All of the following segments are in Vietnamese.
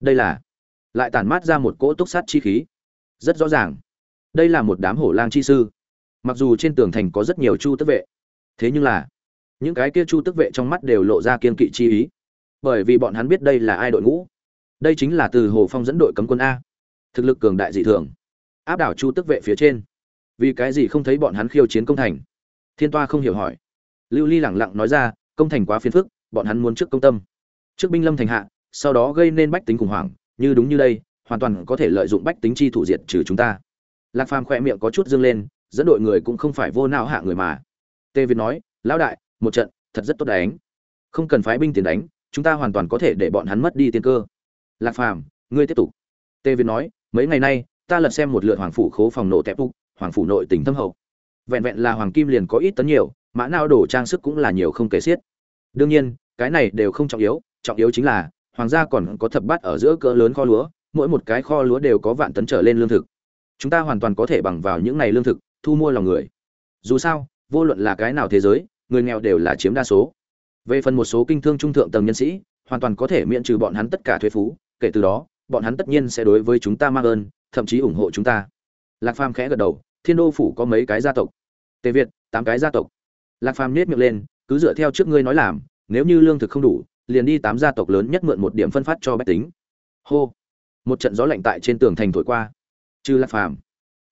đây là, lại tản mát ra một cỗ túc sát chi khí. Rất rõ ràng. Đây là một đám hổ lang chi sư. Mặc dù trên tường thành có rất nhiều chu tức vệ, thế nhưng là, những cái kia chu tức vệ trong mắt đều lộ ra kiên kỵ chi ý. Bởi vì bọn hắn biết đây là ai đội ngũ. Đây chính là từ hồ phong dẫn đội cấm quân a. Thực lực cường đại dị thường. Áp đảo chu tức vệ phía trên. Vì cái gì không thấy bọn hắn khiêu chiến công thành? Thiên toa không hiểu hỏi. Lưu ly lẳng lặng nói ra, công thành quá phiền phức, bọn hắn muốn trước công tâm. Trước binh lâm thành hạ sau đó gây nên bách tính khủng hoảng, như đúng như đây, hoàn toàn có thể lợi dụng bách tính chi thủ diệt trừ chúng ta. Lạc phàm khỏe miệng có chút dương lên, dẫn đội người cũng không phải vô não hạ người mà. Tê việt nói, lão đại, một trận, thật rất tốt đánh. Không cần phái binh tiền đánh, chúng ta hoàn toàn có thể để bọn hắn mất đi tiên cơ. Lạc phàm, ngươi tiếp tục. Tê việt nói, mấy ngày nay, ta lật xem một lượt hoàng phủ khố phòng nổ tẹp phục hoàng phủ nội tỉnh thâm hậu. Vẹn vẹn là hoàng kim liền có ít tấn nhiều, mã nao đổ trang sức cũng là nhiều không kể xiết. Đương nhiên, cái này đều không trọng yếu trọng yếu chính là hoàng gia còn có thập bát ở giữa cỡ lớn kho lúa, mỗi một cái kho lúa đều có vạn tấn trở lên lương thực. Chúng ta hoàn toàn có thể bằng vào những này lương thực, thu mua lòng người. Dù sao, vô luận là cái nào thế giới, người nghèo đều là chiếm đa số. Về phần một số kinh thương trung thượng tầng nhân sĩ, hoàn toàn có thể miễn trừ bọn hắn tất cả thuế phú, kể từ đó, bọn hắn tất nhiên sẽ đối với chúng ta mang ơn, thậm chí ủng hộ chúng ta. Lạc phàm khẽ gật đầu, thiên đô phủ có mấy cái gia tộc? Tề việt, tám cái gia tộc. Lạc phàm nết miệng lên, cứ dựa theo trước ngươi nói làm, nếu như lương thực không đủ liền đi tám gia tộc lớn nhất mượn một điểm phân phát cho bách tính. Hô. Một trận gió lạnh tại trên tường thành thổi qua. Chư lạc phàm.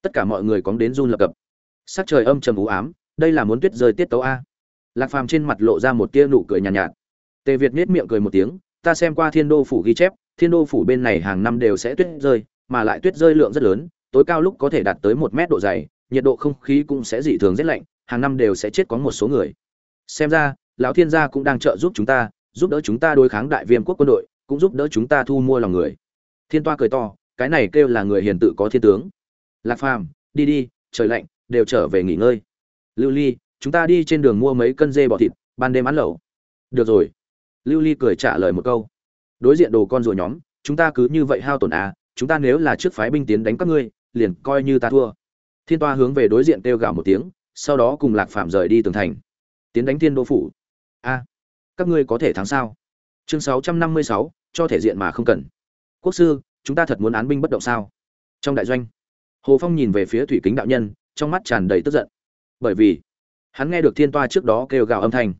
Tất cả mọi người cóng đến run lập cập. Sắc trời âm trầm u ám đây là muốn tuyết rơi tiết tấu a. Lạc phàm trên mặt lộ ra một tia nụ cười nhàn nhạt, nhạt. Tề việt nết miệng cười một tiếng ta xem qua thiên đô phủ ghi chép thiên đô phủ bên này hàng năm đều sẽ tuyết rơi mà lại tuyết rơi lượng rất lớn tối cao lúc có thể đạt tới một mét độ dày nhiệt độ không khí cũng sẽ dị thường rất lạnh hàng năm đều sẽ chết có một số người. Xem ra lão thiên gia cũng đang trợ giúp chúng ta giúp đỡ chúng ta đối kháng đại viêm quốc quân đội, cũng giúp đỡ chúng ta thu mua lòng người. Thiên toa cười to, cái này kêu là người hiền tự có thiên tướng. Lạc phàm, đi đi, trời lạnh, đều trở về nghỉ ngơi. Lưu ly, chúng ta đi trên đường mua mấy cân dê bọ thịt, ban đêm ăn lẩu. Được rồi. Lưu ly cười trả lời một câu. Đối diện đồ con rùa nhóm, chúng ta cứ như vậy hao tổn à chúng ta nếu là trước phái binh tiến đánh các ngươi, liền coi như ta thua. Thiên toa hướng về đối diện kêu gào một tiếng, sau đó cùng lạc phàm rời đi tường thành. Tiến đánh thiên đô phủ. A các ngươi có thể thắng sao? Chương sáu trăm năm mươi sáu, cho thể diện mà không cần. Quốc sư, chúng ta thật muốn án binh bất động sao? Trong đại doanh, hồ phong nhìn về phía thủy kính đạo nhân, trong mắt tràn đầy tức giận. Bởi vì, hắn nghe được thiên toa trước đó kêu gào âm thanh.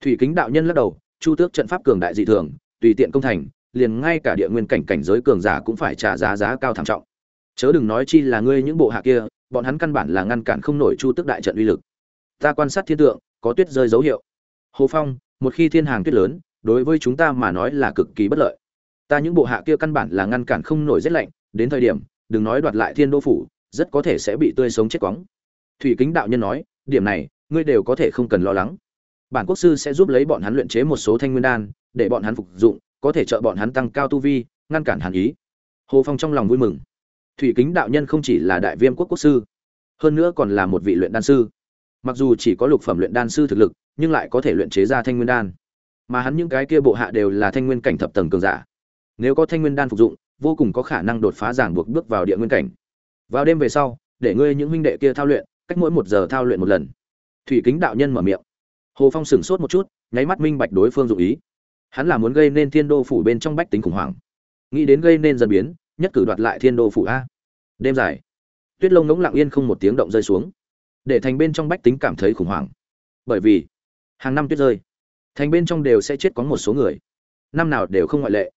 Thủy kính đạo nhân lắc đầu, chu tước trận pháp cường đại dị thường, tùy tiện công thành, liền ngay cả địa nguyên cảnh cảnh giới cường giả cũng phải trả giá giá cao thảm trọng. Chớ đừng nói chi là ngươi những bộ hạ kia, bọn hắn căn bản là ngăn cản không nổi chu tước đại trận uy lực. Ta quan sát thiên tượng, có tuyết rơi dấu hiệu. Hồ phong một khi thiên hàng tuyết lớn, đối với chúng ta mà nói là cực kỳ bất lợi. Ta những bộ hạ kia căn bản là ngăn cản không nổi rét lạnh, đến thời điểm, đừng nói đoạt lại thiên đô phủ, rất có thể sẽ bị tươi sống chết quóng. Thủy kính đạo nhân nói, điểm này, ngươi đều có thể không cần lo lắng. Bản quốc sư sẽ giúp lấy bọn hắn luyện chế một số thanh nguyên đan, để bọn hắn phục dụng, có thể trợ bọn hắn tăng cao tu vi, ngăn cản hàn ý. Hồ phong trong lòng vui mừng. Thủy kính đạo nhân không chỉ là đại viêm quốc quốc sư, hơn nữa còn là một vị luyện đan sư. Mặc dù chỉ có lục phẩm luyện đan sư thực lực nhưng lại có thể luyện chế ra thanh nguyên đan. Mà hắn những cái kia bộ hạ đều là thanh nguyên cảnh thập tầng cường giả. Nếu có thanh nguyên đan phục dụng, vô cùng có khả năng đột phá giảng buộc bước vào địa nguyên cảnh. Vào đêm về sau, để ngươi những huynh đệ kia thao luyện, cách mỗi một giờ thao luyện một lần. Thủy kính đạo nhân mở miệng. Hồ phong sửng sốt một chút, nháy mắt minh bạch đối phương dụng ý. Hắn là muốn gây nên thiên đô phủ bên trong bách tính khủng hoảng. Nghĩ đến gây nên dân biến, nhất cử đoạt lại thiên đô phủ a. Đêm dài, tuyết lông ngỗng lặng yên không một tiếng động rơi xuống, để thành bên trong bách tính cảm thấy khủng hoảng. Bởi vì hàng năm tuyết rơi, thành bên trong đều sẽ chết có một số người. Năm nào đều không ngoại lệ.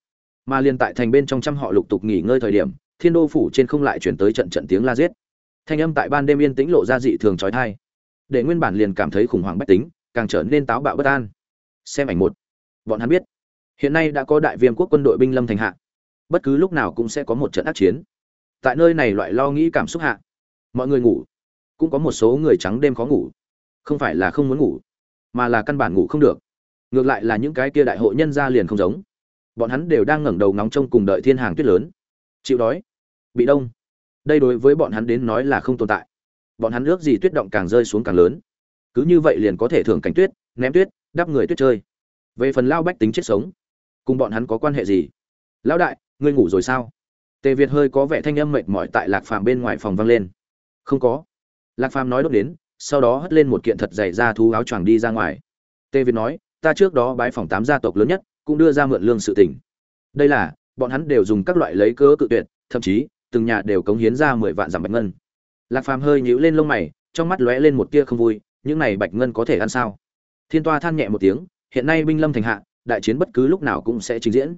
Mà liền tại thành bên trong trăm họ lục tục nghỉ ngơi thời điểm, thiên đô phủ trên không lại chuyển tới trận trận tiếng la giết. Thanh âm tại ban đêm yên tĩnh lộ ra dị thường trói thai để nguyên bản liền cảm thấy khủng hoảng bách tính, càng trở nên táo bạo bất an. Xem ảnh một. Bọn hắn biết, hiện nay đã có đại viêm quốc quân đội binh lâm thành hạ. Bất cứ lúc nào cũng sẽ có một trận ác chiến. Tại nơi này loại lo nghĩ cảm xúc hạ, mọi người ngủ. Cũng có một số người trắng đêm khó ngủ. Không phải là không muốn ngủ mà là căn bản ngủ không được. Ngược lại là những cái kia đại hội nhân gia liền không giống. Bọn hắn đều đang ngẩng đầu ngóng trông cùng đợi thiên hàng tuyết lớn. Chịu đói. Bị đông. Đây đối với bọn hắn đến nói là không tồn tại. Bọn hắn ước gì tuyết động càng rơi xuống càng lớn. Cứ như vậy liền có thể thưởng cảnh tuyết, ném tuyết, đắp người tuyết chơi. Về phần lao bách tính chết sống, cùng bọn hắn có quan hệ gì? Lão đại, ngươi ngủ rồi sao? Tề việt hơi có vẻ thanh âm mệt mỏi tại lạc phàm bên ngoài phòng vang lên. Không có. Lạc phàm nói đốt đến sau đó hất lên một kiện thật dày ra thú áo choàng đi ra ngoài. Tề việt nói, ta trước đó bái phòng tám gia tộc lớn nhất, cũng đưa ra mượn lương sự tỉnh đây là, bọn hắn đều dùng các loại lấy cớ cự tuyệt, thậm chí, từng nhà đều cống hiến ra mười vạn giảm bạch ngân. Lạc phàm hơi nhíu lên lông mày, trong mắt lóe lên một tia không vui, những này bạch ngân có thể ăn sao? Thiên toa than nhẹ một tiếng, hiện nay binh lâm thành hạ, đại chiến bất cứ lúc nào cũng sẽ trình diễn.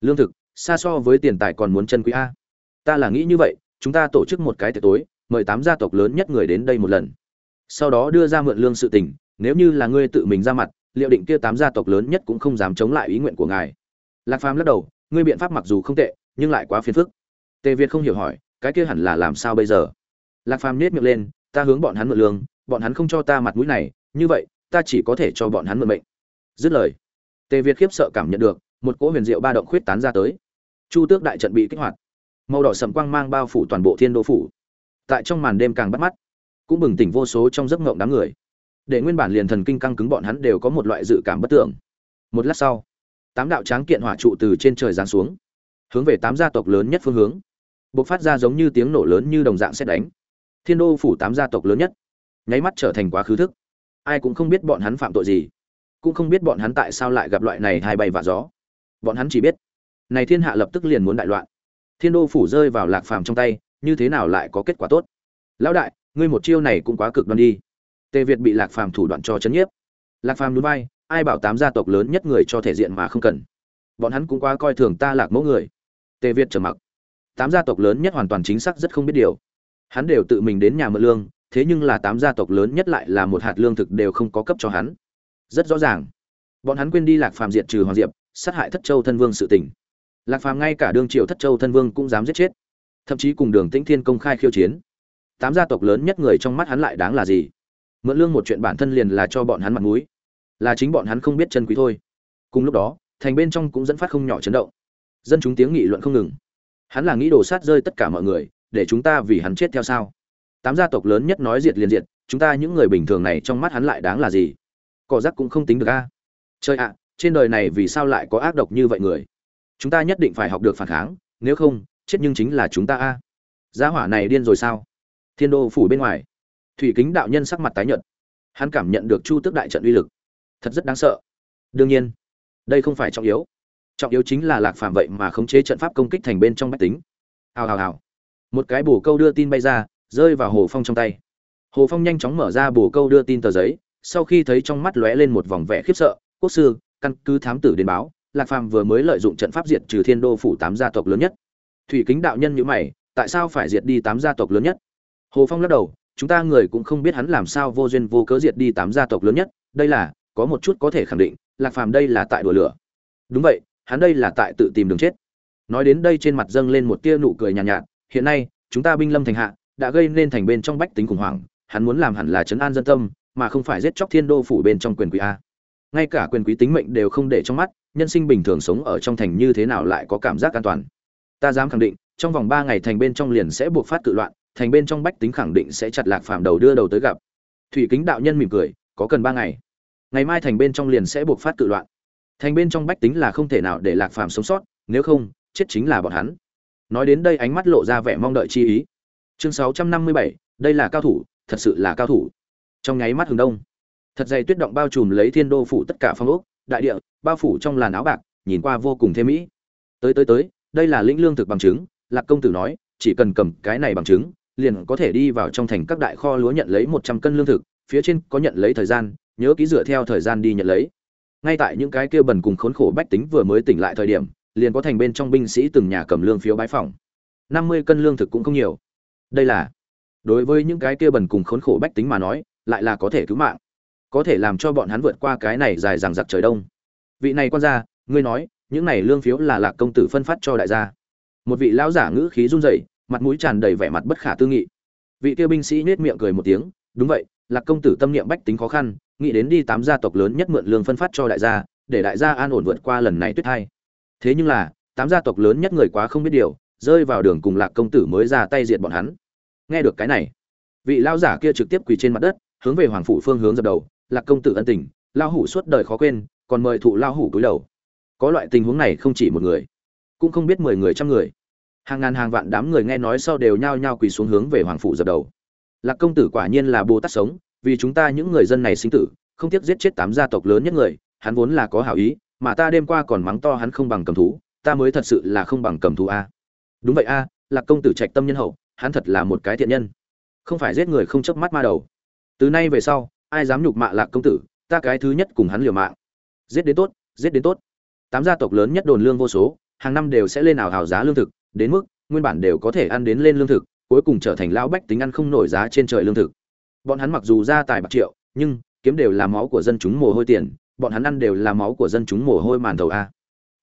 Lương thực, xa so với tiền tài còn muốn chân quý a. Ta là nghĩ như vậy, chúng ta tổ chức một cái tiệc tối, mời tám gia tộc lớn nhất người đến đây một lần sau đó đưa ra mượn lương sự tình, nếu như là ngươi tự mình ra mặt, liệu định kia tám gia tộc lớn nhất cũng không dám chống lại ý nguyện của ngài. Lạc phàm lắc đầu, ngươi biện pháp mặc dù không tệ, nhưng lại quá phiền phức. Tề việt không hiểu hỏi, cái kia hẳn là làm sao bây giờ? Lạc phàm nết miệng lên, ta hướng bọn hắn mượn lương, bọn hắn không cho ta mặt mũi này, như vậy, ta chỉ có thể cho bọn hắn mượn mệnh. Dứt lời, tề việt khiếp sợ cảm nhận được, một cỗ huyền diệu ba động khuyết tán ra tới. Chu tước đại trận bị kích hoạt. Màu đỏ sầm quang mang bao phủ toàn bộ thiên đô phủ. Tại trong màn đêm càng bắt mắt cũng bừng tỉnh vô số trong giấc ngộng đám người. Để nguyên bản liền thần kinh căng cứng bọn hắn đều có một loại dự cảm bất tưởng. Một lát sau, tám đạo tráng kiện hỏa trụ từ trên trời giáng xuống, hướng về tám gia tộc lớn nhất phương hướng. Bộc phát ra giống như tiếng nổ lớn như đồng dạng xét đánh. Thiên đô phủ tám gia tộc lớn nhất, nháy mắt trở thành quá khứ thức. Ai cũng không biết bọn hắn phạm tội gì, cũng không biết bọn hắn tại sao lại gặp loại này hai bay vạ gió. Bọn hắn chỉ biết, này thiên hạ lập tức liền muốn đại loạn. Thiên đô phủ rơi vào lạc phàm trong tay, như thế nào lại có kết quả tốt? Lão đại ngươi một chiêu này cũng quá cực đoan đi. Tề việt bị lạc phàm thủ đoạn cho chấn nhiếp. Lạc phàm núi bay ai bảo tám gia tộc lớn nhất người cho thể diện mà không cần. Bọn hắn cũng quá coi thường ta lạc mẫu người. Tề việt trầm mặc. Tám gia tộc lớn nhất hoàn toàn chính xác rất không biết điều. Hắn đều tự mình đến nhà mượn lương, thế nhưng là tám gia tộc lớn nhất lại là một hạt lương thực đều không có cấp cho hắn. Rất rõ ràng. Bọn hắn quên đi lạc phàm diệt trừ hoàng diệp, sát hại thất châu thân vương sự tình. Lạc phàm ngay cả đương triều thất châu thân vương cũng dám giết chết. Thậm chí cùng đường tĩnh thiên công khai khiêu chiến tám gia tộc lớn nhất người trong mắt hắn lại đáng là gì? Mượn lương một chuyện bản thân liền là cho bọn hắn mặt mũi. Là chính bọn hắn không biết chân quý thôi. Cùng lúc đó, thành bên trong cũng dẫn phát không nhỏ chấn động. Dân chúng tiếng nghị luận không ngừng. Hắn là nghĩ đồ sát rơi tất cả mọi người, để chúng ta vì hắn chết theo sao? Tám gia tộc lớn nhất nói diệt liền diệt, chúng ta những người bình thường này trong mắt hắn lại đáng là gì? Cỏ rác cũng không tính được a. Chơi ạ, trên đời này vì sao lại có ác độc như vậy người? Chúng ta nhất định phải học được phản kháng, nếu không, chết nhưng chính là chúng ta a. À. gia hỏa này điên rồi sao? Thiên đô phủ bên ngoài. Thủy kính đạo nhân sắc mặt tái nhợt. Hắn cảm nhận được chu tước đại trận uy lực. Thật rất đáng sợ. Đương nhiên, đây không phải trọng yếu. Trọng yếu chính là lạc phàm vậy mà khống chế trận pháp công kích thành bên trong bách tính. Hào hào hào. Một cái bồ câu đưa tin bay ra, rơi vào hồ phong trong tay. Hồ phong nhanh chóng mở ra bồ câu đưa tin tờ giấy, sau khi thấy trong mắt lóe lên một vòng vẻ khiếp sợ, quốc sư, căn cứ thám tử đến báo, lạc phàm vừa mới lợi dụng trận pháp diệt trừ thiên đô phủ tám gia tộc lớn nhất. Thủy kính đạo nhân nhữ mày, tại sao phải diệt đi tám gia tộc lớn nhất? Hồ phong lắc đầu chúng ta người cũng không biết hắn làm sao vô duyên vô cớ diệt đi tám gia tộc lớn nhất đây là có một chút có thể khẳng định lạc phàm đây là tại đùa lửa. Đúng vậy hắn đây là tại tự tìm đường chết. Nói đến đây trên mặt dâng lên một tia nụ cười nhàn nhạt, nhạt hiện nay chúng ta binh lâm thành hạ đã gây nên thành bên trong bách tính khủng hoảng hắn muốn làm hẳn là chấn an dân tâm mà không phải giết chóc thiên đô phủ bên trong quyền quý a. Ngay cả quyền quý tính mệnh đều không để trong mắt nhân sinh bình thường sống ở trong thành như thế nào lại có cảm giác an toàn. Ta dám khẳng định trong vòng ba ngày thành bên trong liền sẽ buộc phát cự loạn thành bên trong bách tính khẳng định sẽ chặt lạc phàm đầu đưa đầu tới gặp. Thủy kính đạo nhân mỉm cười, có cần ba ngày. Ngày mai thành bên trong liền sẽ buộc phát cự loạn. Thành bên trong bách tính là không thể nào để lạc phàm sống sót, nếu không, chết chính là bọn hắn. Nói đến đây ánh mắt lộ ra vẻ mong đợi chi ý. Chương sáu trăm năm mươi bảy, đây là cao thủ, thật sự là cao thủ. Trong nháy mắt hừng đông. Thật dày tuyết động bao trùm lấy thiên đô phủ tất cả phong ốc, đại địa, bao phủ trong làn áo bạc, nhìn qua vô cùng thêm mỹ. Tới tới tới, đây là lĩnh lương thực bằng chứng, lạc công tử nói, chỉ cần cầm cái này bằng chứng liền có thể đi vào trong thành các đại kho lúa nhận lấy một trăm cân lương thực, phía trên có nhận lấy thời gian, nhớ ký dựa theo thời gian đi nhận lấy. Ngay tại những cái kia bần cùng khốn khổ bách tính vừa mới tỉnh lại thời điểm, liền có thành bên trong binh sĩ từng nhà cầm lương phiếu bái phòng năm mươi cân lương thực cũng không nhiều. Đây là, đối với những cái kia bần cùng khốn khổ bách tính mà nói, lại là có thể cứu mạng. Có thể làm cho bọn hắn vượt qua cái này dài dằng dặc trời đông. Vị này quan gia, ngươi nói, những này lương phiếu là lạc công tử phân phát cho đại gia. Một vị lão giả ngữ khí run rẩy mặt mũi tràn đầy vẻ mặt bất khả tư nghị. Vị kia binh sĩ nết miệng cười một tiếng, đúng vậy, lạc công tử tâm niệm bách tính khó khăn, nghĩ đến đi tám gia tộc lớn nhất mượn lương phân phát cho đại gia, để đại gia an ổn vượt qua lần này tuyết hai thế nhưng là, tám gia tộc lớn nhất người quá không biết điều, rơi vào đường cùng lạc công tử mới ra tay diệt bọn hắn. Nghe được cái này, vị lão giả kia trực tiếp quỳ trên mặt đất, hướng về hoàng phủ phương hướng dập đầu, lạc công tử ân tình lao hủ suốt đời khó quên, còn mời thụ lao hủ cúi đầu. Có loại tình huống này không chỉ một người, cũng không biết mười người trăm người hàng ngàn hàng vạn đám người nghe nói sau đều nhao nhao quỳ xuống hướng về hoàng phủ dập đầu. Lạc công tử quả nhiên là bồ tát sống, vì chúng ta những người dân này sinh tử, không tiếc giết chết tám gia tộc lớn nhất người, hắn vốn là có hảo ý, mà ta đêm qua còn mắng to hắn không bằng cầm thú, ta mới thật sự là không bằng cầm thú a. Đúng vậy a, lạc công tử trạch tâm nhân hậu, hắn thật là một cái thiện nhân. Không phải giết người không chớp mắt ma đầu. Từ nay về sau, ai dám nhục mạ lạc công tử, ta cái thứ nhất cùng hắn liều mạng. Giết đến tốt, giết đến tốt. Tám gia tộc lớn nhất đồn lương vô số, hàng năm đều sẽ lên ảo hào giá lương thực đến mức, nguyên bản đều có thể ăn đến lên lương thực, cuối cùng trở thành lão bách tính ăn không nổi giá trên trời lương thực. Bọn hắn mặc dù ra tài bạc triệu, nhưng kiếm đều là máu của dân chúng mồ hôi tiền, bọn hắn ăn đều là máu của dân chúng mồ hôi màn thầu a.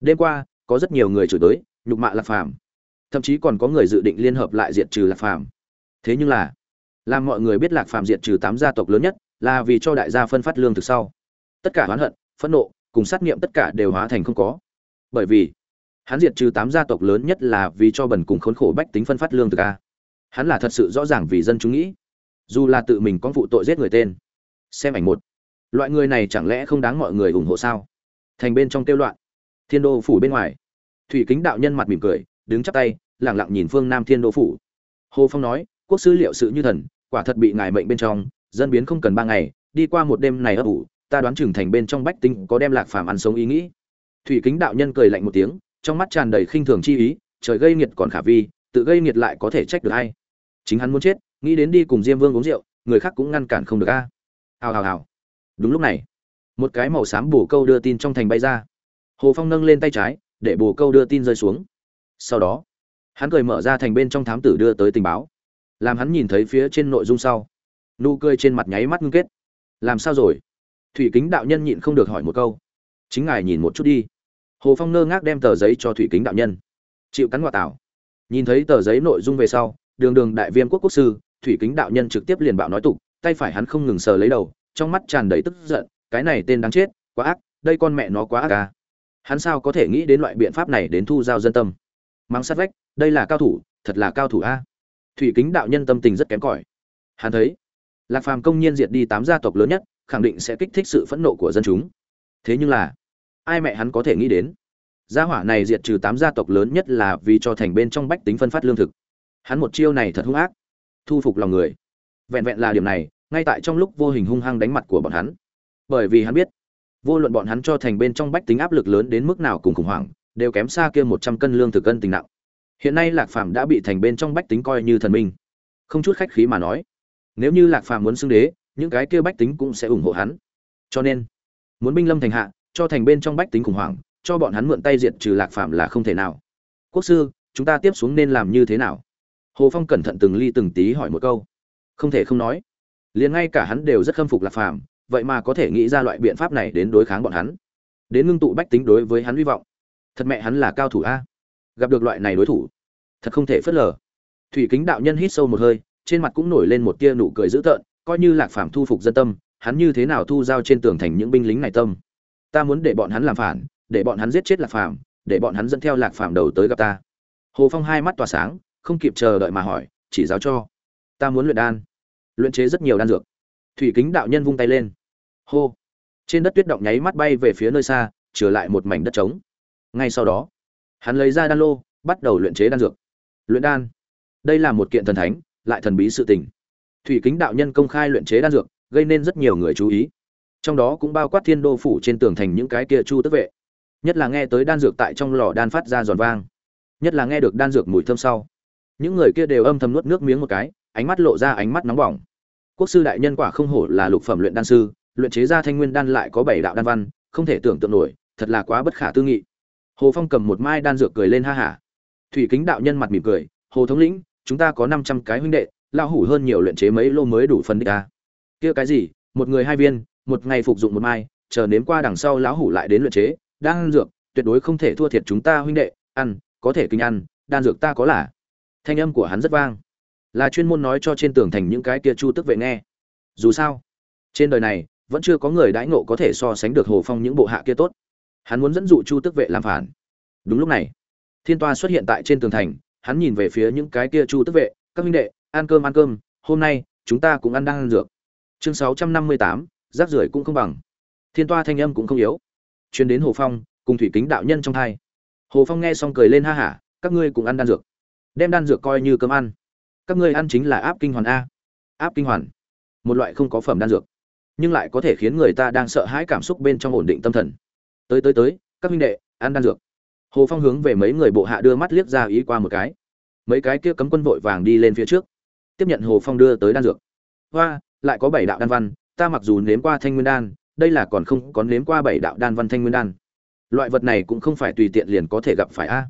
Đêm qua, có rất nhiều người chửi tới, nhục mạ lạc phàm. Thậm chí còn có người dự định liên hợp lại diệt trừ lạc phàm. Thế nhưng là, làm mọi người biết lạc phàm diệt trừ tám gia tộc lớn nhất là vì cho đại gia phân phát lương thực sau. Tất cả oán hận, phẫn nộ, cùng sát nghiệm tất cả đều hóa thành không có. Bởi vì hắn diệt trừ tám gia tộc lớn nhất là vì cho bần cùng khốn khổ bách tính phân phát lương thực a. Hắn là thật sự rõ ràng vì dân chúng nghĩ, dù là tự mình có vụ tội giết người tên. Xem ảnh một. Loại người này chẳng lẽ không đáng mọi người ủng hộ sao? Thành bên trong tiêu loạn. Thiên đô phủ bên ngoài. Thủy kính đạo nhân mặt mỉm cười, đứng chắp tay lẳng lặng nhìn phương nam thiên đô phủ. Hồ phong nói, quốc sư liệu sự như thần, quả thật bị ngài mệnh bên trong, dân biến không cần ba ngày, đi qua một đêm này ấp ủ, ta đoán chừng thành bên trong bách tinh có đem lạc phàm ăn sống ý nghĩ. Thủy kính đạo nhân cười lạnh một tiếng trong mắt tràn đầy khinh thường chi ý, trời gây nghiệt còn khả vi, tự gây nghiệt lại có thể trách được hay chính hắn muốn chết, nghĩ đến đi cùng diêm vương uống rượu, người khác cũng ngăn cản không được a. À. hào hào hào. Đúng lúc này, một cái màu xám bồ câu đưa tin trong thành bay ra. Hồ phong nâng lên tay trái, để bồ câu đưa tin rơi xuống. Sau đó, hắn cười mở ra thành bên trong thám tử đưa tới tình báo. Làm hắn nhìn thấy phía trên nội dung sau, nụ cười trên mặt nháy mắt ngưng kết. Làm sao rồi? Thủy kính đạo nhân nhịn không được hỏi một câu. Chính ngài nhìn một chút đi hồ phong ngơ ngác đem tờ giấy cho thủy kính đạo nhân. Chịu cắn ngoại tảo. Nhìn thấy tờ giấy nội dung về sau, đường đường đại viêm quốc quốc sư, thủy kính đạo nhân trực tiếp liền bạo nói tục, tay phải hắn không ngừng sờ lấy đầu, trong mắt tràn đầy tức giận, cái này tên đáng chết, quá ác, đây con mẹ nó quá ác à. hắn sao có thể nghĩ đến loại biện pháp này đến thu giao dân tâm. Mang sát vách, đây là cao thủ, thật là cao thủ a. Thủy kính đạo nhân tâm tình rất kém cỏi. Hắn thấy, lạc phàm công nhiên diệt đi tám gia tộc lớn nhất, khẳng định sẽ kích thích sự phẫn nộ của dân chúng. Thế nhưng là ai mẹ hắn có thể nghĩ đến? Gia hỏa này diệt trừ tám gia tộc lớn nhất là vì cho thành bên trong bách tính phân phát lương thực. Hắn một chiêu này thật hung ác, thu phục lòng người. Vẹn vẹn là điểm này, ngay tại trong lúc vô hình hung hăng đánh mặt của bọn hắn. Bởi vì hắn biết, vô luận bọn hắn cho thành bên trong bách tính áp lực lớn đến mức nào cùng khủng hoảng, đều kém xa kia một trăm cân lương thực cân tình nặng. Hiện nay lạc phàm đã bị thành bên trong bách tính coi như thần minh. Không chút khách khí mà nói, nếu như lạc phàm muốn xưng đế, những cái kia bách tính cũng sẽ ủng hộ hắn. Cho nên, muốn binh lâm thành hạ cho thành bên trong bách tính khủng hoảng, cho bọn hắn mượn tay diệt trừ lạc phàm là không thể nào. Quốc sư, chúng ta tiếp xuống nên làm như thế nào? Hồ phong cẩn thận từng ly từng tí hỏi một câu. Không thể không nói. Liền ngay cả hắn đều rất khâm phục lạc phàm, vậy mà có thể nghĩ ra loại biện pháp này đến đối kháng bọn hắn. Đến ngưng tụ bách tính đối với hắn hy vọng. Thật mẹ hắn là cao thủ a. Gặp được loại này đối thủ, thật không thể phớt lờ. Thủy kính đạo nhân hít sâu một hơi, trên mặt cũng nổi lên một tia nụ cười dữ tợn, coi như lạc phàm thu phục dân tâm, hắn như thế nào thu giao trên tường thành những binh lính này tâm? Ta muốn để bọn hắn làm phản, để bọn hắn giết chết lạc phàm, để bọn hắn dẫn theo lạc phàm đầu tới gặp ta. Hồ phong hai mắt tỏa sáng, không kịp chờ đợi mà hỏi, chỉ giáo cho. Ta muốn luyện đan. Luyện chế rất nhiều đan dược. Thủy kính đạo nhân vung tay lên. Hô. Trên đất tuyết động nháy mắt bay về phía nơi xa, trở lại một mảnh đất trống. Ngay sau đó, hắn lấy ra đan lô, bắt đầu luyện chế đan dược. Luyện đan. Đây là một kiện thần thánh, lại thần bí sự tình. Thủy kính đạo nhân công khai luyện chế đan dược, gây nên rất nhiều người chú ý trong đó cũng bao quát thiên đô phủ trên tường thành những cái kia chu tức vệ. Nhất là nghe tới đan dược tại trong lò đan phát ra giòn vang. Nhất là nghe được đan dược mùi thơm sau. Những người kia đều âm thầm nuốt nước miếng một cái, ánh mắt lộ ra ánh mắt nóng bỏng. Quốc sư đại nhân quả không hổ là lục phẩm luyện đan sư, luyện chế ra thanh nguyên đan lại có bảy đạo đan văn, không thể tưởng tượng nổi, thật là quá bất khả tư nghị. Hồ phong cầm một mai đan dược cười lên ha hả. Thủy kính đạo nhân mặt mỉm cười, hồ thống lĩnh, chúng ta có năm trăm cái huynh đệ lao hủ hơn nhiều luyện chế mấy lô mới đủ phân đích ta kia cái gì? Một người hai viên một ngày phục dụng một mai, chờ nếm qua đằng sau lão hủ lại đến luyện chế, đan dược, tuyệt đối không thể thua thiệt chúng ta huynh đệ, ăn, có thể kinh ăn, đan dược ta có là. Thanh âm của hắn rất vang, là chuyên môn nói cho trên tường thành những cái kia chu tức vệ nghe. Dù sao, trên đời này vẫn chưa có người đãi ngộ có thể so sánh được Hồ Phong những bộ hạ kia tốt. Hắn muốn dẫn dụ chu tức vệ làm phản. Đúng lúc này, Thiên Toa xuất hiện tại trên tường thành, hắn nhìn về phía những cái kia chu tức vệ, các huynh đệ, ăn cơm ăn cơm, hôm nay chúng ta cũng ăn đang ăn dược. Chương 658, rác rưởi cũng không bằng. Thiên toa thanh âm cũng không yếu. Chuyến đến hồ phong, cùng thủy kính đạo nhân trong thai. Hồ phong nghe xong cười lên ha hả, các ngươi cùng ăn đan dược. Đem đan dược coi như cơm ăn. Các ngươi ăn chính là áp kinh hoàn a. Áp kinh hoàn. Một loại không có phẩm đan dược. Nhưng lại có thể khiến người ta đang sợ hãi cảm xúc bên trong ổn định tâm thần. Tới tới tới, các huynh đệ, ăn đan dược. Hồ phong hướng về mấy người bộ hạ đưa mắt liếc ra ý qua một cái. Mấy cái kia cấm quân vội vàng đi lên phía trước. Tiếp nhận hồ phong đưa tới đan dược. Hoa, lại có bảy đạo đan văn ta mặc dù nếm qua thanh nguyên đan, đây là còn không có nếm qua bảy đạo đan văn thanh nguyên đan. Loại vật này cũng không phải tùy tiện liền có thể gặp phải a.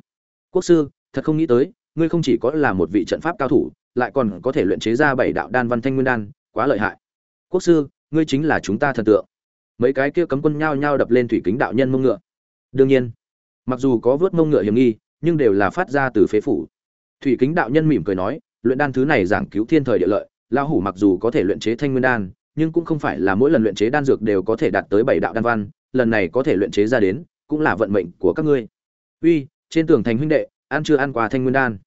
Quốc sư, thật không nghĩ tới, ngươi không chỉ có là một vị trận pháp cao thủ, lại còn có thể luyện chế ra bảy đạo đan văn thanh nguyên đan, quá lợi hại. Quốc sư, ngươi chính là chúng ta thần tượng. Mấy cái kia cấm quân nhao nhao đập lên thủy kính đạo nhân mông ngựa. Đương nhiên, mặc dù có vớt mông ngựa hiểm nghi, nhưng đều là phát ra từ phế phủ. Thủy kính đạo nhân mỉm cười nói, luyện đan thứ này giảng cứu thiên thời địa lợi lao hủ mặc dù có thể luyện chế thanh nguyên đan nhưng cũng không phải là mỗi lần luyện chế đan dược đều có thể đạt tới bảy đạo đan văn, lần này có thể luyện chế ra đến, cũng là vận mệnh của các ngươi. Uy, trên tường thành huynh đệ, ăn chưa ăn qua thanh nguyên đan?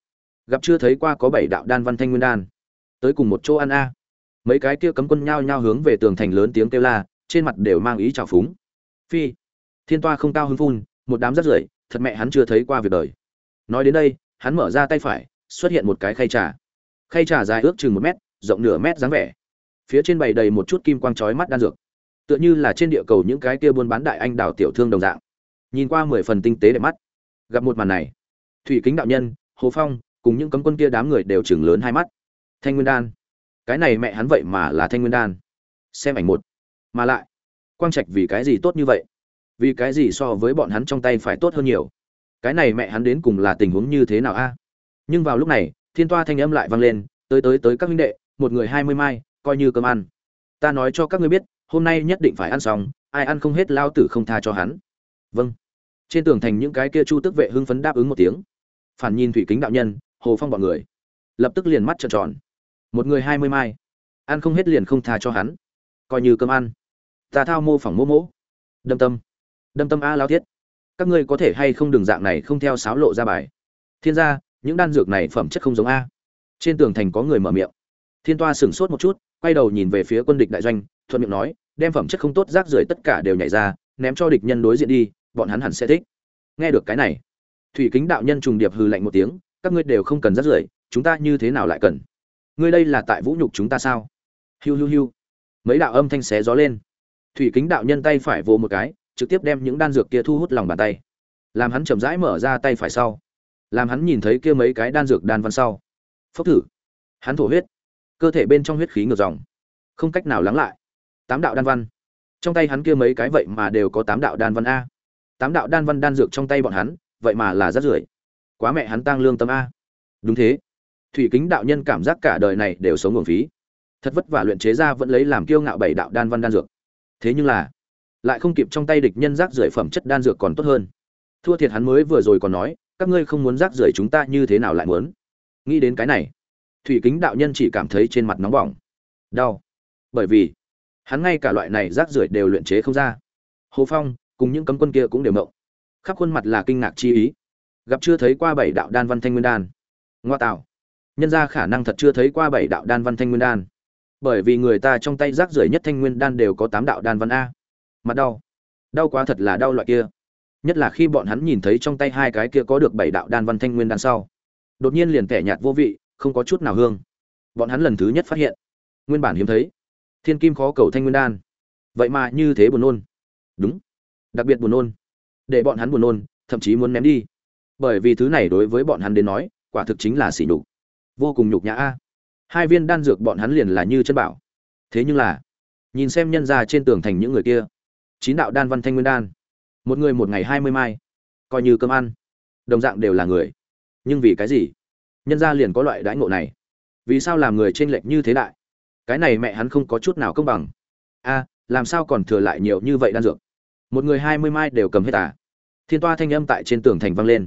Gặp chưa thấy qua có bảy đạo đan văn thanh nguyên đan? Tới cùng một chỗ ăn a. Mấy cái kia cấm quân nhao nhao hướng về tường thành lớn tiếng kêu la, trên mặt đều mang ý trào phúng. Phi, thiên toa không cao hứng phun, một đám rất rưởi, thật mẹ hắn chưa thấy qua việc đời. Nói đến đây, hắn mở ra tay phải, xuất hiện một cái khay trà. Khay trà dài ước chừng một mét, rộng nửa mét dáng vẻ phía trên bày đầy một chút kim quang chói mắt đan dược, tựa như là trên địa cầu những cái kia buôn bán đại anh đào tiểu thương đồng dạng. Nhìn qua mười phần tinh tế đẹp mắt, gặp một màn này, thủy kính đạo nhân, hồ phong, cùng những cấm quân kia đám người đều chừng lớn hai mắt. Thanh nguyên đan, cái này mẹ hắn vậy mà là thanh nguyên đan? Xem ảnh một, mà lại, quang trạch vì cái gì tốt như vậy? Vì cái gì so với bọn hắn trong tay phải tốt hơn nhiều? Cái này mẹ hắn đến cùng là tình huống như thế nào a? Nhưng vào lúc này, thiên toa thanh âm lại vang lên, tới tới tới các huynh đệ, một người hai mươi mai coi như cơm ăn. Ta nói cho các ngươi biết, hôm nay nhất định phải ăn xong, ai ăn không hết lao tử không tha cho hắn. Vâng. Trên tường thành những cái kia chu tức vệ hưng phấn đáp ứng một tiếng. Phản nhìn thủy kính đạo nhân, hồ phong bọn người. Lập tức liền mắt trợn tròn. Một người hai mươi mai. Ăn không hết liền không tha cho hắn. Coi như cơm ăn. Ta thao mô phỏng mô mỗ đâm tâm. Đâm tâm a lao thiết. Các ngươi có thể hay không đường dạng này không theo sáo lộ ra bài. Thiên gia, những đan dược này phẩm chất không giống a. Trên tường thành có người mở miệng. Thiên toa sửng sốt một chút quay đầu nhìn về phía quân địch đại doanh, thuận miệng nói, đem phẩm chất không tốt rác rưởi tất cả đều nhảy ra, ném cho địch nhân đối diện đi, bọn hắn hẳn sẽ thích. Nghe được cái này, thủy kính đạo nhân trùng điệp hừ lạnh một tiếng, các ngươi đều không cần rác rưởi, chúng ta như thế nào lại cần? Ngươi đây là tại vũ nhục chúng ta sao? Hiu hiu hiu. Mấy đạo âm thanh xé gió lên. Thủy kính đạo nhân tay phải vồ một cái, trực tiếp đem những đan dược kia thu hút lòng bàn tay. Làm hắn chậm rãi mở ra tay phải sau. Làm hắn nhìn thấy kia mấy cái đan dược đan văn sau. Phốc thử. Hắn thổ huyết cơ thể bên trong huyết khí ngược dòng. Không cách nào lắng lại. Tám đạo đan văn. Trong tay hắn kia mấy cái vậy mà đều có tám đạo đan văn a. Tám đạo đan văn đan dược trong tay bọn hắn, vậy mà là rất rưởi. Quá mẹ hắn tăng lương tâm a. Đúng thế. Thủy kính đạo nhân cảm giác cả đời này đều sống nguồn phí. Thật vất vả luyện chế ra vẫn lấy làm kiêu ngạo bảy đạo đan văn đan dược. Thế nhưng là, lại không kịp trong tay địch nhân rác rưởi phẩm chất đan dược còn tốt hơn. Thua thiệt hắn mới vừa rồi còn nói, các ngươi không muốn rác rưởi chúng ta như thế nào lại muốn? Nghĩ đến cái này thủy kính đạo nhân chỉ cảm thấy trên mặt nóng bỏng. Đau. Bởi vì, hắn ngay cả loại này rác rưởi đều luyện chế không ra. Hồ phong, cùng những cấm quân kia cũng đều mộng. Khắp khuôn mặt là kinh ngạc chi ý. Gặp chưa thấy qua bảy đạo đan văn thanh nguyên đan. Ngoa tạo. Nhân ra khả năng thật chưa thấy qua bảy đạo đan văn thanh nguyên đan. Bởi vì người ta trong tay rác rưởi nhất thanh nguyên đan đều có tám đạo đan văn a. Mặt đau. Đau quá thật là đau loại kia. Nhất là khi bọn hắn nhìn thấy trong tay hai cái kia có được bảy đạo đan văn thanh nguyên đan sau. Đột nhiên liền kẻ nhạt vô vị không có chút nào hương. Bọn hắn lần thứ nhất phát hiện. Nguyên bản hiếm thấy. Thiên kim khó cầu thanh nguyên đan. Vậy mà như thế buồn nôn. Đúng. Đặc biệt buồn nôn. Để bọn hắn buồn nôn, thậm chí muốn ném đi. Bởi vì thứ này đối với bọn hắn đến nói, quả thực chính là xỉ nhục. Vô cùng nhục nhã a. Hai viên đan dược bọn hắn liền là như chân bảo. Thế nhưng là, nhìn xem nhân ra trên tường thành những người kia. Chín đạo đan văn thanh nguyên đan. Một người một ngày hai mươi mai. Coi như cơm ăn. Đồng dạng đều là người. Nhưng vì cái gì? Nhân ra liền có loại đãi ngộ này. Vì sao làm người t r ê n lệch như thế đại? Cái này mẹ hắn không có chút nào công bằng. A, làm sao còn thừa lại nhiều như vậy đan dược? Một người hai mươi mai đều cầm hết à? Thiên toa thanh âm tại trên tường thành vang lên.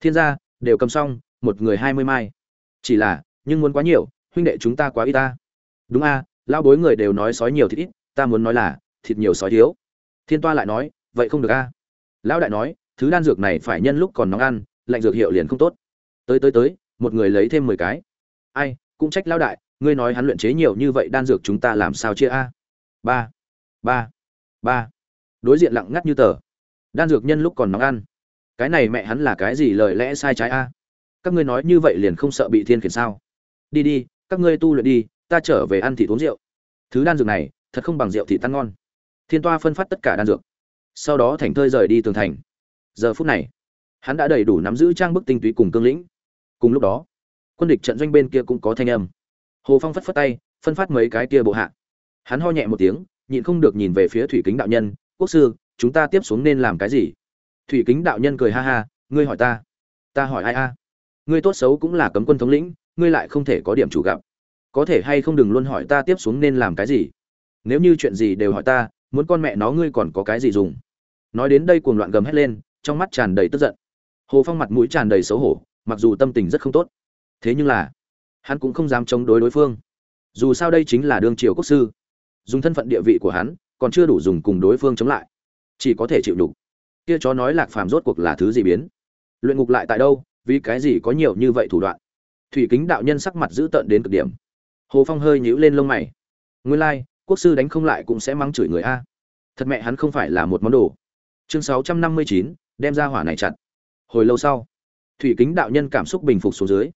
Thiên gia, đều cầm xong, một người hai mươi mai. Chỉ là, nhưng muốn quá nhiều, huynh đệ chúng ta quá ít ta. Đúng a lao bối người đều nói sói nhiều thịt ít, ta muốn nói là, thịt nhiều sói thiếu. Thiên toa lại nói, vậy không được a. Lão đại nói, thứ đan dược này phải nhân lúc còn nóng ăn, lạnh dược hiệu liền không tốt. Tới tới tới một người lấy thêm mười cái. Ai, cũng trách lão đại, ngươi nói hắn luyện chế nhiều như vậy đan dược chúng ta làm sao chia a? Ba ba ba. Đối diện lặng ngắt như tờ. Đan dược nhân lúc còn nóng ăn. Cái này mẹ hắn là cái gì lời lẽ sai trái a? Các ngươi nói như vậy liền không sợ bị thiên khiển sao? Đi đi, các ngươi tu luyện đi, ta trở về ăn thịt uống rượu. Thứ đan dược này, thật không bằng rượu thì tan ngon. Thiên toa phân phát tất cả đan dược. Sau đó thành thơi rời đi tường thành. Giờ phút này, hắn đã đầy đủ nắm giữ trang bức tinh túy cùng cương lĩnh cùng lúc đó, quân địch trận doanh bên kia cũng có thanh âm. Hồ phong phất phất tay, phân phát mấy cái kia bộ hạ. Hắn ho nhẹ một tiếng, nhịn không được nhìn về phía thủy kính đạo nhân, quốc sư, chúng ta tiếp xuống nên làm cái gì? Thủy kính đạo nhân cười ha ha, ngươi hỏi ta. Ta hỏi ai a? Ngươi tốt xấu cũng là cấm quân thống lĩnh, ngươi lại không thể có điểm chủ gặp. Có thể hay không đừng luôn hỏi ta tiếp xuống nên làm cái gì? Nếu như chuyện gì đều hỏi ta, muốn con mẹ nó ngươi còn có cái gì dùng? Nói đến đây cuồng loạn gầm hét lên, trong mắt tràn đầy tức giận. Hồ phong mặt mũi tràn đầy xấu hổ mặc dù tâm tình rất không tốt. Thế nhưng là, hắn cũng không dám chống đối đối phương. Dù sao đây chính là đương triều quốc sư. Dùng thân phận địa vị của hắn, còn chưa đủ dùng cùng đối phương chống lại. Chỉ có thể chịu đủ kia chó nói lạc phàm rốt cuộc là thứ gì biến? Luyện ngục lại tại đâu, vì cái gì có nhiều như vậy thủ đoạn? Thủy kính đạo nhân sắc mặt dữ tợn đến cực điểm. Hồ phong hơi nhíu lên lông mày. Nguyên lai, quốc sư đánh không lại cũng sẽ mắng chửi người a. Thật mẹ hắn không phải là một món đồ. Chương sáu trăm năm mươi chín, đem ra hỏa này chặt. Hồi lâu sau thủy kính đạo nhân cảm xúc bình phục xuống dưới.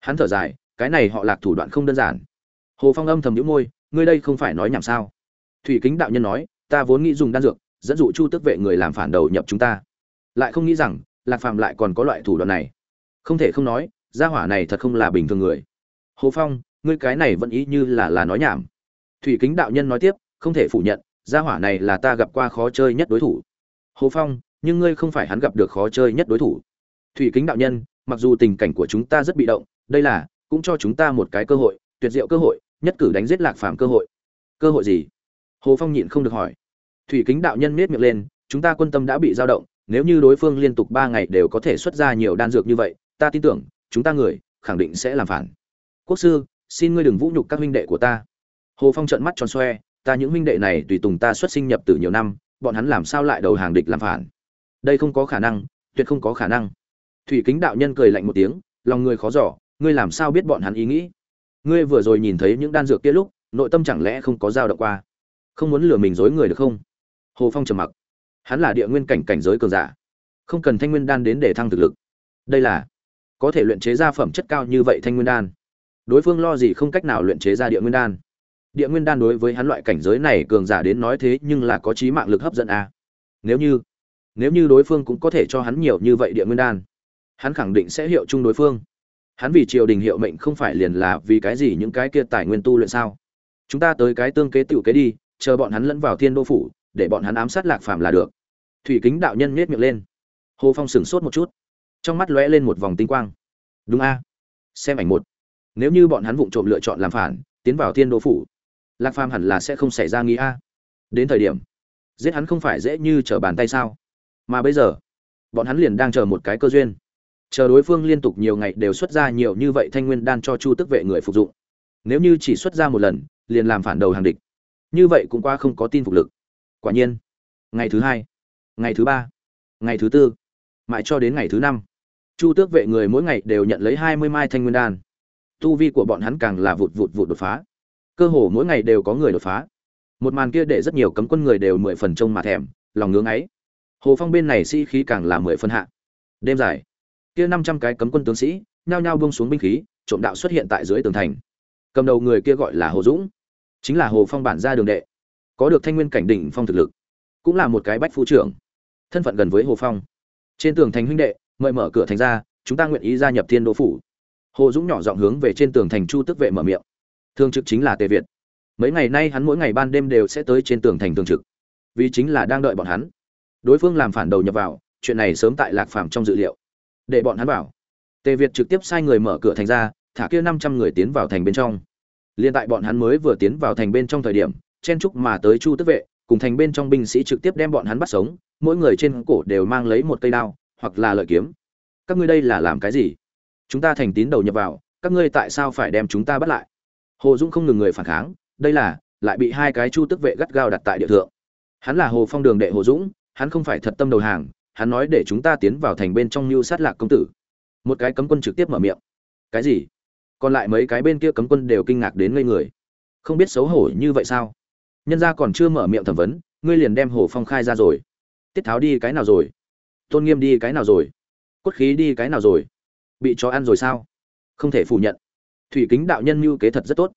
Hắn thở dài, cái này họ lạc thủ đoạn không đơn giản. Hồ phong âm thầm nhíu môi, ngươi đây không phải nói nhảm sao? Thủy kính đạo nhân nói, ta vốn nghĩ dùng đan dược, dẫn dụ chu tức vệ người làm phản đầu nhập chúng ta. Lại không nghĩ rằng, lạc phàm lại còn có loại thủ đoạn này. Không thể không nói, gia hỏa này thật không là bình thường người. Hồ phong, ngươi cái này vẫn ý như là là nói nhảm. Thủy kính đạo nhân nói tiếp, không thể phủ nhận, gia hỏa này là ta gặp qua khó chơi nhất đối thủ. Hồ phong, nhưng ngươi không phải hắn gặp được khó chơi nhất đối thủ thủy kính đạo nhân, mặc dù tình cảnh của chúng ta rất bị động, đây là, cũng cho chúng ta một cái cơ hội, tuyệt diệu cơ hội, nhất cử đánh giết lạc phàm cơ hội. Cơ hội gì? Hồ phong nhịn không được hỏi. Thủy kính đạo nhân miết miệng lên, chúng ta quân tâm đã bị dao động, nếu như đối phương liên tục ba ngày đều có thể xuất ra nhiều đan dược như vậy, ta tin tưởng, chúng ta người, khẳng định sẽ làm phản. Quốc sư, xin ngươi đừng vũ nhục các huynh đệ của ta. Hồ phong trợn mắt tròn xoe, ta những huynh đệ này tùy tùng ta xuất sinh nhập từ nhiều năm, bọn hắn làm sao lại đầu hàng địch làm phản? Đây không có khả năng, tuyệt không có khả năng thủy kính đạo nhân cười lạnh một tiếng, lòng người khó giỏ ngươi làm sao biết bọn hắn ý nghĩ? Ngươi vừa rồi nhìn thấy những đan dược kia lúc, nội tâm chẳng lẽ không có dao động qua? Không muốn lừa mình dối người được không? Hồ phong trầm mặc. Hắn là địa nguyên cảnh cảnh giới cường giả, không cần thanh nguyên đan đến để thăng thực lực. Đây là, có thể luyện chế ra phẩm chất cao như vậy thanh nguyên đan. Đối phương lo gì không cách nào luyện chế ra địa nguyên đan. Địa nguyên đan đối với hắn loại cảnh giới này cường giả đến nói thế nhưng là có trí mạng lực hấp dẫn a. À. nếu như nếu như đối phương cũng có thể cho hắn nhiều như vậy địa nguyên đan hắn khẳng định sẽ hiệu chung đối phương. Hắn vì triều đình hiệu mệnh không phải liền là vì cái gì những cái kia tài nguyên tu luyện sao? Chúng ta tới cái tương kế tựu kế đi, chờ bọn hắn lẫn vào thiên đô phủ, để bọn hắn ám sát lạc phàm là được. Thủy kính đạo nhân miết miệng lên. Hồ phong sửng sốt một chút. Trong mắt lóe lên một vòng tinh quang. Đúng a. Xem ảnh một. Nếu như bọn hắn vụng trộm lựa chọn làm phản, tiến vào thiên đô phủ, lạc phàm hẳn là sẽ không xảy ra nghi a. Đến thời điểm, giết hắn không phải dễ như trở bàn tay sao? Mà bây giờ, bọn hắn liền đang chờ một cái cơ duyên chờ đối phương liên tục nhiều ngày đều xuất ra nhiều như vậy thanh nguyên đan cho chu tức vệ người phục dụng. Nếu như chỉ xuất ra một lần, liền làm phản đầu hàng địch. Như vậy cũng qua không có tin phục lực. Quả nhiên, ngày thứ hai, ngày thứ ba, ngày thứ tư, mãi cho đến ngày thứ năm, chu tước vệ người mỗi ngày đều nhận lấy hai mươi mai thanh nguyên đan. Tu vi của bọn hắn càng là vụt vụt vụt đột phá. Cơ hồ mỗi ngày đều có người đột phá. Một màn kia để rất nhiều cấm quân người đều mười phần trông mà thèm, lòng ngưỡng ấy. Hồ phong bên này sĩ khí càng là mười phân hạ. Đêm dài kia năm trăm cái cấm quân tướng sĩ, nhao nhao buông xuống binh khí, trộm đạo xuất hiện tại dưới tường thành. Cầm đầu người kia gọi là hồ dũng. Chính là hồ phong bản gia đường đệ. Có được thanh nguyên cảnh đỉnh phong thực lực. Cũng là một cái bách phu trưởng. Thân phận gần với hồ phong. Trên tường thành huynh đệ, mời mở cửa thành ra, chúng ta nguyện ý gia nhập thiên đô phủ. Hồ dũng nhỏ giọng hướng về trên tường thành chu tức vệ mở miệng. Thương trực chính là tề việt. Mấy ngày nay hắn mỗi ngày ban đêm đều sẽ tới trên tường thành thường trực. Vì chính là đang đợi bọn hắn. Đối phương làm phản đầu nhập vào, chuyện này sớm tại lạc phàm trong dự liệu để bọn hắn bảo tề việt trực tiếp sai người mở cửa thành ra, thả kia năm trăm người tiến vào thành bên trong. Liên tại bọn hắn mới vừa tiến vào thành bên trong thời điểm, chen trúc mà tới chu tức vệ, cùng thành bên trong binh sĩ trực tiếp đem bọn hắn bắt sống, mỗi người trên cổ đều mang lấy một cây đao, hoặc là lợi kiếm. Các ngươi đây là làm cái gì? Chúng ta thành tín đầu nhập vào, các ngươi tại sao phải đem chúng ta bắt lại? Hồ dũng không ngừng người phản kháng, đây là, lại bị hai cái chu tức vệ gắt gao đặt tại địa thượng. Hắn là hồ phong đường đệ hồ dũng, hắn không phải thật tâm đầu hàng hắn nói để chúng ta tiến vào thành bên trong mưu sát lạc công tử. Một cái cấm quân trực tiếp mở miệng. Cái gì? Còn lại mấy cái bên kia cấm quân đều kinh ngạc đến ngây người. Không biết xấu hổ như vậy sao? Nhân gia còn chưa mở miệng thẩm vấn, ngươi liền đem hồ phong khai ra rồi. Tiết tháo đi cái nào rồi? Tôn nghiêm đi cái nào rồi? Cốt khí đi cái nào rồi? Bị chó ăn rồi sao? Không thể phủ nhận. Thủy kính đạo nhân mưu kế thật rất tốt.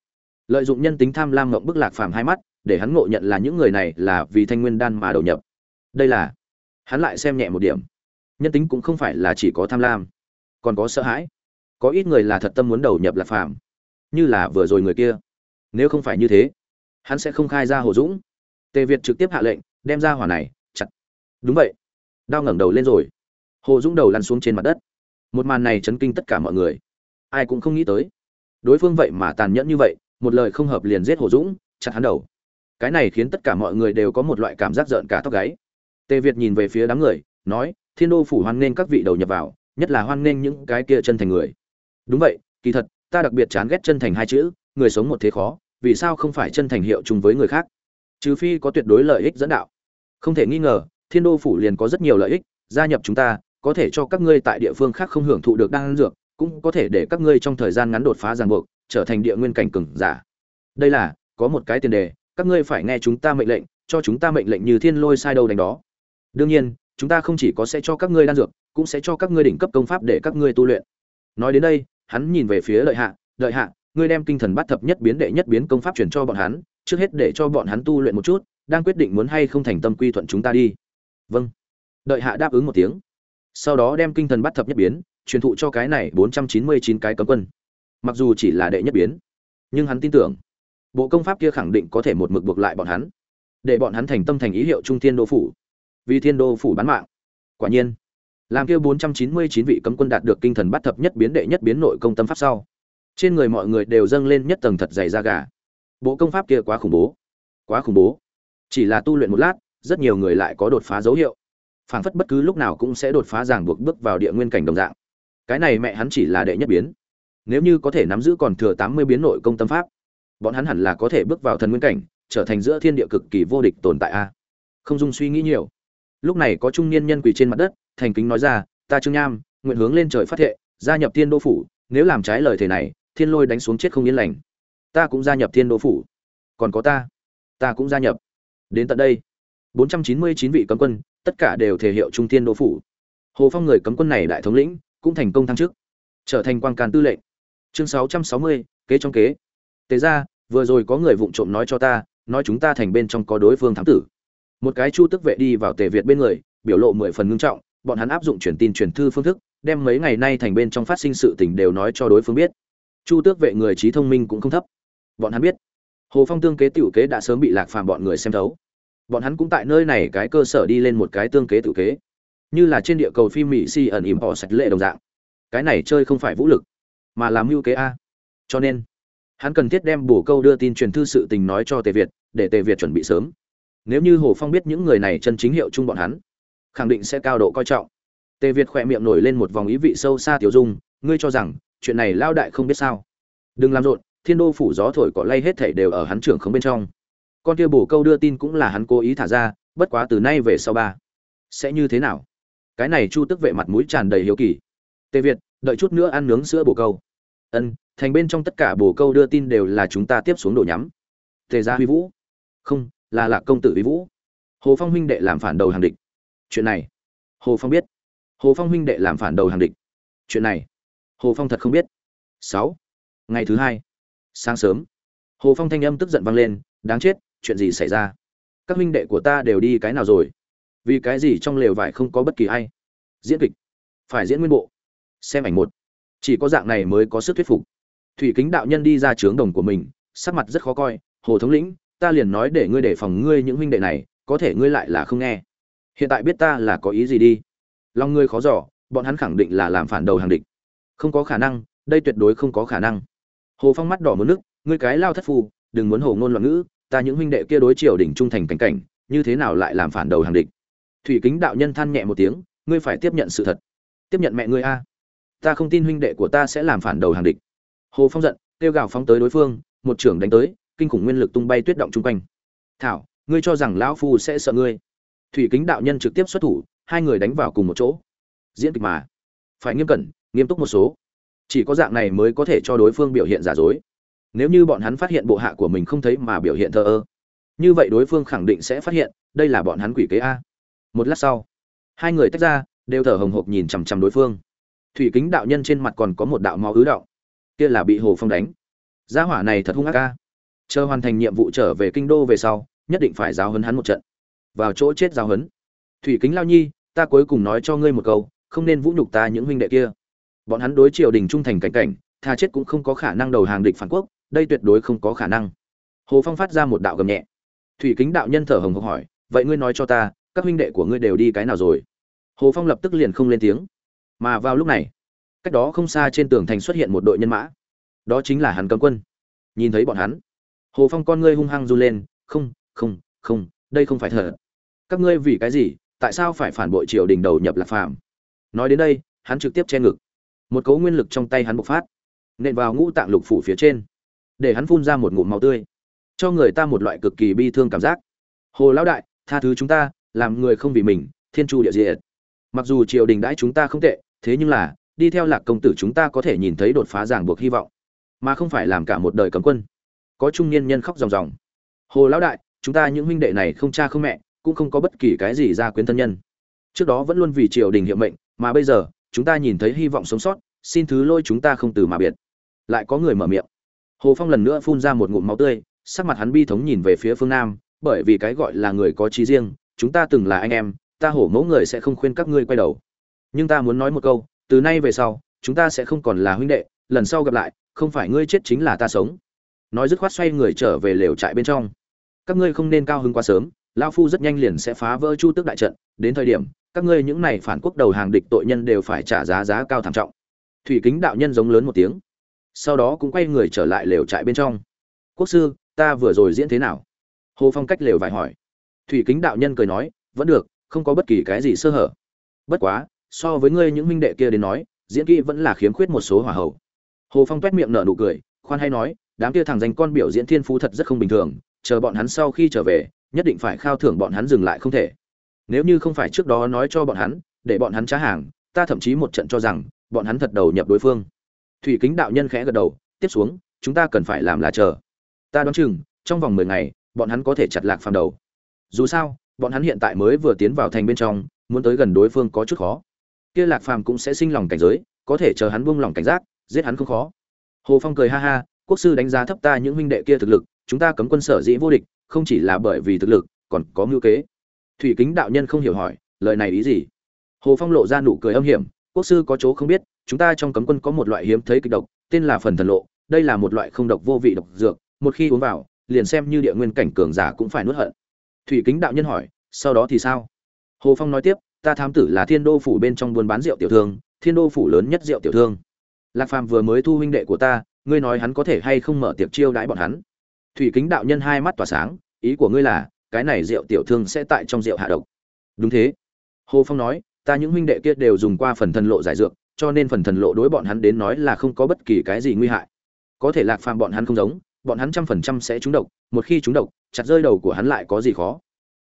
Lợi dụng nhân tính tham lam ngộng bức lạc phàm hai mắt, để hắn ngộ nhận là những người này là vì thanh nguyên đan mà đầu nhập. Đây là hắn lại xem nhẹ một điểm. Nhân tính cũng không phải là chỉ có tham lam, còn có sợ hãi. Có ít người là thật tâm muốn đầu nhập lạc phàm, như là vừa rồi người kia. Nếu không phải như thế, hắn sẽ không khai ra hồ dũng. Tề việt trực tiếp hạ lệnh, đem ra hỏa này, chặt. Đúng vậy. Đao ngẩng đầu lên rồi. Hồ dũng đầu lăn xuống trên mặt đất. Một màn này chấn kinh tất cả mọi người. Ai cũng không nghĩ tới. Đối phương vậy mà tàn nhẫn như vậy, một lời không hợp liền giết hồ dũng, chặt hắn đầu. Cái này khiến tất cả mọi người đều có một loại cảm giác rợn cả tóc gáy tề việt nhìn về phía đám người, nói, thiên đô phủ hoan nghênh các vị đầu nhập vào, nhất là hoan nghênh những cái kia chân thành người. Đúng vậy, kỳ thật, ta đặc biệt chán ghét chân thành hai chữ, người sống một thế khó, vì sao không phải chân thành hiệu chung với người khác? Trừ phi có tuyệt đối lợi ích dẫn đạo. Không thể nghi ngờ, thiên đô phủ liền có rất nhiều lợi ích, gia nhập chúng ta, có thể cho các ngươi tại địa phương khác không hưởng thụ được đan dược, cũng có thể để các ngươi trong thời gian ngắn đột phá ràng buộc, trở thành địa nguyên cảnh cường giả. Đây là, có một cái tiền đề, các ngươi phải nghe chúng ta mệnh lệnh, cho chúng ta mệnh lệnh như thiên lôi sai đâu đánh đó đương nhiên, chúng ta không chỉ có sẽ cho các ngươi đan dược, cũng sẽ cho các ngươi đỉnh cấp công pháp để các ngươi tu luyện. Nói đến đây, hắn nhìn về phía lợi hạ lợi hạ, ngươi đem kinh thần bắt thập nhất biến đệ nhất biến công pháp truyền cho bọn hắn, trước hết để cho bọn hắn tu luyện một chút, đang quyết định muốn hay không thành tâm quy thuận chúng ta đi. Vâng. Đợi hạ đáp ứng một tiếng. Sau đó đem kinh thần bắt thập nhất biến, truyền thụ cho cái này bốn trăm chín mươi chín cái cấm quân. Mặc dù chỉ là đệ nhất biến, nhưng hắn tin tưởng, bộ công pháp kia khẳng định có thể một mực buộc lại bọn hắn, để bọn hắn thành tâm thành ý hiệu trung thiên đô phủ vì thiên đô phủ bán mạng. Quả nhiên, làm kia bốn trăm chín mươi chín vị cấm quân đạt được kinh thần bắt thập nhất biến đệ nhất biến nội công tâm pháp sau, trên người mọi người đều dâng lên nhất tầng thật dày da gà. Bộ công pháp kia quá khủng bố, quá khủng bố. Chỉ là tu luyện một lát, rất nhiều người lại có đột phá dấu hiệu. Phảng phất bất cứ lúc nào cũng sẽ đột phá ràng buộc bước vào địa nguyên cảnh đồng dạng. Cái này mẹ hắn chỉ là đệ nhất biến. Nếu như có thể nắm giữ còn thừa tám mươi biến nội công tâm pháp, bọn hắn hẳn là có thể bước vào thần nguyên cảnh, trở thành giữa thiên địa cực kỳ vô địch tồn tại a. Không dung suy nghĩ nhiều lúc này có trung niên nhân quỳ trên mặt đất, thành kính nói ra, ta trương nham, nguyện hướng lên trời phát thệ, gia nhập thiên đô phủ, nếu làm trái lời thề này, thiên lôi đánh xuống chết không yên lành. Ta cũng gia nhập thiên đô phủ. Còn có ta ta cũng gia nhập. Đến tận đây. Bốn trăm chín mươi chín vị cấm quân, tất cả đều thể hiệu trung thiên đô phủ. Hồ phong người cấm quân này đại thống lĩnh, cũng thành công thăng chức, trở thành quan can tư lệnh. Chương sáu trăm sáu mươi, kế trong kế. Tế ra vừa rồi có người vụng trộm nói cho ta, nói chúng ta thành bên trong có đối phương thám tử một cái chu tức vệ đi vào tề việt bên người, biểu lộ mười phần ngưng trọng, bọn hắn áp dụng truyền tin truyền thư phương thức, đem mấy ngày nay thành bên trong phát sinh sự tình đều nói cho đối phương biết. Chu tước vệ người trí thông minh cũng không thấp. Bọn hắn biết, hồ phong tương kế tiểu kế đã sớm bị lạc phàm bọn người xem thấu. Bọn hắn cũng tại nơi này cái cơ sở đi lên một cái tương kế tiểu kế. Như là trên địa cầu phim mỹ si ẩn ỉm họ sạch lệ đồng dạng. Cái này chơi không phải vũ lực, mà làm mưu kế a. Cho nên, hắn cần thiết đem bổ câu đưa tin truyền thư sự tình nói cho tề việt, để tề việt chuẩn bị sớm nếu như hồ phong biết những người này chân chính hiệu chung bọn hắn, khẳng định sẽ cao độ coi trọng. Tề việt khỏe miệng nổi lên một vòng ý vị sâu xa tiểu dung, ngươi cho rằng, chuyện này lao đại không biết sao? Đừng làm rộn, thiên đô phủ gió thổi cỏ lay hết thảy đều ở hắn trưởng không bên trong. Con kia bổ câu đưa tin cũng là hắn cố ý thả ra, bất quá từ nay về sau ba, sẽ như thế nào? Cái này chu tức vệ mặt mũi tràn đầy hiếu kỳ. Tề việt, đợi chút nữa ăn nướng sữa bổ câu. Ân, thành bên trong tất cả bổ câu đưa tin đều là chúng ta tiếp xuống đồ nhắm. Tề gia huy vũ. Không là lạc công tử Vi vũ. Hồ phong huynh đệ làm phản đầu hàng địch. Chuyện này, hồ phong biết. Hồ phong huynh đệ làm phản đầu hàng địch. Chuyện này, hồ phong thật không biết. Sáu, ngày thứ hai, sáng sớm, hồ phong thanh âm tức giận vang lên, đáng chết, chuyện gì xảy ra? Các huynh đệ của ta đều đi cái nào rồi? Vì cái gì trong lều vải không có bất kỳ ai? Diễn kịch, phải diễn nguyên bộ. Xem ảnh một. Chỉ có dạng này mới có sức thuyết phục. Thủy kính đạo nhân đi ra trướng đồng của mình, sắc mặt rất khó coi, hồ thống lĩnh ta liền nói để ngươi đề phòng ngươi những huynh đệ này, có thể ngươi lại là không nghe. Hiện tại biết ta là có ý gì đi. Lòng ngươi khó giỏ bọn hắn khẳng định là làm phản đầu hàng địch. Không có khả năng, đây tuyệt đối không có khả năng. Hồ phong mắt đỏ muốn nước, ngươi cái lao thất phù đừng muốn hồ ngôn loạn ngữ, ta những huynh đệ kia đối triều đỉnh trung thành cảnh cảnh, như thế nào lại làm phản đầu hàng địch? Thủy kính đạo nhân than nhẹ một tiếng, ngươi phải tiếp nhận sự thật. Tiếp nhận mẹ ngươi a. Ta không tin huynh đệ của ta sẽ làm phản đầu hàng địch. Hồ phong giận, kêu gào phóng tới đối phương, một trưởng đánh tới kinh khủng nguyên lực tung bay tuyết động chung quanh. Thảo, ngươi cho rằng lão phu sẽ sợ ngươi? Thủy kính đạo nhân trực tiếp xuất thủ, hai người đánh vào cùng một chỗ. Diễn kịch mà. Phải nghiêm cẩn, nghiêm túc một số. Chỉ có dạng này mới có thể cho đối phương biểu hiện giả dối. Nếu như bọn hắn phát hiện bộ hạ của mình không thấy mà biểu hiện thờ ơ, như vậy đối phương khẳng định sẽ phát hiện, đây là bọn hắn quỷ kế a. Một lát sau, hai người tách ra, đều thở hồng hộc nhìn chằm chằm đối phương. Thủy kính đạo nhân trên mặt còn có một đạo máu ứ đạo kia là bị hồ phong đánh. Gia hỏa này thật hung ác ca chờ hoàn thành nhiệm vụ trở về kinh đô về sau, nhất định phải giáo hấn hắn một trận. Vào chỗ chết giáo hấn thủy kính lao nhi, ta cuối cùng nói cho ngươi một câu, không nên vũ nhục ta những huynh đệ kia. Bọn hắn đối triều đình trung thành cảnh cảnh, tha chết cũng không có khả năng đầu hàng địch phản quốc, đây tuyệt đối không có khả năng. Hồ phong phát ra một đạo gầm nhẹ. Thủy kính đạo nhân thở hồng hộc hỏi, vậy ngươi nói cho ta, các huynh đệ của ngươi đều đi cái nào rồi? Hồ phong lập tức liền không lên tiếng. Mà vào lúc này, cách đó không xa trên tường thành xuất hiện một đội nhân mã. Đó chính là hắn cấm quân. Nhìn thấy bọn hắn hồ phong con ngươi hung hăng run lên, không không không, đây không phải thật. Các ngươi vì cái gì? Tại sao phải phản bội triều đình đầu nhập lạc phàm? Nói đến đây, hắn trực tiếp che ngực. Một cấu nguyên lực trong tay hắn bộc phát, nện vào ngũ tạng lục phủ phía trên, để hắn phun ra một ngụm máu tươi, cho người ta một loại cực kỳ bi thương cảm giác. Hồ lão đại, tha thứ chúng ta, làm người không vì mình, thiên chu địa diệt. Mặc dù triều đình đãi chúng ta không tệ, thế nhưng là, đi theo lạc công tử chúng ta có thể nhìn thấy đột phá ràng buộc hy vọng, mà không phải làm cả một đời cấm quân có trung niên nhân khóc ròng ròng. Hồ lão đại, chúng ta những huynh đệ này không cha không mẹ, cũng không có bất kỳ cái gì ra quyến thân nhân. Trước đó vẫn luôn vì triều đình hiệu mệnh, mà bây giờ, chúng ta nhìn thấy hy vọng sống sót, xin thứ lôi chúng ta không từ mà biệt. Lại có người mở miệng. Hồ phong lần nữa phun ra một ngụm máu tươi, sắc mặt hắn bi thống nhìn về phía phương nam, bởi vì cái gọi là người có trí riêng, chúng ta từng là anh em, ta hổ mẫu người sẽ không khuyên các ngươi quay đầu. Nhưng ta muốn nói một câu, từ nay về sau, chúng ta sẽ không còn là huynh đệ, lần sau gặp lại, không phải ngươi chết chính là ta sống nói dứt khoát xoay người trở về lều trại bên trong. Các ngươi không nên cao hứng quá sớm lao phu rất nhanh liền sẽ phá vỡ chu tước đại trận, đến thời điểm, các ngươi những này phản quốc đầu hàng địch tội nhân đều phải trả giá giá cao thảm trọng. Thủy kính đạo nhân giống lớn một tiếng, sau đó cũng quay người trở lại lều trại bên trong. Quốc sư, ta vừa rồi diễn thế nào? Hồ phong cách lều vải hỏi. Thủy kính đạo nhân cười nói, vẫn được, không có bất kỳ cái gì sơ hở. Bất quá, so với ngươi những minh đệ kia đến nói, diễn kỹ vẫn là khiếm khuyết một số hỏa hậu hồ phong t miệng nở nụ cười, khoan hay nói đám kia thằng danh con biểu diễn thiên phú thật rất không bình thường, chờ bọn hắn sau khi trở về, nhất định phải khao thưởng bọn hắn dừng lại không thể. Nếu như không phải trước đó nói cho bọn hắn, để bọn hắn trả hàng, ta thậm chí một trận cho rằng, bọn hắn thật đầu nhập đối phương. Thủy kính đạo nhân khẽ gật đầu, tiếp xuống, chúng ta cần phải làm là chờ. Ta đoán chừng, trong vòng mười ngày, bọn hắn có thể chặt lạc phàm đầu. Dù sao, bọn hắn hiện tại mới vừa tiến vào thành bên trong, muốn tới gần đối phương có chút khó. Kia lạc phàm cũng sẽ sinh lòng cảnh giới, có thể chờ hắn buông lòng cảnh giác, giết hắn không khó. Hồ phong cười ha ha quốc sư đánh giá thấp ta những huynh đệ kia thực lực, chúng ta cấm quân sở dĩ vô địch, không chỉ là bởi vì thực lực, còn có mưu kế. Thủy kính đạo nhân không hiểu hỏi, lời này ý gì? Hồ phong lộ ra nụ cười âm hiểm, quốc sư có chỗ không biết, chúng ta trong cấm quân có một loại hiếm thấy kịch độc, tên là phần thần lộ, đây là một loại không độc vô vị độc dược, một khi uống vào, liền xem như địa nguyên cảnh cường giả cũng phải nuốt hận. Thủy kính đạo nhân hỏi, sau đó thì sao? Hồ phong nói tiếp, ta thám tử là thiên đô phủ bên trong buôn bán rượu tiểu thương, thiên đô phủ lớn nhất rượu tiểu thương. Lạc phàm vừa mới thu huynh đệ của ta ngươi nói hắn có thể hay không mở tiệc chiêu đãi bọn hắn? Thủy kính đạo nhân hai mắt tỏa sáng, ý của ngươi là, cái này rượu tiểu thương sẽ tại trong rượu hạ độc. Đúng thế. Hồ phong nói, ta những huynh đệ kia đều dùng qua phần thần lộ giải dược, cho nên phần thần lộ đối bọn hắn đến nói là không có bất kỳ cái gì nguy hại. Có thể lạc phàm bọn hắn không giống, bọn hắn trăm phần trăm sẽ trúng độc, một khi trúng độc, chặt rơi đầu của hắn lại có gì khó?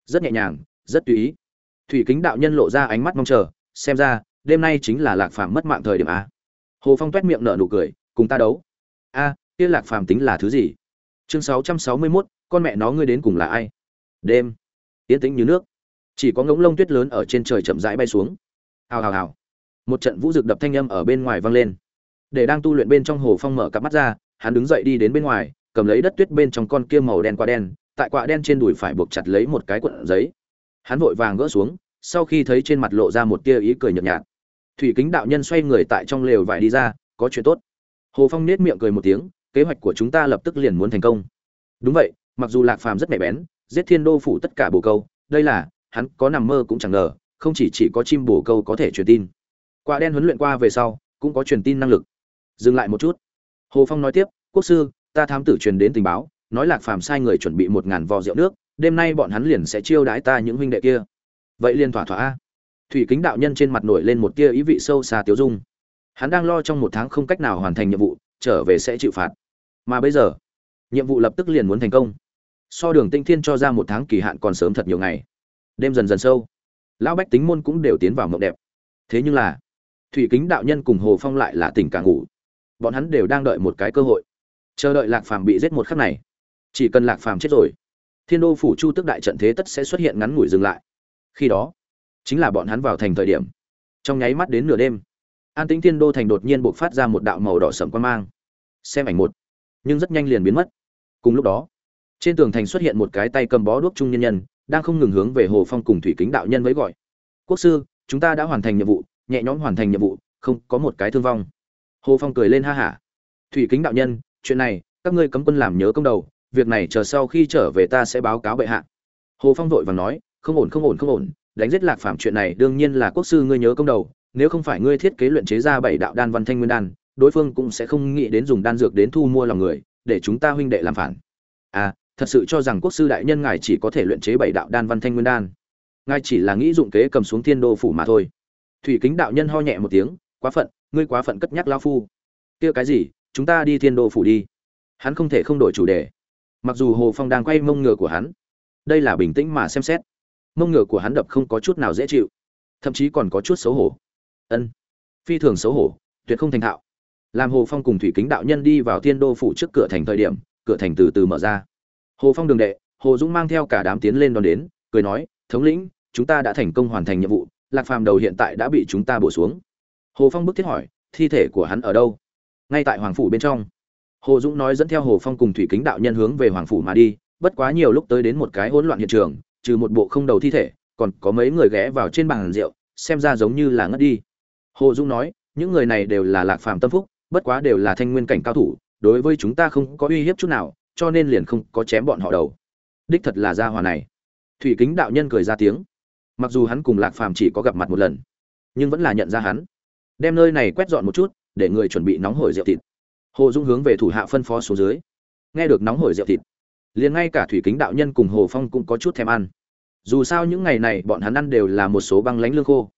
Rất nhẹ nhàng, rất tùy ý. Thủy kính đạo nhân lộ ra ánh mắt mong chờ, xem ra, đêm nay chính là lạc phàm mất mạng thời điểm a. Hồ phong t miệng nở nụ cười, cùng ta đấu a, kia lạc phàm tính là thứ gì? Chương sáu trăm sáu mươi mốt, con mẹ nó ngươi đến cùng là ai? Đêm, yên tĩnh như nước. Chỉ có ngỗng lông tuyết lớn ở trên trời chậm rãi bay xuống. Hào hào hào. Một trận vũ rực đập thanh âm ở bên ngoài vang lên. Để đang tu luyện bên trong hồ phong mở cặp mắt ra, hắn đứng dậy đi đến bên ngoài, cầm lấy đất tuyết bên trong con kia màu đen qua đen, tại quạ đen trên đùi phải buộc chặt lấy một cái cuộn giấy. Hắn vội vàng gỡ xuống, sau khi thấy trên mặt lộ ra một tia ý cười nhợt nhạt. Thủy kính đạo nhân xoay người tại trong lều vải đi ra, có chuyện tốt hồ phong nét miệng cười một tiếng, kế hoạch của chúng ta lập tức liền muốn thành công. Đúng vậy, mặc dù lạc phàm rất mẻ bén, giết thiên đô phủ tất cả bồ câu, đây là, hắn có nằm mơ cũng chẳng ngờ, không chỉ chỉ có chim bồ câu có thể truyền tin. Quả đen huấn luyện qua về sau, cũng có truyền tin năng lực. Dừng lại một chút. Hồ phong nói tiếp, quốc sư, ta thám tử truyền đến tình báo, nói lạc phàm sai người chuẩn bị một ngàn vò rượu nước, đêm nay bọn hắn liền sẽ chiêu đái ta những huynh đệ kia. Vậy liền thỏa thỏa a. Thủy kính đạo nhân trên mặt nổi lên một tia ý vị sâu xa tiêu dung hắn đang lo trong một tháng không cách nào hoàn thành nhiệm vụ, trở về sẽ chịu phạt. Mà bây giờ, nhiệm vụ lập tức liền muốn thành công. So đường tinh thiên cho ra một tháng kỳ hạn còn sớm thật nhiều ngày. Đêm dần dần sâu, lão bách tính môn cũng đều tiến vào mộng đẹp. Thế nhưng là, thủy kính đạo nhân cùng hồ phong lại là tỉnh cả ngủ. Bọn hắn đều đang đợi một cái cơ hội. Chờ đợi lạc phàm bị giết một khắc này. Chỉ cần lạc phàm chết rồi, thiên đô phủ chu tức đại trận thế tất sẽ xuất hiện ngắn ngủi dừng lại. Khi đó, chính là bọn hắn vào thành thời điểm. Trong nháy mắt đến nửa đêm an tĩnh thiên đô thành đột nhiên buộc phát ra một đạo màu đỏ sẫm quan mang. Xem ảnh một. Nhưng rất nhanh liền biến mất. Cùng lúc đó, trên tường thành xuất hiện một cái tay cầm bó đuốc trung nhân nhân, đang không ngừng hướng về hồ phong cùng thủy kính đạo nhân với gọi. Quốc sư, chúng ta đã hoàn thành nhiệm vụ, nhẹ nhõm hoàn thành nhiệm vụ, không có một cái thương vong. Hồ phong cười lên ha hả. Thủy kính đạo nhân, chuyện này, các ngươi cấm quân làm nhớ công đầu, việc này chờ sau khi trở về ta sẽ báo cáo bệ hạ. Hồ phong vội vàng nói, không ổn không ổn không ổn, đánh giết lạc phạm chuyện này đương nhiên là quốc sư ngươi nhớ công đầu nếu không phải ngươi thiết kế luyện chế ra bảy đạo đan văn thanh nguyên đan, đối phương cũng sẽ không nghĩ đến dùng đan dược đến thu mua lòng người, để chúng ta huynh đệ làm phản. À thật sự cho rằng quốc sư đại nhân ngài chỉ có thể luyện chế bảy đạo đan văn thanh nguyên đan. Ngài chỉ là nghĩ dụng kế cầm xuống thiên đô phủ mà thôi. Thủy kính đạo nhân ho nhẹ một tiếng, quá phận, ngươi quá phận cất nhắc lão phu. Kia cái gì, chúng ta đi thiên đô phủ đi. Hắn không thể không đổi chủ đề. Mặc dù hồ phong đang quay mông ngựa của hắn, đây là bình tĩnh mà xem xét. Mông ngựa của hắn đập không có chút nào dễ chịu, thậm chí còn có chút xấu hổ ân. Phi thường xấu hổ, tuyệt không thành thạo. Làm hồ phong cùng thủy kính đạo nhân đi vào thiên đô phủ trước cửa thành thời điểm, cửa thành từ từ mở ra. Hồ phong đường đệ, hồ dũng mang theo cả đám tiến lên đón đến, cười nói, thống lĩnh, chúng ta đã thành công hoàn thành nhiệm vụ, lạc phàm đầu hiện tại đã bị chúng ta bổ xuống. Hồ phong bức thiết hỏi, thi thể của hắn ở đâu? Ngay tại hoàng phủ bên trong. Hồ dũng nói dẫn theo hồ phong cùng thủy kính đạo nhân hướng về hoàng phủ mà đi, bất quá nhiều lúc tới đến một cái hỗn loạn hiện trường, trừ một bộ không đầu thi thể, còn có mấy người ghé vào trên bàn rượu, xem ra giống như là ngất đi hồ Dung nói, những người này đều là lạc phàm tâm phúc, bất quá đều là thanh nguyên cảnh cao thủ, đối với chúng ta không có uy hiếp chút nào, cho nên liền không có chém bọn họ đầu. Đích thật là gia hỏa này. Thủy kính đạo nhân cười ra tiếng. Mặc dù hắn cùng lạc phàm chỉ có gặp mặt một lần, nhưng vẫn là nhận ra hắn. Đem nơi này quét dọn một chút, để người chuẩn bị nóng hổi rượu thịt. Hồ dung hướng về thủ hạ phân phó xuống dưới. Nghe được nóng hổi rượu thịt, liền ngay cả thủy kính đạo nhân cùng hồ phong cũng có chút thèm ăn. Dù sao những ngày này bọn hắn ăn đều là một số băng lánh lương khô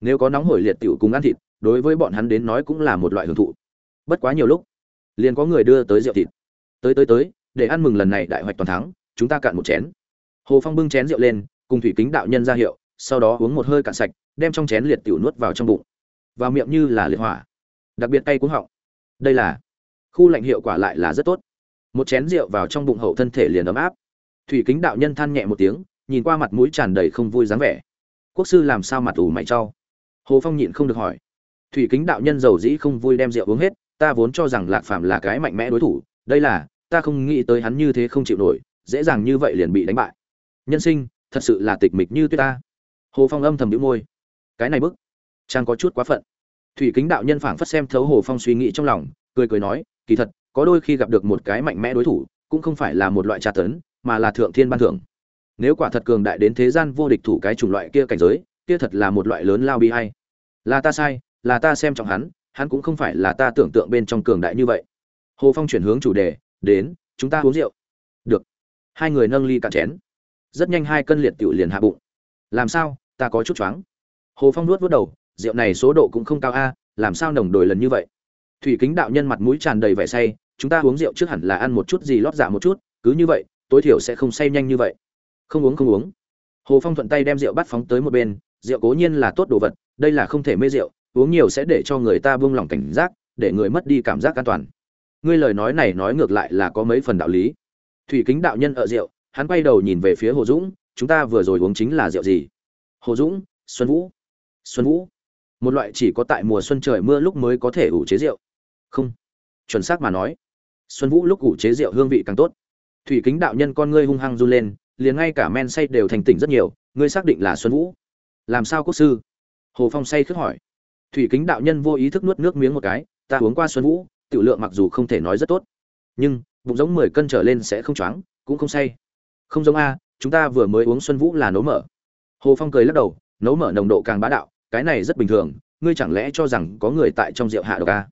nếu có nóng hổi liệt tiểu cùng ăn thịt, đối với bọn hắn đến nói cũng là một loại hưởng thụ. Bất quá nhiều lúc, liền có người đưa tới rượu thịt. Tới tới tới, để ăn mừng lần này đại hoạch toàn thắng, chúng ta cạn một chén. Hồ phong bưng chén rượu lên, cùng thủy kính đạo nhân ra hiệu, sau đó uống một hơi cạn sạch, đem trong chén liệt tiểu nuốt vào trong bụng. Vào miệng như là liệt hỏa. Đặc biệt tay cuống họng. Đây là, khu lạnh hiệu quả lại là rất tốt. Một chén rượu vào trong bụng hậu thân thể liền ấm áp. Thủy kính đạo nhân than nhẹ một tiếng, nhìn qua mặt mũi tràn đầy không vui dáng vẻ. Quốc sư làm sao mặt ủ mày trao hồ phong nhịn không được hỏi. Thủy kính đạo nhân giàu dĩ không vui đem rượu uống hết, ta vốn cho rằng lạc phạm là cái mạnh mẽ đối thủ, đây là, ta không nghĩ tới hắn như thế không chịu nổi, dễ dàng như vậy liền bị đánh bại. Nhân sinh, thật sự là tịch mịch như tuyết ta. Hồ phong âm thầm đĩu môi. Cái này bức trang có chút quá phận. Thủy kính đạo nhân phảng phất xem thấu hồ phong suy nghĩ trong lòng, cười cười nói, kỳ thật, có đôi khi gặp được một cái mạnh mẽ đối thủ, cũng không phải là một loại tra tấn, mà là thượng thiên ban thưởng. Nếu quả thật cường đại đến thế gian vô địch thủ cái chủng loại kia cảnh giới, kia thật là một loại lớn lao bi hay là ta sai, là ta xem trọng hắn hắn cũng không phải là ta tưởng tượng bên trong cường đại như vậy. Hồ phong chuyển hướng chủ đề, đến, chúng ta uống rượu. Được. Hai người nâng ly cạn chén. Rất nhanh hai cân liệt tiểu liền hạ bụng. Làm sao, ta có chút choáng. Hồ phong nuốt vớt đầu, rượu này số độ cũng không cao a, làm sao nồng đổi lần như vậy? Thủy kính đạo nhân mặt mũi tràn đầy vẻ say, chúng ta uống rượu trước hẳn là ăn một chút gì lót dạ một chút, cứ như vậy, tối thiểu sẽ không say nhanh như vậy. Không uống không uống. Hồ phong thuận tay đem rượu bắt phóng tới một bên rượu cố nhiên là tốt đồ vật, đây là không thể mê rượu, uống nhiều sẽ để cho người ta buông lỏng cảnh giác, để người mất đi cảm giác an toàn. Ngươi lời nói này nói ngược lại là có mấy phần đạo lý. Thủy kính đạo nhân ở rượu, hắn quay đầu nhìn về phía hồ dũng, chúng ta vừa rồi uống chính là rượu gì? Hồ dũng, xuân vũ. Xuân vũ. Một loại chỉ có tại mùa xuân trời mưa lúc mới có thể ủ chế rượu. Không. Chuẩn xác mà nói. Xuân vũ lúc ủ chế rượu hương vị càng tốt. Thủy kính đạo nhân con ngươi hung hăng run lên, liền ngay cả men say đều thành tỉnh rất nhiều, ngươi xác định là xuân vũ làm sao quốc sư? Hồ phong say khước hỏi. Thủy kính đạo nhân vô ý thức nuốt nước miếng một cái, ta uống qua xuân vũ, tiểu lượng mặc dù không thể nói rất tốt, nhưng bụng giống mười cân trở lên sẽ không choáng, cũng không say. Không giống a, chúng ta vừa mới uống xuân vũ là nấu mở. Hồ phong cười lắc đầu, nấu mở nồng độ càng bá đạo, cái này rất bình thường, ngươi chẳng lẽ cho rằng có người tại trong rượu hạ độc a?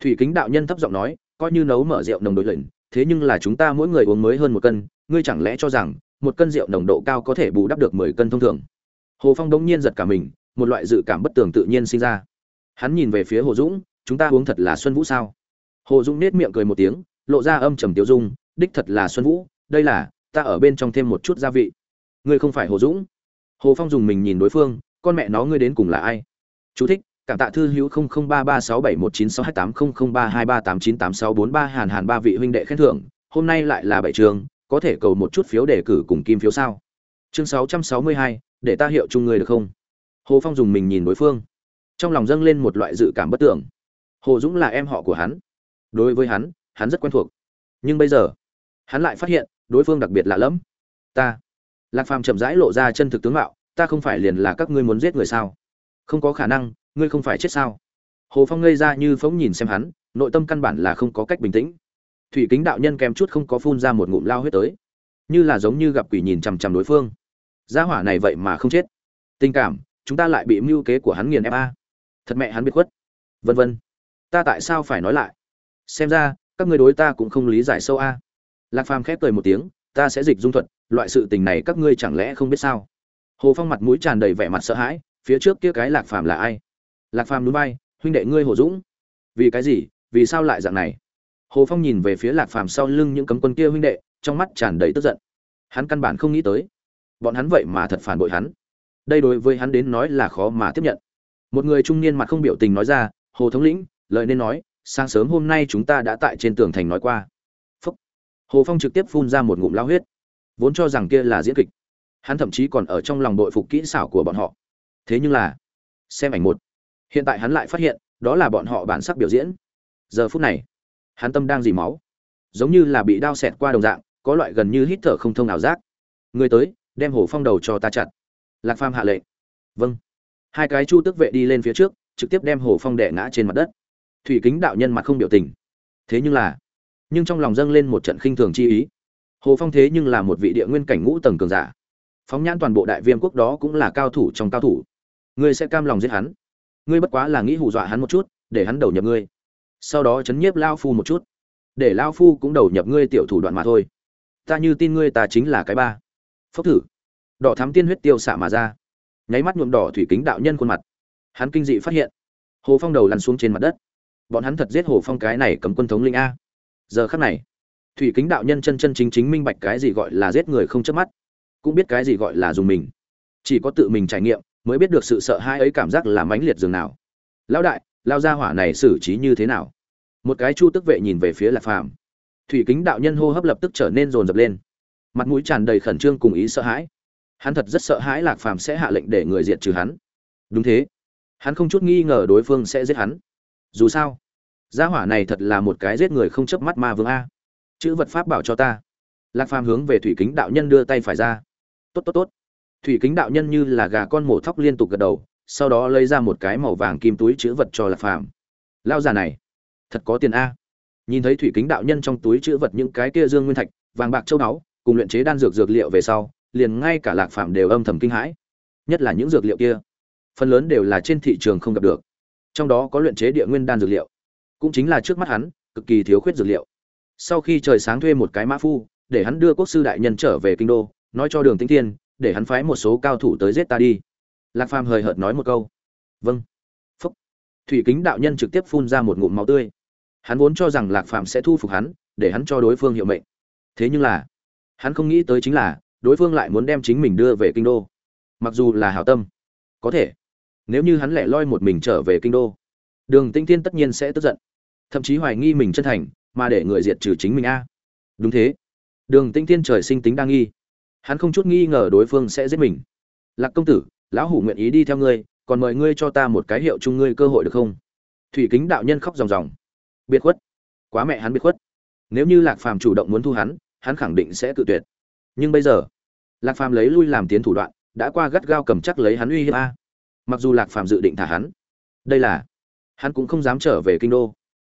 Thủy kính đạo nhân thấp giọng nói, coi như nấu mở rượu nồng độ lệnh, thế nhưng là chúng ta mỗi người uống mới hơn một cân, ngươi chẳng lẽ cho rằng một cân rượu nồng độ cao có thể bù đắp được mười cân thông thường? Hồ Phong đống nhiên giật cả mình, một loại dự cảm bất tường tự nhiên sinh ra. Hắn nhìn về phía Hồ Dũng, chúng ta uống thật là Xuân Vũ sao? Hồ Dũng nét miệng cười một tiếng, lộ ra âm trầm tiểu dung, đích thật là Xuân Vũ, đây là, ta ở bên trong thêm một chút gia vị. Ngươi không phải Hồ Dũng? Hồ Phong dùng mình nhìn đối phương, con mẹ nó ngươi đến cùng là ai? Chú thích, cảm tạ thư hữu 0033671962800323898643 Hàn Hàn ba vị huynh đệ khen thưởng, hôm nay lại là bảy trường, có thể cầu một chút phiếu đề cử cùng kim phiếu sao? Chương 662, để ta hiệu chung người được không? Hồ phong dùng mình nhìn đối phương. Trong lòng dâng lên một loại dự cảm bất tưởng. Hồ dũng là em họ của hắn. Đối với hắn hắn rất quen thuộc. Nhưng bây giờ, hắn lại phát hiện, đối phương đặc biệt lạ lẫm. Ta, lạc phàm chậm rãi lộ ra chân thực tướng mạo, ta không phải liền là các ngươi muốn giết người sao? Không có khả năng, ngươi không phải chết sao? Hồ phong ngây ra như phóng nhìn xem hắn, nội tâm căn bản là không có cách bình tĩnh. Thủy kính đạo nhân kèm chút không có phun ra một ngụm lao huyết tới. Như là giống như gặp quỷ nhìn chằm chằm đối phương gia hỏa này vậy mà không chết. Tình cảm, chúng ta lại bị mưu kế của hắn nghiền ép a. Thật mẹ hắn biết khuất. Vân vân. Ta tại sao phải nói lại? Xem ra, các ngươi đối ta cũng không lý giải sâu a. Lạc phàm khép cười một tiếng, ta sẽ dịch dung thuật, loại sự tình này các ngươi chẳng lẽ không biết sao? Hồ phong mặt mũi tràn đầy vẻ mặt sợ hãi, phía trước kia cái lạc phàm là ai? Lạc phàm núi bay, huynh đệ ngươi hồ dũng. Vì cái gì? Vì sao lại dạng này? Hồ phong nhìn về phía lạc phàm sau lưng những cấm quân kia huynh đệ, trong mắt tràn đầy tức giận. Hắn căn bản không nghĩ tới bọn hắn vậy mà thật phản bội hắn. Đây đối với hắn đến nói là khó mà tiếp nhận. Một người trung niên mặt không biểu tình nói ra, hồ thống lĩnh, lời nên nói, sáng sớm hôm nay chúng ta đã tại trên tường thành nói qua. Phúc. hồ phong trực tiếp phun ra một ngụm lao huyết, vốn cho rằng kia là diễn kịch. Hắn thậm chí còn ở trong lòng đội phục kỹ xảo của bọn họ. Thế nhưng là, xem ảnh một, hiện tại hắn lại phát hiện, đó là bọn họ bản sắc biểu diễn. Giờ phút này, hắn tâm đang dì máu, giống như là bị đao xẹt qua đồng dạng, có loại gần như hít thở không thông nào giác. Người tới đem hồ phong đầu cho ta chặt. Lạc phàm hạ lệnh. Vâng. Hai cái chu tức vệ đi lên phía trước, trực tiếp đem hồ phong đẻ ngã trên mặt đất. Thủy kính đạo nhân mặt không biểu tình. Thế nhưng là, nhưng trong lòng dâng lên một trận khinh thường chi ý. Hồ phong thế nhưng là một vị địa nguyên cảnh ngũ tầng cường giả. Phóng nhãn toàn bộ đại viêm quốc đó cũng là cao thủ trong cao thủ. Ngươi sẽ cam lòng giết hắn. Ngươi bất quá là nghĩ hù dọa hắn một chút, để hắn đầu nhập ngươi. Sau đó chấn nhiếp lao phu một chút. Để lao phu cũng đầu nhập ngươi tiểu thủ đoạn mà thôi. Ta như tin ngươi ta chính là cái ba phốc thử. Đỏ thắm tiên huyết tiêu xạ mà ra. Nháy mắt nhuộm đỏ thủy kính đạo nhân khuôn mặt. Hắn kinh dị phát hiện. Hồ phong đầu lăn xuống trên mặt đất. Bọn hắn thật giết hồ phong cái này cấm quân thống linh a. Giờ khắc này, thủy kính đạo nhân chân chân chính chính minh bạch cái gì gọi là giết người không chớp mắt, cũng biết cái gì gọi là dùng mình. Chỉ có tự mình trải nghiệm, mới biết được sự sợ hãi ấy cảm giác là mãnh liệt dường nào. Lão đại lao ra hỏa này xử trí như thế nào? Một cái chu tức vệ nhìn về phía lạc phàm. Thủy kính đạo nhân hô hấp lập tức trở nên rồn rập lên mặt mũi tràn đầy khẩn trương cùng ý sợ hãi. Hắn thật rất sợ hãi lạc phàm sẽ hạ lệnh để người diệt trừ hắn. Đúng thế. Hắn không chút nghi ngờ đối phương sẽ giết hắn. Dù sao, gia hỏa này thật là một cái giết người không chớp mắt ma vương a. Chữ vật pháp bảo cho ta. Lạc phàm hướng về thủy kính đạo nhân đưa tay phải ra. Tốt tốt tốt. Thủy kính đạo nhân như là gà con mổ thóc liên tục gật đầu, sau đó lấy ra một cái màu vàng kim túi chữ vật cho lạc phàm. Lao già này, thật có tiền a. Nhìn thấy thủy kính đạo nhân trong túi chữ vật những cái kia dương nguyên thạch, vàng bạc châu báu cùng luyện chế đan dược dược liệu về sau, liền ngay cả lạc phàm đều âm thầm kinh hãi. Nhất là những dược liệu kia, phần lớn đều là trên thị trường không gặp được. Trong đó có luyện chế địa nguyên đan dược liệu, cũng chính là trước mắt hắn, cực kỳ thiếu khuyết dược liệu. Sau khi trời sáng thuê một cái mã phu, để hắn đưa quốc sư đại nhân trở về kinh đô, nói cho đường tĩnh thiên, để hắn phái một số cao thủ tới giết ta đi. Lạc phàm hời hợt nói một câu. Vâng. Phúc. Thủy kính đạo nhân trực tiếp phun ra một ngụm máu tươi. Hắn vốn cho rằng lạc phàm sẽ thu phục hắn, để hắn cho đối phương hiệu mệnh. Thế nhưng là hắn không nghĩ tới chính là, đối phương lại muốn đem chính mình đưa về kinh đô. Mặc dù là hảo tâm. Có thể. Nếu như hắn lẻ loi một mình trở về kinh đô, đường tinh thiên tất nhiên sẽ tức giận. Thậm chí hoài nghi mình chân thành, mà để người diệt trừ chính mình a. Đúng thế. Đường tinh thiên trời sinh tính đa nghi. Hắn không chút nghi ngờ đối phương sẽ giết mình. Lạc công tử, lão hủ nguyện ý đi theo ngươi, còn mời ngươi cho ta một cái hiệu chung ngươi cơ hội được không? Thủy kính đạo nhân khóc ròng ròng. Biệt khuất. Quá mẹ hắn biệt khuất. Nếu như lạc phàm chủ động muốn thu hắn hắn khẳng định sẽ tự tuyệt. Nhưng bây giờ, lạc phàm lấy lui làm tiến thủ đoạn, đã qua gắt gao cầm chắc lấy hắn uy hiếp a. Mặc dù lạc phàm dự định thả hắn, đây là, hắn cũng không dám trở về kinh đô.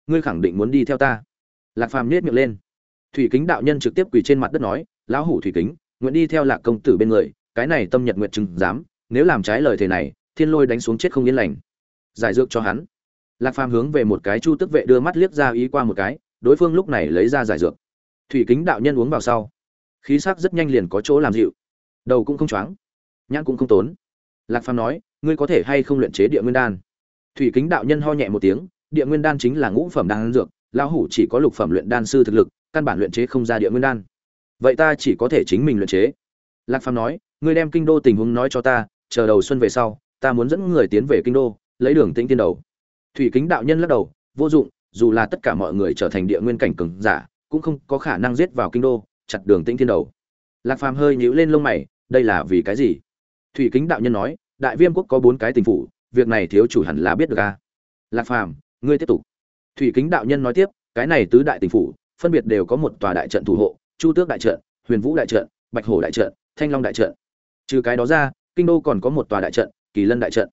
Ngươi khẳng định muốn đi theo ta. Lạc phàm nhếch miệng lên. Thủy kính đạo nhân trực tiếp quỳ trên mặt đất nói, lão hủ thủy kính, nguyện đi theo lạc công tử bên người, cái này tâm nhật nguyện chứng dám, nếu làm trái lời thề này, thiên lôi đánh xuống chết không yên lành. Giải dược cho hắn. Lạc phàm hướng về một cái chu tức vệ đưa mắt liếc ra ý qua một cái, đối phương lúc này lấy ra giải dược thủy kính đạo nhân uống vào sau. Khí sắc rất nhanh liền có chỗ làm dịu. Đầu cũng không choáng, nhãn cũng không tốn. Lạc phàm nói, ngươi có thể hay không luyện chế địa nguyên đan? Thủy kính đạo nhân ho nhẹ một tiếng, địa nguyên đan chính là ngũ phẩm đan dược, lão hủ chỉ có lục phẩm luyện đan sư thực lực, căn bản luyện chế không ra địa nguyên đan. Vậy ta chỉ có thể chính mình luyện chế. Lạc phàm nói, ngươi đem kinh đô tình huống nói cho ta, chờ đầu xuân về sau, ta muốn dẫn người tiến về kinh đô, lấy đường tĩnh tiên đầu. Thủy kính đạo nhân lắc đầu, vô dụng, dù là tất cả mọi người trở thành địa nguyên cảnh cường giả cũng không có khả năng giết vào kinh đô, chặt đường tĩnh thiên đầu. Lạc phàm hơi nhíu lên lông mày, đây là vì cái gì? Thủy kính đạo nhân nói, đại viêm quốc có bốn cái tình phủ việc này thiếu chủ hẳn là biết được a lạc phàm, ngươi tiếp tục. Thủy kính đạo nhân nói tiếp, cái này tứ đại tình phủ phân biệt đều có một tòa đại trận thủ hộ, chu tước đại trận, huyền vũ đại trận, bạch hổ đại trận, thanh long đại trận. Trừ cái đó ra, kinh đô còn có một tòa đại trận, kỳ lân đại trận.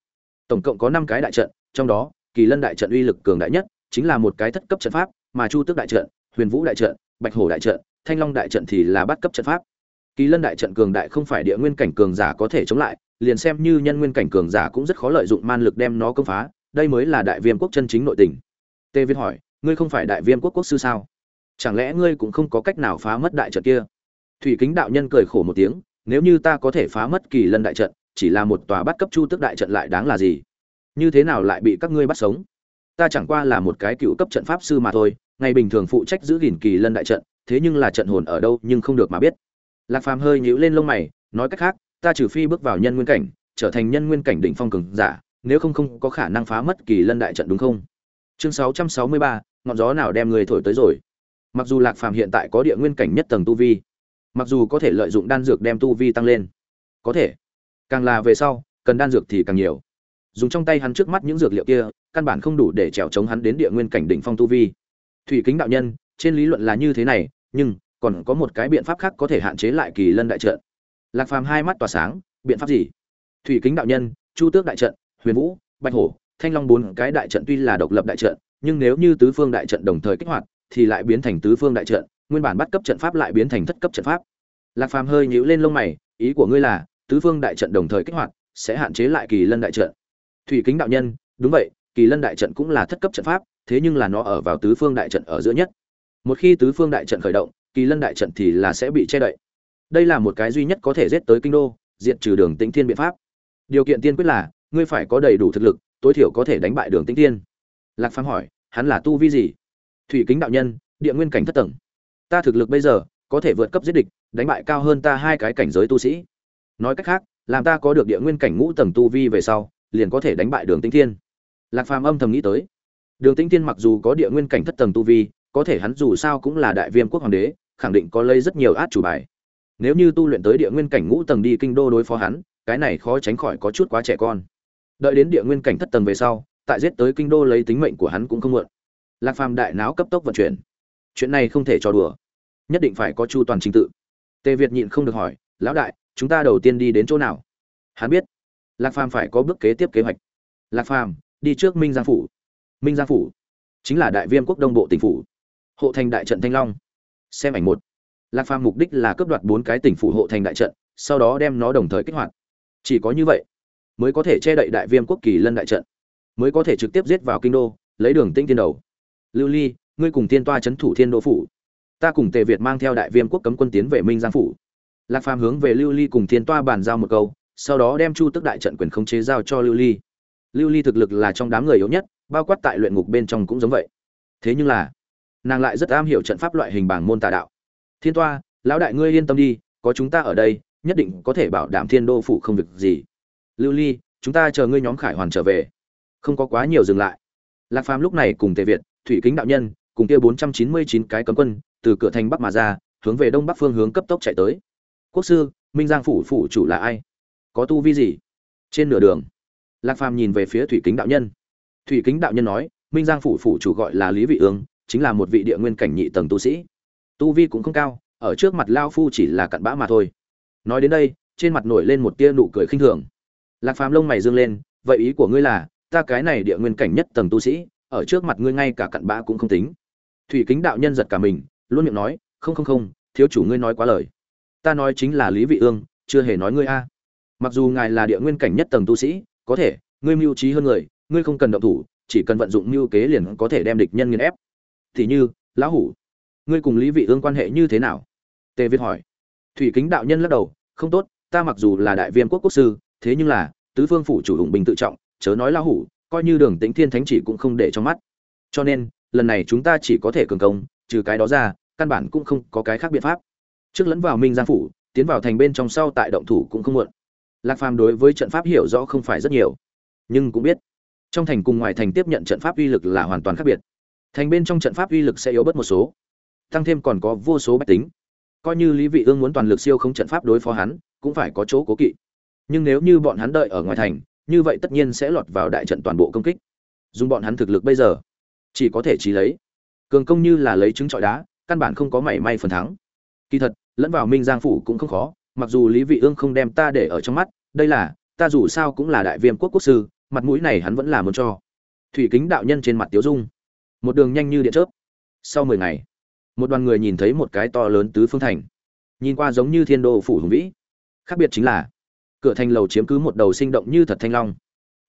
Tổng cộng có năm cái đại trận, trong đó, kỳ lân đại trận uy lực cường đại nhất, chính là một cái thất cấp trận pháp, mà chu tước đại trận huyền vũ đại trận, bạch hổ đại trận, thanh long đại trận thì là bắt cấp trận pháp. Kỳ lân đại trận cường đại không phải địa nguyên cảnh cường giả có thể chống lại, liền xem như nhân nguyên cảnh cường giả cũng rất khó lợi dụng man lực đem nó công phá, đây mới là đại viêm quốc chân chính nội tình. Tê viên hỏi, ngươi không phải đại viêm quốc quốc sư sao? Chẳng lẽ ngươi cũng không có cách nào phá mất đại trận kia? Thủy kính đạo nhân cười khổ một tiếng, nếu như ta có thể phá mất kỳ lân đại trận, chỉ là một tòa bắt cấp chu tức đại trận lại đáng là gì? Như thế nào lại bị các ngươi bắt sống? Ta chẳng qua là một cái cựu cấp trận pháp sư mà thôi ngày bình thường phụ trách giữ gìn kỳ lân đại trận thế nhưng là trận hồn ở đâu nhưng không được mà biết. Lạc phàm hơi nhíu lên lông mày nói cách khác ta trừ phi bước vào nhân nguyên cảnh trở thành nhân nguyên cảnh đỉnh phong cường giả nếu không không có khả năng phá mất kỳ lân đại trận đúng không? Chương 663, ngọn gió nào đem người thổi tới rồi? Mặc dù lạc phàm hiện tại có địa nguyên cảnh nhất tầng tu vi mặc dù có thể lợi dụng đan dược đem tu vi tăng lên có thể. Càng là về sau cần đan dược thì càng nhiều. Dùng trong tay hắn trước mắt những dược liệu kia căn bản không đủ để trèo chống hắn đến địa nguyên cảnh đỉnh phong tu vi thủy kính đạo nhân, trên lý luận là như thế này, nhưng còn có một cái biện pháp khác có thể hạn chế lại kỳ lân đại trận. Lạc phàm hai mắt tỏa sáng, biện pháp gì? Thủy kính đạo nhân, chu tước đại trận, huyền vũ, bạch hổ, thanh long bốn cái đại trận tuy là độc lập đại trận, nhưng nếu như tứ phương đại trận đồng thời kích hoạt, thì lại biến thành tứ phương đại trận, nguyên bản bắt cấp trận pháp lại biến thành thất cấp trận pháp. Lạc phàm hơi nhíu lên lông mày, ý của ngươi là, tứ phương đại trận đồng thời kích hoạt, sẽ hạn chế lại kỳ lân đại trận. Thủy kính đạo nhân, đúng vậy kỳ lân đại trận cũng là thất cấp trận pháp, thế nhưng là nó ở vào tứ phương đại trận ở giữa nhất. Một khi tứ phương đại trận khởi động, kỳ lân đại trận thì là sẽ bị che đậy. Đây là một cái duy nhất có thể giết tới kinh đô, diệt trừ đường tĩnh thiên biện pháp. Điều kiện tiên quyết là, ngươi phải có đầy đủ thực lực, tối thiểu có thể đánh bại đường tĩnh thiên. Lạc phàm hỏi, hắn là tu vi gì? Thủy kính đạo nhân, địa nguyên cảnh thất tầng. Ta thực lực bây giờ, có thể vượt cấp giết địch, đánh bại cao hơn ta hai cái cảnh giới tu sĩ. Nói cách khác, làm ta có được địa nguyên cảnh ngũ tầng tu vi về sau, liền có thể đánh bại đường tĩnh thiên lạc phàm âm thầm nghĩ tới. Đường tĩnh thiên mặc dù có địa nguyên cảnh thất tầng tu vi, có thể hắn dù sao cũng là đại viêm quốc hoàng đế, khẳng định có lấy rất nhiều át chủ bài. Nếu như tu luyện tới địa nguyên cảnh ngũ tầng đi kinh đô đối phó hắn, cái này khó tránh khỏi có chút quá trẻ con. Đợi đến địa nguyên cảnh thất tầng về sau, tại giết tới kinh đô lấy tính mệnh của hắn cũng không muộn. Lạc phàm đại não cấp tốc vận chuyển. Chuyện này không thể cho đùa. Nhất định phải có chu toàn trình tự. Tề việt nhịn không được hỏi, lão đại, chúng ta đầu tiên đi đến chỗ nào? Hắn biết, lạc phàm phải có bước kế tiếp kế hoạch. Lạc phàm đi trước minh giang phủ. Minh giang phủ chính là đại viêm quốc đông bộ tỉnh phủ, hộ thành đại trận thanh long. Xem ảnh một. Lạc phàm mục đích là cướp đoạt bốn cái tỉnh phủ hộ thành đại trận, sau đó đem nó đồng thời kích hoạt. Chỉ có như vậy mới có thể che đậy đại viêm quốc kỳ lân đại trận, mới có thể trực tiếp giết vào kinh đô, lấy đường tinh tiên đầu. Lưu ly, ngươi cùng tiên toa c h ấ n thủ thiên đô phủ. Ta cùng tề việt mang theo đại viêm quốc cấm quân tiến về minh giang phủ. Lạc phàm hướng về lưu ly cùng thiên toa bàn giao một câu, sau đó đem chu tức đại trận quyền khống chế giao cho lưu ly lưu ly thực lực là trong đám người yếu nhất, bao quát tại luyện ngục bên trong cũng giống vậy. Thế nhưng là, nàng lại rất am hiểu trận pháp loại hình bảng môn tà đạo. Thiên toa, lão đại ngươi yên tâm đi, có chúng ta ở đây, nhất định có thể bảo đảm thiên đô phủ không việc gì. Lưu ly, chúng ta chờ ngươi nhóm khải hoàn trở về. Không có quá nhiều dừng lại. Lạc phàm lúc này cùng tề việt, thủy kính đạo nhân, cùng kia bốn trăm chín mươi chín cái cấm quân, từ cửa thành bắc mà ra, hướng về đông bắc phương hướng cấp tốc chạy tới. Quốc sư, minh giang phủ phủ chủ là ai? Có tu vi gì? Trên nửa đường lạc phàm nhìn về phía thủy kính đạo nhân. Thủy kính đạo nhân nói, minh giang phủ phủ chủ gọi là lý vị ương, chính là một vị địa nguyên cảnh nhị tầng tu sĩ. Tu vi cũng không cao, ở trước mặt lao phu chỉ là cặn bã mà thôi. Nói đến đây, trên mặt nổi lên một tia nụ cười khinh thường. Lạc phàm lông mày dương lên, vậy ý của ngươi là, ta cái này địa nguyên cảnh nhất tầng tu sĩ, ở trước mặt ngươi ngay cả cặn bã cũng không tính. Thủy kính đạo nhân giật cả mình, luôn miệng nói, không không không, thiếu chủ ngươi nói quá lời. Ta nói chính là lý vị ương, chưa hề nói ngươi a. Mặc dù ngài là địa nguyên cảnh nhất tầng tu sĩ có thể, ngươi mưu trí hơn người, ngươi không cần động thủ, chỉ cần vận dụng mưu kế liền có thể đem địch nhân nghiền ép. Thì như, lão hủ, ngươi cùng lý vị ương quan hệ như thế nào? Tề việt hỏi. Thủy kính đạo nhân lắc đầu, không tốt, ta mặc dù là đại viêm quốc quốc sư, thế nhưng là, tứ phương phủ chủ hùng bình tự trọng, chớ nói lão hủ, coi như đường tĩnh thiên thánh chỉ cũng không để trong mắt. Cho nên, lần này chúng ta chỉ có thể cường công, trừ cái đó ra, căn bản cũng không có cái khác biện pháp. Trước lẫn vào minh giang phủ, tiến vào thành bên trong sau tại động thủ cũng không muộn lạc phàm đối với trận pháp hiểu rõ không phải rất nhiều, nhưng cũng biết, trong thành cùng ngoài thành tiếp nhận trận pháp uy lực là hoàn toàn khác biệt. Thành bên trong trận pháp uy lực sẽ yếu bớt một số, tăng thêm còn có vô số bách tính. Coi như lý vị ương muốn toàn lực siêu không trận pháp đối phó hắn, cũng phải có chỗ cố kỵ. Nhưng nếu như bọn hắn đợi ở ngoài thành, như vậy tất nhiên sẽ lọt vào đại trận toàn bộ công kích. Dùng bọn hắn thực lực bây giờ, chỉ có thể trí lấy. Cường công như là lấy trứng trọi đá, căn bản không có mảy may phần thắng. Kỳ thật, lẫn vào minh giang phủ cũng không khó mặc dù lý vị ương không đem ta để ở trong mắt, đây là, ta dù sao cũng là đại viêm quốc quốc sư, mặt mũi này hắn vẫn là muốn cho. Thủy kính đạo nhân trên mặt tiếu dung. Một đường nhanh như điện chớp. Sau mười ngày, một đoàn người nhìn thấy một cái to lớn tứ phương thành. Nhìn qua giống như thiên đô phủ hùng vĩ. Khác biệt chính là, cửa thành lầu chiếm cứ một đầu sinh động như thật thanh long.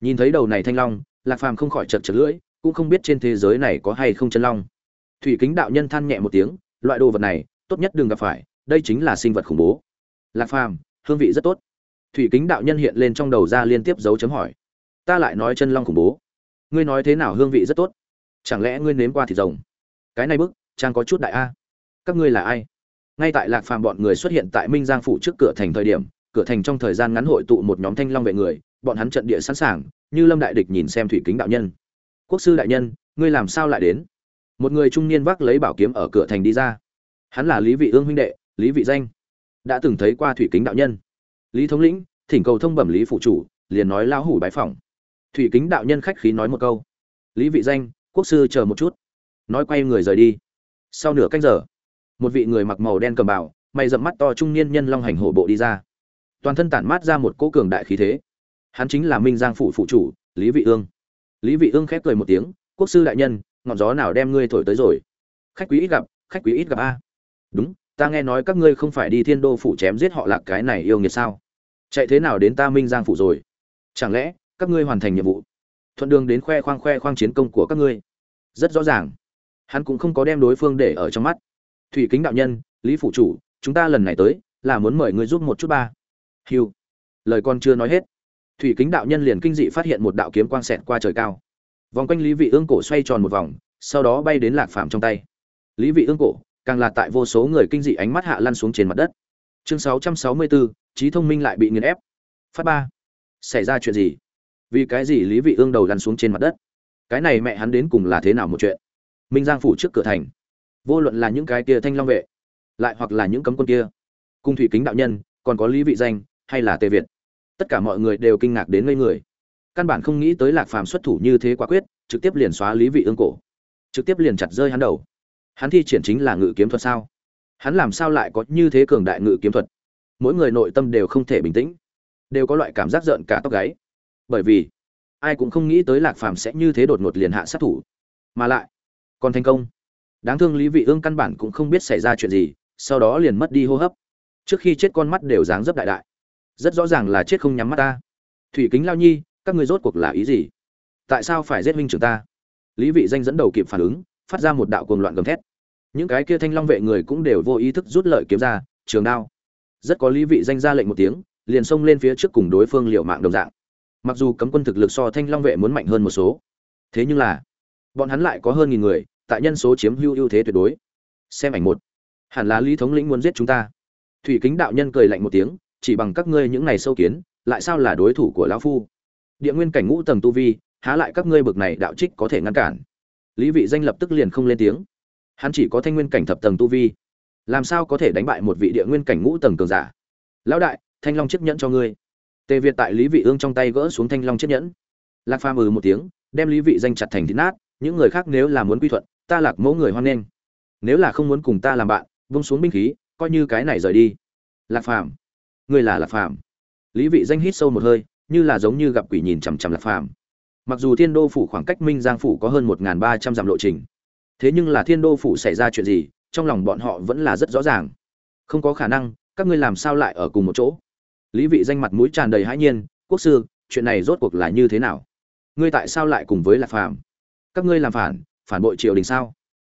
Nhìn thấy đầu này thanh long, lạc phàm không khỏi chật chật lưỡi, cũng không biết trên thế giới này có hay không chân long. Thủy kính đạo nhân than nhẹ một tiếng, loại đồ vật này, tốt nhất đừng gặp phải, đây chính là sinh vật khủng bố lạc phàm, hương vị rất tốt. Thủy kính đạo nhân hiện lên trong đầu ra liên tiếp dấu chấm hỏi. Ta lại nói chân long khủng bố. Ngươi nói thế nào hương vị rất tốt? Chẳng lẽ ngươi nếm qua thịt rồng? Cái này bức, trang có chút đại a. Các ngươi là ai? Ngay tại lạc phàm bọn người xuất hiện tại minh giang phủ trước cửa thành thời điểm, cửa thành trong thời gian ngắn hội tụ một nhóm thanh long vệ người, bọn hắn trận địa sẵn sàng, như lâm đại địch nhìn xem thủy kính đạo nhân. Quốc sư đại nhân, ngươi làm sao lại đến? Một người trung niên vác lấy bảo kiếm ở cửa thành đi ra. Hắn là lý vị ương huynh đệ, lý vị danh đã từng thấy qua thủy kính đạo nhân. Lý thống lĩnh thỉnh cầu thông bẩm lý phụ chủ liền nói lão hủ bái phỏng. Thủy kính đạo nhân khách khí nói một câu. Lý vị danh quốc sư chờ một chút. Nói quay người rời đi. Sau nửa canh giờ một vị người mặc màu đen cầm bảo, mày dậm mắt to trung niên nhân long hành hổ bộ đi ra. Toàn thân tản mát ra một cỗ cường đại khí thế. Hắn chính là minh giang phủ phụ chủ lý vị ương. Lý vị ương khép cười một tiếng quốc sư đại nhân ngọn gió nào đem ngươi thổi tới rồi? Khách quý ít gặp khách quý ít gặp a. Đúng ta nghe nói các ngươi không phải đi thiên đô phủ chém giết họ lạc cái này yêu nghiệt sao? Chạy thế nào đến ta minh giang phủ rồi? Chẳng lẽ, các ngươi hoàn thành nhiệm vụ? Thuận đường đến khoe khoang khoe khoang chiến công của các ngươi. Rất rõ ràng. Hắn cũng không có đem đối phương để ở trong mắt. Thủy kính đạo nhân, lý phủ chủ, chúng ta lần này tới, là muốn mời ngươi giúp một chút ba. Hiu. Lời con chưa nói hết. Thủy kính đạo nhân liền kinh dị phát hiện một đạo kiếm quang xẹt qua trời cao. Vòng quanh lý vị ương cổ xoay tròn một vòng, sau đó bay đến lạc phàm trong tay. Lý vị ương cổ càng là tại vô số người kinh dị ánh mắt hạ lăn xuống trên mặt đất. Chương 664, trí thông minh lại bị nghiền ép. Phát ba. Xảy ra chuyện gì? Vì cái gì lý vị ương đầu lăn xuống trên mặt đất? Cái này mẹ hắn đến cùng là thế nào một chuyện? Minh giang phủ trước cửa thành. Vô luận là những cái kia thanh long vệ lại hoặc là những cấm quân kia cung thủy kính đạo nhân còn có lý vị danh hay là tề việt tất cả mọi người đều kinh ngạc đến ngây người. Căn bản không nghĩ tới lạc phàm xuất thủ như thế quả quyết trực tiếp liền xóa lý vị ương cổ trực tiếp liền chặt rơi hắn đầu hắn thi triển chính là ngự kiếm thuật sao? Hắn làm sao lại có như thế cường đại ngự kiếm thuật? Mỗi người nội tâm đều không thể bình tĩnh, đều có loại cảm giác giận cả tóc gáy. Bởi vì, ai cũng không nghĩ tới lạc phàm sẽ như thế đột ngột liền hạ sát thủ. Mà lại, còn thành công. Đáng thương lý vị ương căn bản cũng không biết xảy ra chuyện gì, sau đó liền mất đi hô hấp. Trước khi chết con mắt đều dáng dấp đại đại. Rất rõ ràng là chết không nhắm mắt ta. Thủy kính lao nhi, các người rốt cuộc là ý gì? Tại sao phải giết huynh trưởng ta? Lý vị danh dẫn đầu kịp phản ứng phát ra một đạo cuồng loạn gầm thét. Những cái kia thanh long vệ người cũng đều vô ý thức rút lợi kiếm ra, trường đao. Rất có lý vị danh ra lệnh một tiếng, liền xông lên phía trước cùng đối phương liều mạng đồng dạng. Mặc dù cấm quân thực lực so thanh long vệ muốn mạnh hơn một số, thế nhưng là, bọn hắn lại có hơn nghìn người, tại nhân số chiếm hưu ưu thế tuyệt đối. Xem ảnh một. Hẳn là lý thống lĩnh muốn giết chúng ta. Thủy kính đạo nhân cười lạnh một tiếng, chỉ bằng các ngươi những này sâu kiến, lại sao là đối thủ của lão phu? Địa nguyên cảnh ngũ tầng tu vi, há lại các ngươi bực này đạo trích có thể ngăn cản? Lý vị danh lập tức liền không lên tiếng. Hắn chỉ có thanh nguyên cảnh thập tầng tu vi. Làm sao có thể đánh bại một vị địa nguyên cảnh ngũ tầng cường giả? Lão đại, thanh long chiếc nhẫn cho ngươi. Tề việt tại lý vị ương trong tay gỡ xuống thanh long chiếc nhẫn. Lạc phàm ừ một tiếng, đem lý vị danh chặt thành thịt nát, những người khác nếu là muốn quy thuận, ta lạc mẫu người hoan nghênh. Nếu là không muốn cùng ta làm bạn, vung xuống binh khí, coi như cái này rời đi. Lạc phàm, ngươi là lạc phàm. Lý vị danh hít sâu một hơi, như là giống như gặp quỷ nhìn chằm chằm lạc phàm mặc dù thiên đô phủ khoảng cách minh giang phủ có hơn một ba trăm dặm lộ trình, thế nhưng là thiên đô phủ xảy ra chuyện gì, trong lòng bọn họ vẫn là rất rõ ràng. Không có khả năng, các ngươi làm sao lại ở cùng một chỗ? Lý vị danh mặt mũi tràn đầy hãi nhiên, quốc sư, chuyện này rốt cuộc là như thế nào? Ngươi tại sao lại cùng với lạc phàm? Các ngươi làm phản phản bội triều đình sao?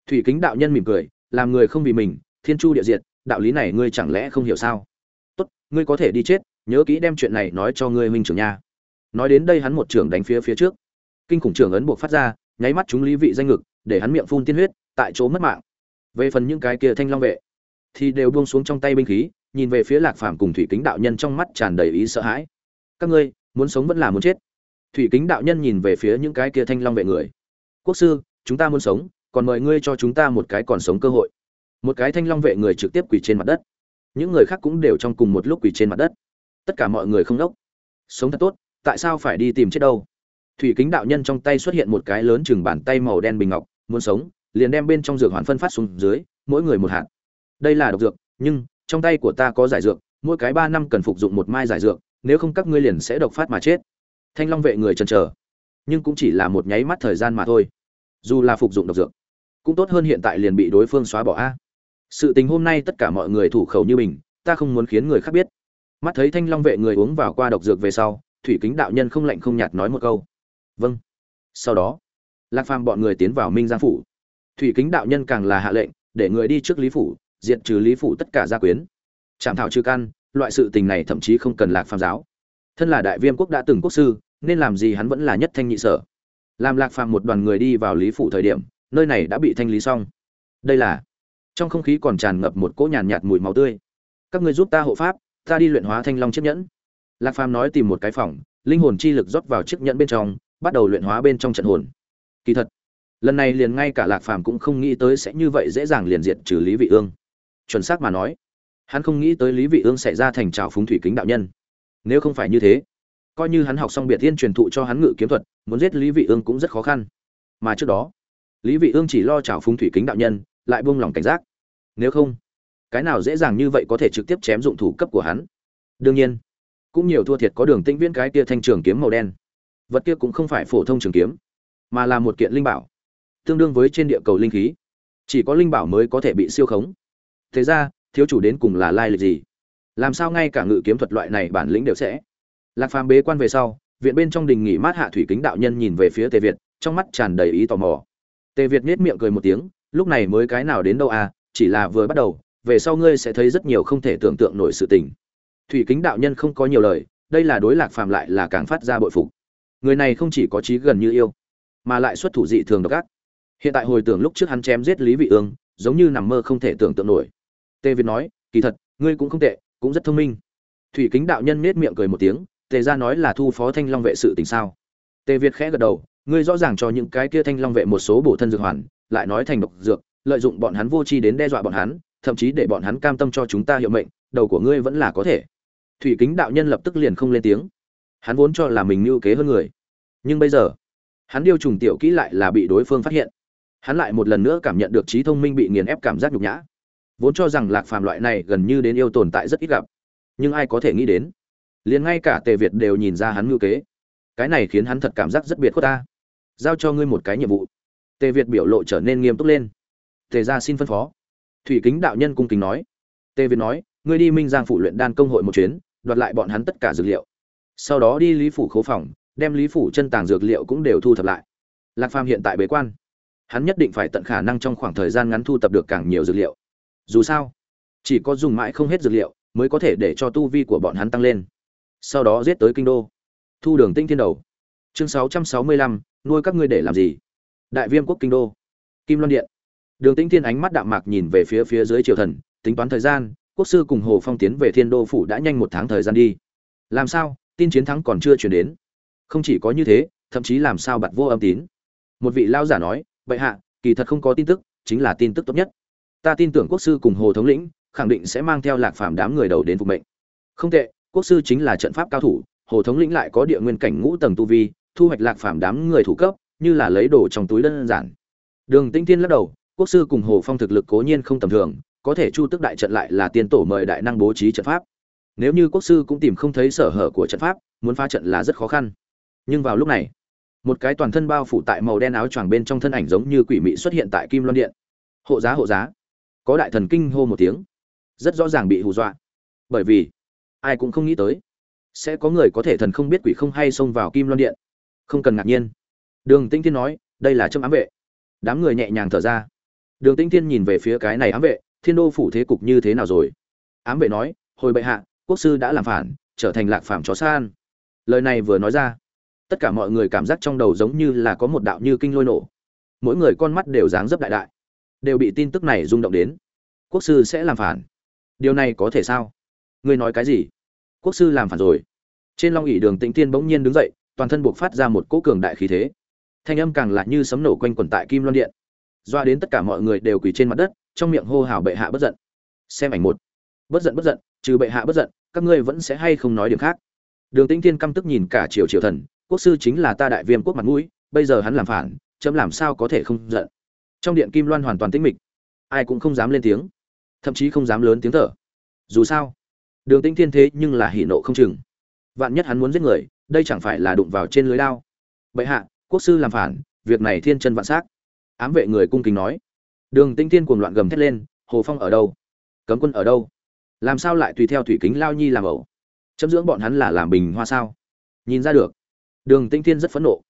Thủy kính đạo nhân mỉm cười, làm người không vì mình, thiên chu địa diệt, đạo lý này ngươi chẳng lẽ không hiểu sao? Tốt, ngươi có thể đi chết, nhớ kỹ đem chuyện này nói cho ngươi Minh trưởng nha nói đến đây hắn một trưởng đánh phía phía trước. Kinh khủng trưởng ấn buộc phát ra, nháy mắt chúng lý vị danh ngực, để hắn miệng phun tiên huyết, tại chỗ mất mạng. Về phần những cái kia thanh long vệ, thì đều buông xuống trong tay binh khí, nhìn về phía lạc phàm cùng thủy kính đạo nhân trong mắt tràn đầy ý sợ hãi. Các ngươi, muốn sống vẫn là muốn chết. Thủy kính đạo nhân nhìn về phía những cái kia thanh long vệ người. Quốc sư, chúng ta muốn sống, còn mời ngươi cho chúng ta một cái còn sống cơ hội. Một cái thanh long vệ người trực tiếp quỳ trên mặt đất. Những người khác cũng đều trong cùng một lúc quỳ trên mặt đất. Tất cả mọi người không đốc. Sống thật tốt tại sao phải đi tìm chết đâu? Thủy kính đạo nhân trong tay xuất hiện một cái lớn chừng bàn tay màu đen bình ngọc, muốn sống, liền đem bên trong dược hoàn phân phát xuống dưới, mỗi người một hạt. Đây là độc dược, nhưng, trong tay của ta có giải dược, mỗi cái ba năm cần phục dụng một mai giải dược, nếu không các ngươi liền sẽ độc phát mà chết. Thanh long vệ người chần chờ, nhưng cũng chỉ là một nháy mắt thời gian mà thôi. Dù là phục dụng độc dược, cũng tốt hơn hiện tại liền bị đối phương xóa bỏ a. Sự tình hôm nay tất cả mọi người thủ khẩu như mình ta không muốn khiến người khác biết. Mắt thấy thanh long vệ người uống vào qua độc dược về sau thủy kính đạo nhân không lạnh không nhạt nói một câu. Vâng. Sau đó, lạc phàm bọn người tiến vào minh giang phủ. Thủy kính đạo nhân càng là hạ lệnh, để người đi trước lý phủ diện trừ lý phủ tất cả gia quyến. Chạm thảo trừ căn, loại sự tình này thậm chí không cần lạc phàm giáo. Thân là đại viêm quốc đã từng quốc sư, nên làm gì hắn vẫn là nhất thanh nhị sở. Làm lạc phàm một đoàn người đi vào lý phủ thời điểm, nơi này đã bị thanh lý xong. Đây là, trong không khí còn tràn ngập một cỗ nhàn nhạt mùi máu tươi. Các người giúp ta hộ pháp, ta đi luyện hóa thanh long chiếc nhẫn lạc phàm nói tìm một cái phòng, linh hồn chi lực rót vào chiếc nhẫn bên trong, bắt đầu luyện hóa bên trong trận hồn. Kỳ thật, lần này liền ngay cả lạc phàm cũng không nghĩ tới sẽ như vậy dễ dàng liền diệt trừ lý vị ương. Chuẩn xác mà nói, hắn không nghĩ tới lý vị ương sẽ ra thành trào phúng thủy kính đạo nhân. Nếu không phải như thế, coi như hắn học xong biệt thiên truyền thụ cho hắn ngự kiếm thuật, muốn giết lý vị ương cũng rất khó khăn. Mà trước đó, lý vị ương chỉ lo trào phúng thủy kính đạo nhân, lại buông lòng cảnh giác. Nếu không, cái nào dễ dàng như vậy có thể trực tiếp chém dụng thủ cấp của hắn? Đương nhiên cũng nhiều thua thiệt có đường tĩnh viễn cái kia thanh trường kiếm màu đen. Vật kia cũng không phải phổ thông trường kiếm, mà là một kiện linh bảo, tương đương với trên địa cầu linh khí. Chỉ có linh bảo mới có thể bị siêu khống. Thế ra, thiếu chủ đến cùng là lai lịch gì? Làm sao ngay cả ngự kiếm thuật loại này bản lĩnh đều sẽ? Lạc phàm bế quan về sau, viện bên trong đình nghỉ mát hạ thủy kính đạo nhân nhìn về phía tề việt, trong mắt tràn đầy ý tò mò. Tề việt nhếch miệng cười một tiếng, lúc này mới cái nào đến đâu à chỉ là vừa bắt đầu, về sau ngươi sẽ thấy rất nhiều không thể tưởng tượng nổi sự tình thủy kính đạo nhân không có nhiều lời, đây là đối lạc phàm lại là càng phát ra bội phục. Người này không chỉ có trí gần như yêu, mà lại xuất thủ dị thường độc ác. Hiện tại hồi tưởng lúc trước hắn chém giết lý vị ương, giống như nằm mơ không thể tưởng tượng nổi. Tề việt nói, kỳ thật, ngươi cũng không tệ, cũng rất thông minh. Thủy kính đạo nhân nết miệng cười một tiếng, tề gia nói là thu phó thanh long vệ sự tình sao? Tề việt khẽ gật đầu, ngươi rõ ràng cho những cái kia thanh long vệ một số bổ thân dược hoàn, lại nói thành độc dược, lợi dụng bọn hắn vô tri đến đe dọa bọn hắn, thậm chí để bọn hắn cam tâm cho chúng ta hiệu mệnh, đầu của ngươi vẫn là có thể thủy kính đạo nhân lập tức liền không lên tiếng. Hắn vốn cho là mình mưu kế hơn người. Nhưng bây giờ, hắn điêu trùng tiểu kỹ lại là bị đối phương phát hiện. Hắn lại một lần nữa cảm nhận được trí thông minh bị nghiền ép cảm giác nhục nhã. Vốn cho rằng lạc phàm loại này gần như đến yêu tồn tại rất ít gặp. Nhưng ai có thể nghĩ đến, liền ngay cả tề việt đều nhìn ra hắn ngưu kế. Cái này khiến hắn thật cảm giác rất biệt khuất ta. Giao cho ngươi một cái nhiệm vụ. Tề việt biểu lộ trở nên nghiêm túc lên. Tề ra xin phân phó. Thủy kính đạo nhân cung kính nói. Tề việt nói, ngươi đi minh giang phụ luyện đan công hội một chuyến đoạt lại bọn hắn tất cả dược liệu. Sau đó đi lý phủ khố phòng, đem lý phủ chân tàng dược liệu cũng đều thu thập lại. Lạc phàm hiện tại bế quan. Hắn nhất định phải tận khả năng trong khoảng thời gian ngắn thu thập được càng nhiều dược liệu. Dù sao, chỉ có dùng mãi không hết dược liệu mới có thể để cho tu vi của bọn hắn tăng lên. Sau đó giết tới kinh đô. Thu đường tinh thiên đầu. Chương sáu trăm sáu mươi lăm, nuôi các ngươi để làm gì? Đại viêm quốc kinh đô. Kim loan điện. Đường tinh thiên ánh mắt đạm mạc nhìn về phía phía dưới triều thần, tính toán thời gian quốc sư cùng hồ phong tiến về thiên đô phủ đã nhanh một tháng thời gian đi. Làm sao? Tin chiến thắng còn chưa chuyển đến. Không chỉ có như thế, thậm chí làm sao bặt vô âm tín? Một vị lao giả nói, bệ hạ, kỳ thật không có tin tức, chính là tin tức tốt nhất. Ta tin tưởng quốc sư cùng hồ thống lĩnh, khẳng định sẽ mang theo lạc phàm đám người đầu đến phục mệnh. Không tệ, quốc sư chính là trận pháp cao thủ, hồ thống lĩnh lại có địa nguyên cảnh ngũ tầng tu vi, thu hoạch lạc phàm đám người thủ cấp, như là lấy đồ trong túi đơn giản. Đường tinh Thiên lắc đầu, quốc sư cùng hồ phong thực lực cố nhiên không tầm thường có thể chu tức đại trận lại là tiên tổ mời đại năng bố trí trận pháp. Nếu như quốc sư cũng tìm không thấy sở hở của trận pháp, muốn phá trận là rất khó khăn. Nhưng vào lúc này, một cái toàn thân bao phủ tại màu đen áo choàng bên trong thân ảnh giống như quỷ mị xuất hiện tại kim loan điện. Hộ giá hộ giá. Có đại thần kinh hô một tiếng. Rất rõ ràng bị hù dọa. Bởi vì, ai cũng không nghĩ tới, sẽ có người có thể thần không biết quỷ không hay xông vào kim loan điện. Không cần ngạc nhiên. Đường tinh thiên nói, đây là trâm ám vệ. Đám người nhẹ nhàng thở ra. Đường tinh thiên nhìn về phía cái này ám vệ thiên đô phủ thế cục như thế nào rồi? Ám vệ nói, hồi bệ hạ, quốc sư đã làm phản, trở thành lạc phàm chó san lời này vừa nói ra, tất cả mọi người cảm giác trong đầu giống như là có một đạo như kinh lôi nổ. Mỗi người con mắt đều dáng dấp đại đại, đều bị tin tức này rung động đến. Quốc sư sẽ làm phản? Điều này có thể sao? Ngươi nói cái gì? Quốc sư làm phản rồi. Trên long ỉ đường tĩnh tiên bỗng nhiên đứng dậy, toàn thân buộc phát ra một cỗ cường đại khí thế. Thanh âm càng lại như sấm nổ quanh quần tại kim loan điện. Doa đến tất cả mọi người đều quỳ trên mặt đất trong miệng hô hào bệ hạ bất giận. Xem ảnh một. Bất giận bất giận, trừ bệ hạ bất giận, các ngươi vẫn sẽ hay không nói điểm khác? Đường tĩnh thiên căm tức nhìn cả triều triều thần, quốc sư chính là ta đại viêm quốc mặt mũi, bây giờ hắn làm phản, chấm làm sao có thể không giận? Trong điện kim loan hoàn toàn tĩnh mịch. Ai cũng không dám lên tiếng, thậm chí không dám lớn tiếng thở. Dù sao, đường tĩnh thiên thế nhưng là hỉ nộ không chừng. Vạn nhất hắn muốn giết người, đây chẳng phải là đụng vào trên lưới lao bệ hạ, quốc sư làm phản, việc này thiên chân vạn s á c ám vệ người cung kính nói đường tinh tiên cuồng loạn gầm thét lên, hồ phong ở đâu? Cấm quân ở đâu? Làm sao lại tùy theo thủy kính lao nhi làm ẩu? Chấm dưỡng bọn hắn là làm bình hoa sao? Nhìn ra được, đường tinh tiên rất phẫn nộ.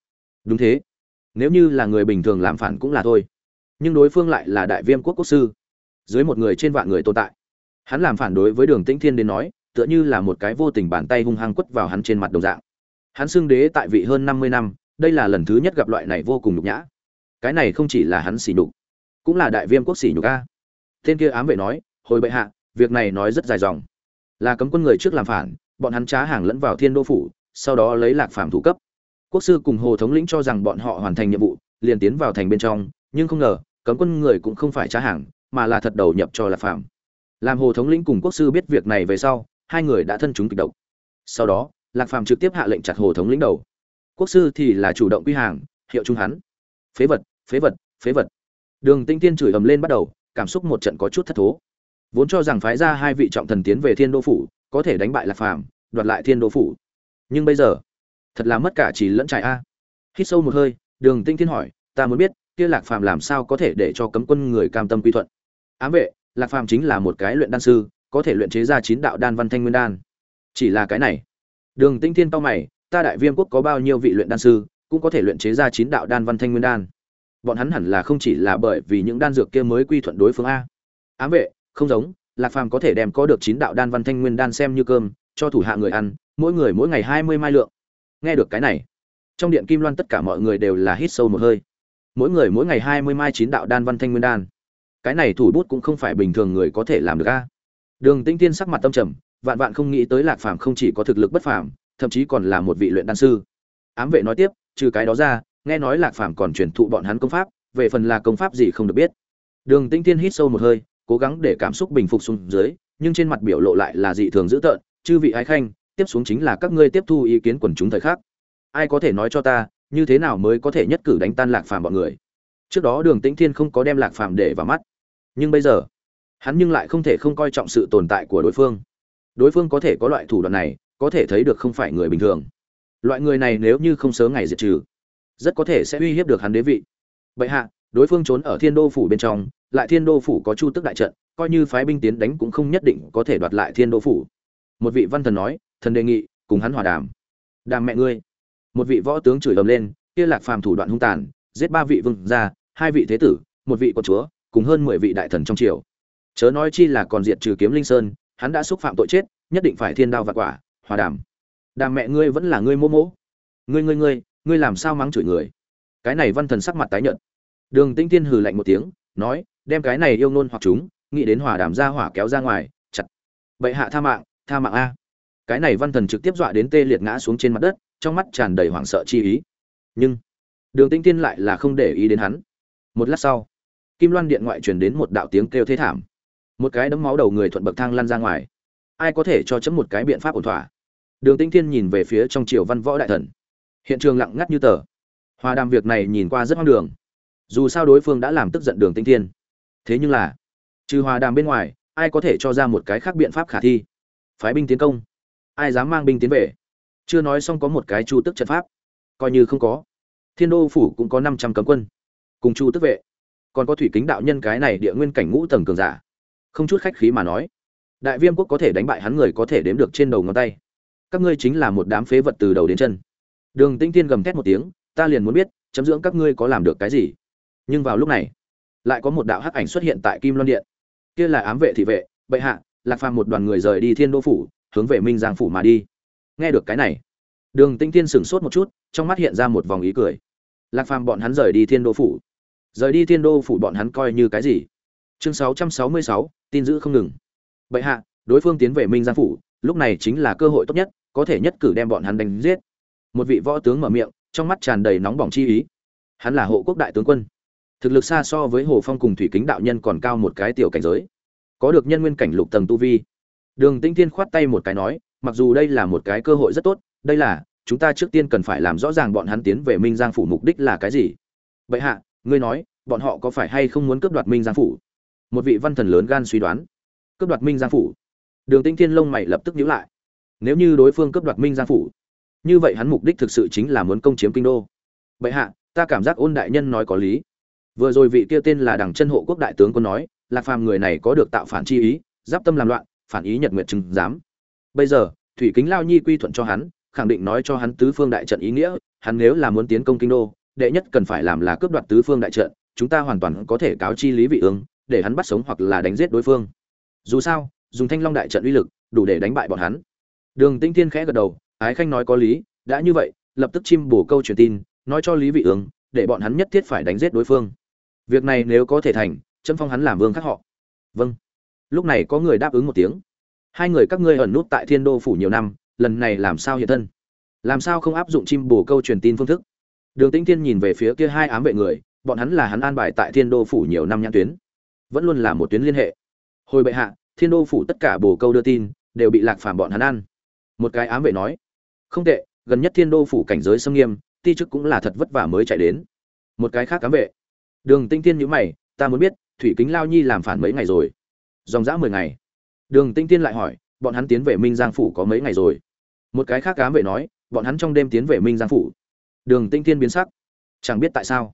Đúng thế, nếu như là người bình thường làm phản cũng là thôi, nhưng đối phương lại là đại viêm quốc quốc sư, dưới một người trên vạn người tồn tại. Hắn làm phản đối với đường tĩnh thiên đến nói, tựa như là một cái vô tình bàn tay hung hăng quất vào hắn trên mặt đồng dạng. Hắn xưng đế tại vị hơn năm mươi năm, đây là lần thứ nhất gặp loại này vô cùng nhục nhã. Cái này không chỉ là hắn xỉ nhục cũng là đại viêm quốc xỉ nhục a. Tên kia ám vệ nói, hồi bệ hạ, việc này nói rất dài dòng. Là cấm quân người trước làm phản, bọn hắn trá hàng lẫn vào thiên đô phủ, sau đó lấy lạc phàm thủ cấp. Quốc sư cùng hồ thống lĩnh cho rằng bọn họ hoàn thành nhiệm vụ, liền tiến vào thành bên trong, nhưng không ngờ, cấm quân người cũng không phải trá hàng, mà là thật đầu nhập cho lạc phàm. Làm hồ thống lĩnh cùng quốc sư biết việc này về sau, hai người đã thân chúng kịch độc. Sau đó, lạc phàm trực tiếp hạ lệnh chặt hồ thống lĩnh đầu. Quốc sư thì là chủ động quy hàng, hiệu trung hắn. Phế vật phế vật phế vật đường tinh tiên chửi ầm lên bắt đầu, cảm xúc một trận có chút thất thố. Vốn cho rằng phái ra hai vị trọng thần tiến về thiên đô phủ, có thể đánh bại lạc phàm, đoạt lại thiên đô phủ. Nhưng bây giờ, thật là mất cả chỉ lẫn trại a. Hít sâu một hơi, đường tinh thiên hỏi, ta muốn biết, kia lạc phàm làm sao có thể để cho cấm quân người cam tâm quy thuận? Ám vệ, lạc phàm chính là một cái luyện đan sư, có thể luyện chế ra chín đạo đan văn thanh nguyên đan. Chỉ là cái này. Đường tinh thiên cau mày, ta đại viêm quốc có bao nhiêu vị luyện đan sư, cũng có thể luyện chế ra chín đạo đan văn thanh nguyên đan? Bọn hắn hẳn là không chỉ là bởi vì những đan dược kia mới quy thuận đối phương a. Ám vệ, không giống, lạc phàm có thể đem có được chín đạo đan văn thanh nguyên đan xem như cơm, cho thủ hạ người ăn, mỗi người mỗi ngày hai mươi mai lượng. Nghe được cái này, trong điện kim loan tất cả mọi người đều là hít sâu một hơi. Mỗi người mỗi ngày hai mươi mai chín đạo đan văn thanh nguyên đan. Cái này thủ bút cũng không phải bình thường người có thể làm được a. Đường tĩnh tiên sắc mặt tâm trầm, vạn vạn không nghĩ tới lạc phàm không chỉ có thực lực bất phàm, thậm chí còn là một vị luyện đan sư. Ám vệ nói tiếp, trừ cái đó ra nghe nói lạc phàm còn truyền thụ bọn hắn công pháp, về phần là công pháp gì không được biết. Đường tĩnh Thiên hít sâu một hơi, cố gắng để cảm xúc bình phục xuống dưới, nhưng trên mặt biểu lộ lại là dị thường dữ tợn, chư vị ái khanh, tiếp xuống chính là các ngươi tiếp thu ý kiến quần chúng thời khắc. ai có thể nói cho ta, như thế nào mới có thể nhất cử đánh tan lạc phàm bọn người? Trước đó đường tĩnh thiên không có đem lạc phàm để vào mắt. Nhưng bây giờ, hắn nhưng lại không thể không coi trọng sự tồn tại của đối phương. Đối phương có thể có loại thủ đoạn này, có thể thấy được không phải người bình thường. Loại người này nếu như không sớm ngày diệt trừ rất có thể sẽ uy hiếp được hắn đế vị. Bệ hạ, đối phương trốn ở thiên đô phủ bên trong, lại thiên đô phủ có chu tức đại trận, coi như phái binh tiến đánh cũng không nhất định có thể đoạt lại thiên đô phủ. Một vị văn thần nói, thần đề nghị, cùng hắn hòa đàm. Đàm mẹ ngươi. Một vị võ tướng chửi ầm lên, kia lạc phàm thủ đoạn hung tàn, giết ba vị vương gia, hai vị thế tử, một vị quận chúa, cùng hơn mười vị đại thần trong triều. Chớ nói chi là còn diệt trừ kiếm linh sơn, hắn đã xúc phạm tội chết, nhất định phải thiên đao và quả, hòa đàm. Đàm mẹ ngươi vẫn là ngươi mô mỗ ngươi ngươi ngươi ngươi làm sao mắng chửi người? Cái này văn thần sắc mặt tái nhợt. Đường tĩnh tiên hừ lạnh một tiếng, nói, đem cái này yêu nôn hoặc chúng, nghĩ đến hỏa đàm ra hỏa kéo ra ngoài, chặt. Bệ hạ tha mạng tha mạng a. Cái này văn thần trực tiếp dọa đến tê liệt ngã xuống trên mặt đất, trong mắt tràn đầy hoảng sợ chi ý. Nhưng, đường tĩnh tiên lại là không để ý đến hắn. Một lát sau, kim loan điện ngoại truyền đến một đạo tiếng kêu thế thảm. Một cái đấm máu đầu người thuận bậc thang lăn ra ngoài. Ai có thể cho chấm một cái biện pháp ổn thỏa? Đường tĩnh thiên nhìn về phía trong triều văn võ đại thần hiện trường lặng ngắt như tờ. Hòa đàm việc này nhìn qua rất hoang đường. Dù sao đối phương đã làm tức giận đường Tinh thiên. Thế nhưng là, trừ hòa đàm bên ngoài, ai có thể cho ra một cái khác biện pháp khả thi? Phái binh tiến công. Ai dám mang binh tiến về? Chưa nói xong có một cái chu tức trận pháp. Coi như không có. Thiên đô phủ cũng có năm trăm cấm quân. Cùng chu tức vệ. Còn có thủy kính đạo nhân cái này địa nguyên cảnh ngũ tầng cường giả. Không chút khách khí mà nói, đại viêm quốc có thể đánh bại hắn người có thể đếm được trên đầu ngón tay. Các ngươi chính là một đám phế vật từ đầu đến chân đường tinh Thiên gầm thét một tiếng ta liền muốn biết chấm dưỡng các ngươi có làm được cái gì? Nhưng vào lúc này lại có một đạo hắc ảnh xuất hiện tại kim loan điện. Kia là ám vệ thị vệ bệ hạ lạc phàm một đoàn người rời đi thiên đô phủ hướng về minh giang phủ mà đi. Nghe được cái này đường tinh Thiên sửng sốt một chút trong mắt hiện ra một vòng ý cười. Lạc phàm bọn hắn rời đi thiên đô phủ. Rời đi thiên đô phủ bọn hắn coi như cái gì? Chương 666, tin giữ không ngừng. Bệ hạ đối phương tiến về minh giang phủ lúc này chính là cơ hội tốt nhất có thể nhất cử đem bọn hắn đánh giết một vị võ tướng mở miệng, trong mắt tràn đầy nóng bỏng chi ý. Hắn là hộ quốc đại tướng quân. Thực lực xa so với hồ phong cùng thủy kính đạo nhân còn cao một cái tiểu cảnh giới. Có được nhân nguyên cảnh lục tầng tu vi. Đường tinh thiên khoát tay một cái nói, mặc dù đây là một cái cơ hội rất tốt, đây là, chúng ta trước tiên cần phải làm rõ ràng bọn hắn tiến về minh giang phủ mục đích là cái gì. Vậy hạ, ngươi nói, bọn họ có phải hay không muốn cướp đoạt minh giang phủ? Một vị văn thần lớn gan suy đoán. Cướp đoạt minh giang phủ. Đường tinh thiên lông mày lập tức nhíu lại. Nếu như đối phương cướp đoạt minh giang phủ như vậy hắn mục đích thực sự chính là muốn công chiếm kinh đô. Bệ hạ, ta cảm giác ôn đại nhân nói có lý. Vừa rồi vị kia tên là đằng chân hộ quốc đại tướng có nói, lạc phàm người này có được tạo phản chi ý, giáp tâm làm loạn, phản ý nhật nguyện chừng giám bây giờ, thủy kính lao nhi quy thuận cho hắn, khẳng định nói cho hắn tứ phương đại trận ý nghĩa, hắn nếu là muốn tiến công kinh đô, đệ nhất cần phải làm là cướp đoạt tứ phương đại trận, chúng ta hoàn toàn có thể cáo chi lý vị ương, để hắn bắt sống hoặc là đánh giết đối phương. Dù sao, dùng thanh long đại trận uy lực, đủ để đánh bại bọn hắn. Đường tinh thiên khẽ gật đầu ái khanh nói có lý, đã như vậy, lập tức chim bổ câu truyền tin, nói cho lý vị ương, để bọn hắn nhất thiết phải đánh giết đối phương. Việc này nếu có thể thành châm phong hắn làm vương khác họ. Vâng. Lúc này có người đáp ứng một tiếng. Hai người các ngươi ẩn nút tại thiên đô phủ nhiều năm, lần này làm sao hiện thân? Làm sao không áp dụng chim bổ câu truyền tin phương thức? Đường tĩnh thiên nhìn về phía kia hai ám vệ người, bọn hắn là hắn an bài tại thiên đô phủ nhiều năm nhãn tuyến. Vẫn luôn là một tuyến liên hệ. Hồi bệ hạ, thiên đô phủ tất cả bổ câu đưa tin, đều bị lạc phàm bọn hắn ăn. Một cái ám vệ nói không tệ, gần nhất thiên đô phủ cảnh giới xâm nghiêm, ti chức cũng là thật vất vả mới chạy đến. Một cái khác cám vệ. Đường tinh tiên nhữ mày, ta muốn biết, thủy kính lao nhi làm phản mấy ngày rồi? Dòng dã mười ngày. Đường tinh tiên lại hỏi, bọn hắn tiến về minh giang phủ có mấy ngày rồi? Một cái khác ám vệ nói, bọn hắn trong đêm tiến về minh giang phủ. Đường tinh tiên biến sắc. Chẳng biết tại sao.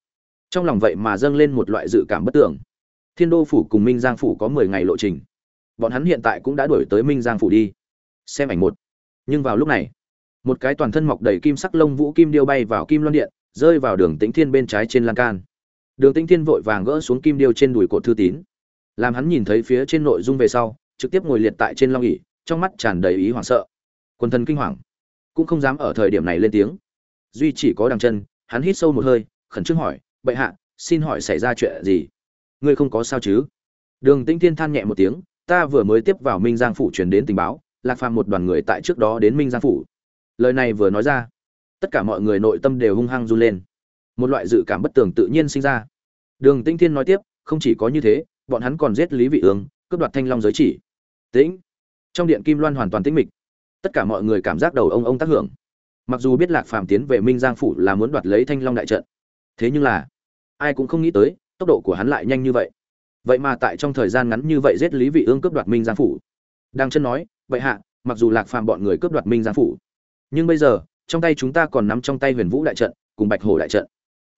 Trong lòng vậy mà dâng lên một loại dự cảm bất tưởng. Thiên đô phủ cùng minh giang phủ có mười ngày lộ trình. Bọn hắn hiện tại cũng đã đuổi tới minh giang phủ đi. Xem ảnh một. Nhưng vào lúc này một cái toàn thân mọc đầy kim sắc lông vũ kim điêu bay vào kim loan điện, rơi vào đường tĩnh thiên bên trái trên lan can. Đường tĩnh thiên vội vàng gỡ xuống kim điêu trên đùi cột thư tín. Làm hắn nhìn thấy phía trên nội dung về sau, trực tiếp ngồi liệt tại trên long ỉ trong mắt tràn đầy ý hoảng sợ. Quần thân kinh hoàng, cũng không dám ở thời điểm này lên tiếng. Duy chỉ có đằng chân, hắn hít sâu một hơi, khẩn trương hỏi, bệ hạ, xin hỏi xảy ra chuyện gì? Ngươi không có sao chứ? Đường tĩnh thiên than nhẹ một tiếng, ta vừa mới tiếp vào minh giang phủ truyền đến tình báo, lạc phàm một đoàn người tại trước đó đến minh giang phủ lời này vừa nói ra, tất cả mọi người nội tâm đều hung hăng run lên. Một loại dự cảm bất tường tự nhiên sinh ra. Đường Tinh thiên nói tiếp, không chỉ có như thế, bọn hắn còn giết lý vị ương, cướp đoạt thanh long giới chỉ. Tĩnh. Trong điện kim loan hoàn toàn tĩnh mịch. Tất cả mọi người cảm giác đầu ông ông tác hưởng. Mặc dù biết lạc phàm tiến về minh giang phủ là muốn đoạt lấy thanh long đại trận, thế nhưng là, ai cũng không nghĩ tới, tốc độ của hắn lại nhanh như vậy. Vậy mà tại trong thời gian ngắn như vậy giết lý vị ương cướp đoạt minh giang phủ. Đang chân nói vậy hạ, mặc dù lạc phàm bọn người cướp đoạt minh giang phủ nhưng bây giờ, trong tay chúng ta còn nắm trong tay huyền vũ đại trận cùng bạch hổ đại trận.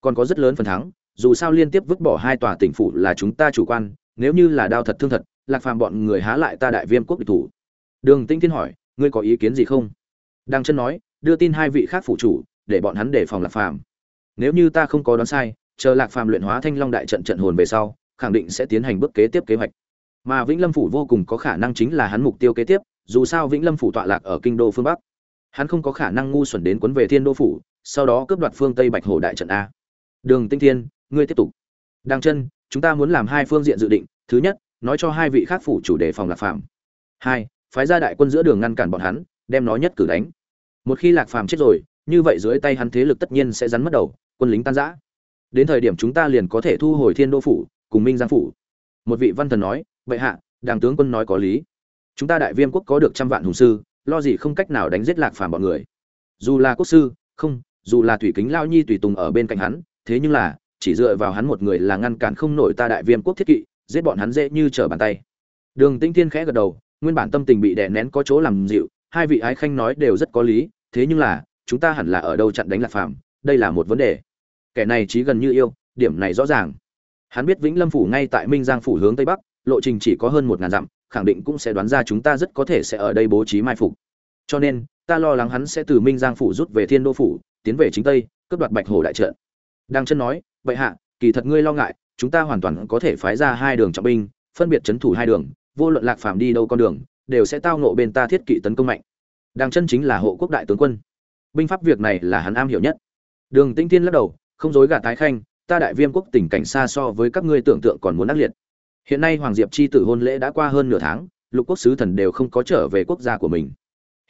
Còn có rất lớn phần thắng, dù sao liên tiếp vứt bỏ hai tòa tỉnh phủ là chúng ta chủ quan, nếu như là đao thật thương thật, lạc phàm bọn người há lại ta đại viêm quốc địch thủ. Đường tinh thiên hỏi, ngươi có ý kiến gì không? Đang chân nói, đưa tin hai vị khác phủ chủ, để bọn hắn đề phòng lạc phàm. Nếu như ta không có đoán sai, chờ lạc phàm luyện hóa thanh long đại trận trận hồn về sau, khẳng định sẽ tiến hành bước kế tiếp kế hoạch. Mà vĩnh lâm phủ vô cùng có khả năng chính là hắn mục tiêu kế tiếp, dù sao vĩnh lâm phủ tọa lạc ở kinh đô phương bắc hắn không có khả năng ngu xuẩn đến quấn về thiên đô phủ, sau đó cướp đoạt phương tây bạch hồ đại trận a. Đường tinh thiên, ngươi tiếp tục. Đàng chân, chúng ta muốn làm hai phương diện dự định. Thứ nhất, nói cho hai vị khác phủ chủ đề phòng lạc phàm. Hai, phái ra đại quân giữa đường ngăn cản bọn hắn, đem nó nhất cử đánh. Một khi lạc phàm chết rồi, như vậy dưới tay hắn thế lực tất nhiên sẽ rắn mất đầu, quân lính tan rã. Đến thời điểm chúng ta liền có thể thu hồi thiên đô phủ, cùng minh giang phủ. Một vị văn thần nói vậy hạ, đàng tướng quân nói có lý. Chúng ta đại viêm quốc có được trăm vạn hùng sư lo gì không cách nào đánh giết lạc phàm bọn người. Dù là quốc sư, không, dù là thủy kính lao nhi tùy tùng ở bên cạnh hắn, thế nhưng là, chỉ dựa vào hắn một người là ngăn cản không nổi ta đại viêm quốc thiết kỵ, giết bọn hắn dễ như trở bàn tay. Đường tinh thiên khẽ gật đầu, nguyên bản tâm tình bị đè nén có chỗ làm dịu, hai vị ái khanh nói đều rất có lý, thế nhưng là, chúng ta hẳn là ở đâu chặn đánh lạc phàm, đây là một vấn đề. Kẻ này trí gần như yêu, điểm này rõ ràng. Hắn biết vĩnh lâm phủ ngay tại minh giang phủ hướng tây bắc, lộ trình chỉ có hơn một ngàn dặm khẳng định cũng sẽ đoán ra chúng ta rất có thể sẽ ở đây bố trí mai phục. Cho nên, ta lo lắng hắn sẽ từ minh giang phủ rút về thiên đô phủ, tiến về chính tây, cướp đoạt bạch hồ đại trận. Đang chân nói, vậy hạ, kỳ thật ngươi lo ngại, chúng ta hoàn toàn có thể phái ra hai đường trọng binh, phân biệt chấn thủ hai đường, vô luận lạc phàm đi đâu con đường, đều sẽ tao nộ bên ta thiết kỵ tấn công mạnh. Đang chân chính là hộ quốc đại tướng quân. Binh pháp việc này là hắn am hiểu nhất. Đường tinh thiên lắc đầu, không dối gạt tái khanh, ta đại viêm quốc tình cảnh xa so với các ngươi tưởng tượng còn muốn ác liệt hiện nay hoàng diệp chi tử hôn lễ đã qua hơn nửa tháng, lục quốc sứ thần đều không có trở về quốc gia của mình.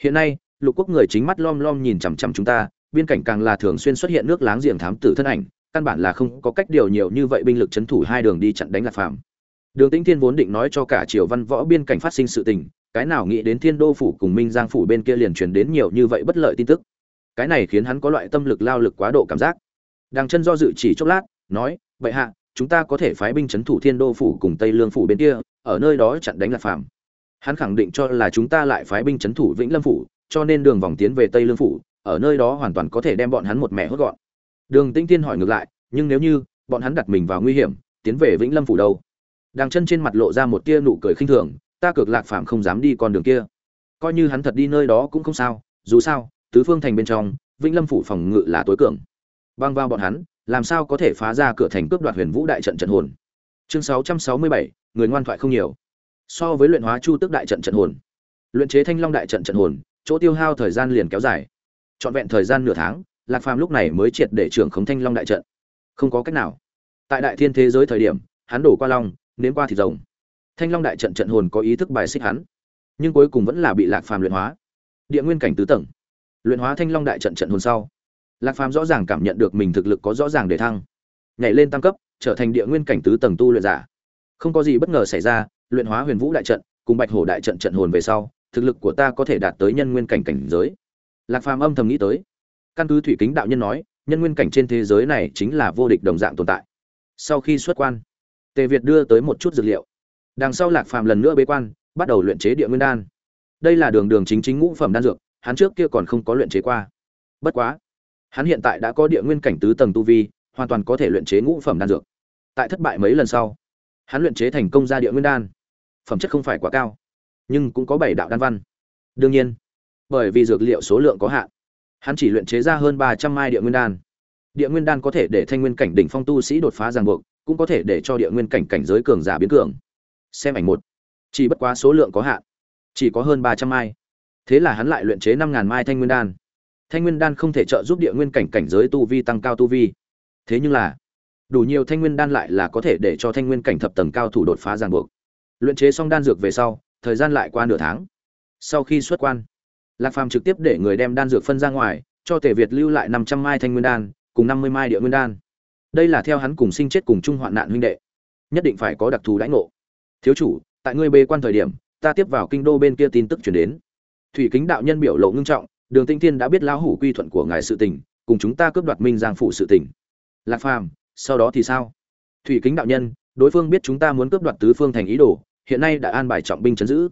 Hiện nay, lục quốc người chính mắt lom lom nhìn chằm chằm chúng ta, biên cảnh càng là thường xuyên xuất hiện nước láng giềng thám tử thân ảnh, căn bản là không có cách điều nhiều như vậy binh lực chấn thủ hai đường đi chặn đánh lạc phàm. Đường tĩnh thiên vốn định nói cho cả triều văn võ biên cảnh phát sinh sự tình, cái nào nghĩ đến thiên đô phủ cùng minh giang phủ bên kia liền truyền đến nhiều như vậy bất lợi tin tức. Cái này khiến hắn có loại tâm lực, lao lực quá độ cảm giác. Đằng chân do dự chỉ chốc lát, nói vậy hạ chúng ta có thể phái binh chấn thủ thiên đô phủ cùng tây lương phủ bên kia, ở nơi đó chặn đánh lạc phàm. Hắn khẳng định cho là chúng ta lại phái binh chấn thủ vĩnh lâm phủ, cho nên đường vòng tiến về tây lương phủ, ở nơi đó hoàn toàn có thể đem bọn hắn một mẹ hốt gọn. Đường tĩnh tiên hỏi ngược lại, nhưng nếu như bọn hắn đặt mình vào nguy hiểm, tiến về vĩnh lâm phủ đâu? Đàng chân trên mặt lộ ra một tia nụ cười khinh thường, ta cực lạc phạm không dám đi con đường kia. Coi như hắn thật đi nơi đó cũng không sao, dù sao, tứ phương thành bên trong, vĩnh lâm phủ phòng ngự là tối cường. Băng vào bọn hắn làm sao có thể phá ra cửa thành cướp đoạt huyền vũ đại trận trận hồn? Chương 667, người ngoan thoại không nhiều. So với luyện hóa chu tức đại trận trận hồn luyện chế thanh long đại trận trận hồn chỗ tiêu hao thời gian liền kéo dài. Trọn vẹn thời gian nửa tháng lạc phàm lúc này mới triệt để trưởng khống thanh long đại trận. Không có cách nào. Tại đại thiên thế giới thời điểm hắn đổ qua long nếm qua thịt rồng. Thanh long đại trận trận hồn có ý thức bài xích hắn nhưng cuối cùng vẫn là bị lạc phàm luyện hóa. Địa nguyên cảnh tứ tầng. Luyện hóa thanh long đại trận trận hồn sau lạc phàm rõ ràng cảm nhận được mình thực lực có rõ ràng để thăng. Nhảy lên tăng cấp, trở thành địa nguyên cảnh tứ tầng tu luyện giả. Không có gì bất ngờ xảy ra, luyện hóa huyền vũ đại trận cùng bạch hổ đại trận trận hồn về sau, thực lực của ta có thể đạt tới nhân nguyên cảnh cảnh giới. Lạc phàm âm thầm nghĩ tới. Căn cứ thủy kính đạo nhân nói, nhân nguyên cảnh trên thế giới này chính là vô địch đồng dạng tồn tại. Sau khi xuất quan, tề việt đưa tới một chút dược liệu. Đằng sau lạc phàm lần nữa bế quan, bắt đầu luyện chế địa nguyên đan. Đây là đường đường chính chính ngũ phẩm đan dược, hắn trước kia còn không có luyện chế qua. Bất quá hắn hiện tại đã có địa nguyên cảnh tứ tầng tu vi, hoàn toàn có thể luyện chế ngũ phẩm đan dược. Tại thất bại mấy lần sau, hắn luyện chế thành công ra địa nguyên đan. Phẩm chất không phải quá cao, nhưng cũng có bảy đạo đan văn. Đương nhiên, bởi vì dược liệu số lượng có hạn, hắn chỉ luyện chế ra hơn ba trăm mai địa nguyên đan. Địa nguyên đan có thể để thanh nguyên cảnh đỉnh phong tu sĩ đột phá ràng buộc, cũng có thể để cho địa nguyên cảnh cảnh giới cường giả biến cường. Xem ảnh một. Chỉ bất quá số lượng có hạn, chỉ có hơn ba trăm mai. Thế là hắn lại luyện chế năm ngàn mai thanh nguyên đan thanh nguyên đan không thể trợ giúp địa nguyên cảnh cảnh giới tu vi tăng cao tu vi. Thế nhưng là, đủ nhiều thanh nguyên đan lại là có thể để cho thanh nguyên cảnh thập tầng cao thủ đột phá ràng buộc. Luyện chế xong đan dược về sau, thời gian lại qua nửa tháng. Sau khi xuất quan, lạc phàm trực tiếp để người đem đan dược phân ra ngoài, cho tề việt lưu lại năm trăm mai thanh nguyên đan, cùng năm mươi mai địa nguyên đan. Đây là theo hắn cùng sinh chết cùng chung hoạn nạn huynh đệ. Nhất định phải có đặc thù đãi ngộ. Thiếu chủ, tại ngươi bê quan thời điểm, ta tiếp vào kinh đô bên kia tin tức chuyển đến. Thủy kính đạo nhân biểu lộ ngưng trọng đường tinh thiên đã biết lão hủ quy thuận của ngài sự tình, cùng chúng ta cướp đoạt minh giang phủ sự tình. Lạc phàm, sau đó thì sao? Thủy kính đạo nhân, đối phương biết chúng ta muốn cướp đoạt tứ phương thành ý đồ, hiện nay đã an bài trọng binh chấn giữ.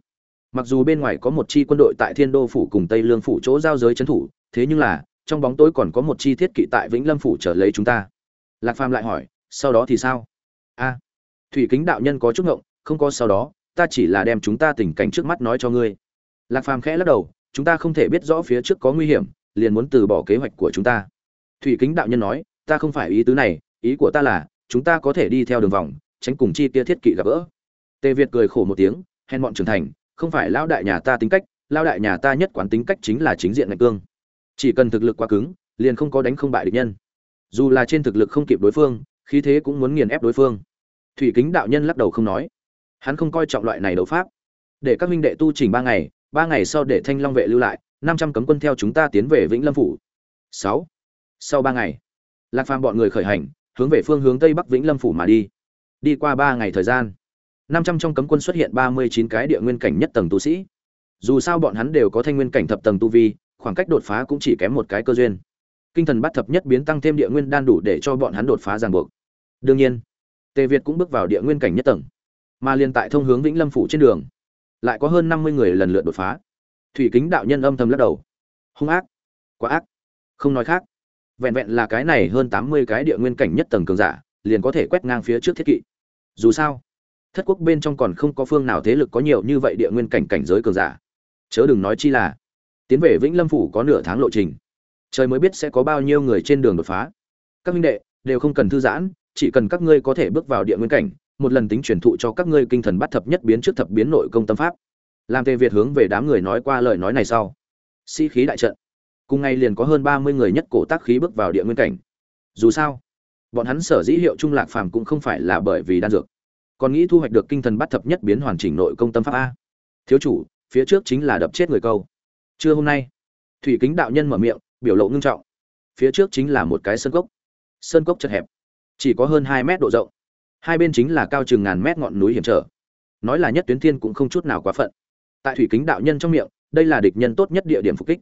Mặc dù bên ngoài có một chi quân đội tại thiên đô phủ cùng tây lương phủ chỗ giao giới trấn thủ, thế nhưng là, trong bóng tối còn có một chi thiết kỵ tại vĩnh lâm phủ trở lấy chúng ta. Lạc phàm lại hỏi, sau đó thì sao? A, thủy kính đạo nhân có chút ngộng, không có sau đó, ta chỉ là đem chúng ta tình cảnh trước mắt nói cho ngươi. Lạc phàm khẽ lắc đầu chúng ta không thể biết rõ phía trước có nguy hiểm, liền muốn từ bỏ kế hoạch của chúng ta. Thủy kính đạo nhân nói, ta không phải ý tứ này, ý của ta là, chúng ta có thể đi theo đường vòng, tránh cùng chi kia thiết kỵ gặp gỡ. Tề việt cười khổ một tiếng hèn bọn trưởng thành, không phải lão đại nhà ta tính cách lao đại nhà ta nhất quán tính cách chính là chính diện ngạch cương. Chỉ cần thực lực quá cứng, liền không có đánh không bại địch nhân. Dù là trên thực lực không kịp đối phương, khí thế cũng muốn nghiền ép đối phương. Thủy kính đạo nhân lắc đầu không nói. Hắn không coi trọng loại này đấu pháp. Để các minh đệ tu trình ba ngày ba ngày sau để thanh long vệ lưu lại, năm trăm cấm quân theo chúng ta tiến về vĩnh lâm phủ. Sáu. Sau ba ngày, lạc phàm bọn người khởi hành, hướng về phương hướng tây bắc vĩnh lâm phủ mà đi. Đi qua ba ngày thời gian, năm trăm trong cấm quân xuất hiện ba mươi chín cái địa nguyên cảnh nhất tầng tu sĩ. Dù sao bọn hắn đều có thanh nguyên cảnh thập tầng tu vi, khoảng cách đột phá cũng chỉ kém một cái cơ duyên. Kinh thần bắt thập nhất biến tăng thêm địa nguyên đan đủ để cho bọn hắn đột phá ràng buộc. Đương nhiên, tề việt cũng bước vào địa nguyên cảnh nhất tầng, mà liên tại thông hướng vĩnh lâm phủ trên đường lại có hơn năm mươi người lần lượt đột phá. Thủy kính đạo nhân âm thầm lắc đầu. Hung ác, quá ác. Không nói khác. Vẹn vẹn là cái này hơn tám mươi cái địa nguyên cảnh nhất tầng cường giả, liền có thể quét ngang phía trước thiết kỵ. Dù sao, thất quốc bên trong còn không có phương nào thế lực có nhiều như vậy địa nguyên cảnh cảnh giới cường giả. Chớ đừng nói chi là, tiến về vĩnh lâm phủ có nửa tháng lộ trình. Trời mới biết sẽ có bao nhiêu người trên đường đột phá. Các minh đệ, đều không cần thư giãn, chỉ cần các ngươi có thể bước vào địa nguyên cảnh một lần tính truyền thụ cho các ngươi kinh thần bắt thập nhất biến trước thập biến nội công tâm pháp. Làm tề việt hướng về đám người nói qua lời nói này sau. Sĩ khí đại trận. Cùng ngày liền có hơn ba mươi người nhất cổ tác khí bước vào địa nguyên cảnh. Dù sao, bọn hắn sở dĩ hiệu trung lạc phàm cũng không phải là bởi vì đan dược. Còn nghĩ thu hoạch được kinh thần bắt thập nhất biến hoàn chỉnh nội công tâm pháp a. Thiếu chủ, phía trước chính là đập chết người câu. Trưa hôm nay, thủy kính đạo nhân mở miệng, biểu lộ ngưng trọng. Phía trước chính là một cái sơn cốc. Sơn cốc chật hẹp, chỉ có hơn hai mét độ rộng hai bên chính là cao chừng ngàn mét ngọn núi hiểm trở. Nói là nhất tuyến thiên cũng không chút nào quá phận. Tại thủy kính đạo nhân trong miệng, đây là địch nhân tốt nhất địa điểm phục kích.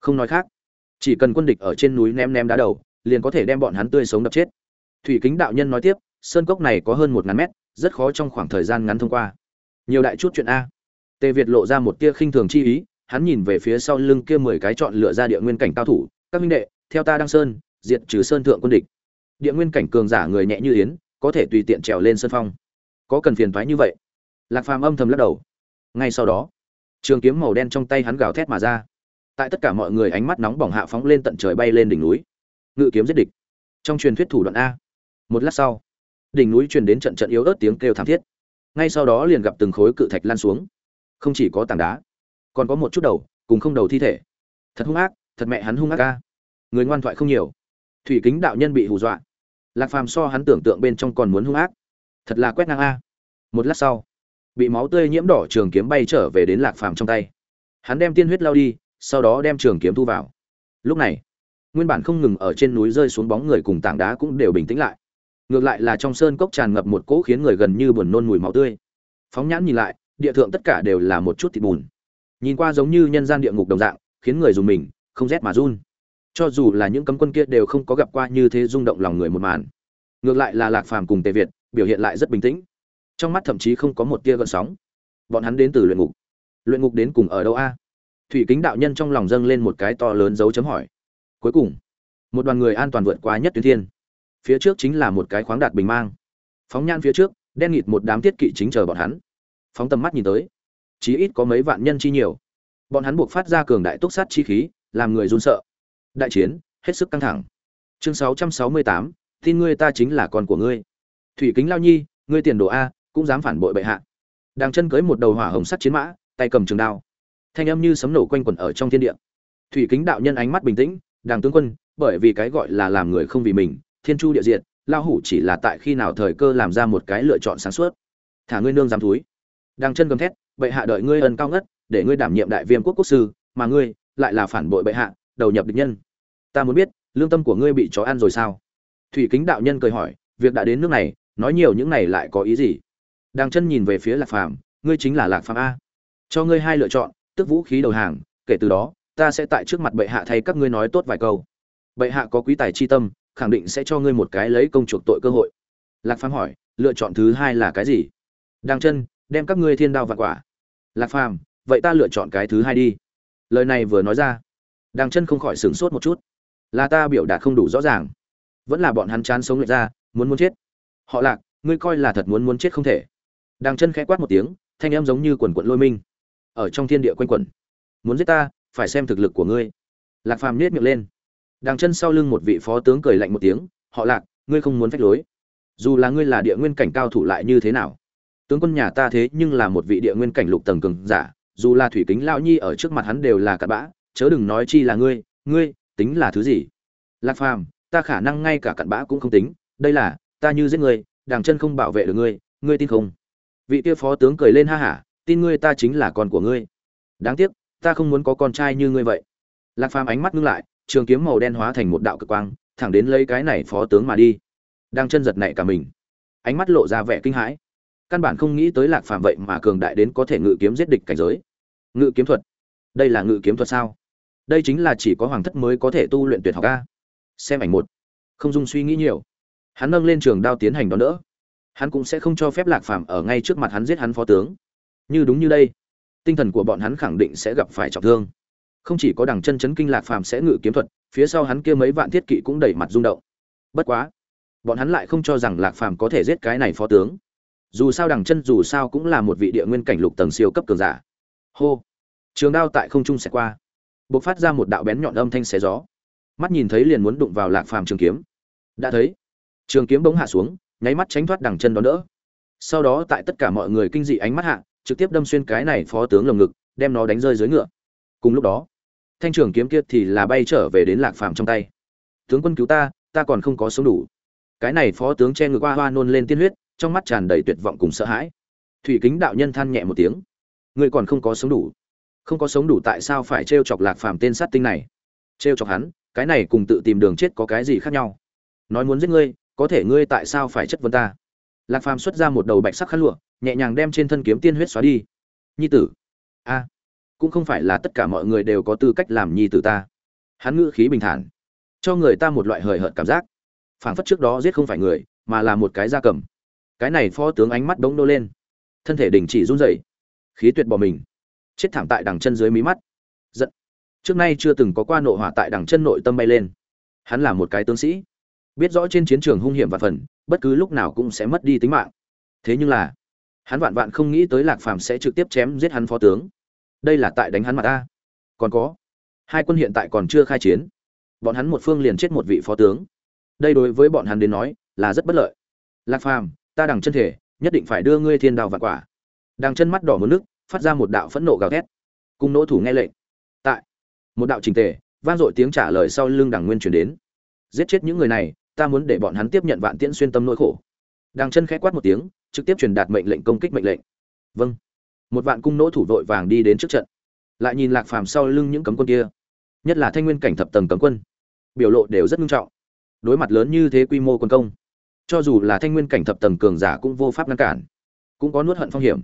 Không nói khác, chỉ cần quân địch ở trên núi ném ném đá đầu, liền có thể đem bọn hắn tươi sống đập chết. Thủy kính đạo nhân nói tiếp, sơn cốc này có hơn một ngàn mét, rất khó trong khoảng thời gian ngắn thông qua. Nhiều đại chút chuyện a. Tề việt lộ ra một tia khinh thường chi ý, hắn nhìn về phía sau lưng kia mười cái chọn lựa ra địa nguyên cảnh cao thủ, các minh đệ, theo ta đăng sơn, diệt trừ sơn thượng quân địch. Địa nguyên cảnh cường giả người nhẹ như yến có thể tùy tiện trèo lên sân phong. Có cần phiền thoái như vậy? Lạc phàm âm thầm lắc đầu. Ngay sau đó, trường kiếm màu đen trong tay hắn gào thét mà ra. Tại tất cả mọi người ánh mắt nóng bỏng hạ phóng lên tận trời bay lên đỉnh núi. Ngự kiếm giết địch. Trong truyền thuyết thủ đoạn a. Một lát sau, đỉnh núi truyền đến trận trận yếu ớt tiếng kêu thảm thiết. Ngay sau đó liền gặp từng khối cự thạch lan xuống. Không chỉ có tảng đá, còn có một chút đầu, cùng không đầu thi thể. Thật hung ác, thật mẹ hắn hung ác ca người ngoan thoại không nhiều. Thủy kính đạo nhân bị hù dọa lạc phàm so hắn tưởng tượng bên trong còn muốn hung ác. Thật là quét ngang a. Một lát sau, bị máu tươi nhiễm đỏ trường kiếm bay trở về đến lạc phàm trong tay. Hắn đem tiên huyết lao đi, sau đó đem trường kiếm thu vào. Lúc này, nguyên bản không ngừng ở trên núi rơi xuống bóng người cùng tảng đá cũng đều bình tĩnh lại. Ngược lại là trong sơn cốc tràn ngập một cỗ khiến người gần như buồn nôn mùi máu tươi. Phóng nhãn nhìn lại, địa thượng tất cả đều là một chút thịt bùn. Nhìn qua giống như nhân gian địa ngục đồng dạng, khiến người dùng mình, không rét mà run cho dù là những cấm quân kia đều không có gặp qua như thế rung động lòng người một màn. Ngược lại là lạc phàm cùng tề việt, biểu hiện lại rất bình tĩnh. Trong mắt thậm chí không có một tia gợn sóng. Bọn hắn đến từ luyện ngục. Luyện ngục đến cùng ở đâu a? Thủy kính đạo nhân trong lòng dâng lên một cái to lớn dấu chấm hỏi. Cuối cùng, một đoàn người an toàn vượt qua nhất tuyến thiên. Phía trước chính là một cái khoáng đạt bình mang. Phóng nhan phía trước, đen nghịt một đám tiết kỵ chính chờ bọn hắn. Phóng tầm mắt nhìn tới, chí ít có mấy vạn nhân chi nhiều. Bọn hắn buộc phát ra cường đại túc sát chi khí, làm người run sợ đại chiến hết sức căng thẳng. Chương 668, tin ngươi ta chính là con của ngươi. Thủy kính lao nhi ngươi tiền đồ a cũng dám phản bội bệ hạ. Đang chân cưới một đầu hỏa hồng sắt chiến mã tay cầm trường đao. Thanh âm như sấm nổ quanh quẩn ở trong thiên địa. Thủy kính đạo nhân ánh mắt bình tĩnh đàng tướng quân bởi vì cái gọi là làm người không vì mình thiên chu địa diện lao hủ chỉ là tại khi nào thời cơ làm ra một cái lựa chọn sáng suốt. Thả ngươi nương dám thúi đang chân gầm thét bệ hạ đợi ngươi ân cao ngất để ngươi đảm nhiệm đại viêm quốc quốc sư mà ngươi lại là phản bội bệ hạ đầu nhập địch nhân. Ta muốn biết, lương tâm của ngươi bị chó ăn rồi sao? Thủy kính đạo nhân cười hỏi, việc đã đến nước này, nói nhiều những này lại có ý gì? Đang chân nhìn về phía lạc phàm, ngươi chính là lạc phàm a. Cho ngươi hai lựa chọn, tức vũ khí đầu hàng, kể từ đó, ta sẽ tại trước mặt bệ hạ thay các ngươi nói tốt vài câu. Bệ hạ có quý tài chi tâm, khẳng định sẽ cho ngươi một cái lấy công chuộc tội cơ hội. Lạc phàm hỏi, lựa chọn thứ hai là cái gì? Đang chân, đem các ngươi thiên đao vạn quả. Lạc phàm, vậy ta lựa chọn cái thứ hai đi. Lời này vừa nói ra đang chân không khỏi sửng sốt một chút. Là ta biểu đạt không đủ rõ ràng. Vẫn là bọn hắn chán sống lệch ra, muốn muốn chết. Họ lạc, ngươi coi là thật muốn muốn chết không thể. Đang chân khẽ quát một tiếng, thanh em giống như quần quận lôi minh. Ở trong thiên địa quanh quẩn. Muốn giết ta, phải xem thực lực của ngươi. Lạc phàm nhét miệng lên. Đàng chân sau lưng một vị phó tướng cười lạnh một tiếng, họ lạc, ngươi không muốn phách lối. Dù là ngươi là địa nguyên cảnh cao thủ lại như thế nào? Tướng quân nhà ta thế nhưng là một vị địa nguyên cảnh lục tầng cường giả, dù là thủy kính lao nhi ở trước mặt hắn đều là cặn bã chớ đừng nói chi là ngươi ngươi, tính là thứ gì? Lạc phàm, ta khả năng ngay cả cặn bã cũng không tính, đây là, ta như giết ngươi, đằng chân không bảo vệ được ngươi ngươi tin không? Vị kia phó tướng cười lên ha hả, tin ngươi ta chính là con của ngươi. Đáng tiếc, ta không muốn có con trai như ngươi vậy. Lạc phàm ánh mắt ngưng lại, trường kiếm màu đen hóa thành một đạo cực quang, thẳng đến lấy cái này phó tướng mà đi. Đang chân giật nảy cả mình. Ánh mắt lộ ra vẻ kinh hãi. Căn bản không nghĩ tới lạc phàm vậy mà cường đại đến có thể ngự kiếm giết địch cảnh giới. Ngự kiếm thuật đây là ngự kiếm thuật sao? Đây chính là chỉ có hoàng thất mới có thể tu luyện tuyệt học a. Xem ảnh một. Không dung suy nghĩ nhiều. Hắn nâng lên trường đao tiến hành đón đỡ. Hắn cũng sẽ không cho phép lạc phàm ở ngay trước mặt hắn giết hắn phó tướng. Như đúng như đây, tinh thần của bọn hắn khẳng định sẽ gặp phải trọng thương. Không chỉ có đằng chân chấn kinh lạc phàm sẽ ngự kiếm thuật, phía sau hắn kia mấy vạn thiết kỵ cũng đẩy mặt rung động. Bất quá, bọn hắn lại không cho rằng lạc phàm có thể giết cái này phó tướng. Dù sao đằng chân dù sao cũng là một vị địa nguyên cảnh lục tầng siêu cấp cường giả. Hô trường đao tại không trung sẽ qua. Bộc phát ra một đạo bén nhọn âm thanh xé gió. Mắt nhìn thấy liền muốn đụng vào lạc phàm trường kiếm. Đã thấy, trường kiếm bỗng hạ xuống, nháy mắt tránh thoát đằng chân đón đỡ. Sau đó tại tất cả mọi người kinh dị ánh mắt hạ, trực tiếp đâm xuyên cái này phó tướng lồng ngực, đem nó đánh rơi dưới ngựa. Cùng lúc đó, thanh trường kiếm kia thì là bay trở về đến lạc phàm trong tay. Tướng quân cứu ta ta còn không có sống đủ. Cái này phó tướng che ngực hoa hoa nôn lên tiên huyết, trong mắt tràn đầy tuyệt vọng cùng sợ hãi. Thủy kính đạo nhân than nhẹ một tiếng. Ngươi còn không có sống đủ không có sống đủ tại sao phải t chọc lạc phàm tên sát tinh này? T chọc hắn, cái này cùng tự tìm đường chết có cái gì khác nhau? Nói muốn giết ngươi, có thể ngươi tại sao phải chất vấn ta? Lạc phàm xuất ra một đầu bạch sắc khăn lụa, nhẹ nhàng đem trên thân kiếm tiên huyết xóa đi. Nhi tử. A, cũng không phải là tất cả mọi người đều có tư cách làm nhi tử ta. Hắn ngữ khí bình thản, cho người ta một loại hời hợt cảm giác. Phảng phất trước đó giết không phải người, mà là một cái da cầm. Cái này phó tướng ánh mắt bỗng nô lên. Thân thể đình chỉ run rẩy. Khí tuyệt bỏ mình chết thảm tại đằng chân dưới mí mắt. Giận. Trước nay chưa từng có qua nội hỏa tại đằng chân nội tâm bay lên. Hắn là một cái tướng sĩ. Biết rõ trên chiến trường hung hiểm và phần, bất cứ lúc nào cũng sẽ mất đi tính mạng. Thế nhưng là, hắn vạn vạn không nghĩ tới lạc phàm sẽ trực tiếp chém giết hắn phó tướng. Đây là tại đánh hắn mặt ta. Còn có, hai quân hiện tại còn chưa khai chiến. Bọn hắn một phương liền chết một vị phó tướng. Đây đối với bọn hắn đến nói, là rất bất lợi. Lạc phàm, ta đằng chân thể, nhất định phải đưa ngươi thiên đào vạn quả. Đằng chân mắt đỏ mướn nước phát ra một đạo phẫn nộ gào thét. Cung nỗ thủ nghe lệnh. Tại một đạo trình tề, vang dội tiếng trả lời sau lưng đằng nguyên chuyển đến. Giết chết những người này, ta muốn để bọn hắn tiếp nhận vạn tiễn xuyên tâm nỗi khổ. Đằng chân khẽ quát một tiếng, trực tiếp truyền đạt mệnh lệnh công kích mệnh lệnh. Vâng. Một vạn cung nỗ thủ vội vàng đi đến trước trận. Lại nhìn lạc phàm sau lưng những cấm quân kia, nhất là thanh nguyên cảnh thập tầng cấm quân, biểu lộ đều rất nghiêm trọng. Đối mặt lớn như thế quy mô quân công, cho dù là thanh nguyên cảnh thập tầng cường giả cũng vô pháp ngăn cản, cũng có nuốt hận phong hiểm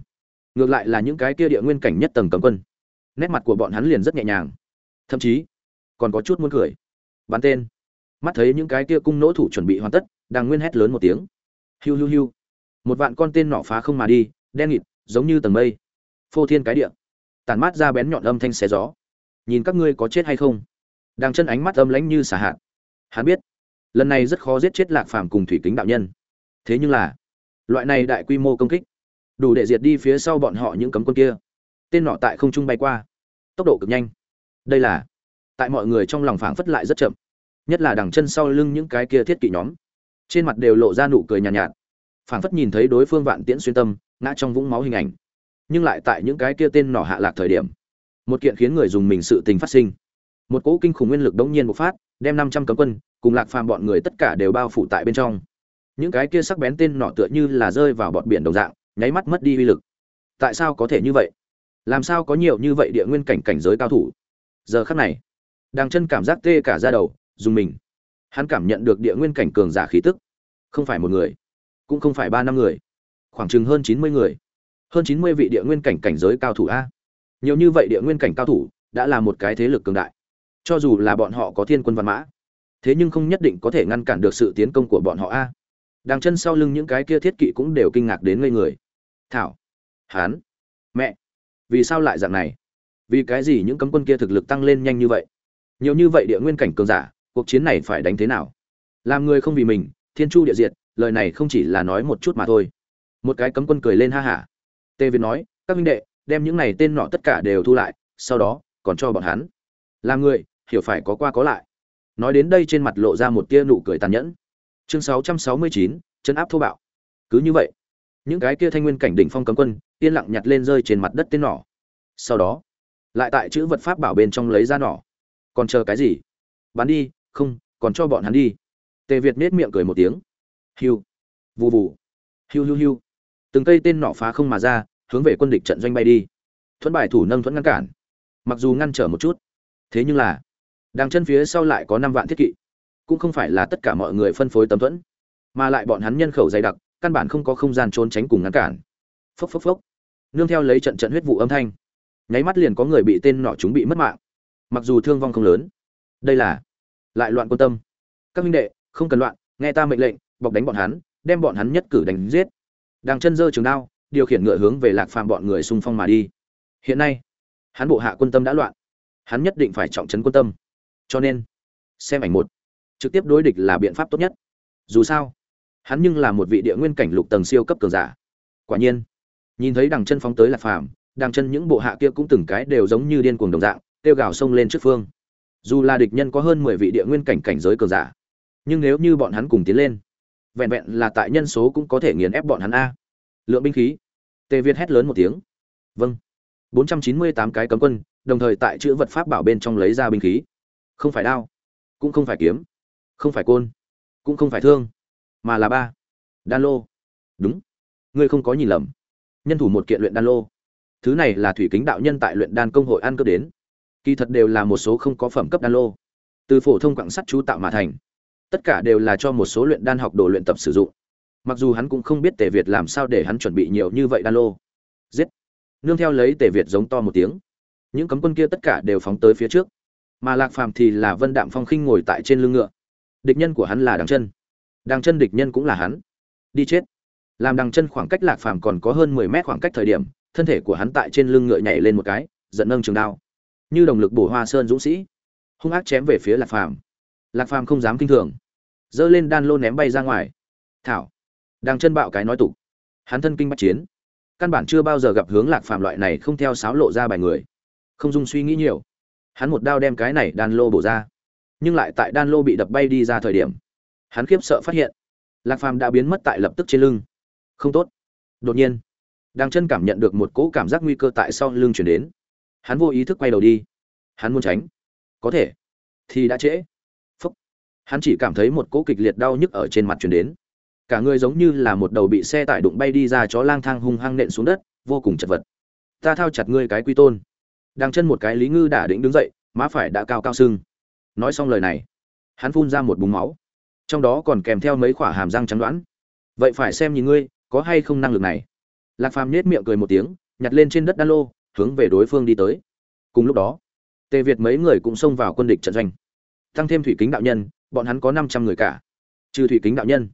ngược lại là những cái kia địa nguyên cảnh nhất tầng cấm quân. Nét mặt của bọn hắn liền rất nhẹ nhàng. Thậm chí, còn có chút muốn cười. Bắn tên. Mắt thấy những cái kia cung nỗ thủ chuẩn bị hoàn tất đang nguyên hét lớn một tiếng. Hiu hiu hiu. Một vạn con tên nỏ phá không mà đi, đen nghịt, giống như tầng mây. Phô thiên cái địa. Tàn mát ra bén nhọn âm thanh xé gió. Nhìn các ngươi có chết hay không? Đang chân ánh mắt âm lãnh như xả hạn hắn biết, lần này rất khó giết chết lạc phàm cùng thủy kính đạo nhân. Thế nhưng là, loại này đại quy mô công kích đủ để diệt đi phía sau bọn họ những cấm quân kia. Tên nọ tại không trung bay qua. Tốc độ cực nhanh. Đây là tại mọi người trong lòng phảng phất lại rất chậm. Nhất là đằng chân sau lưng những cái kia thiết kỵ nhóm. Trên mặt đều lộ ra nụ cười nhàn nhạt, nhạt. Phảng phất nhìn thấy đối phương vạn tiễn xuyên tâm ngã trong vũng máu hình ảnh. Nhưng lại tại những cái kia tên nỏ hạ lạc thời điểm một kiện khiến người dùng mình sự tình phát sinh. Một cỗ kinh khủng nguyên lực đống nhiên bộc phát đem năm trăm cấm quân cùng lạc phàm bọn người tất cả đều bao phủ tại bên trong. Những cái kia sắc bén tên nỏ tựa như là rơi vào bọt biển đồng dạng nháy mắt mất đi uy lực. Tại sao có thể như vậy? Làm sao có nhiều như vậy địa nguyên cảnh cảnh giới cao thủ? Giờ khắc này đang chân cảm giác tê cả ra đầu, dùng mình. Hắn cảm nhận được địa nguyên cảnh cường giả khí tức. Không phải một người, cũng không phải ba năm người, khoảng chừng hơn chín mươi người. Hơn chín mươi vị địa nguyên cảnh cảnh giới cao thủ a. Nhiều như vậy địa nguyên cảnh cao thủ đã là một cái thế lực cường đại. Cho dù là bọn họ có thiên quân văn mã, thế nhưng không nhất định có thể ngăn cản được sự tiến công của bọn họ a. Đàng chân sau lưng những cái kia thiết kỵ cũng đều kinh ngạc đến ngây người thảo. Hán. Mẹ. Vì sao lại dạng này? Vì cái gì những cấm quân kia thực lực tăng lên nhanh như vậy? Nhiều như vậy địa nguyên cảnh cường giả cuộc chiến này phải đánh thế nào? Làm người không vì mình thiên chu địa diệt lời này không chỉ là nói một chút mà thôi. Một cái cấm quân cười lên ha hả. Tề việt nói các minh đệ đem những này tên nọ tất cả đều thu lại sau đó còn cho bọn hắn. Làm người hiểu phải có qua có lại. Nói đến đây trên mặt lộ ra một tia nụ cười tàn nhẫn. Chương 669, chấn áp thô bạo. Cứ như vậy những cái kia thanh nguyên cảnh đỉnh phong cấm quân, yên lặng nhặt lên rơi trên mặt đất tên nỏ. Sau đó, lại tại chữ vật pháp bảo bên trong lấy ra nỏ. Còn chờ cái gì? Bắn đi, không, còn cho bọn hắn đi. Tề việt nết miệng cười một tiếng. Hiu, vù vù. Hiu hiu hiu. Từng cây tên nỏ phá không mà ra, hướng về quân địch trận doanh bay đi. Thuẫn bài thủ nâng thuẫn ngăn cản. Mặc dù ngăn trở một chút, thế nhưng là, đằng chân phía sau lại có năm vạn thiết kỵ. Cũng không phải là tất cả mọi người phân phối tấm thuẫn, mà lại bọn hắn nhân khẩu dày đặc căn bản không có không gian trốn tránh cùng ngăn cản. Phốc phốc phốc. Nương theo lấy trận trận huyết vụ âm thanh, nháy mắt liền có người bị tên nọ chúng bị mất mạng. Mặc dù thương vong không lớn, đây là lại loạn quân tâm. Các minh đệ, không cần loạn, nghe ta mệnh lệnh, bọc đánh bọn hắn, đem bọn hắn nhất cử đánh giết. Đang chân dơ trường đao, điều khiển ngựa hướng về lạc phàm bọn người xung phong mà đi. Hiện nay, hắn bộ hạ quân tâm đã loạn. Hắn nhất định phải trọng trấn quân tâm. Cho nên, xem ảnh một, trực tiếp đối địch là biện pháp tốt nhất. Dù sao hắn nhưng là một vị địa nguyên cảnh lục tầng siêu cấp cường giả. Quả nhiên, nhìn thấy đằng chân phóng tới lạc phàm, đằng chân những bộ hạ kia cũng từng cái đều giống như điên cuồng đồng dạng, kêu gào xông lên trước phương. Dù là địch nhân có hơn mười vị địa nguyên cảnh cảnh giới cường giả, nhưng nếu như bọn hắn cùng tiến lên, vẹn vẹn là tại nhân số cũng có thể nghiền ép bọn hắn a. Lượng binh khí. Tề việt hét lớn một tiếng. Vâng. Bốn trăm chín mươi tám cái cấm quân, đồng thời tại chữ vật pháp bảo bên trong lấy ra binh khí. Không phải đao, cũng không phải kiếm, không phải côn, cũng không phải thương mà là ba. Đan lô. Đúng. Ngươi không có nhìn lầm. Nhân thủ một kiện luyện đan lô. Thứ này là thủy kính đạo nhân tại luyện đan công hội ăn cướp đến. Kỳ thật đều là một số không có phẩm cấp đan lô. Từ phổ thông quảng sắt chú tạo mà thành. Tất cả đều là cho một số luyện đan học đồ luyện tập sử dụng. Mặc dù hắn cũng không biết tề việt làm sao để hắn chuẩn bị nhiều như vậy đan lô. Giết. Nương theo lấy tề việt giống to một tiếng. Những cấm quân kia tất cả đều phóng tới phía trước. Mà lạc phàm thì là vân đạm phong khinh ngồi tại trên lưng ngựa. Địch nhân của hắn là đằng chân đằng chân địch nhân cũng là hắn. Đi chết. Làm đằng chân khoảng cách lạc phàm còn có hơn mười mét khoảng cách thời điểm, thân thể của hắn tại trên lưng ngựa nhảy lên một cái, giận nâng trường đao. Như đồng lực bổ hoa sơn dũng sĩ. Hung ác chém về phía lạc phàm. Lạc phàm không dám kinh thường. Giơ lên đan lô ném bay ra ngoài. Thảo. Đằng chân bạo cái nói tục. Hắn thân kinh bắt chiến. Căn bản chưa bao giờ gặp hướng lạc phàm loại này không theo sáo lộ ra bài người. Không dung suy nghĩ nhiều. Hắn một đao đem cái này đan lô bổ ra. Nhưng lại tại đan lô bị đập bay đi ra thời điểm hắn khiếp sợ phát hiện. Lạc phàm đã biến mất tại lập tức trên lưng. Không tốt. Đột nhiên đang chân cảm nhận được một cỗ cảm giác nguy cơ tại sau lưng chuyển đến. Hắn vô ý thức quay đầu đi. Hắn muốn tránh. Có thể. Thì đã trễ. Phúc. Hắn chỉ cảm thấy một cỗ kịch liệt đau nhức ở trên mặt chuyển đến. Cả người giống như là một đầu bị xe tải đụng bay đi ra chó lang thang hung hăng nện xuống đất, vô cùng chật vật. Ta thao chặt ngươi cái quy tôn. Đang chân một cái lý ngư đả định đứng dậy, má phải đã cao cao sưng. Nói xong lời này, hắn phun ra một búng máu trong đó còn kèm theo mấy khoả hàm răng trắng đoán. Vậy phải xem nhìn ngươi, có hay không năng lực này. Lạc phàm nhếch miệng cười một tiếng, nhặt lên trên đất đan lô, hướng về đối phương đi tới. Cùng lúc đó, tề việt mấy người cũng xông vào quân địch trận doanh. Tăng thêm thủy kính đạo nhân, bọn hắn có năm trăm người cả. Trừ thủy kính đạo nhân,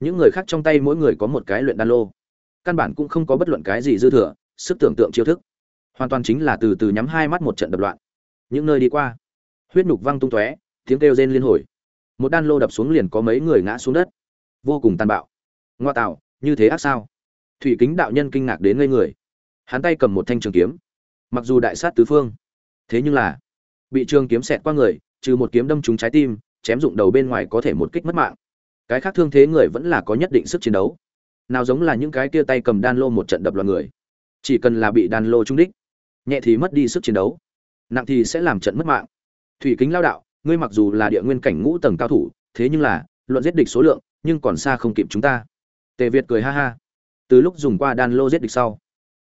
những người khác trong tay mỗi người có một cái luyện đan lô. Căn bản cũng không có bất luận cái gì dư thừa, sức tưởng tượng chiêu thức. Hoàn toàn chính là từ từ nhắm hai mắt một trận đập loạn. Những nơi đi qua, huyết nhục văng tung tóe, tiếng kêu rên liên hồi một đan lô đập xuống liền có mấy người ngã xuống đất. Vô cùng tàn bạo. Ngoa tạo, như thế ác sao? Thủy kính đạo nhân kinh ngạc đến ngây người. Hắn tay cầm một thanh trường kiếm. Mặc dù đại sát tứ phương, thế nhưng là bị trường kiếm xẹt qua người, trừ một kiếm đâm trúng trái tim, chém dụng đầu bên ngoài có thể một kích mất mạng. Cái khác thương thế người vẫn là có nhất định sức chiến đấu. Nào giống là những cái kia tay cầm đan lô một trận đập loạn người. Chỉ cần là bị đan lô trung đích, nhẹ thì mất đi sức chiến đấu, nặng thì sẽ làm trận mất mạng. Thủy kính lao đạo ngươi mặc dù là địa nguyên cảnh ngũ tầng cao thủ, thế nhưng là, luận giết địch số lượng, nhưng còn xa không kịp chúng ta. Tề việt cười ha ha. Từ lúc dùng qua đan lô giết địch sau,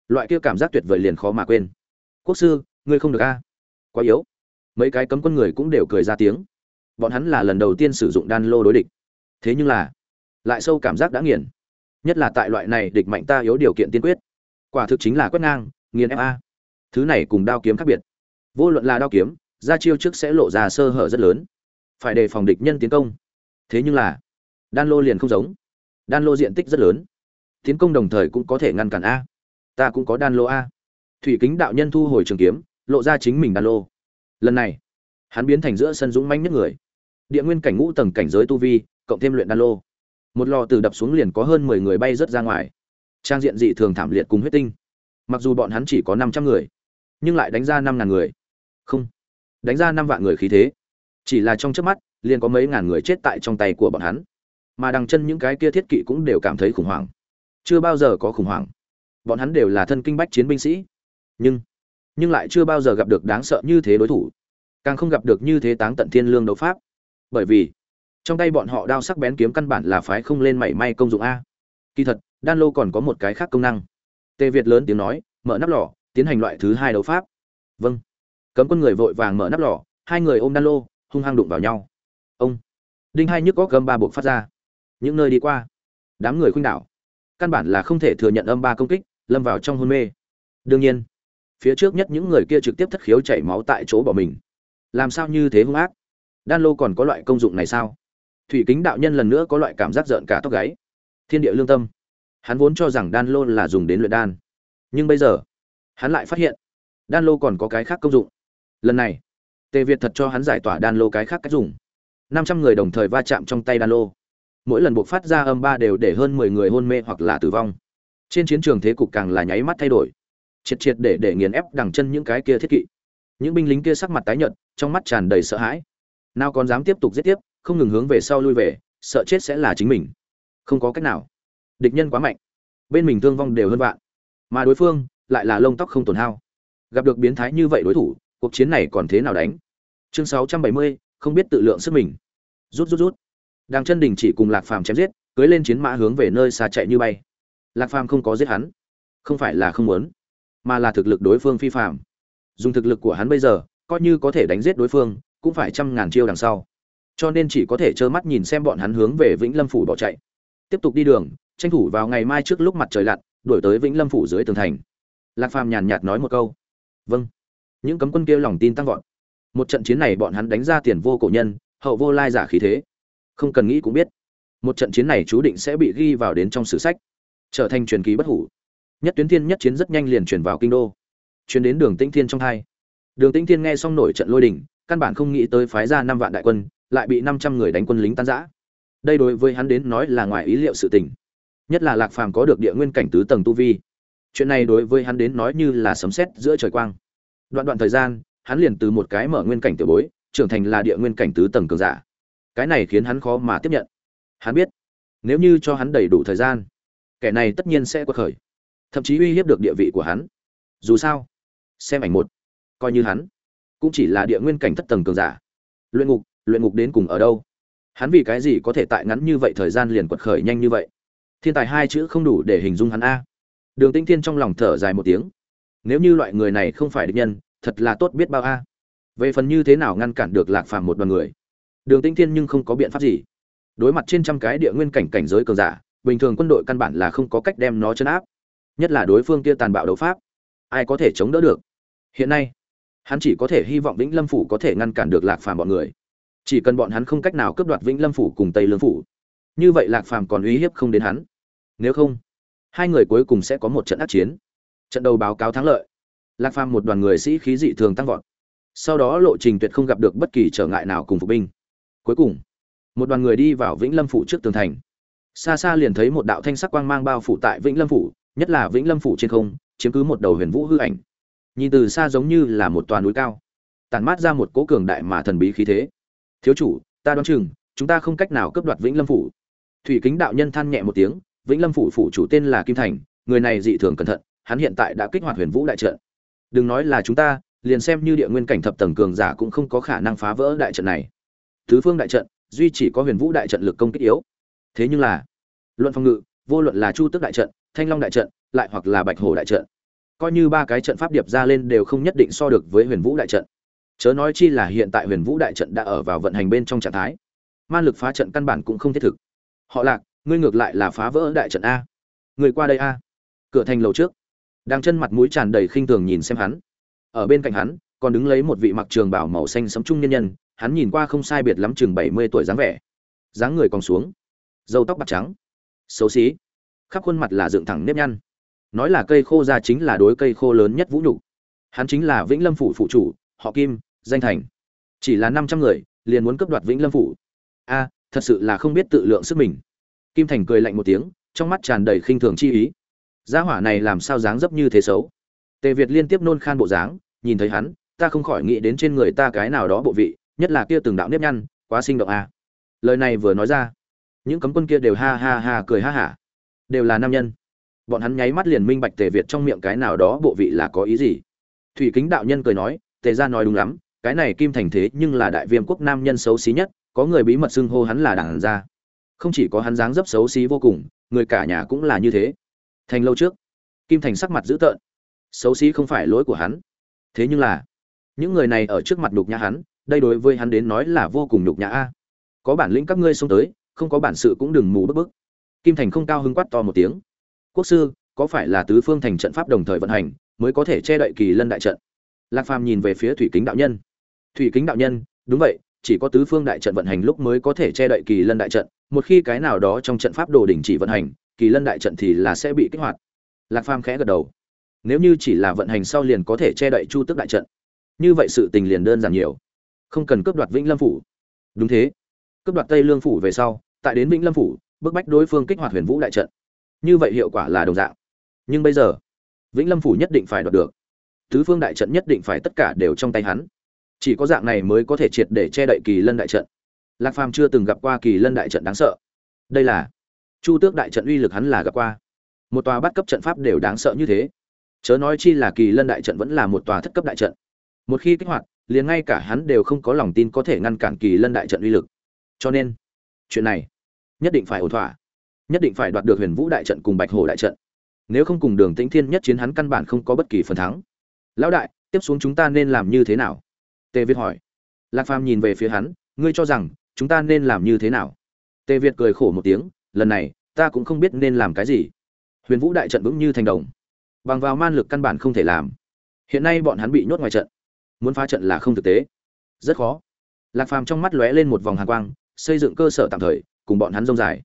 loại kia cảm giác tuyệt vời liền khó mà quên. Quốc sư, ngươi không được a. Quá yếu. Mấy cái cấm quân người cũng đều cười ra tiếng. Bọn hắn là lần đầu tiên sử dụng đan lô đối địch. Thế nhưng là, lại sâu cảm giác đã nghiền. Nhất là tại loại này địch mạnh ta yếu điều kiện tiên quyết. Quả thực chính là quét ngang, nghiền fa thứ này cùng đao kiếm khác biệt. Vô luận là đao kiếm ra chiêu trước sẽ lộ ra sơ hở rất lớn. Phải đề phòng địch nhân tiến công. Thế nhưng là, đan lô liền không giống. Đan lô diện tích rất lớn. Tiến công đồng thời cũng có thể ngăn cản a. Ta cũng có đan lô a. Thủy kính đạo nhân thu hồi trường kiếm, lộ ra chính mình đan lô. Lần này, hắn biến thành giữa sân dũng manh nhất người. Địa nguyên cảnh ngũ tầng cảnh giới tu vi, cộng thêm luyện đan lô. Một lò từ đập xuống liền có hơn mười người bay rớt ra ngoài. Trang diện dị thường thảm liệt cùng huyết tinh. Mặc dù bọn hắn chỉ có năm trăm người, nhưng lại đánh ra năm ngàn người. Không đánh ra năm vạn người khí thế. Chỉ là trong trước mắt, liền có mấy ngàn người chết tại trong tay của bọn hắn. Mà đằng chân những cái kia thiết kỵ cũng đều cảm thấy khủng hoảng. Chưa bao giờ có khủng hoảng. Bọn hắn đều là thân kinh bách chiến binh sĩ. Nhưng nhưng lại chưa bao giờ gặp được đáng sợ như thế đối thủ. Càng không gặp được như thế táng tận thiên lương đấu pháp. Bởi vì, trong tay bọn họ đao sắc bén kiếm căn bản là phái không lên mảy may công dụng a. Kỳ thật, đan lô còn có một cái khác công năng. Tê việt lớn tiếng nói, mở nắp lò, tiến hành loại thứ hai đấu pháp. Vâng cấm quân người vội vàng mở nắp lò, hai người ôm đan lô, hung hăng đụng vào nhau. Ông, đinh hai nhức có gầm ba buộc phát ra. Những nơi đi qua, đám người khuynh đảo. Căn bản là không thể thừa nhận âm ba công kích, lâm vào trong hôn mê. Đương nhiên, phía trước nhất những người kia trực tiếp thất khiếu chảy máu tại chỗ bỏ mình. Làm sao như thế hung ác? Đan lô còn có loại công dụng này sao? Thủy kính đạo nhân lần nữa có loại cảm giác rợn cả tóc gáy. Thiên địa lương tâm. Hắn vốn cho rằng đan lô là dùng đến luyện đan. Nhưng bây giờ, hắn lại phát hiện, đan lô còn có cái khác công dụng lần này, tề việt thật cho hắn giải tỏa đan lô cái khác cách dùng. Năm trăm người đồng thời va chạm trong tay đan lô. Mỗi lần buộc phát ra âm ba đều để hơn mười người hôn mê hoặc là tử vong. Trên chiến trường thế cục càng là nháy mắt thay đổi. Triệt triệt để để nghiền ép đằng chân những cái kia thiết kỵ. Những binh lính kia sắc mặt tái nhợt, trong mắt tràn đầy sợ hãi. Nào còn dám tiếp tục giết tiếp, không ngừng hướng về sau lui về, sợ chết sẽ là chính mình. Không có cách nào. Địch nhân quá mạnh. Bên mình thương vong đều hơn vạn. Mà đối phương lại là lông tóc không tổn hao. Gặp được biến thái như vậy đối thủ cuộc chiến này còn thế nào đánh? Chương 670, không biết tự lượng sức mình. Rút rút rút. Đang chân đình chỉ cùng lạc phàm chém giết cưới lên chiến mã hướng về nơi xa chạy như bay. Lạc phàm không có giết hắn. Không phải là không muốn mà là thực lực đối phương phi phàm. Dùng thực lực của hắn bây giờ coi như có thể đánh giết đối phương cũng phải trăm ngàn chiêu đằng sau. Cho nên chỉ có thể trơ mắt nhìn xem bọn hắn hướng về vĩnh lâm phủ bỏ chạy. Tiếp tục đi đường tranh thủ vào ngày mai trước lúc mặt trời lặn đuổi tới vĩnh lâm phủ dưới tường thành. Lạc phàm nhàn nhạt nói một câu. Vâng những cấm quân kia lòng tin tăng vọt. Một trận chiến này bọn hắn đánh ra tiền vô cổ nhân, hậu vô lai giả khí thế. Không cần nghĩ cũng biết, một trận chiến này chú định sẽ bị ghi vào đến trong sử sách, trở thành truyền kỳ bất hủ. Nhất tuyến thiên nhất chiến rất nhanh liền truyền vào kinh đô, truyền đến đường tĩnh thiên trong hai. Đường tĩnh thiên nghe xong nổi trận lôi đình, căn bản không nghĩ tới phái ra năm vạn đại quân, lại bị năm trăm người đánh quân lính tan rã. đây đối với hắn đến nói là ngoài ý liệu sự tình. Nhất là lạc phàm có được địa nguyên cảnh tứ tầng tu vi. Chuyện này đối với hắn đến nói như là sấm sét giữa trời quang đoạn đoạn thời gian, hắn liền từ một cái mở nguyên cảnh tiểu bối, trưởng thành là địa nguyên cảnh tứ tầng cường giả. Cái này khiến hắn khó mà tiếp nhận. Hắn biết, nếu như cho hắn đầy đủ thời gian, kẻ này tất nhiên sẽ quật khởi, thậm chí uy hiếp được địa vị của hắn. Dù sao, xem ảnh một, coi như hắn cũng chỉ là địa nguyên cảnh thất tầng cường giả. Luyện ngục luyện ngục đến cùng ở đâu? Hắn vì cái gì có thể tại ngắn như vậy thời gian liền quật khởi nhanh như vậy? Thiên tài hai chữ không đủ để hình dung hắn a. Đường tinh thiên trong lòng thở dài một tiếng nếu như loại người này không phải địch nhân, thật là tốt biết bao a. Về phần như thế nào ngăn cản được lạc phàm một đoàn người, đường tinh thiên nhưng không có biện pháp gì. Đối mặt trên trăm cái địa nguyên cảnh cảnh giới cường giả, bình thường quân đội căn bản là không có cách đem nó chấn áp. Nhất là đối phương kia tàn bạo đấu pháp, ai có thể chống đỡ được? Hiện nay, hắn chỉ có thể hy vọng vĩnh lâm phủ có thể ngăn cản được lạc phàm bọn người. Chỉ cần bọn hắn không cách nào cướp đoạt vĩnh lâm phủ cùng tây lương phủ, như vậy lạc phàm còn uy hiếp không đến hắn. Nếu không, hai người cuối cùng sẽ có một trận ác chiến trận đầu báo cáo thắng lợi. Lạc phàm một đoàn người sĩ khí dị thường tăng vọt. Sau đó lộ trình tuyệt không gặp được bất kỳ trở ngại nào cùng phục binh. Cuối cùng, một đoàn người đi vào vĩnh lâm phủ trước tường thành. Xa xa liền thấy một đạo thanh sắc quang mang bao phủ tại vĩnh lâm phủ, nhất là vĩnh lâm phủ trên không, chiếm cứ một đầu huyền vũ hư ảnh. Nhìn từ xa giống như là một toàn núi cao tàn mát ra một cỗ cường đại mà thần bí khí thế. Thiếu chủ, ta đoán chừng, chúng ta không cách nào cướp đoạt vĩnh lâm phủ. Thủy kính đạo nhân than nhẹ một tiếng, vĩnh lâm phủ phủ chủ tên là kim thành, người này dị thường cẩn thận hắn hiện tại đã kích hoạt huyền vũ đại trận. Đừng nói là chúng ta, liền xem như địa nguyên cảnh thập tầng cường giả cũng không có khả năng phá vỡ đại trận này. Tứ phương đại trận, duy chỉ có huyền vũ đại trận lực công kích yếu. Thế nhưng là, luận phòng ngự, vô luận là chu tức đại trận, thanh long đại trận, lại hoặc là bạch hồ đại trận, coi như ba cái trận pháp điệp ra lên đều không nhất định so được với huyền vũ đại trận. Chớ nói chi là hiện tại huyền vũ đại trận đã ở vào vận hành bên trong trạng thái. Man lực phá trận căn bản cũng không thiết thực. Họ lạc, ngươi ngược lại là phá vỡ đại trận a. Người qua đây a. Cửa thành lầu trước đang chân mặt mũi tràn đầy khinh thường nhìn xem hắn. Ở bên cạnh hắn, còn đứng lấy một vị mặc trường bảo màu xanh sẫm trung nhân nhân, hắn nhìn qua không sai biệt lắm chừng bảy mươi tuổi dáng vẻ. Dáng người còn xuống, râu tóc bạc trắng, xấu xí, khắp khuôn mặt là dựng thẳng nếp nhăn. Nói là cây khô ra chính là đối cây khô lớn nhất vũ nhục. Hắn chính là vĩnh lâm phủ phụ chủ, họ kim, danh thành. Chỉ là năm trăm người, liền muốn cướp đoạt vĩnh lâm phủ. A, thật sự là không biết tự lượng sức mình. Kim thành cười lạnh một tiếng, trong mắt tràn đầy khinh thường chi ý gia hỏa này làm sao dáng dấp như thế xấu? Tề việt liên tiếp nôn khan bộ dáng, nhìn thấy hắn, ta không khỏi nghĩ đến trên người ta cái nào đó bộ vị, nhất là kia từng đạo nếp nhăn, quá sinh động à? lời này vừa nói ra, những cấm quân kia đều ha ha ha cười ha hả. Đều là nam nhân. Bọn hắn nháy mắt liền minh bạch tề việt trong miệng cái nào đó bộ vị là có ý gì. Thủy kính đạo nhân cười nói, tề ra nói đúng lắm, cái này kim thành thế nhưng là đại viêm quốc nam nhân xấu xí nhất, có người bí mật xưng hô hắn là đảng gia. Không chỉ có hắn dáng dấp xấu xí vô cùng, người cả nhà cũng là như thế thành lâu trước, kim thành sắc mặt dữ tợn. Xấu xí không phải lỗi của hắn. Thế nhưng là, những người này ở trước mặt nhục nhã hắn, đây đối với hắn đến nói là vô cùng nhục nhã a. Có bản lĩnh các ngươi xông tới, không có bản sự cũng đừng mù bức bức. Kim thành không cao hứng quát to một tiếng. Quốc sư, có phải là tứ phương thành trận pháp đồng thời vận hành, mới có thể che đậy kỳ lân đại trận? Lạc phàm nhìn về phía thủy kính đạo nhân. Thủy kính đạo nhân, đúng vậy, chỉ có tứ phương đại trận vận hành lúc mới có thể che đậy kỳ lân đại trận, một khi cái nào đó trong trận pháp đồ đỉnh chỉ vận hành kỳ lân đại trận thì là sẽ bị kích hoạt. Lạc phàm khẽ gật đầu. Nếu như chỉ là vận hành sau liền có thể che đậy chu tức đại trận. Như vậy sự tình liền đơn giản nhiều. Không cần cướp đoạt vĩnh lâm phủ. Đúng thế. Cướp đoạt tây lương phủ về sau, tại đến vĩnh lâm phủ, bức bách đối phương kích hoạt huyền vũ đại trận. Như vậy hiệu quả là đồng dạng. Nhưng bây giờ, vĩnh lâm phủ nhất định phải đoạt được. Tứ phương đại trận nhất định phải tất cả đều trong tay hắn. Chỉ có dạng này mới có thể triệt để che đậy kỳ lân đại trận. Lạc phàm chưa từng gặp qua kỳ lân đại trận đáng sợ. Đây là chu tước đại trận uy lực hắn là gặp qua. Một tòa bắt cấp trận pháp đều đáng sợ như thế. Chớ nói chi là kỳ lân đại trận vẫn là một tòa thất cấp đại trận. Một khi kích hoạt, liền ngay cả hắn đều không có lòng tin có thể ngăn cản kỳ lân đại trận uy lực. Cho nên, chuyện này nhất định phải ổn thỏa, nhất định phải đoạt được huyền vũ đại trận cùng bạch hồ đại trận. Nếu không cùng đường tĩnh thiên nhất chiến hắn căn bản không có bất kỳ phần thắng. Lão đại, tiếp xuống chúng ta nên làm như thế nào? Tề việt hỏi. Lạc phàm nhìn về phía hắn, ngươi cho rằng chúng ta nên làm như thế nào? Tề việt cười khổ một tiếng lần này, ta cũng không biết nên làm cái gì. Huyền vũ đại trận vững như thành đồng. Bằng vào man lực căn bản không thể làm. Hiện nay bọn hắn bị nhốt ngoài trận. Muốn phá trận là không thực tế. Rất khó. Lạc phàm trong mắt lóe lên một vòng hàn quang, xây dựng cơ sở tạm thời, cùng bọn hắn rông dài.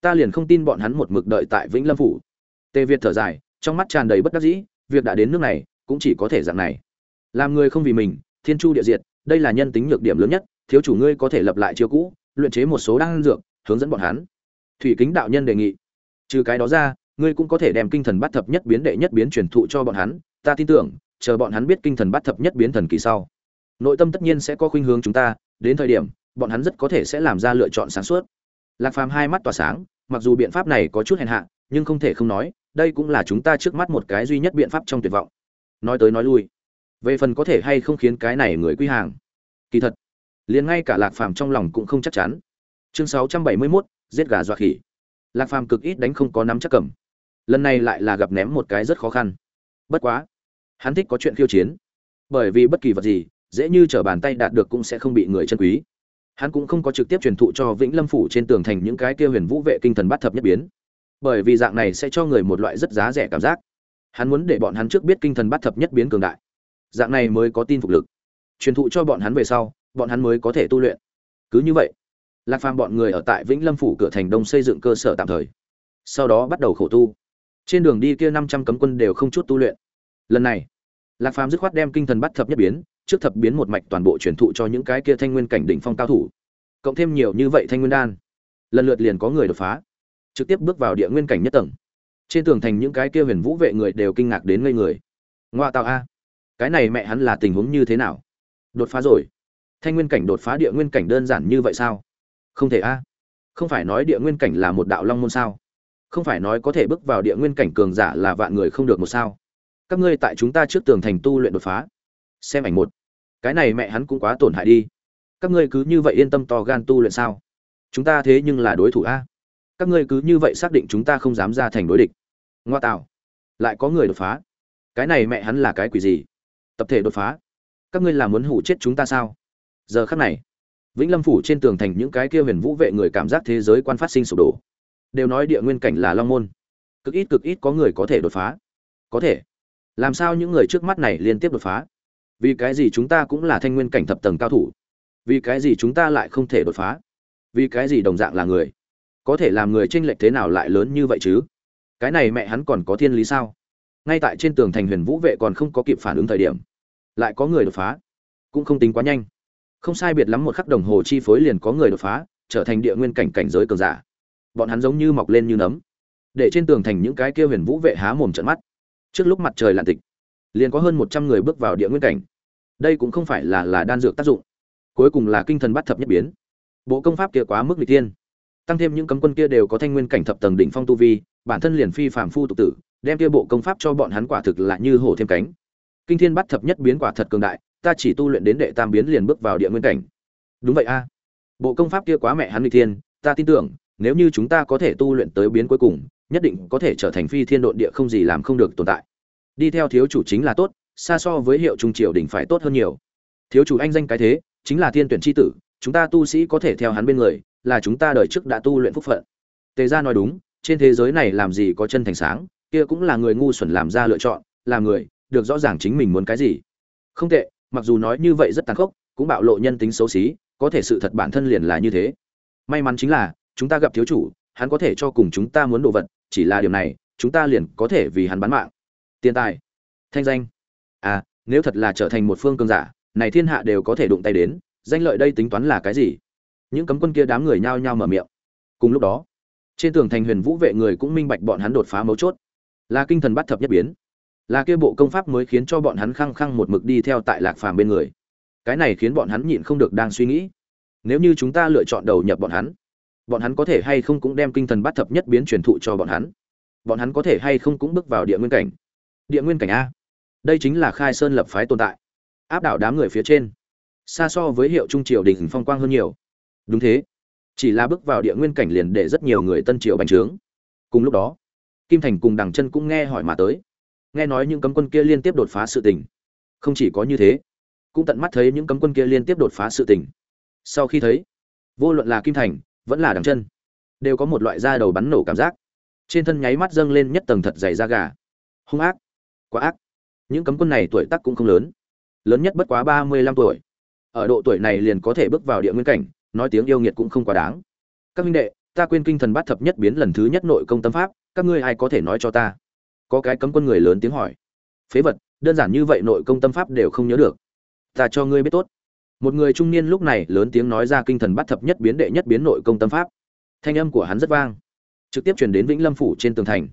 Ta liền không tin bọn hắn một mực đợi tại vĩnh lâm phủ. Tề việt thở dài, trong mắt tràn đầy bất đắc dĩ, việc đã đến nước này, cũng chỉ có thể dạng này. Làm người không vì mình, thiên chu địa diệt, đây là nhân tính nhược điểm lớn nhất, thiếu chủ ngươi có thể lập lại chiêu cũ, luyện chế một số đan dược, hướng dẫn bọn hắn thủy kính đạo nhân đề nghị. Trừ cái đó ra, ngươi cũng có thể đem kinh thần bắt thập nhất biến đệ nhất biến truyền thụ cho bọn hắn. Ta tin tưởng, chờ bọn hắn biết kinh thần bắt thập nhất biến thần kỳ sau, nội tâm tất nhiên sẽ có khuynh hướng chúng ta. Đến thời điểm, bọn hắn rất có thể sẽ làm ra lựa chọn sáng suốt. Lạc phàm hai mắt tỏa sáng, mặc dù biện pháp này có chút hèn hạ, nhưng không thể không nói, đây cũng là chúng ta trước mắt một cái duy nhất biện pháp trong tuyệt vọng. Nói tới nói lui, về phần có thể hay không khiến cái này người quy hàng. Kỳ thật, liền ngay cả lạc phàm trong lòng cũng không chắc chắn chương sáu trăm bảy mươi 671, giết gà dọa khỉ. Lạc phàm cực ít đánh không có nắm chắc cầm. Lần này lại là gặp ném một cái rất khó khăn. Bất quá hắn thích có chuyện khiêu chiến. Bởi vì bất kỳ vật gì dễ như trở bàn tay đạt được cũng sẽ không bị người chân quý. Hắn cũng không có trực tiếp truyền thụ cho vĩnh lâm phủ trên tường thành những cái kia huyền vũ vệ kinh thần bắt thập nhất biến. Bởi vì dạng này sẽ cho người một loại rất giá rẻ cảm giác. Hắn muốn để bọn hắn trước biết kinh thần bắt thập nhất biến cường đại. Dạng này mới có tin phục lực. Truyền thụ cho bọn hắn về sau bọn hắn mới có thể tu luyện. Cứ như vậy lạc phàm bọn người ở tại vĩnh lâm phủ cửa thành đông xây dựng cơ sở tạm thời. Sau đó bắt đầu khổ tu. Trên đường đi kia năm trăm cấm quân đều không chút tu luyện. Lần này, lạc phàm dứt khoát đem kinh thần bắt thập nhất biến, trước thập biến một mạch toàn bộ truyền thụ cho những cái kia thanh nguyên cảnh đỉnh phong cao thủ. Cộng thêm nhiều như vậy thanh nguyên đan, lần lượt liền có người đột phá, trực tiếp bước vào địa nguyên cảnh nhất tầng. Trên tường thành những cái kia huyền vũ vệ người đều kinh ngạc đến ngây người. Ngoa tạo a, cái này mẹ hắn là tình huống như thế nào? Đột phá rồi. Thanh nguyên cảnh đột phá địa nguyên cảnh đơn giản như vậy sao? Không thể a. Không phải nói địa nguyên cảnh là một đạo long môn sao? Không phải nói có thể bước vào địa nguyên cảnh cường giả là vạn người không được một sao? Các ngươi tại chúng ta trước tường thành tu luyện đột phá. Xem ảnh một. Cái này mẹ hắn cũng quá tổn hại đi. Các ngươi cứ như vậy yên tâm to gan tu luyện sao? Chúng ta thế nhưng là đối thủ a. Các ngươi cứ như vậy xác định chúng ta không dám ra thành đối địch. Ngoa tạo. Lại có người đột phá. Cái này mẹ hắn là cái quỷ gì? Tập thể đột phá. Các ngươi là muốn hủ chết chúng ta sao? Giờ khắc này vĩnh lâm phủ trên tường thành những cái kia huyền vũ vệ người cảm giác thế giới quan phát sinh sụp đổ. Đều nói địa nguyên cảnh là long môn. Cực ít cực ít có người có thể đột phá. Có thể. Làm sao những người trước mắt này liên tiếp đột phá? Vì cái gì chúng ta cũng là thanh nguyên cảnh thập tầng cao thủ? Vì cái gì chúng ta lại không thể đột phá? Vì cái gì đồng dạng là người? Có thể làm người tranh lệch thế nào lại lớn như vậy chứ? Cái này mẹ hắn còn có thiên lý sao? Ngay tại trên tường thành huyền vũ vệ còn không có kịp phản ứng thời điểm, lại có người đột phá. Cũng không tính quá nhanh không sai biệt lắm một khắc đồng hồ chi phối liền có người đột phá, trở thành địa nguyên cảnh cảnh giới cường giả. Bọn hắn giống như mọc lên như nấm, để trên tường thành những cái kia huyền vũ vệ há mồm trận mắt. Trước lúc mặt trời lặn tịch, liền có hơn một trăm người bước vào địa nguyên cảnh. Đây cũng không phải là là đan dược tác dụng, cuối cùng là kinh thần bắt thập nhất biến. Bộ công pháp kia quá mức vị tiên tăng thêm những cấm quân kia đều có thanh nguyên cảnh thập tầng đỉnh phong tu vi, bản thân liền phi phàm phu tục tử, đem kia bộ công pháp cho bọn hắn quả thực là như hổ thêm cánh. Kinh thiên bắt thập nhất biến quả thật cường đại ta chỉ tu luyện đến đệ tam biến liền bước vào địa nguyên cảnh. Đúng vậy a. Bộ công pháp kia quá mẹ hắn lịch thiên, ta tin tưởng, nếu như chúng ta có thể tu luyện tới biến cuối cùng, nhất định có thể trở thành phi thiên độn địa không gì làm không được tồn tại. Đi theo thiếu chủ chính là tốt, xa so với hiệu trung triều đỉnh phải tốt hơn nhiều. Thiếu chủ anh danh cái thế, chính là thiên tuyển tri tử, chúng ta tu sĩ có thể theo hắn bên người, là chúng ta đời trước đã tu luyện phúc phận. Tề gia nói đúng, trên thế giới này làm gì có chân thành sáng, kia cũng là người ngu xuẩn làm ra lựa chọn làm người, được rõ ràng chính mình muốn cái gì. Không tệ mặc dù nói như vậy rất tàn khốc, cũng bạo lộ nhân tính xấu xí, có thể sự thật bản thân liền là như thế. May mắn chính là, chúng ta gặp thiếu chủ, hắn có thể cho cùng chúng ta muốn đồ vật, chỉ là điều này, chúng ta liền có thể vì hắn bán mạng. Tiền tài. Thanh danh. À nếu thật là trở thành một phương cường giả, này thiên hạ đều có thể đụng tay đến, danh lợi đây tính toán là cái gì? Những cấm quân kia đám người nhao nhao mở miệng. Cùng lúc đó, trên tường thành huyền vũ vệ người cũng minh bạch bọn hắn đột phá mấu chốt. Là kinh thần bắt thập nhất biến là kia bộ công pháp mới khiến cho bọn hắn khăng khăng một mực đi theo tại lạc phàm bên người. Cái này khiến bọn hắn nhịn không được đang suy nghĩ. Nếu như chúng ta lựa chọn đầu nhập bọn hắn bọn hắn có thể hay không cũng đem kinh thần bắt thập nhất biến truyền thụ cho bọn hắn? Bọn hắn có thể hay không cũng bước vào địa nguyên cảnh? Địa nguyên cảnh a. Đây chính là khai sơn lập phái tồn tại. Áp đảo đám người phía trên. Xa so với hiệu trung triều đình phong quang hơn nhiều. Đúng thế. Chỉ là bước vào địa nguyên cảnh liền để rất nhiều người tân triều bành trướng. Cùng lúc đó, kim thành cùng đằng chân cũng nghe hỏi mà tới nghe nói những cấm quân kia liên tiếp đột phá sự tình. Không chỉ có như thế, cũng tận mắt thấy những cấm quân kia liên tiếp đột phá sự tình. Sau khi thấy, vô luận là kim thành, vẫn là đằng chân, đều có một loại da đầu bắn nổ cảm giác. Trên thân nháy mắt dâng lên nhất tầng thật dày da gà. Hung ác, quá ác. Những cấm quân này tuổi tác cũng không lớn lớn nhất bất quá ba mươi lăm tuổi. Ở độ tuổi này liền có thể bước vào địa nguyên cảnh, nói tiếng yêu nghiệt cũng không quá đáng. Các minh đệ, ta quên kinh thần bát thập nhất biến lần thứ nhất nội công tâm pháp, các ngươi ai có thể nói cho ta? Có cái cấm quân người lớn tiếng hỏi. Phế vật, đơn giản như vậy nội công tâm pháp đều không nhớ được. Ta cho ngươi biết tốt. Một người trung niên lúc này lớn tiếng nói ra kinh thần bắt thập nhất biến đệ nhất biến nội công tâm pháp. Thanh âm của hắn rất vang. Trực tiếp truyền đến vĩnh lâm phủ trên tường thành.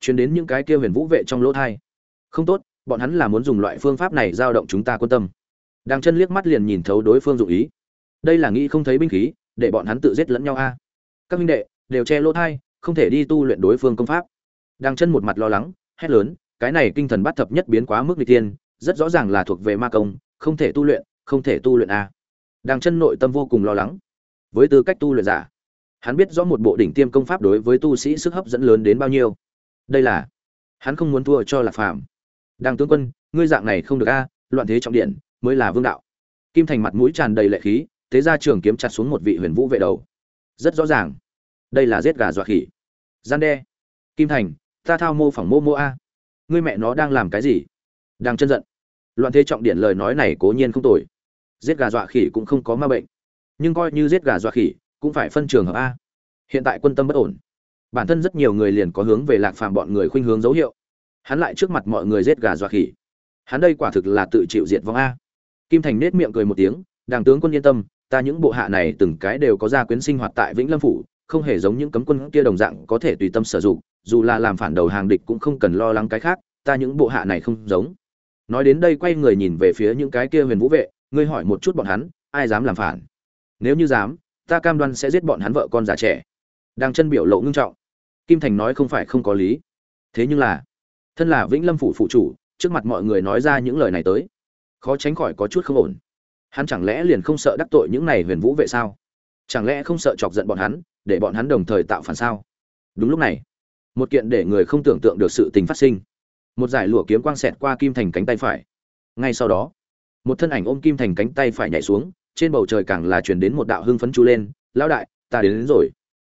Truyền đến những cái kia huyền vũ vệ trong lỗ thai. Không tốt, bọn hắn là muốn dùng loại phương pháp này giao động chúng ta quan tâm. Đàng chân liếc mắt liền nhìn thấu đối phương dụng ý. Đây là nghĩ không thấy binh khí, để bọn hắn tự giết lẫn nhau a. Các minh đệ, đều che lỗ thai, không thể đi tu luyện đối phương công pháp đang chân một mặt lo lắng, hét lớn, cái này kinh thần bắt thập nhất biến quá mức n tiên rất rõ ràng là thuộc về ma công, không thể tu luyện, không thể tu luyện a. Đang chân nội tâm vô cùng lo lắng. Với tư cách tu luyện giả, hắn biết rõ một bộ đỉnh tiêm công pháp đối với tu sĩ sức hấp dẫn lớn đến bao nhiêu. Đây là, hắn không muốn thua cho lạc phàm. Đang tướng quân, ngươi dạng này không được a, loạn thế trọng điện, mới là vương đạo. Kim thành mặt mũi tràn đầy lệ khí, thế ra trường kiếm chặt xuống một vị huyền vũ vệ đầu. Rất rõ ràng. Đây là giết gà dọa khỉ. Gian đe. Kim thành ta thao mô phỏng mô mô a. Ngươi mẹ nó đang làm cái gì? Đang chân giận. Loạn thế trọng điện lời nói này cố nhiên không tồi. Giết gà dọa khỉ cũng không có ma bệnh. Nhưng coi như giết gà dọa khỉ, cũng phải phân trường hợp a. Hiện tại quân tâm bất ổn. Bản thân rất nhiều người liền có hướng về lạc phàm bọn người khuynh hướng dấu hiệu. Hắn lại trước mặt mọi người giết gà dọa khỉ. Hắn đây quả thực là tự chịu diệt vong a. Kim thành nết miệng cười một tiếng, đàng tướng quân yên tâm, ta những bộ hạ này từng cái đều có gia quyến sinh hoạt tại vĩnh lâm phủ, không hề giống những cấm quân kia đồng dạng có thể tùy tâm sử dụng dù là làm phản đầu hàng địch cũng không cần lo lắng cái khác, ta những bộ hạ này không giống. Nói đến đây quay người nhìn về phía những cái kia huyền vũ vệ, ngươi hỏi một chút bọn hắn, ai dám làm phản? Nếu như dám, ta cam đoan sẽ giết bọn hắn vợ con già trẻ. Đang chân biểu lộ ngưng trọng. Kim thành nói không phải không có lý. Thế nhưng là, thân là vĩnh lâm phủ phụ chủ, trước mặt mọi người nói ra những lời này tới, khó tránh khỏi có chút không ổn. Hắn chẳng lẽ liền không sợ đắc tội những này huyền vũ vệ sao? Chẳng lẽ không sợ chọc giận bọn hắn, để bọn hắn đồng thời tạo phản sao? Đúng lúc này một kiện để người không tưởng tượng được sự tình phát sinh. Một giải lụa kiếm quang xẹt qua kim thành cánh tay phải. Ngay sau đó một thân ảnh ôm kim thành cánh tay phải nhảy xuống trên bầu trời càng là chuyển đến một đạo hưng phấn chú lên lão đại ta đến, đến rồi.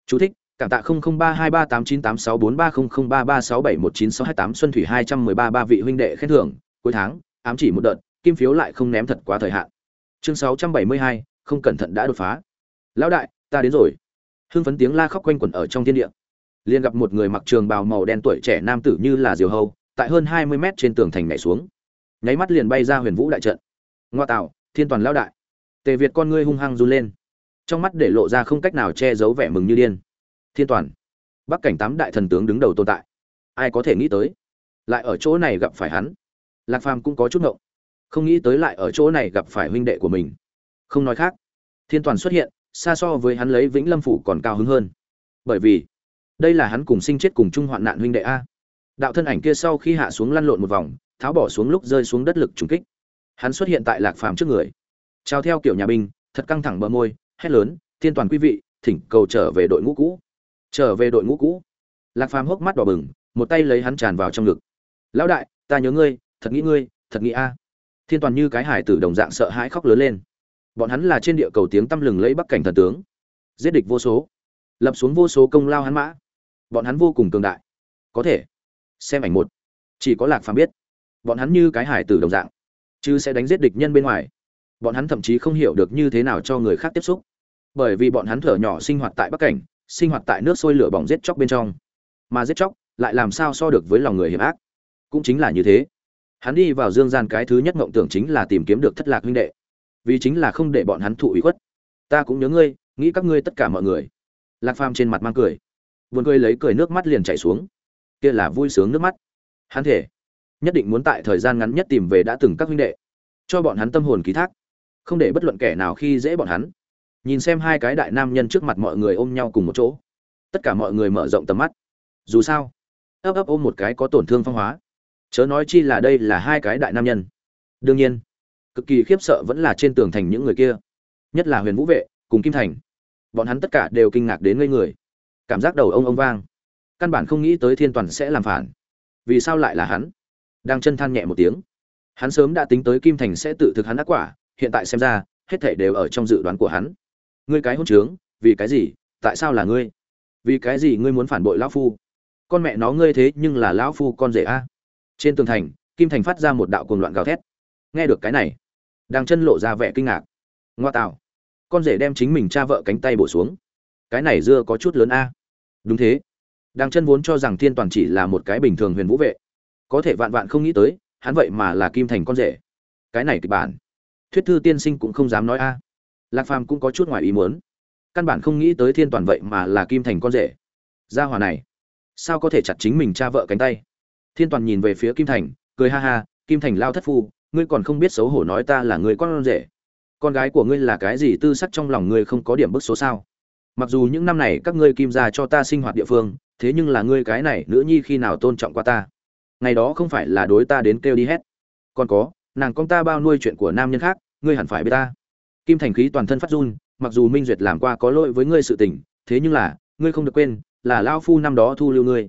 Chú thích cảm tạ 0032389864300333671968 xuân thủy 213 ba vị huynh đệ khen thưởng cuối tháng ám chỉ một đợt kim phiếu lại không ném thật quá thời hạn. Chương 672, không cẩn thận đã đột phá. Lão đại ta đến rồi. Hưng phấn tiếng la khóc quanh quẩn ở trong thiên địa liền gặp một người mặc trường bào màu đen tuổi trẻ nam tử như là diều hâu, tại hơn 20 mét trên tường thành nhảy xuống. Nháy mắt liền bay ra huyền vũ đại trận. Ngoa tạo, thiên toàn lão đại. Tề việt con ngươi hung hăng run lên. Trong mắt để lộ ra không cách nào che giấu vẻ mừng như điên. Thiên toàn. Bắc cảnh tám đại thần tướng đứng đầu tồn tại. Ai có thể nghĩ tới? Lại ở chỗ này gặp phải hắn. Lạc phàm cũng có chút ngộng. Không nghĩ tới lại ở chỗ này gặp phải huynh đệ của mình. Không nói khác. Thiên toàn xuất hiện, xa so với hắn lấy vĩnh lâm phủ còn cao hứng hơn. Bởi vì đây là hắn cùng sinh chết cùng chung hoạn nạn huynh đệ a. Đạo thân ảnh kia sau khi hạ xuống lăn lộn một vòng, tháo bỏ xuống lúc rơi xuống đất lực trùng kích. Hắn xuất hiện tại lạc phàm trước người. Trao theo kiểu nhà binh, thật căng thẳng bờ môi, hét lớn, thiên toàn quý vị, thỉnh cầu trở về đội ngũ cũ. Trở về đội ngũ cũ. Lạc phàm hốc mắt đỏ bừng, một tay lấy hắn tràn vào trong ngực. Lão đại, ta nhớ ngươi, thật nghĩ ngươi, thật nghĩ a. Thiên toàn như cái hải tử đồng dạng sợ hãi khóc lớn lên. Bọn hắn là trên địa cầu tiếng tăm lừng lấy bắc cảnh thần tướng. Giết địch vô số. Lập xuống vô số công lao hắn mã bọn hắn vô cùng cường đại. Có thể. Xem ảnh một. Chỉ có lạc phàm biết. Bọn hắn như cái hải tử đồng dạng. Chứ sẽ đánh giết địch nhân bên ngoài. Bọn hắn thậm chí không hiểu được như thế nào cho người khác tiếp xúc. Bởi vì bọn hắn thở nhỏ sinh hoạt tại bắc cảnh, sinh hoạt tại nước sôi lửa bỏng giết chóc bên trong. Mà giết chóc lại làm sao so được với lòng người hiểm ác? Cũng chính là như thế. Hắn đi vào dương gian cái thứ nhất mộng tưởng chính là tìm kiếm được thất lạc huynh đệ. Vì chính là không để bọn hắn thụ ủy khuất. Ta cũng nhớ ngươi, nghĩ các ngươi tất cả mọi người. Lạc phàm trên mặt mang cười buồn cười lấy cười nước mắt liền chảy xuống. Kia là vui sướng nước mắt. Hắn thể nhất định muốn tại thời gian ngắn nhất tìm về đã từng các huynh đệ, cho bọn hắn tâm hồn ký thác, không để bất luận kẻ nào khi dễ bọn hắn. Nhìn xem hai cái đại nam nhân trước mặt mọi người ôm nhau cùng một chỗ, tất cả mọi người mở rộng tầm mắt. Dù sao, ấp ấp ôm một cái có tổn thương phong hóa. Chớ nói chi là đây là hai cái đại nam nhân. Đương nhiên, cực kỳ khiếp sợ vẫn là trên tường thành những người kia, nhất là huyền vũ vệ cùng kim thành. Bọn hắn tất cả đều kinh ngạc đến ngây người cảm giác đầu ông ông vang. Căn bản không nghĩ tới thiên toàn sẽ làm phản. Vì sao lại là hắn? Đang chân than nhẹ một tiếng. Hắn sớm đã tính tới kim thành sẽ tự thực hắn ác quả, hiện tại xem ra, hết thể đều ở trong dự đoán của hắn. Ngươi cái hôn trướng, vì cái gì, tại sao là ngươi? Vì cái gì ngươi muốn phản bội lão phu? Con mẹ nó ngươi thế nhưng là lão phu con rể a. Trên tường thành, kim thành phát ra một đạo cuồng loạn gào thét. Nghe được cái này đang chân lộ ra vẻ kinh ngạc. Ngoa tạo. Con rể đem chính mình cha vợ cánh tay bổ xuống cái này dưa có chút lớn a. Đúng thế. Đàng chân vốn cho rằng thiên toàn chỉ là một cái bình thường huyền vũ vệ. Có thể vạn vạn không nghĩ tới, hắn vậy mà là kim thành con rể. Cái này kịch bản. Thuyết thư tiên sinh cũng không dám nói a. Lạc phàm cũng có chút ngoài ý muốn. Căn bản không nghĩ tới thiên toàn vậy mà là kim thành con rể. Gia hòa này, sao có thể chặt chính mình cha vợ cánh tay? Thiên toàn nhìn về phía kim thành, cười ha ha, kim thành lao thất phu, ngươi còn không biết xấu hổ nói ta là người con rể. Con gái của ngươi là cái gì tư sắc trong lòng ngươi không có điểm bức số sao? Mặc dù những năm này các ngươi kim gia cho ta sinh hoạt địa phương, thế nhưng là ngươi cái này nữ nhi khi nào tôn trọng qua ta? Ngày đó không phải là đối ta đến kêu đi hết. Còn có, nàng con ta bao nuôi chuyện của nam nhân khác, ngươi hẳn phải biết ta. Kim thành khí toàn thân phát run, mặc dù minh duyệt làm qua có lỗi với ngươi sự tình, thế nhưng là, ngươi không được quên, là lao phu năm đó thu lưu ngươi.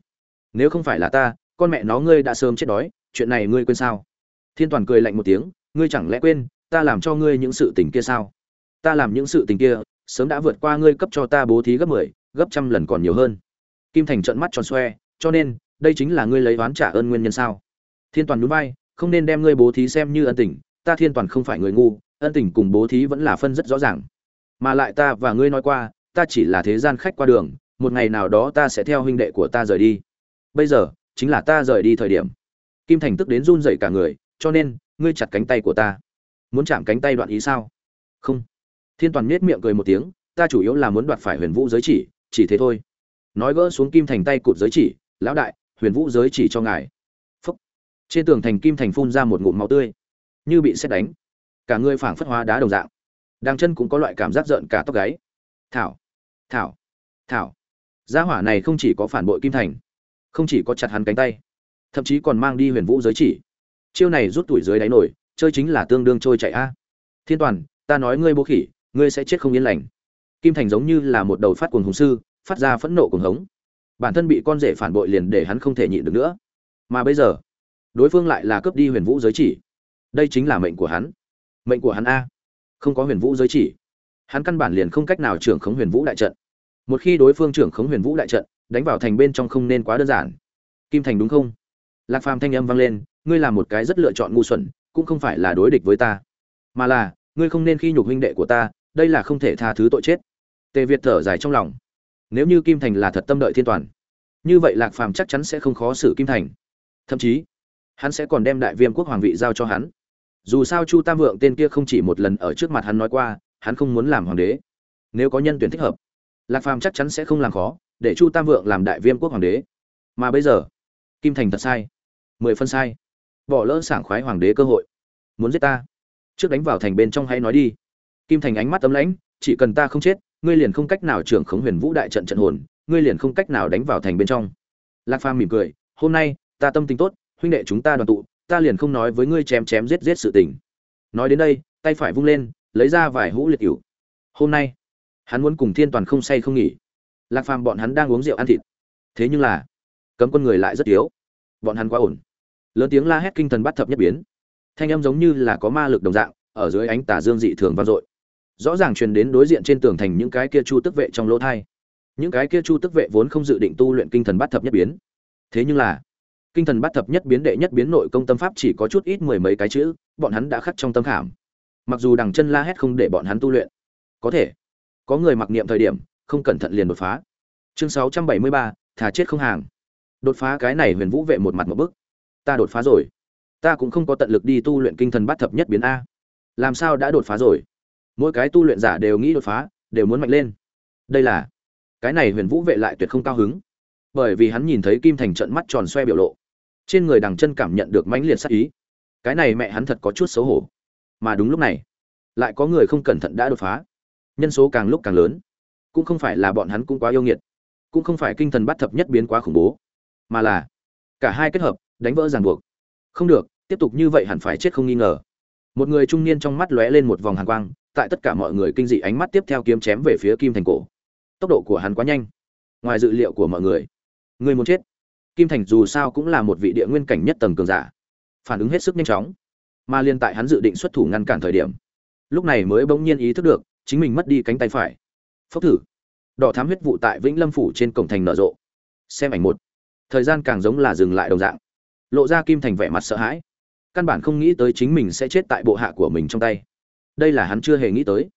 Nếu không phải là ta, con mẹ nó ngươi đã sớm chết đói, chuyện này ngươi quên sao? Thiên toàn cười lạnh một tiếng, ngươi chẳng lẽ quên, ta làm cho ngươi những sự tình kia sao? Ta làm những sự tình kia sớm đã vượt qua ngươi cấp cho ta bố thí gấp mười gấp trăm lần còn nhiều hơn. Kim thành trợn mắt tròn xoe cho nên đây chính là ngươi lấy oán trả ơn nguyên nhân sao? Thiên toàn nhún vai, không nên đem ngươi bố thí xem như ân tình ta thiên toàn không phải người ngu ân tình cùng bố thí vẫn là phân rất rõ ràng. Mà lại ta và ngươi nói qua ta chỉ là thế gian khách qua đường một ngày nào đó ta sẽ theo huynh đệ của ta rời đi. Bây giờ chính là ta rời đi thời điểm. Kim thành tức đến run rẩy cả người cho nên ngươi chặt cánh tay của ta. Muốn chạm cánh tay đoạn ý sao? Không thiên toàn nết miệng cười một tiếng, ta chủ yếu là muốn đoạt phải huyền vũ giới chỉ chỉ thế thôi. Nói gỡ xuống kim thành tay cụt giới chỉ, lão đại, huyền vũ giới chỉ cho ngài. Phúc. Trên tường thành kim thành phun ra một ngụm máu tươi, như bị xét đánh. Cả người phảng phất hóa đá đồng dạng. Đằng chân cũng có loại cảm giác rợn cả tóc gáy. Thảo thảo thảo. Gia hỏa này không chỉ có phản bội kim thành, không chỉ có chặt hắn cánh tay, thậm chí còn mang đi huyền vũ giới chỉ. Chiêu này rút tuổi dưới đáy nổi, chơi chính là tương đương trôi chạy a. Thiên toàn, ta nói ngươi bố khỉ ngươi sẽ chết không yên lành. Kim thành giống như là một đầu phát cuồng hùng sư, phát ra phẫn nộ cuồng hống. Bản thân bị con rể phản bội liền để hắn không thể nhịn được nữa. Mà bây giờ, đối phương lại là cướp đi huyền vũ giới chỉ. Đây chính là mệnh của hắn. Mệnh của hắn a. Không có huyền vũ giới chỉ. Hắn căn bản liền không cách nào trưởng khống huyền vũ đại trận. Một khi đối phương trưởng khống huyền vũ đại trận, đánh vào thành bên trong không nên quá đơn giản. Kim thành đúng không? Lạc phàm thanh âm vang lên, ngươi là một cái rất lựa chọn ngu xuẩn, cũng không phải là đối địch với ta. Mà là, ngươi không nên khi nhục huynh đệ của ta đây là không thể tha thứ tội chết. Tề việt thở dài trong lòng. Nếu như kim thành là thật tâm đợi thiên toàn, như vậy lạc phàm chắc chắn sẽ không khó xử kim thành. Thậm chí, hắn sẽ còn đem đại viêm quốc hoàng vị giao cho hắn. Dù sao chu tam vượng tên kia không chỉ một lần ở trước mặt hắn nói qua, hắn không muốn làm hoàng đế. Nếu có nhân tuyển thích hợp, lạc phàm chắc chắn sẽ không làm khó để chu tam vượng làm đại viêm quốc hoàng đế. Mà bây giờ, kim thành thật sai. Mười phân sai. Bỏ lỡ sảng khoái hoàng đế cơ hội. Muốn giết ta. Trước đánh vào thành bên trong hay nói đi kim thành ánh mắt tấm lãnh, chỉ cần ta không chết, ngươi liền không cách nào trưởng khống huyền vũ đại trận trận hồn, ngươi liền không cách nào đánh vào thành bên trong. Lạc phàm mỉm cười, hôm nay, ta tâm tình tốt, huynh đệ chúng ta đoàn tụ, ta liền không nói với ngươi chém chém giết giết sự tình. Nói đến đây, tay phải vung lên, lấy ra vài hũ liệt hữu. hôm nay, hắn muốn cùng thiên toàn không say không nghỉ. Lạc phàm bọn hắn đang uống rượu ăn thịt. Thế nhưng là, cấm quân người lại rất yếu. Bọn hắn quá ổn. Lớn tiếng la hét kinh thần bắt thập nhất biến. Thanh âm giống như là có ma lực đồng dạng, ở dưới ánh tà dương dị thường vang dội rõ ràng truyền đến đối diện trên tường thành những cái kia chu tức vệ trong lỗ thai. Những cái kia chu tức vệ vốn không dự định tu luyện kinh thần bát thập nhất biến. Thế nhưng là, kinh thần bát thập nhất biến đệ nhất biến nội công tâm pháp chỉ có chút ít mười mấy cái chữ, bọn hắn đã khắc trong tâm khảm. Mặc dù đằng chân la hét không để bọn hắn tu luyện, có thể, có người mặc niệm thời điểm, không cẩn thận liền đột phá. Chương sáu trăm bảy mươi ba, thà chết không hàng. Đột phá cái này huyền vũ vệ một mặt một bức. Ta đột phá rồi. Ta cũng không có tận lực đi tu luyện kinh thần bát thập nhất biến a. Làm sao đã đột phá rồi? Mỗi cái tu luyện giả đều nghĩ đột phá, đều muốn mạnh lên. Đây là, cái này huyền vũ vệ lại tuyệt không cao hứng. Bởi vì hắn nhìn thấy kim thành trận mắt tròn xoe biểu lộ. Trên người đằng chân cảm nhận được mãnh liệt sắc ý. Cái này mẹ hắn thật có chút xấu hổ. Mà đúng lúc này, lại có người không cẩn thận đã đột phá. Nhân số càng lúc càng lớn. Cũng không phải là bọn hắn cũng quá yêu nghiệt. Cũng không phải kinh thần bắt thập nhất biến quá khủng bố. Mà là, cả hai kết hợp, đánh vỡ ràng buộc. Không được, tiếp tục như vậy hẳn phải chết không nghi ngờ. Một người trung niên trong mắt lóe lên một vòng hàn quang tại tất cả mọi người kinh dị ánh mắt tiếp theo kiếm chém về phía kim thành cổ. Tốc độ của hắn quá nhanh. Ngoài dự liệu của mọi người người muốn chết. Kim thành dù sao cũng là một vị địa nguyên cảnh nhất tầng cường giả, phản ứng hết sức nhanh chóng, mà liên tại hắn dự định xuất thủ ngăn cản thời điểm, lúc này mới bỗng nhiên ý thức được, chính mình mất đi cánh tay phải. Phốc thử. Đỏ thám huyết vụ tại vĩnh lâm phủ trên cổng thành nở rộ. Xem ảnh một. Thời gian càng giống là dừng lại đồng dạng. Lộ ra kim thành vẻ mặt sợ hãi. Căn bản không nghĩ tới chính mình sẽ chết tại bộ hạ của mình trong tay đây là hắn chưa hề nghĩ tới.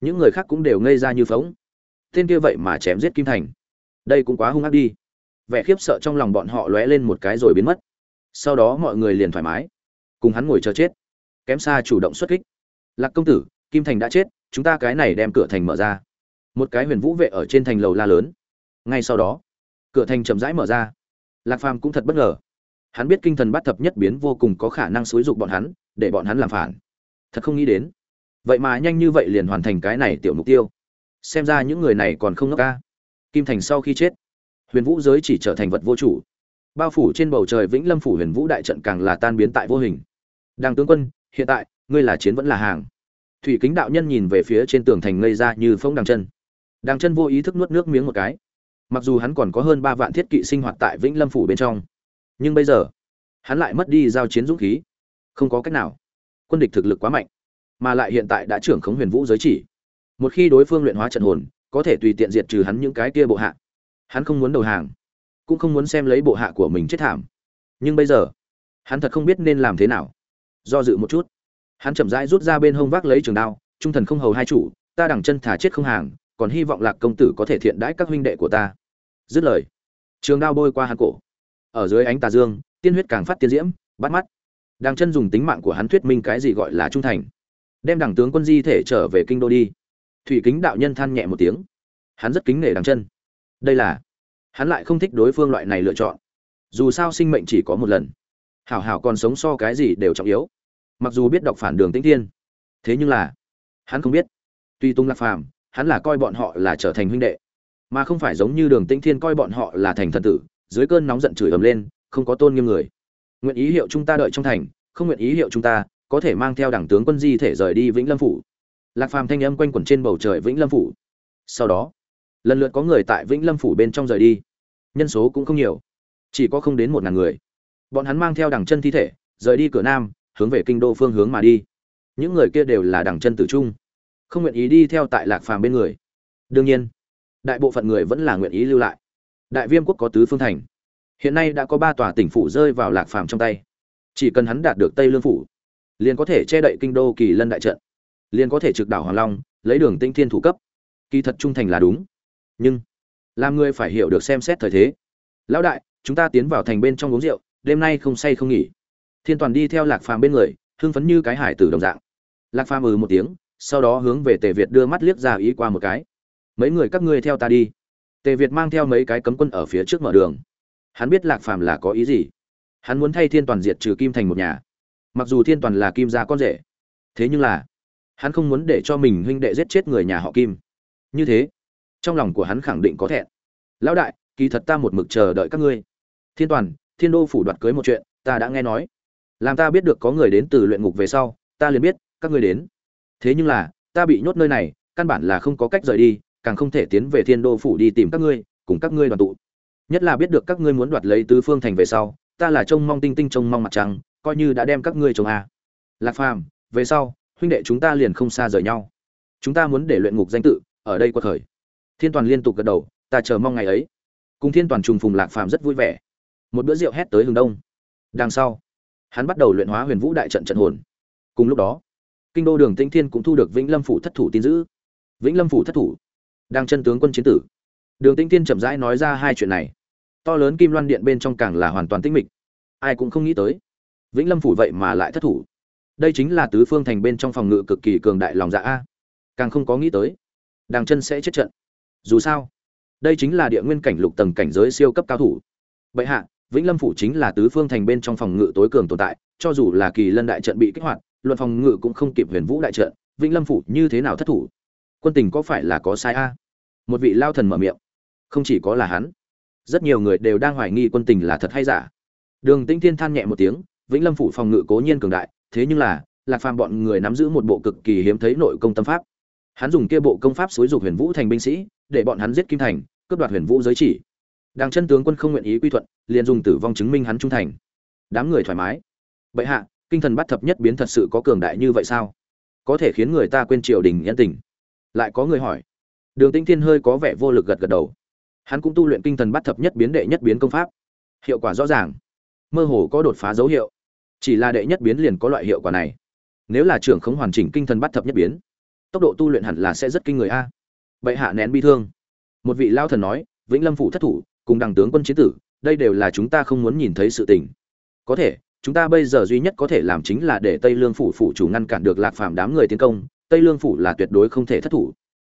Những người khác cũng đều ngây ra như phóng. Tên kia vậy mà chém giết kim thành. Đây cũng quá hung ác đi. Vẻ khiếp sợ trong lòng bọn họ lóe lên một cái rồi biến mất. Sau đó mọi người liền thoải mái. Cùng hắn ngồi chờ chết. Kém xa chủ động xuất kích. Lạc công tử, kim thành đã chết, chúng ta cái này đem cửa thành mở ra. Một cái huyền vũ vệ ở trên thành lầu la lớn. Ngay sau đó, cửa thành chậm rãi mở ra. Lạc phàm cũng thật bất ngờ. Hắn biết kinh thần bắt thập nhất biến vô cùng có khả năng xúi dục bọn hắn, để bọn hắn làm phản. Thật không nghĩ đến vậy mà nhanh như vậy liền hoàn thành cái này tiểu mục tiêu. Xem ra những người này còn không ngốc ca kim thành sau khi chết, huyền vũ giới chỉ trở thành vật vô chủ. Bao phủ trên bầu trời vĩnh lâm phủ huyền vũ đại trận càng là tan biến tại vô hình. Đàng tướng quân, hiện tại, ngươi là chiến vẫn là hàng. Thủy kính đạo nhân nhìn về phía trên tường thành ngây ra như phông đằng chân. Đằng chân vô ý thức nuốt nước miếng một cái. Mặc dù hắn còn có hơn ba vạn thiết kỵ sinh hoạt tại vĩnh lâm phủ bên trong, nhưng bây giờ, hắn lại mất đi giao chiến dũng khí. Không có cách nào. Quân địch thực lực quá mạnh mà lại hiện tại đã trưởng khống huyền vũ giới chỉ. Một khi đối phương luyện hóa trận hồn, có thể tùy tiện diệt trừ hắn những cái kia bộ hạ. Hắn không muốn đầu hàng, cũng không muốn xem lấy bộ hạ của mình chết thảm. Nhưng bây giờ, hắn thật không biết nên làm thế nào. Do dự một chút, hắn chậm rãi rút ra bên hông vác lấy trường đao, trung thần không hầu hai chủ, ta đằng chân thả chết không hàng, còn hy vọng lạc công tử có thể thiện đãi các huynh đệ của ta. Dứt lời, trường đao bôi qua hắn cổ. Ở dưới ánh tà dương, tiên huyết càng phát tiên diễm, bắt mắt. Đằng chân dùng tính mạng của hắn thuyết minh cái gì gọi là trung thành đem đảng tướng quân di thể trở về kinh đô đi. Thủy kính đạo nhân than nhẹ một tiếng. Hắn rất kính nể đằng chân. Đây là, hắn lại không thích đối phương loại này lựa chọn. Dù sao sinh mệnh chỉ có một lần. Hảo hảo còn sống so cái gì đều trọng yếu. Mặc dù biết đọc phản đường tĩnh thiên, thế nhưng là, hắn không biết. Tuy tung lạc phàm, hắn là coi bọn họ là trở thành huynh đệ, mà không phải giống như đường tĩnh thiên coi bọn họ là thành thần tử, dưới cơn nóng giận chửi ầm lên, không có tôn nghiêm người. Nguyện ý hiệu chúng ta đợi trong thành, không nguyện ý hiệu chúng ta có thể mang theo đảng tướng quân di thể rời đi vĩnh lâm phủ. Lạc phàm thanh âm quanh quẩn trên bầu trời vĩnh lâm phủ. Sau đó, lần lượt có người tại vĩnh lâm phủ bên trong rời đi. Nhân số cũng không nhiều, chỉ có không đến một ngàn người. Bọn hắn mang theo đằng chân thi thể, rời đi cửa nam, hướng về kinh đô phương hướng mà đi. Những người kia đều là đằng chân tử trung, không nguyện ý đi theo tại lạc phàm bên người. Đương nhiên, đại bộ phận người vẫn là nguyện ý lưu lại. Đại viêm quốc có tứ phương thành. Hiện nay đã có ba tòa tỉnh phủ rơi vào lạc phàm trong tay. Chỉ cần hắn đạt được tây lương phủ liền có thể che đậy kinh đô kỳ lân đại trận, liền có thể trực đảo hoàng long, lấy đường tinh thiên thủ cấp. Kỳ thật trung thành là đúng. Nhưng, làm người phải hiểu được xem xét thời thế. Lão đại, chúng ta tiến vào thành bên trong uống rượu, đêm nay không say không nghỉ. Thiên toàn đi theo lạc phàm bên người, hưng phấn như cái hải tử đồng dạng. Lạc phàm ừ một tiếng, sau đó hướng về tề việt đưa mắt liếc ra ý qua một cái. Mấy người các ngươi theo ta đi. Tề việt mang theo mấy cái cấm quân ở phía trước mở đường. Hắn biết lạc phàm là có ý gì. Hắn muốn thay thiên toàn diệt trừ kim thành một nhà mặc dù thiên toàn là kim gia con rể, thế nhưng là, hắn không muốn để cho mình huynh đệ giết chết người nhà họ kim. Như thế, trong lòng của hắn khẳng định có thẹn. Lão đại, kỳ thật ta một mực chờ đợi các ngươi. Thiên toàn, thiên đô phủ đoạt cưới một chuyện, ta đã nghe nói. Làm ta biết được có người đến từ luyện ngục về sau, ta liền biết, các ngươi đến. Thế nhưng là, ta bị nhốt nơi này, căn bản là không có cách rời đi, càng không thể tiến về thiên đô phủ đi tìm các ngươi, cùng các ngươi đoàn tụ. Nhất là biết được các ngươi muốn đoạt lấy tứ phương thành về sau, ta là trông mong tinh tinh, trông mong mặt trăng coi như đã đem các ngươi chồng à, lạc phàm về sau huynh đệ chúng ta liền không xa rời nhau. Chúng ta muốn để luyện ngục danh tự ở đây quật khởi thiên toàn liên tục gật đầu ta chờ mong ngày ấy. Cùng thiên toàn trùng phùng lạc phàm rất vui vẻ. Một bữa rượu hét tới hướng đông. Đằng sau hắn bắt đầu luyện hóa huyền vũ đại trận trận hồn. Cùng lúc đó kinh đô đường tĩnh thiên cũng thu được vĩnh lâm phủ thất thủ tin giữ vĩnh lâm phủ thất thủ. Đang chân tướng quân chiến tử. Đường tĩnh thiên chậm rãi nói ra hai chuyện này. To lớn kim loan điện bên trong càng là hoàn toàn tĩnh mịch. Ai cũng không nghĩ tới vĩnh lâm phủ vậy mà lại thất thủ. Đây chính là tứ phương thành bên trong phòng ngự cực kỳ cường đại lòng dạ a. Càng không có nghĩ tới đàng chân sẽ chết trận. Dù sao, đây chính là địa nguyên cảnh lục tầng cảnh giới siêu cấp cao thủ. Bệ hạ, vĩnh lâm phủ chính là tứ phương thành bên trong phòng ngự tối cường tồn tại, cho dù là kỳ lân đại trận bị kích hoạt, luận phòng ngự cũng không kịp huyền vũ đại trận, vĩnh lâm phủ như thế nào thất thủ? Quân tình có phải là có sai a? Một vị lao thần mở miệng. Không chỉ có là hắn, rất nhiều người đều đang hoài nghi quân tình là thật hay giả. Đường tĩnh thiên than nhẹ một tiếng vĩnh lâm phủ phòng ngự cố nhiên cường đại, thế nhưng là, lạc phàm bọn người nắm giữ một bộ cực kỳ hiếm thấy nội công tâm pháp. Hắn dùng kia bộ công pháp xúi dục huyền vũ thành binh sĩ, để bọn hắn giết kim thành, cướp đoạt huyền vũ giới chỉ. Đàng chân tướng quân không nguyện ý quy thuận, liền dùng tử vong chứng minh hắn trung thành. Đám người thoải mái. Bệ hạ, kinh thần bắt thập nhất biến thật sự có cường đại như vậy sao? Có thể khiến người ta quên triều đình nhân tình. Lại có người hỏi. Đường tĩnh thiên hơi có vẻ vô lực gật gật đầu. Hắn cũng tu luyện kinh thần bắt thập nhất biến đệ nhất biến công pháp. Hiệu quả rõ ràng. Mơ hồ có đột phá dấu hiệu chỉ là đệ nhất biến liền có loại hiệu quả này. Nếu là trưởng không hoàn chỉnh kinh thần bắt thập nhất biến, tốc độ tu luyện hẳn là sẽ rất kinh người a. Bệ hạ nén bi thương. Một vị lao thần nói, vĩnh lâm phủ thất thủ, cùng đằng tướng quân chiến tử, đây đều là chúng ta không muốn nhìn thấy sự tình. Có thể, chúng ta bây giờ duy nhất có thể làm chính là để tây lương phủ phủ chủ ngăn cản được lạc phàm đám người tiến công, tây lương phủ là tuyệt đối không thể thất thủ.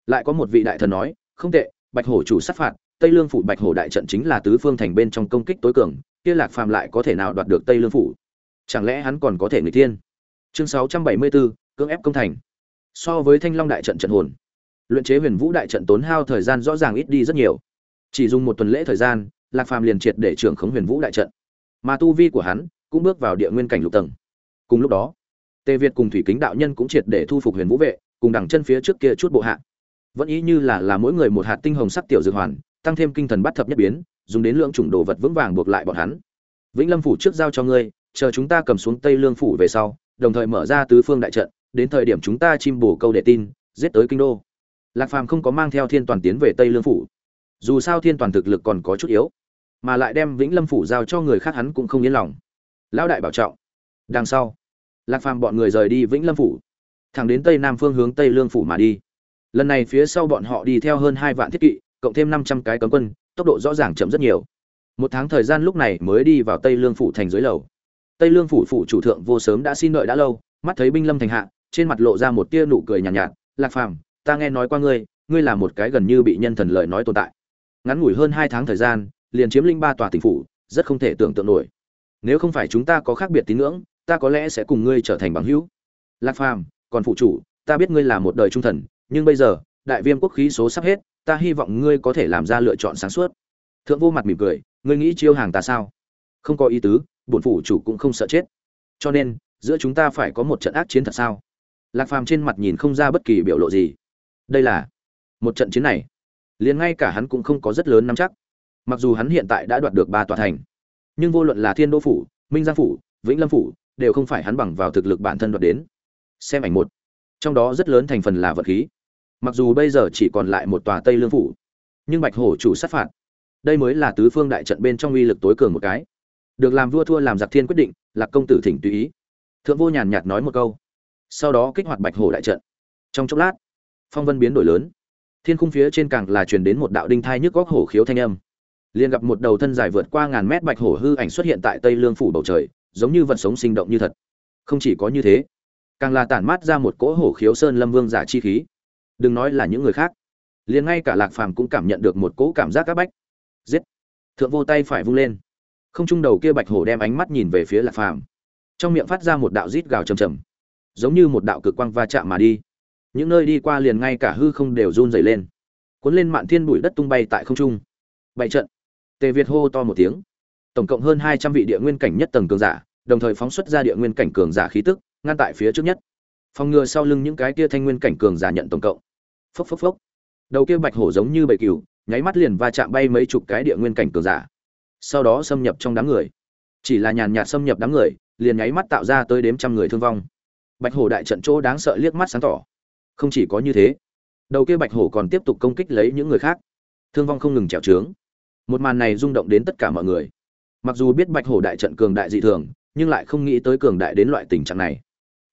Lại có một vị đại thần nói, không tệ, bạch hổ chủ sát phạt, tây lương phủ bạch hổ đại trận chính là tứ phương thành bên trong công kích tối cường, kia lạc phàm lại có thể nào đoạt được tây lương phủ? Chẳng lẽ hắn còn có thể người tiên chương 674, cưỡng ép công thành. So với thanh long đại trận trận hồn luyện chế huyền vũ đại trận tốn hao thời gian rõ ràng ít đi rất nhiều. Chỉ dùng một tuần lễ thời gian lạc phàm liền triệt để trưởng khống huyền vũ đại trận. Mà tu vi của hắn cũng bước vào địa nguyên cảnh lục tầng. Cùng lúc đó tề việt cùng thủy kính đạo nhân cũng triệt để thu phục huyền vũ vệ cùng đằng chân phía trước kia chút bộ hạ. Vẫn ý như là là mỗi người một hạt tinh hồng sắc tiểu dược hoàn tăng thêm kinh thần bắt thập nhất biến dùng đến lượng chủng đồ vật vững vàng buộc lại bọn hắn. Vĩnh lâm phủ trước giao cho ngươi chờ chúng ta cầm xuống tây lương phủ về sau, đồng thời mở ra tứ phương đại trận, đến thời điểm chúng ta chim bổ câu để tin, giết tới kinh đô. Lạc phàm không có mang theo thiên toàn tiến về tây lương phủ. Dù sao thiên toàn thực lực còn có chút yếu, mà lại đem vĩnh lâm phủ giao cho người khác hắn cũng không yên lòng. Lão đại bảo trọng. Đằng sau, lạc phàm bọn người rời đi vĩnh lâm phủ, thẳng đến tây nam phương hướng tây lương phủ mà đi. Lần này phía sau bọn họ đi theo hơn hai vạn thiết kỵ, cộng thêm năm trăm cái cấm quân, tốc độ rõ ràng chậm rất nhiều. Một tháng thời gian lúc này mới đi vào tây lương phủ thành dưới lầu tây lương phủ phủ chủ thượng vô sớm đã xin đợi đã lâu mắt thấy binh lâm thành hạ trên mặt lộ ra một tia nụ cười nhàn nhạt, nhạt lạc phàm ta nghe nói qua ngươi ngươi là một cái gần như bị nhân thần lời nói tồn tại. Ngắn ngủi hơn hai tháng thời gian liền chiếm linh ba tòa tỉnh phủ rất không thể tưởng tượng nổi. Nếu không phải chúng ta có khác biệt tín ngưỡng ta có lẽ sẽ cùng ngươi trở thành bằng hữu. Lạc phàm còn phụ chủ ta biết ngươi là một đời trung thần nhưng bây giờ đại viêm quốc khí số sắp hết ta hy vọng ngươi có thể làm ra lựa chọn sáng suốt. Thượng vô mặt mỉm cười ngươi nghĩ chiêu hàng ta sao? Không có ý tứ bổn phủ chủ cũng không sợ chết. Cho nên, giữa chúng ta phải có một trận ác chiến thật sao? Lạc phàm trên mặt nhìn không ra bất kỳ biểu lộ gì. Đây là một trận chiến này. Liền ngay cả hắn cũng không có rất lớn nắm chắc. Mặc dù hắn hiện tại đã đoạt được ba tòa thành, nhưng vô luận là thiên đô phủ, minh giang phủ, vĩnh lâm phủ, đều không phải hắn bằng vào thực lực bản thân đoạt đến. Xem ảnh một. Trong đó rất lớn thành phần là vật khí. Mặc dù bây giờ chỉ còn lại một tòa tây lương phủ, nhưng bạch hổ chủ sát phạt. Đây mới là tứ phương đại trận bên trong uy lực tối cường một cái được làm vua thua làm giặc thiên quyết định là công tử thỉnh tùy ý. Thượng vô nhàn nhạt nói một câu. Sau đó kích hoạt bạch hổ đại trận. Trong chốc lát, phong vân biến đổi lớn. Thiên khung phía trên càng là truyền đến một đạo đinh thai nhức góc hổ khiếu thanh âm. Liền gặp một đầu thân dài vượt qua ngàn mét bạch hổ hư ảnh xuất hiện tại tây lương phủ bầu trời, giống như vật sống sinh động như thật. Không chỉ có như thế, càng là tản mát ra một cỗ hổ khiếu sơn lâm vương giả chi khí. Đừng nói là những người khác, liền ngay cả lạc phàm cũng cảm nhận được một cỗ cảm giác áp bách. Giết! Thượng vô tay phải vung lên không trung đầu kia bạch hổ đem ánh mắt nhìn về phía lạc phàm. Trong miệng phát ra một đạo rít gào trầm trầm, giống như một đạo cực quang va chạm mà đi. Những nơi đi qua liền ngay cả hư không đều run dày lên. Cuốn lên mạn thiên bụi đất tung bay tại không trung. Bảy trận. Tề việt hô to một tiếng. Tổng cộng hơn hai trăm vị địa nguyên cảnh nhất tầng cường giả, đồng thời phóng xuất ra địa nguyên cảnh cường giả khí tức, ngăn tại phía trước nhất. Phòng ngừa sau lưng những cái kia thanh nguyên cảnh cường giả nhận tổng cộng. Phốc phốc phốc. Đầu kia bạch hổ giống như bầy cừu, nháy mắt liền va chạm bay mấy chục cái địa nguyên cảnh cường giả sau đó xâm nhập trong đám người. Chỉ là nhàn nhạt xâm nhập đám người, liền nháy mắt tạo ra tới đếm trăm người thương vong. Bạch hổ đại trận chỗ đáng sợ liếc mắt sáng tỏ. Không chỉ có như thế, đầu kia bạch hổ còn tiếp tục công kích lấy những người khác. Thương vong không ngừng trèo trướng. Một màn này rung động đến tất cả mọi người. Mặc dù biết bạch hổ đại trận cường đại dị thường, nhưng lại không nghĩ tới cường đại đến loại tình trạng này.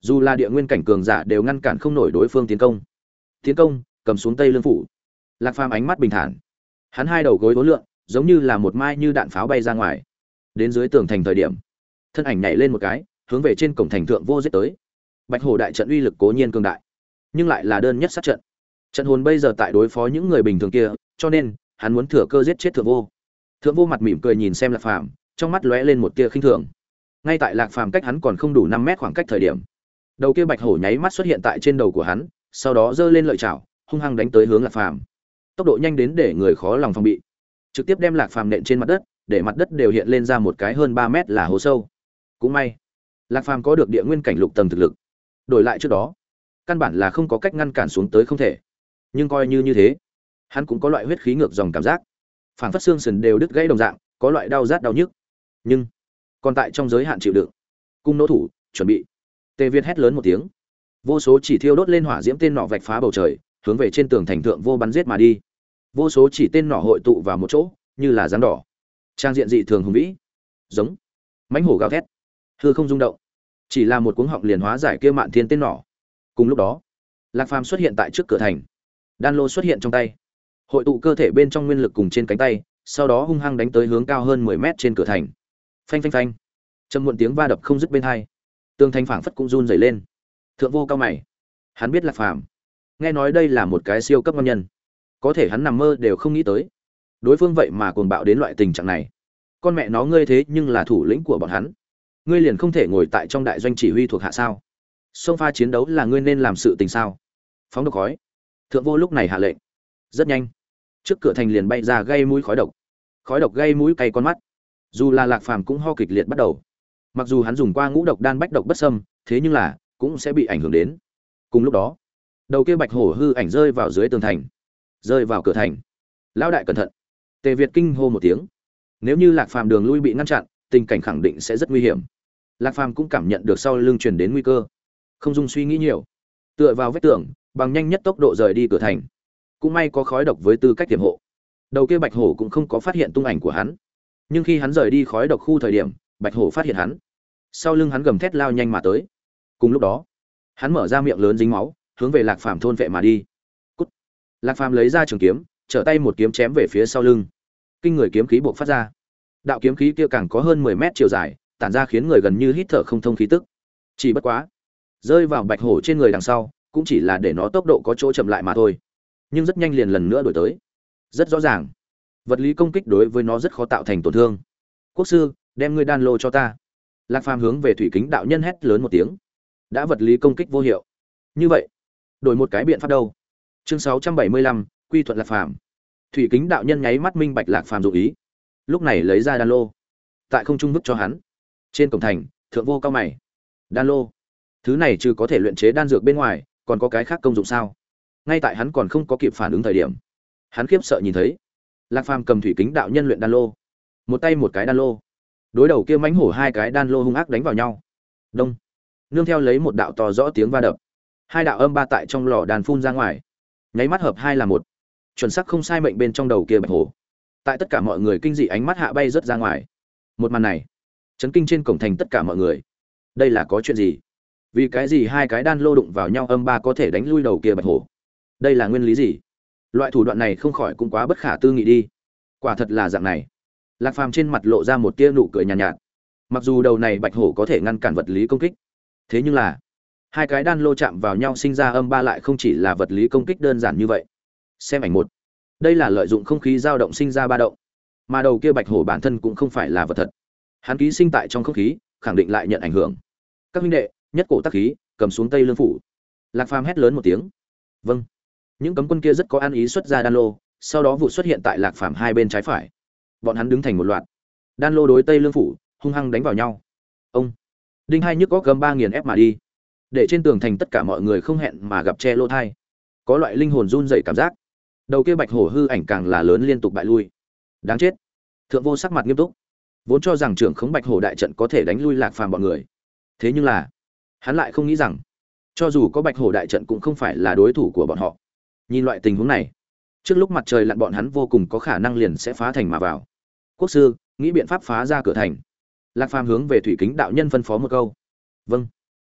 Dù là địa nguyên cảnh cường giả đều ngăn cản không nổi đối phương tiến công. Tiến công, cầm xuống tây lương phủ. Lạc phàm ánh mắt bình thản. Hắn hai đầu gối vốn lượn giống như là một mai như đạn pháo bay ra ngoài. Đến dưới tường thành thời điểm, thân ảnh nhảy lên một cái, hướng về trên cổng thành thượng vô giết tới. Bạch hổ đại trận uy lực cố nhiên cường đại, nhưng lại là đơn nhất sát trận. Trận hồn bây giờ tại đối phó những người bình thường kia, cho nên, hắn muốn thừa cơ giết chết thượng vô. Thượng vô mặt mỉm cười nhìn xem lạc phàm, trong mắt lóe lên một tia khinh thường. Ngay tại lạc phàm cách hắn còn không đủ năm mét khoảng cách thời điểm, đầu kia bạch hổ nháy mắt xuất hiện tại trên đầu của hắn, sau đó giơ lên lợi chảo, hung hăng đánh tới hướng lạc phàm. Tốc độ nhanh đến để người khó lòng phòng bị trực tiếp đem lạc phàm nện trên mặt đất, để mặt đất đều hiện lên ra một cái hơn ba mét là hố sâu. Cũng may, lạc phàm có được địa nguyên cảnh lục tầng thực lực. Đổi lại trước đó, căn bản là không có cách ngăn cản xuống tới không thể. Nhưng coi như như thế, hắn cũng có loại huyết khí ngược dòng cảm giác. Phản phát xương sần đều đứt gãy đồng dạng, có loại đau rát đau nhức. Nhưng, còn tại trong giới hạn chịu đựng, cung nỗ thủ, chuẩn bị. Tề việt hét lớn một tiếng. Vô số chỉ thiêu đốt lên hỏa diễm tên nọ vạch phá bầu trời, hướng về trên tường thành thượng vô bắn giết mà đi vô số chỉ tên nỏ hội tụ vào một chỗ, như là rắn đỏ. Trang diện dị thường hùng vĩ. Giống. Mãnh hổ gào thét. Hư không rung động. Chỉ là một cuống họng liền hóa giải kia mạn thiên tên nỏ. Cùng lúc đó, lạc phàm xuất hiện tại trước cửa thành. Đan lô xuất hiện trong tay. Hội tụ cơ thể bên trong nguyên lực cùng trên cánh tay, sau đó hung hăng đánh tới hướng cao hơn mười mét trên cửa thành. Phanh phanh phanh. Châm muộn tiếng va đập không dứt bên hai. Tường thành phảng phất cũng run dày lên. Thượng vô cao mày. Hắn biết lạc phàm. Nghe nói đây là một cái siêu cấp ngon nhân có thể hắn nằm mơ đều không nghĩ tới. Đối phương vậy mà cuồng bạo đến loại tình trạng này. Con mẹ nó ngươi thế nhưng là thủ lĩnh của bọn hắn. Ngươi liền không thể ngồi tại trong đại doanh chỉ huy thuộc hạ sao? Sông pha chiến đấu là ngươi nên làm sự tình sao? Phóng độc khói. Thượng vô lúc này hạ lệnh. Rất nhanh. Trước cửa thành liền bay ra gây mũi khói độc. Khói độc gây mũi cay con mắt. Dù là lạc phàm cũng ho kịch liệt bắt đầu. Mặc dù hắn dùng qua ngũ độc đan bách độc bất sâm thế nhưng là cũng sẽ bị ảnh hưởng đến. Cùng lúc đó, đầu kia bạch hổ hư ảnh rơi vào dưới tường thành rơi vào cửa thành. Lão đại cẩn thận. Tề việt kinh hô một tiếng. Nếu như lạc phàm đường lui bị ngăn chặn, tình cảnh khẳng định sẽ rất nguy hiểm. Lạc phàm cũng cảm nhận được sau lưng truyền đến nguy cơ. Không dùng suy nghĩ nhiều. Tựa vào vách tường, bằng nhanh nhất tốc độ rời đi cửa thành. Cũng may có khói độc với tư cách tiềm hộ. Đầu kia bạch hổ cũng không có phát hiện tung ảnh của hắn. Nhưng khi hắn rời đi khói độc khu thời điểm, bạch hổ phát hiện hắn. Sau lưng hắn gầm thét lao nhanh mà tới. Cùng lúc đó, hắn mở ra miệng lớn dính máu, hướng về lạc phàm thôn vệ mà đi lạc phàm lấy ra trường kiếm, trở tay một kiếm chém về phía sau lưng. Kinh người kiếm khí buộc phát ra. Đạo kiếm khí kia càng có hơn mười mét chiều dài, tản ra khiến người gần như hít thở không thông khí tức. Chỉ bất quá, rơi vào bạch hổ trên người đằng sau, cũng chỉ là để nó tốc độ có chỗ chậm lại mà thôi. Nhưng rất nhanh liền lần nữa đổi tới. Rất rõ ràng, vật lý công kích đối với nó rất khó tạo thành tổn thương. Quốc sư, đem ngươi đan lô cho ta. Lạc phàm hướng về thủy kính đạo nhân hét lớn một tiếng. Đã vật lý công kích vô hiệu. Như vậy, đổi một cái biện pháp đâu? Chương sáu trăm bảy mươi lăm, quy thuận lạc phàm. Thủy kính đạo nhân nháy mắt minh bạch lạc phàm dụ ý. Lúc này lấy ra đan lô. Tại không trung vứt cho hắn. Trên cổng thành, thượng vô cao mày. Đan lô. Thứ này trừ có thể luyện chế đan dược bên ngoài, còn có cái khác công dụng sao? Ngay tại hắn còn không có kịp phản ứng thời điểm, hắn khiếp sợ nhìn thấy lạc phàm cầm thủy kính đạo nhân luyện đan lô. Một tay một cái đan lô. Đối đầu kia mánh hổ hai cái đan lô hung ác đánh vào nhau. Đông. Nương theo lấy một đạo to rõ tiếng va đập. Hai đạo âm ba tại trong lò đàn phun ra ngoài nháy mắt hợp hai là một. Chuẩn sắc không sai mệnh bên trong đầu kia bạch hổ. Tại tất cả mọi người kinh dị ánh mắt hạ bay rớt ra ngoài. Một màn này chấn kinh trên cổng thành tất cả mọi người. Đây là có chuyện gì? Vì cái gì hai cái đan lô đụng vào nhau âm ba có thể đánh lui đầu kia bạch hổ? Đây là nguyên lý gì? Loại thủ đoạn này không khỏi cũng quá bất khả tư nghị đi. Quả thật là dạng này. Lạc phàm trên mặt lộ ra một tia nụ cười nhàn nhạt, nhạt. Mặc dù đầu này bạch hổ có thể ngăn cản vật lý công kích thế nhưng là hai cái đan lô chạm vào nhau sinh ra âm ba lại không chỉ là vật lý công kích đơn giản như vậy. Xem ảnh một. Đây là lợi dụng không khí dao động sinh ra ba động. Mà đầu kia bạch hổ bản thân cũng không phải là vật thật. Hắn ký sinh tại trong không khí, khẳng định lại nhận ảnh hưởng. Các huynh đệ, nhất cổ tắc khí, cầm xuống tây lương phủ. Lạc phàm hét lớn một tiếng. Vâng. Những cấm quân kia rất có ăn ý xuất ra đan lô, sau đó vụ xuất hiện tại lạc phàm hai bên trái phải. Bọn hắn đứng thành một loạt. Đan lô đối tây lương phủ, hung hăng đánh vào nhau. Ông. Đinh hai nhức có cầm ba nghiền ép mà đi để trên tường thành tất cả mọi người không hẹn mà gặp che lô thai. Có loại linh hồn run dày cảm giác. Đầu kia bạch hổ hư ảnh càng là lớn liên tục bại lui. Đáng chết. Thượng vô sắc mặt nghiêm túc. Vốn cho rằng trưởng khống bạch hổ đại trận có thể đánh lui lạc phàm bọn người. Thế nhưng là, hắn lại không nghĩ rằng, cho dù có bạch hổ đại trận cũng không phải là đối thủ của bọn họ. Nhìn loại tình huống này, trước lúc mặt trời lặn bọn hắn vô cùng có khả năng liền sẽ phá thành mà vào. Quốc sư, nghĩ biện pháp phá ra cửa thành. Lạc phàm hướng về thủy kính đạo nhân phân phó một câu. Vâng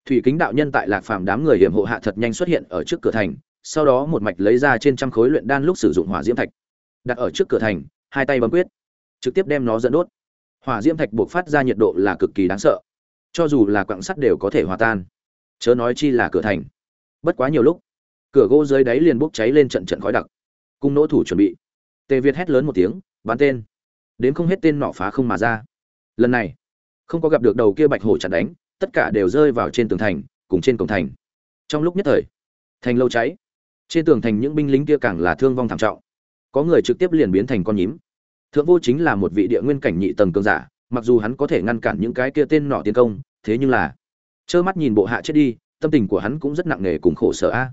thủy kính đạo nhân tại lạc phàm đám người hiểm hộ hạ thật nhanh xuất hiện ở trước cửa thành, sau đó một mạch lấy ra trên trăm khối luyện đan lúc sử dụng hỏa diễm thạch. Đặt ở trước cửa thành, hai tay bấm quyết, trực tiếp đem nó dẫn đốt. Hỏa diễm thạch buộc phát ra nhiệt độ là cực kỳ đáng sợ. Cho dù là quặng sắt đều có thể hòa tan. Chớ nói chi là cửa thành. Bất quá nhiều lúc, cửa gỗ dưới đáy liền bốc cháy lên trận trận khói đặc. Cung nỗ thủ chuẩn bị. Tề việt hét lớn một tiếng, bắn tên. Đến không hết tên nọ phá không mà ra. Lần này, không có gặp được đầu kia bạch hổ chặt đánh tất cả đều rơi vào trên tường thành, cùng trên cổng thành. Trong lúc nhất thời, thành lâu cháy. Trên tường thành những binh lính kia càng là thương vong thảm trọng. Có người trực tiếp liền biến thành con nhím. Thượng vô chính là một vị địa nguyên cảnh nhị tầng cường giả, mặc dù hắn có thể ngăn cản những cái kia tên nọ tiến công, thế nhưng là, trơ mắt nhìn bộ hạ chết đi, tâm tình của hắn cũng rất nặng nề cùng khổ sở a.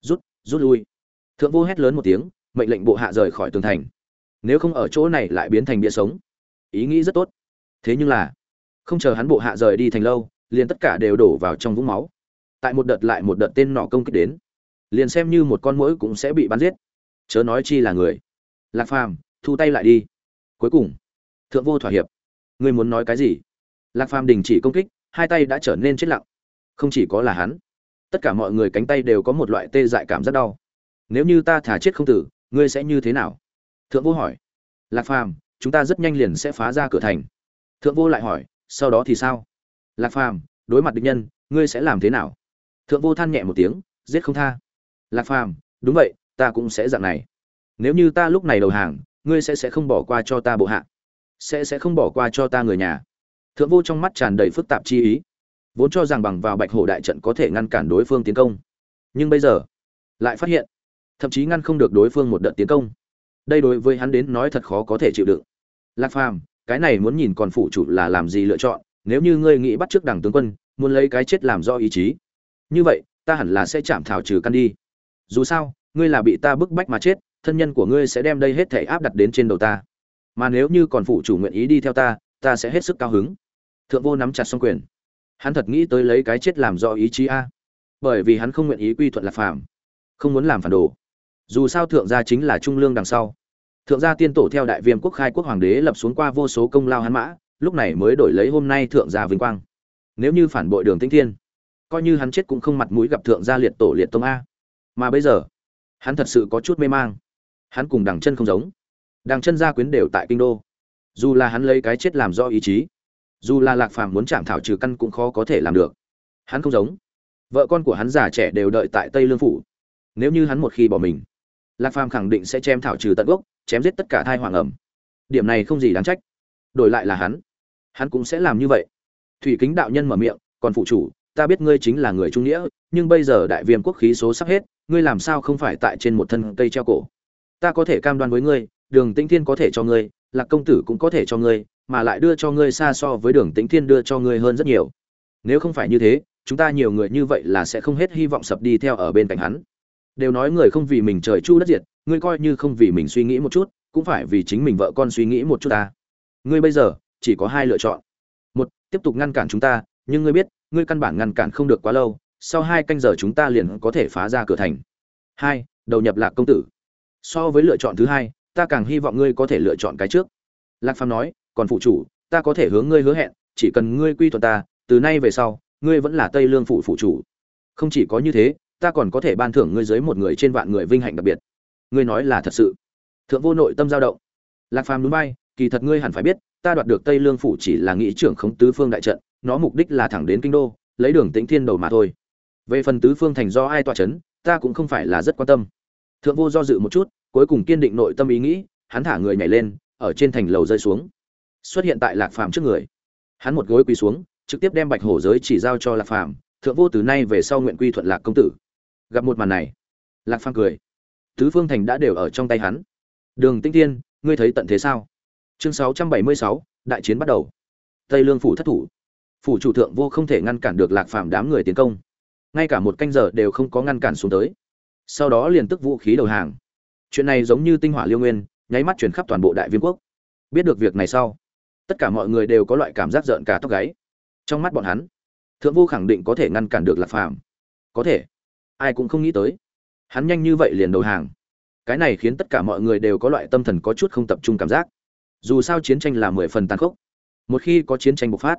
Rút rút lui. Thượng vô hét lớn một tiếng, mệnh lệnh bộ hạ rời khỏi tường thành. Nếu không ở chỗ này lại biến thành bia sống. Ý nghĩ rất tốt. Thế nhưng là, không chờ hắn bộ hạ rời đi thành lâu liền tất cả đều đổ vào trong vũng máu. Tại một đợt lại một đợt tên nọ công kích đến, liền xem như một con mũi cũng sẽ bị bắn giết. Chớ nói chi là người. Lạc phàm, thu tay lại đi. Cuối cùng, thượng vô thỏa hiệp, ngươi muốn nói cái gì? Lạc phàm đình chỉ công kích, hai tay đã trở nên chết lặng. Không chỉ có là hắn, tất cả mọi người cánh tay đều có một loại tê dại cảm rất đau. Nếu như ta thả chết không tử, ngươi sẽ như thế nào? Thượng vô hỏi. Lạc phàm, chúng ta rất nhanh liền sẽ phá ra cửa thành. Thượng vô lại hỏi, sau đó thì sao? Lạc phàm, đối mặt địch nhân, ngươi sẽ làm thế nào? Thượng vô than nhẹ một tiếng, giết không tha. Lạc phàm, đúng vậy, ta cũng sẽ dạng này. Nếu như ta lúc này đầu hàng, ngươi sẽ sẽ không bỏ qua cho ta bộ hạ. Sẽ sẽ không bỏ qua cho ta người nhà. Thượng vô trong mắt tràn đầy phức tạp chi ý. Vốn cho rằng bằng vào bạch hổ đại trận có thể ngăn cản đối phương tiến công. Nhưng bây giờ, lại phát hiện, thậm chí ngăn không được đối phương một đợt tiến công. Đây đối với hắn đến nói thật khó có thể chịu đựng. Lạc phàm, cái này muốn nhìn còn phụ chủ là làm gì lựa chọn nếu như ngươi nghĩ bắt trước đảng tướng quân, muốn lấy cái chết làm do ý chí, như vậy, ta hẳn là sẽ chạm thảo trừ căn đi. Dù sao, ngươi là bị ta bức bách mà chết, thân nhân của ngươi sẽ đem đây hết thể áp đặt đến trên đầu ta. Mà nếu như còn phụ chủ nguyện ý đi theo ta ta sẽ hết sức cao hứng. Thượng vô nắm chặt xong quyền. Hắn thật nghĩ tới lấy cái chết làm do ý chí a. Bởi vì hắn không nguyện ý quy thuận lạc phàm, không muốn làm phản đồ. Dù sao thượng gia chính là trung lương đằng sau. Thượng gia tiên tổ theo đại viêm quốc khai quốc hoàng đế lập xuống qua vô số công lao hắn mã lúc này mới đổi lấy hôm nay thượng gia vinh quang. Nếu như phản bội đường tinh thiên, coi như hắn chết cũng không mặt mũi gặp thượng gia liệt tổ liệt tông a. Mà bây giờ, hắn thật sự có chút mê mang. Hắn cùng đằng chân không giống. Đằng chân gia quyến đều tại kinh đô. Dù là hắn lấy cái chết làm do ý chí, dù là lạc phàm muốn chạm thảo trừ căn cũng khó có thể làm được. Hắn không giống. Vợ con của hắn già trẻ đều đợi tại tây lương phủ. Nếu như hắn một khi bỏ mình, lạc phàm khẳng định sẽ chém thảo trừ tận gốc, chém giết tất cả thai hoàng ẩm. Điểm này không gì đáng trách. Đổi lại là hắn hắn cũng sẽ làm như vậy. Thủy kính đạo nhân mở miệng, còn phụ chủ, ta biết ngươi chính là người trung nghĩa, nhưng bây giờ đại viêm quốc khí số sắp hết, ngươi làm sao không phải tại trên một thân cây treo cổ? Ta có thể cam đoan với ngươi, đường tĩnh thiên có thể cho ngươi, lạc công tử cũng có thể cho ngươi, mà lại đưa cho ngươi xa so với đường tĩnh thiên đưa cho ngươi hơn rất nhiều. Nếu không phải như thế, chúng ta nhiều người như vậy là sẽ không hết hy vọng sập đi theo ở bên cạnh hắn. Đều nói người không vì mình trời chu đất diệt, ngươi coi như không vì mình suy nghĩ một chút, cũng phải vì chính mình vợ con suy nghĩ một chút ta. Ngươi bây giờ chỉ có hai lựa chọn. Một, tiếp tục ngăn cản chúng ta, nhưng ngươi biết, ngươi căn bản ngăn cản không được quá lâu, sau hai canh giờ chúng ta liền có thể phá ra cửa thành. Hai, đầu nhập lạc công tử. So với lựa chọn thứ hai, ta càng hy vọng ngươi có thể lựa chọn cái trước. Lạc phàm nói, còn phụ chủ, ta có thể hướng ngươi hứa hẹn, chỉ cần ngươi quy thuận ta, từ nay về sau, ngươi vẫn là tây lương phụ phụ chủ. Không chỉ có như thế, ta còn có thể ban thưởng ngươi dưới một người trên vạn người vinh hạnh đặc biệt. Ngươi nói là thật sự. Thượng vô nội tâm dao động. Lạc phàm núi bay, kỳ thật ngươi hẳn phải biết ta đoạt được tây lương phủ chỉ là nghị trưởng khống tứ phương đại trận, nó mục đích là thẳng đến kinh đô, lấy đường tĩnh thiên đầu mà thôi. Về phần tứ phương thành do ai tọa chấn, ta cũng không phải là rất quan tâm. Thượng vô do dự một chút, cuối cùng kiên định nội tâm ý nghĩ, hắn thả người nhảy lên, ở trên thành lầu rơi xuống. Xuất hiện tại lạc phàm trước người. Hắn một gối quỳ xuống, trực tiếp đem bạch hổ giới chỉ giao cho lạc phàm, thượng vô từ nay về sau nguyện quy thuận lạc công tử. Gặp một màn này, lạc phàm cười. Tứ phương thành đã đều ở trong tay hắn. Đường tĩnh thiên, ngươi thấy tận thế sao? Chương 676, đại chiến bắt đầu. Tây lương phủ thất thủ. Phủ chủ thượng vô không thể ngăn cản được lạc phàm đám người tiến công. Ngay cả một canh giờ đều không có ngăn cản xuống tới. Sau đó liền tức vũ khí đầu hàng. Chuyện này giống như tinh hỏa liêu nguyên nháy mắt chuyển khắp toàn bộ đại viêm quốc. Biết được việc này sau tất cả mọi người đều có loại cảm giác rợn cả tóc gáy. Trong mắt bọn hắn thượng vô khẳng định có thể ngăn cản được lạc phàm. Có thể. Ai cũng không nghĩ tới. Hắn nhanh như vậy liền đầu hàng. Cái này khiến tất cả mọi người đều có loại tâm thần có chút không tập trung cảm giác dù sao chiến tranh là mười phần tàn khốc. Một khi có chiến tranh bộc phát,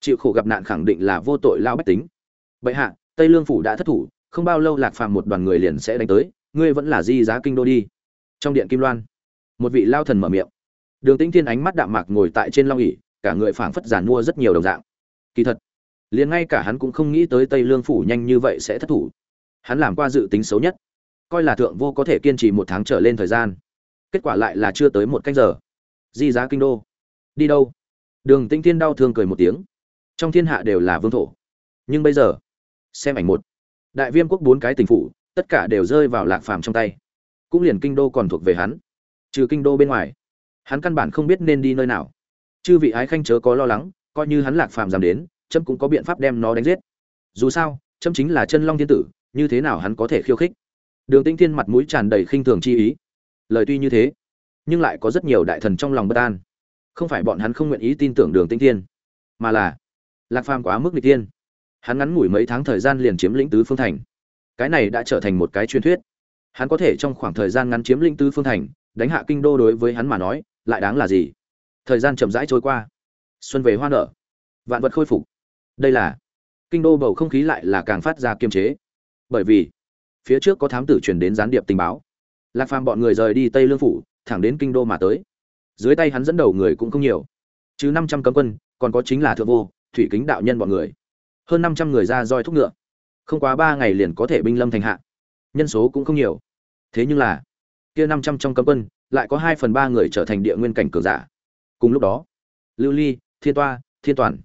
chịu khổ gặp nạn khẳng định là vô tội lao bách tính. Bệ hạ, tây lương phủ đã thất thủ, không bao lâu lạc phàm một đoàn người liền sẽ đánh tới, ngươi vẫn là di giá kinh đô đi. Trong điện kim loan, một vị lao thần mở miệng. Đường tĩnh thiên ánh mắt đạm mạc ngồi tại trên long ỉ cả người phảng phất giàn mua rất nhiều đồng dạng. Kỳ thật, liền ngay cả hắn cũng không nghĩ tới tây lương phủ nhanh như vậy sẽ thất thủ. Hắn làm qua dự tính xấu nhất, coi là thượng vô có thể kiên trì một tháng trở lên thời gian. Kết quả lại là chưa tới một canh giờ di giá kinh đô. Đi đâu? Đường tinh thiên đau thương cười một tiếng. Trong thiên hạ đều là vương thổ. Nhưng bây giờ, xem ảnh một. Đại viêm quốc bốn cái tình phủ, tất cả đều rơi vào lạc phàm trong tay. Cũng liền kinh đô còn thuộc về hắn. Trừ kinh đô bên ngoài, hắn căn bản không biết nên đi nơi nào. Chư vị ái khanh chớ có lo lắng, coi như hắn lạc phàm dám đến trâm cũng có biện pháp đem nó đánh giết. Dù sao trâm chính là chân long thiên tử, như thế nào hắn có thể khiêu khích? Đường tinh thiên mặt mũi tràn đầy khinh thường chi ý. Lời tuy như thế nhưng lại có rất nhiều đại thần trong lòng bất an. Không phải bọn hắn không nguyện ý tin tưởng đường tinh thiên, mà là lạc phàm quá mức n g tiên hắn ngắn ngủi mấy tháng thời gian liền chiếm lĩnh tứ phương thành. Cái này đã trở thành một cái truyền thuyết. Hắn có thể trong khoảng thời gian ngắn chiếm lĩnh tứ phương thành, đánh hạ kinh đô đối với hắn mà nói, lại đáng là gì? Thời gian chậm rãi trôi qua. Xuân về hoa nở. Vạn vật khôi phục. Đây là kinh đô bầu không khí lại là càng phát ra kiềm chế. Bởi vì, phía trước có thám tử truyền đến gián điệp tình báo. Lạc phàm bọn người rời đi tây lương phủ thẳng đến kinh đô mà tới. Dưới tay hắn dẫn đầu người cũng không nhiều. Chứ năm trăm cấm quân, còn có chính là thượng vô, thủy kính đạo nhân bọn người. Hơn năm trăm người ra roi thúc ngựa. Không quá ba ngày liền có thể binh lâm thành hạ. Nhân số cũng không nhiều. Thế nhưng là, kia năm trăm trong cấm quân, lại có hai phần ba người trở thành địa nguyên cảnh cường giả. Cùng lúc đó, lưu ly, thiên toa, thiên toàn,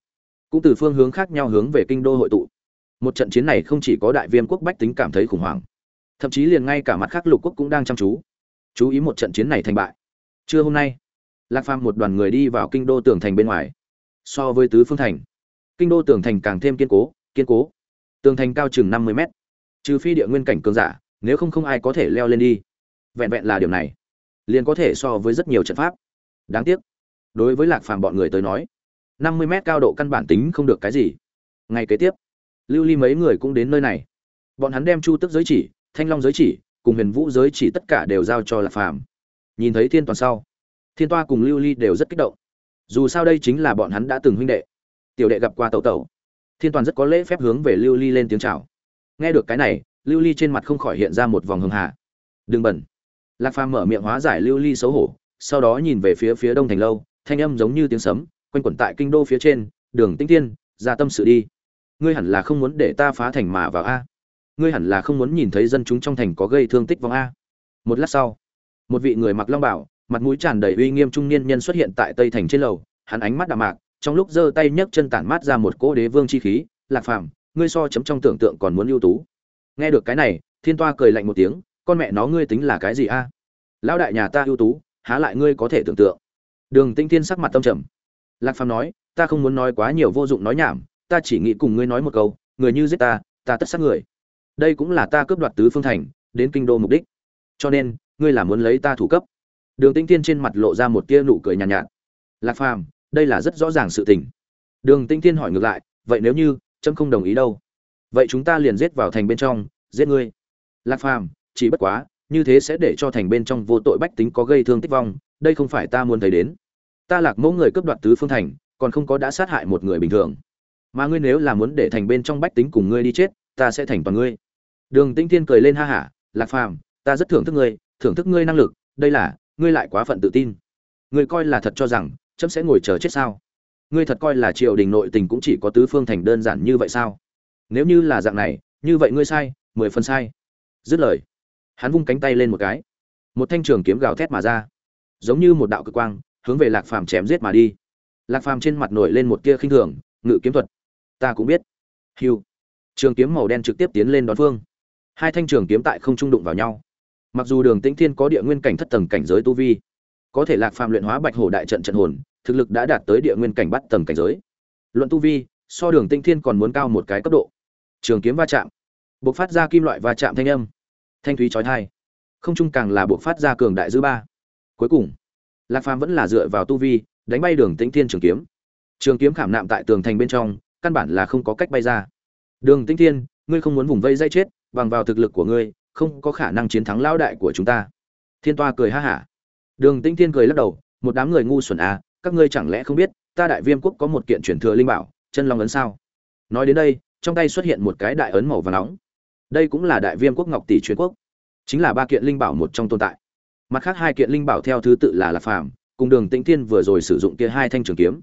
cũng từ phương hướng khác nhau hướng về kinh đô hội tụ. Một trận chiến này không chỉ có đại viêm quốc bách tính cảm thấy khủng hoảng, thậm chí liền ngay cả mặt khác lục quốc cũng đang chăm chú chú ý một trận chiến này thành bại. Trưa hôm nay, lạc phàm một đoàn người đi vào kinh đô tường thành bên ngoài, so với tứ phương thành. Kinh đô tường thành càng thêm kiên cố kiên cố. Tường thành cao chừng năm mươi mét. Trừ phi địa nguyên cảnh cường giả, nếu không không ai có thể leo lên đi. Vẹn vẹn là điều này, liền có thể so với rất nhiều trận pháp. Đáng tiếc, đối với lạc phàm bọn người tới nói, năm mươi mét cao độ căn bản tính không được cái gì. Ngày kế tiếp, lưu ly mấy người cũng đến nơi này. Bọn hắn đem chu tức giới chỉ, thanh long giới chỉ cùng huyền vũ giới chỉ tất cả đều giao cho lạc phàm. Nhìn thấy thiên toàn sau, thiên toa cùng lưu ly đều rất kích động. Dù sao đây chính là bọn hắn đã từng huynh đệ, tiểu đệ gặp qua tẩu tẩu. Thiên toàn rất có lễ phép hướng về lưu ly lên tiếng chào. Nghe được cái này, lưu ly trên mặt không khỏi hiện ra một vòng hưng hà. Đừng bẩn. Lạc phàm mở miệng hóa giải lưu ly xấu hổ, sau đó nhìn về phía phía đông thành lâu, thanh âm giống như tiếng sấm, quanh quẩn tại kinh đô phía trên, đường tinh tiên ra tâm sự đi. Ngươi hẳn là không muốn để ta phá thành mà vào a ngươi hẳn là không muốn nhìn thấy dân chúng trong thành có gây thương tích vong a. Một lát sau, một vị người mặc long bảo, mặt mũi tràn đầy uy nghiêm trung niên nhân xuất hiện tại tây thành trên lầu, hắn ánh mắt đạm mạc, trong lúc giơ tay nhấc chân tản mát ra một cỗ đế vương chi khí, lạc phàm, ngươi so chấm trong tưởng tượng còn muốn ưu tú. Nghe được cái này, thiên toa cười lạnh một tiếng, con mẹ nó ngươi tính là cái gì a? Lão đại nhà ta ưu tú, há lại ngươi có thể tưởng tượng? Đường tinh thiên sắc mặt tâm trầm. Lạc phàm nói, ta không muốn nói quá nhiều vô dụng nói nhảm, ta chỉ nghĩ cùng ngươi nói một câu, người như giết ta ta tất sát người đây cũng là ta cướp đoạt tứ phương thành đến kinh đô mục đích. Cho nên ngươi là muốn lấy ta thủ cấp. Đường tinh thiên trên mặt lộ ra một tia nụ cười nhàn nhạt, nhạt. Lạc phàm đây là rất rõ ràng sự tình. Đường tinh thiên hỏi ngược lại vậy nếu như trâm không đồng ý đâu? Vậy chúng ta liền giết vào thành bên trong giết ngươi. Lạc phàm chỉ bất quá như thế sẽ để cho thành bên trong vô tội bách tính có gây thương tích vong đây không phải ta muốn thấy đến. Ta lạc mẫu người cướp đoạt tứ phương thành còn không có đã sát hại một người bình thường. Mà ngươi nếu là muốn để thành bên trong bách tính cùng ngươi đi chết ta sẽ thành toàn ngươi. Đường tinh thiên cười lên ha hả, lạc phàm, ta rất thưởng thức ngươi, thưởng thức ngươi năng lực, đây là, ngươi lại quá phận tự tin. Ngươi coi là thật cho rằng, chấm sẽ ngồi chờ chết sao? Ngươi thật coi là triều đình nội tình cũng chỉ có tứ phương thành đơn giản như vậy sao? Nếu như là dạng này, như vậy ngươi sai, mười phần sai. Dứt lời, hắn vung cánh tay lên một cái. Một thanh trường kiếm gào thét mà ra. Giống như một đạo cực quang, hướng về lạc phàm chém giết mà đi. Lạc phàm trên mặt nổi lên một tia khinh thường, ngự kiếm thuật, ta cũng biết. Hiu trường kiếm màu đen trực tiếp tiến lên đón phương. Hai thanh trường kiếm tại không trung đụng vào nhau. Mặc dù đường tĩnh thiên có địa nguyên cảnh thất tầng cảnh giới tu vi, có thể lạc phàm luyện hóa bạch hổ đại trận trận hồn, thực lực đã đạt tới địa nguyên cảnh bắt tầng cảnh giới. Luận tu vi, so đường tĩnh thiên còn muốn cao một cái cấp độ. Trường kiếm va chạm buộc phát ra kim loại va chạm thanh âm. Thanh thúy trói tai. Không trung càng là buộc phát ra cường đại dư ba. Cuối cùng, lạc phàm vẫn là dựa vào tu vi, đánh bay đường tĩnh thiên trường kiếm. Trường kiếm khảm nạm tại tường thành bên trong, căn bản là không có cách bay ra đường tĩnh thiên, ngươi không muốn vùng vây dây chết, bằng vào thực lực của ngươi, không có khả năng chiến thắng lão đại của chúng ta. Thiên toa cười ha hả. Đường tĩnh thiên cười lắc đầu, một đám người ngu xuẩn à các ngươi chẳng lẽ không biết, ta đại viêm quốc có một kiện truyền thừa linh bảo, chân long ấn sao? Nói đến đây, trong tay xuất hiện một cái đại ấn màu vàng nóng. Đây cũng là đại viêm quốc ngọc tỷ truyền quốc. Chính là ba kiện linh bảo một trong tồn tại. Mặt khác hai kiện linh bảo theo thứ tự là lạc phàm, cùng đường tĩnh thiên vừa rồi sử dụng kia hai thanh trường kiếm.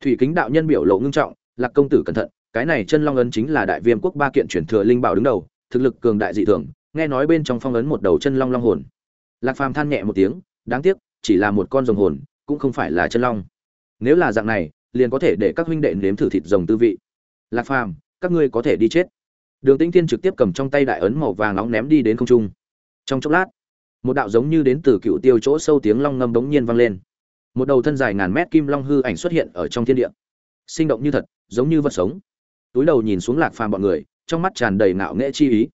Thủy kính đạo nhân biểu lộ ngưng trọng, lạc công tử cẩn thận cái này chân long ấn chính là đại viêm quốc ba kiện truyền thừa linh bảo đứng đầu, thực lực cường đại dị thường, nghe nói bên trong phong ấn một đầu chân long long hồn. Lạc phàm than nhẹ một tiếng, đáng tiếc, chỉ là một con rồng hồn, cũng không phải là chân long. Nếu là dạng này, liền có thể để các huynh đệ nếm thử thịt rồng tư vị. Lạc phàm, các ngươi có thể đi chết. Đường tĩnh thiên trực tiếp cầm trong tay đại ấn màu vàng nóng ném đi đến không trung. Trong chốc lát, một đạo giống như đến từ cựu tiêu chỗ sâu tiếng long ngâm bỗng nhiên vang lên. Một đầu thân dài ngàn mét kim long hư ảnh xuất hiện ở trong thiên địa. Sinh động như thật, giống như vật sống túi đầu nhìn xuống lạc phàm bọn người, trong mắt tràn đầy ngạo nghễ chi ý.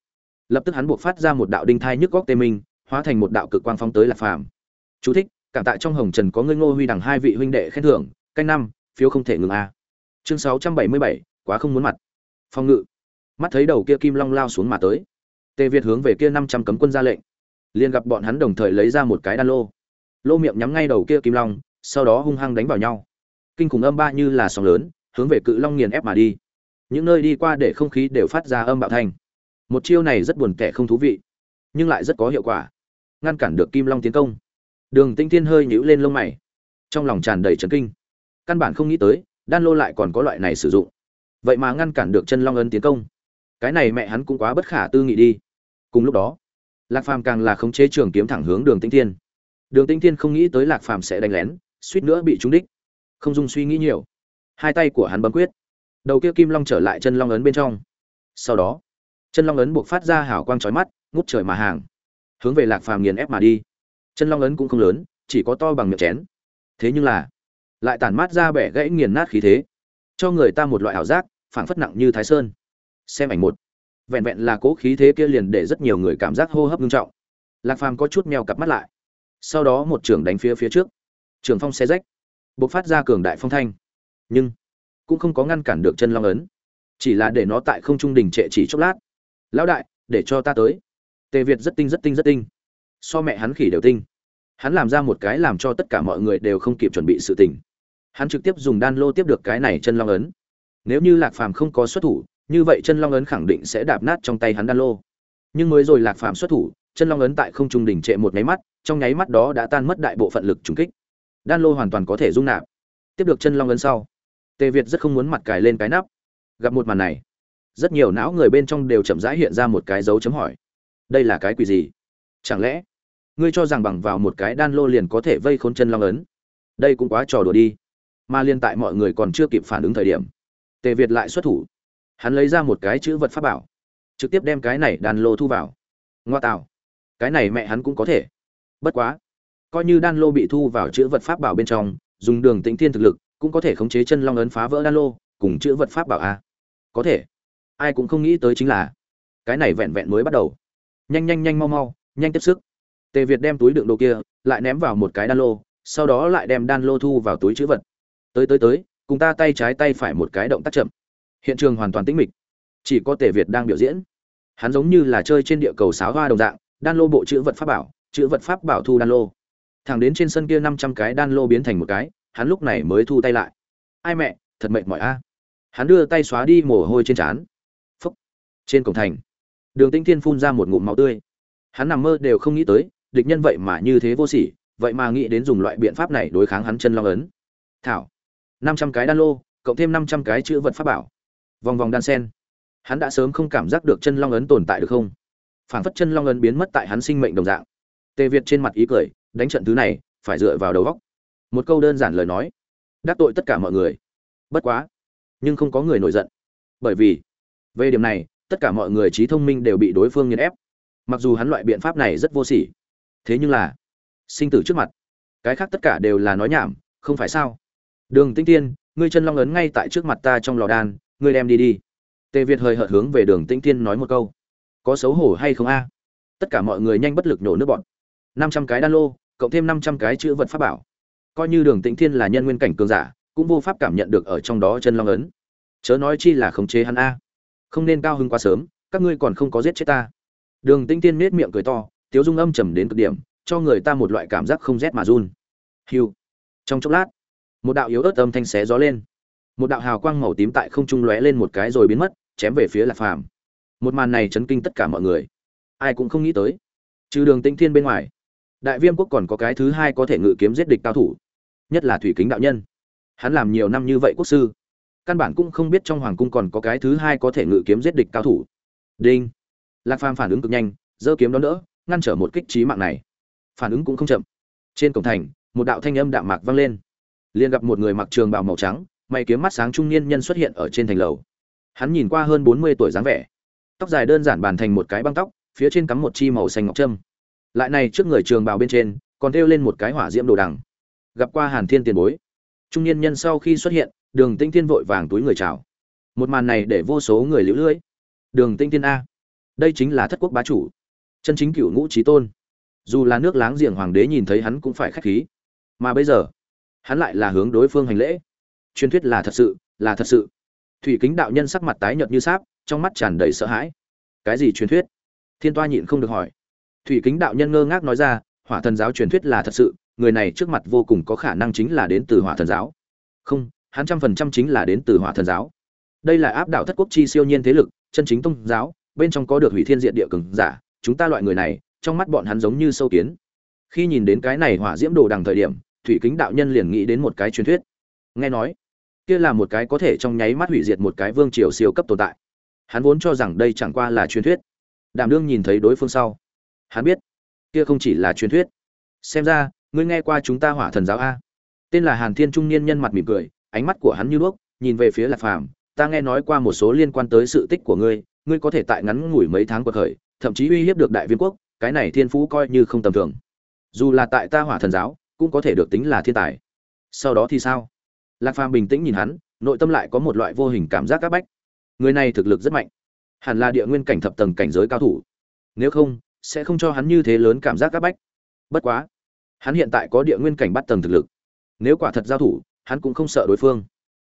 Lập tức hắn buộc phát ra một đạo đinh thai nhức góc tê minh, hóa thành một đạo cực quang phóng tới lạc phàm. Chú thích, cảm tại trong hồng trần có ngươi ngô huy đằng hai vị huynh đệ khen thưởng, canh năm, phiếu không thể ngừng a. Chương sáu trăm bảy mươi bảy, quá không muốn mặt. Phong ngự. Mắt thấy đầu kia kim long lao xuống mà tới. Tề việt hướng về kia năm trăm cấm quân ra lệnh. Liền gặp bọn hắn đồng thời lấy ra một cái đan lô. Lô miệng nhắm ngay đầu kia kim long, sau đó hung hăng đánh vào nhau. Kinh khủng âm ba như là sóng lớn, hướng về cự long nghiền ép mà đi những nơi đi qua để không khí đều phát ra âm bạo thanh. Một chiêu này rất buồn kẻ không thú vị, nhưng lại rất có hiệu quả. Ngăn cản được kim long tiến công. Đường tinh thiên hơi nhíu lên lông mày, trong lòng tràn đầy trấn kinh. Căn bản không nghĩ tới, đan lô lại còn có loại này sử dụng. Vậy mà ngăn cản được chân long ấn tiến công. Cái này mẹ hắn cũng quá bất khả tư nghị đi. Cùng lúc đó, lạc phàm càng là khống chế trường kiếm thẳng hướng đường tinh thiên. Đường tinh thiên không nghĩ tới lạc phàm sẽ đánh lén, suýt nữa bị trúng đích. Không dùng suy nghĩ nhiều. Hai tay của hắn bấm quyết đầu kia kim long trở lại chân long ấn bên trong. Sau đó, chân long ấn buộc phát ra hào quang chói mắt, ngút trời mà hàng. Hướng về lạc phàm nghiền ép mà đi. Chân long ấn cũng không lớn, chỉ có to bằng miệng chén. Thế nhưng là, lại tản mát ra bẻ gãy nghiền nát khí thế, cho người ta một loại ảo giác, phảng phất nặng như thái sơn. Xem ảnh một. Vẹn vẹn là cố khí thế kia liền để rất nhiều người cảm giác hô hấp nghiêm trọng. Lạc phàm có chút mèo cặp mắt lại. Sau đó một trường đánh phía phía trước. Trường phong xe rách. B ộ c phát ra cường đại phong thanh. Nhưng cũng không có ngăn cản được chân long ấn. Chỉ là để nó tại không trung đình trệ chỉ chốc lát. Lão đại, để cho ta tới. Tề việt rất tinh rất tinh rất tinh. So mẹ hắn khỉ đều tinh. Hắn làm ra một cái làm cho tất cả mọi người đều không kịp chuẩn bị sự tình. Hắn trực tiếp dùng đan lô tiếp được cái này chân long ấn. Nếu như lạc phàm không có xuất thủ, như vậy chân long ấn khẳng định sẽ đạp nát trong tay hắn đan lô. Nhưng mới rồi lạc phàm xuất thủ, chân long ấn tại không trung đỉnh trệ một nháy mắt, trong nháy mắt đó đã tan mất đại bộ phận lực trùng kích. Đan lô hoàn toàn có thể dung nạp. Tiếp được chân long ấn sau tề việt rất không muốn mặt cài lên cái nắp. Gặp một màn này, rất nhiều não người bên trong đều chậm rãi hiện ra một cái dấu chấm hỏi. Đây là cái quỷ gì? Chẳng lẽ, ngươi cho rằng bằng vào một cái đan lô liền có thể vây khốn chân long ấn? Đây cũng quá trò đùa đi. Mà liên tại mọi người còn chưa kịp phản ứng thời điểm, tề việt lại xuất thủ. Hắn lấy ra một cái chữ vật pháp bảo, trực tiếp đem cái này đan lô thu vào. Ngoa tạo. Cái này mẹ hắn cũng có thể. Bất quá, coi như đan lô bị thu vào chữ vật pháp bảo bên trong, dùng đường tĩnh thiên thực lực cũng có thể khống chế chân long ấn phá vỡ đan lô, cùng chữ vật pháp bảo a. Có thể. Ai cũng không nghĩ tới chính là, cái này vẹn vẹn mới bắt đầu. Nhanh nhanh nhanh mau mau, nhanh tiếp sức. Tề việt đem túi đựng đồ kia lại ném vào một cái đan lô, sau đó lại đem đan lô thu vào túi chữ vật. Tới tới tới, cùng ta tay trái tay phải một cái động tác chậm. Hiện trường hoàn toàn tĩnh mịch. Chỉ có tề việt đang biểu diễn. Hắn giống như là chơi trên địa cầu sáo hoa đồng dạng, đan lô bộ chữ vật pháp bảo, chữ vật pháp bảo thu đan lô. Thẳng đến trên sân kia năm trăm cái đan lô biến thành một cái hắn lúc này mới thu tay lại. Ai mẹ, thật mệt mỏi a. Hắn đưa tay xóa đi mồ hôi trên trán. Phúc. Trên cổng thành, đường tinh thiên phun ra một ngụm máu tươi. Hắn nằm mơ đều không nghĩ tới, địch nhân vậy mà như thế vô sỉ, vậy mà nghĩ đến dùng loại biện pháp này đối kháng hắn chân long ấn. Thảo. Năm trăm cái đan lô, cộng thêm năm trăm cái chữ vật pháp bảo. Vòng vòng đan sen. Hắn đã sớm không cảm giác được chân long ấn tồn tại được không? Phản phất chân long ấn biến mất tại hắn sinh mệnh đồng dạng. Tề việt trên mặt ý cười, đánh trận thứ này, phải dựa vào đầu góc một câu đơn giản lời nói, đắc tội tất cả mọi người. Bất quá, nhưng không có người nổi giận. Bởi vì, về điểm này, tất cả mọi người trí thông minh đều bị đối phương nghiền ép. Mặc dù hắn loại biện pháp này rất vô sỉ, thế nhưng là, sinh tử trước mặt, cái khác tất cả đều là nói nhảm, không phải sao? Đường tinh tiên ngươi chân long ấn ngay tại trước mặt ta trong lò đan, ngươi đem đi đi. Tề việt hơi hợt hướng về đường tinh tiên nói một câu. Có xấu hổ hay không a? Tất cả mọi người nhanh bất lực nổ nước bọn năm trăm cái đan lô, cộng thêm năm trăm cái chữ vật pháp bảo coi như đường tĩnh thiên là nhân nguyên cảnh cường giả, cũng vô pháp cảm nhận được ở trong đó chân long ấn. Chớ nói chi là khống chế hắn a. Không nên cao hứng quá sớm, các ngươi còn không có giết chết ta. Đường tĩnh thiên nết miệng cười to, tiếu dung âm trầm đến cực điểm, cho người ta một loại cảm giác không rét mà run. Hiu trong chốc lát, một đạo yếu ớt âm thanh xé gió lên. Một đạo hào quang màu tím tại không trung lóe lên một cái rồi biến mất, chém về phía lạc phàm. Một màn này chấn kinh tất cả mọi người. Ai cũng không nghĩ tới. Trừ đường tĩnh thiên bên ngoài, đại viêm quốc còn có cái thứ hai có thể ngự kiếm giết địch cao thủ nhất là thủy kính đạo nhân. Hắn làm nhiều năm như vậy quốc sư, căn bản cũng không biết trong hoàng cung còn có cái thứ hai có thể ngự kiếm giết địch cao thủ. Đinh. Lạc phàm phản ứng cực nhanh, giơ kiếm đón đỡ, ngăn trở một kích trí mạng này. Phản ứng cũng không chậm. Trên cổng thành, một đạo thanh âm đạm mạc vang lên. Liền gặp một người mặc trường bào màu trắng, mày kiếm mắt sáng trung niên nhân xuất hiện ở trên thành lầu. Hắn nhìn qua hơn bốn mươi tuổi dáng vẻ. Tóc dài đơn giản bàn thành một cái băng tóc, phía trên cắm một chi màu xanh ngọc trâm. Lại này trước người trường bào bên trên, còn thêu lên một cái hỏa diễm đồ đằng gặp qua hàn thiên tiền bối. Trung niên nhân sau khi xuất hiện, đường tinh thiên vội vàng túi người chào. Một màn này để vô số người liễu lưỡi đường tinh thiên a, đây chính là thất quốc bá chủ, chân chính cựu ngũ trí tôn. Dù là nước láng giềng hoàng đế nhìn thấy hắn cũng phải khách khí. Mà bây giờ, hắn lại là hướng đối phương hành lễ. Truyền thuyết là thật sự, là thật sự. Thủy kính đạo nhân sắc mặt tái nhợt như sáp, trong mắt tràn đầy sợ hãi. Cái gì truyền thuyết? Thiên toa nhịn không được hỏi. Thủy kính đạo nhân ngơ ngác nói ra, hỏa thần giáo truyền thuyết là thật sự người này trước mặt vô cùng có khả năng chính là đến từ hỏa thần giáo. Không, hắn trăm phần trăm chính là đến từ hỏa thần giáo. Đây là áp đảo thất quốc chi siêu nhiên thế lực, chân chính tôn giáo, bên trong có được hủy thiên diện địa cường giả, chúng ta loại người này, trong mắt bọn hắn giống như sâu kiến. Khi nhìn đến cái này hỏa diễm đồ đằng thời điểm, thủy kính đạo nhân liền nghĩ đến một cái truyền thuyết. Nghe nói, kia là một cái có thể trong nháy mắt hủy diệt một cái vương triều siêu cấp tồn tại. Hắn vốn cho rằng đây chẳng qua là truyền thuyết. Đảm đương nhìn thấy đối phương sau, hắn biết, kia không chỉ là truyền thuyết. Xem ra ngươi nghe qua chúng ta hỏa thần giáo a? Tên là hàn thiên trung niên nhân mặt mỉm cười, ánh mắt của hắn như đuốc, nhìn về phía lạc phàm. Ta nghe nói qua một số liên quan tới sự tích của ngươi ngươi có thể tại ngắn ngủi mấy tháng cuộc khởi, thậm chí uy hiếp được đại viên quốc, cái này thiên phú coi như không tầm thường. Dù là tại ta hỏa thần giáo, cũng có thể được tính là thiên tài. Sau đó thì sao? Lạc phàm bình tĩnh nhìn hắn, nội tâm lại có một loại vô hình cảm giác áp bách. Người này thực lực rất mạnh. Hẳn là địa nguyên cảnh thập tầng cảnh giới cao thủ. Nếu không, sẽ không cho hắn như thế lớn cảm giác áp bách. Bất quá hắn hiện tại có địa nguyên cảnh bắt tầng thực lực. Nếu quả thật giao thủ, hắn cũng không sợ đối phương.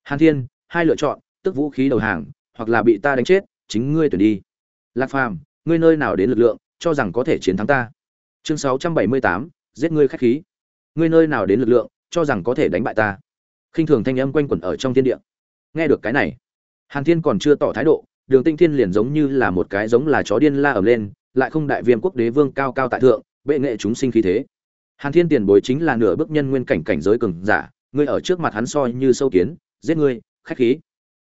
Hàn thiên, hai lựa chọn, tức vũ khí đầu hàng, hoặc là bị ta đánh chết, chính ngươi tuyển đi. Lạc phàm, ngươi nơi nào đến lực lượng, cho rằng có thể chiến thắng ta? Chương sáu trăm bảy mươi tám, giết ngươi khách khí. Ngươi nơi nào đến lực lượng, cho rằng có thể đánh bại ta? Khinh thường thanh âm quanh quẩn ở trong thiên địa. Nghe được cái này, hàn thiên còn chưa tỏ thái độ, đường tinh thiên liền giống như là một cái giống là chó điên la ầm lên, lại không đại viêm quốc đế vương cao cao tại thượng, bệ nghệ chúng sinh khí thế hàn thiên tiền bối chính là nửa bước nhân nguyên cảnh cảnh giới cường giả, ngươi ở trước mặt hắn soi như sâu kiến, giết ngươi, khách khí.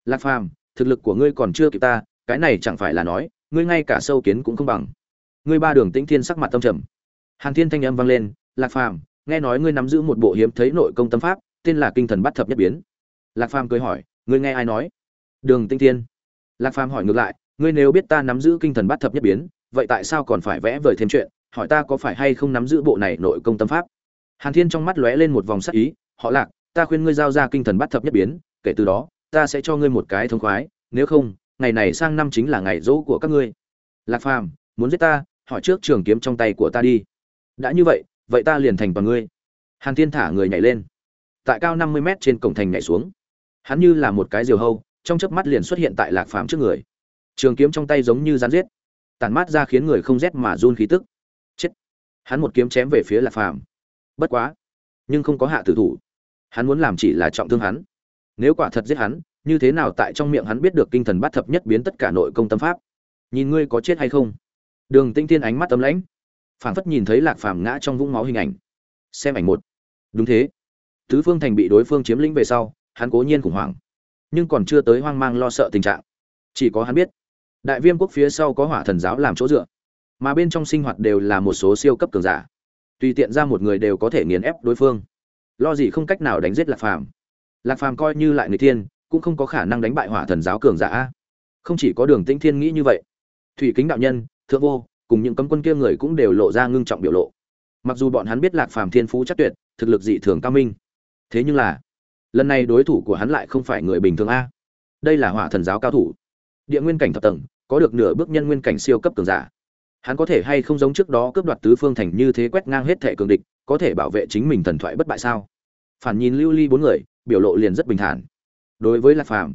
Lạc phàm, thực lực của ngươi còn chưa kịp ta, cái này chẳng phải là nói, ngươi ngay cả sâu kiến cũng không bằng. Ngươi ba đường tĩnh thiên sắc mặt tâm trầm. Hàn thiên thanh âm vang lên, lạc phàm, nghe nói ngươi nắm giữ một bộ hiếm thấy nội công tâm pháp, tên là kinh thần bắt thập nhất biến. Lạc phàm cười hỏi, ngươi nghe ai nói? Đường tinh thiên. Lạc phàm hỏi ngược lại, ngươi nếu biết ta nắm giữ kinh thần bắt thập nhất biến, vậy tại sao còn phải vẽ vời thêm chuyện? Hỏi ta có phải hay không nắm giữ bộ này nội công tâm pháp? Hàn thiên trong mắt lóe lên một vòng sắc ý, họ lạc, ta khuyên ngươi giao ra kinh thần bắt thập nhất biến, kể từ đó, ta sẽ cho ngươi một cái thông khoái, nếu không, ngày này sang năm chính là ngày dỗ của các ngươi. Lạc phàm, muốn giết ta, hỏi trước trường kiếm trong tay của ta đi. Đã như vậy vậy ta liền thành toàn ngươi. Hàn thiên thả người nhảy lên. Tại cao năm mươi mét trên cổng thành nhảy xuống. Hắn như là một cái diều hâu, trong chớp mắt liền xuất hiện tại lạc phàm trước người. Trường kiếm trong tay giống như rắn giết. Tàn mát ra khiến người không rét mà run khí tức hắn một kiếm chém về phía lạc phàm. Bất quá, nhưng không có hạ tử thủ. Hắn muốn làm chỉ là trọng thương hắn. Nếu quả thật giết hắn, như thế nào tại trong miệng hắn biết được kinh thần bát thập nhất biến tất cả nội công tâm pháp? Nhìn ngươi có chết hay không? Đường tinh thiên ánh mắt tấm lãnh, phảng phất nhìn thấy lạc phàm ngã trong vũng máu hình ảnh. Xem ảnh một. Đúng thế. Tứ phương thành bị đối phương chiếm lĩnh về sau, hắn cố nhiên khủng hoảng. Nhưng còn chưa tới hoang mang lo sợ tình trạng. Chỉ có hắn biết, đại viêm quốc phía sau có hỏa thần giáo làm chỗ dựa mà bên trong sinh hoạt đều là một số siêu cấp cường giả. Tùy tiện ra một người đều có thể nghiền ép đối phương. Lo gì không cách nào đánh giết lạc phàm. Lạc phàm coi như lại người thiên, cũng không có khả năng đánh bại hỏa thần giáo cường giả. Không chỉ có đường tĩnh thiên nghĩ như vậy. Thủy kính đạo nhân, thượng vô, cùng những cấm quân kia người cũng đều lộ ra ngưng trọng biểu lộ. Mặc dù bọn hắn biết lạc phàm thiên phú chắc tuyệt, thực lực dị thường cao minh. Thế nhưng là, lần này đối thủ của hắn lại không phải người bình thường a. Đây là hỏa thần giáo cao thủ. Địa nguyên cảnh thập tầng, có được nửa bước nhân nguyên cảnh siêu cấp cường giả hắn có thể hay không giống trước đó cướp đoạt tứ phương thành như thế quét ngang hết thệ cường địch, có thể bảo vệ chính mình thần thoại bất bại sao? Phản nhìn lưu ly bốn người, biểu lộ liền rất bình thản. Đối với lạc phàm,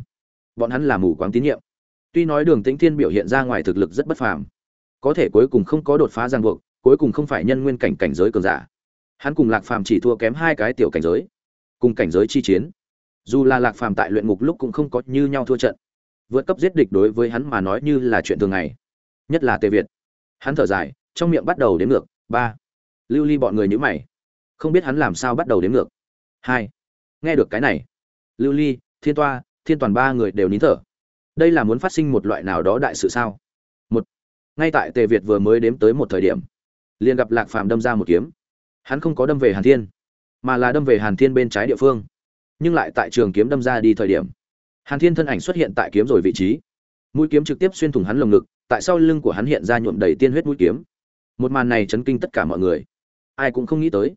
bọn hắn là mù quáng tín nhiệm. Tuy nói đường tĩnh thiên biểu hiện ra ngoài thực lực rất bất phàm, có thể cuối cùng không có đột phá giang buộc, cuối cùng không phải nhân nguyên cảnh cảnh giới cường giả. Hắn cùng lạc phàm chỉ thua kém hai cái tiểu cảnh giới, cùng cảnh giới chi chiến. Dù là lạc phàm tại luyện ngục lúc cũng không có như nhau thua trận. Vượt cấp giết địch đối với hắn mà nói như là chuyện thường ngày, nhất là tề việt hắn thở dài, trong miệng bắt đầu đếm ngược, ba. Lưu ly bọn người nhữ mày. Không biết hắn làm sao bắt đầu đếm ngược. Hai. Nghe được cái này. Lưu ly, thiên toa, thiên toàn ba người đều nín thở. Đây là muốn phát sinh một loại nào đó đại sự sao? Một. Ngay tại tề việt vừa mới đếm tới một thời điểm, liền gặp lạc phàm đâm ra một kiếm. Hắn không có đâm về hàn thiên, mà là đâm về hàn thiên bên trái địa phương, nhưng lại tại trường kiếm đâm ra đi thời điểm. Hàn thiên thân ảnh xuất hiện tại kiếm rồi vị trí. Mũi kiếm trực tiếp xuyên thủng hắn lồng ngực tại sau lưng của hắn hiện ra nhuộm đầy tiên huyết mũi kiếm. Một màn này chấn kinh tất cả mọi người. Ai cũng không nghĩ tới.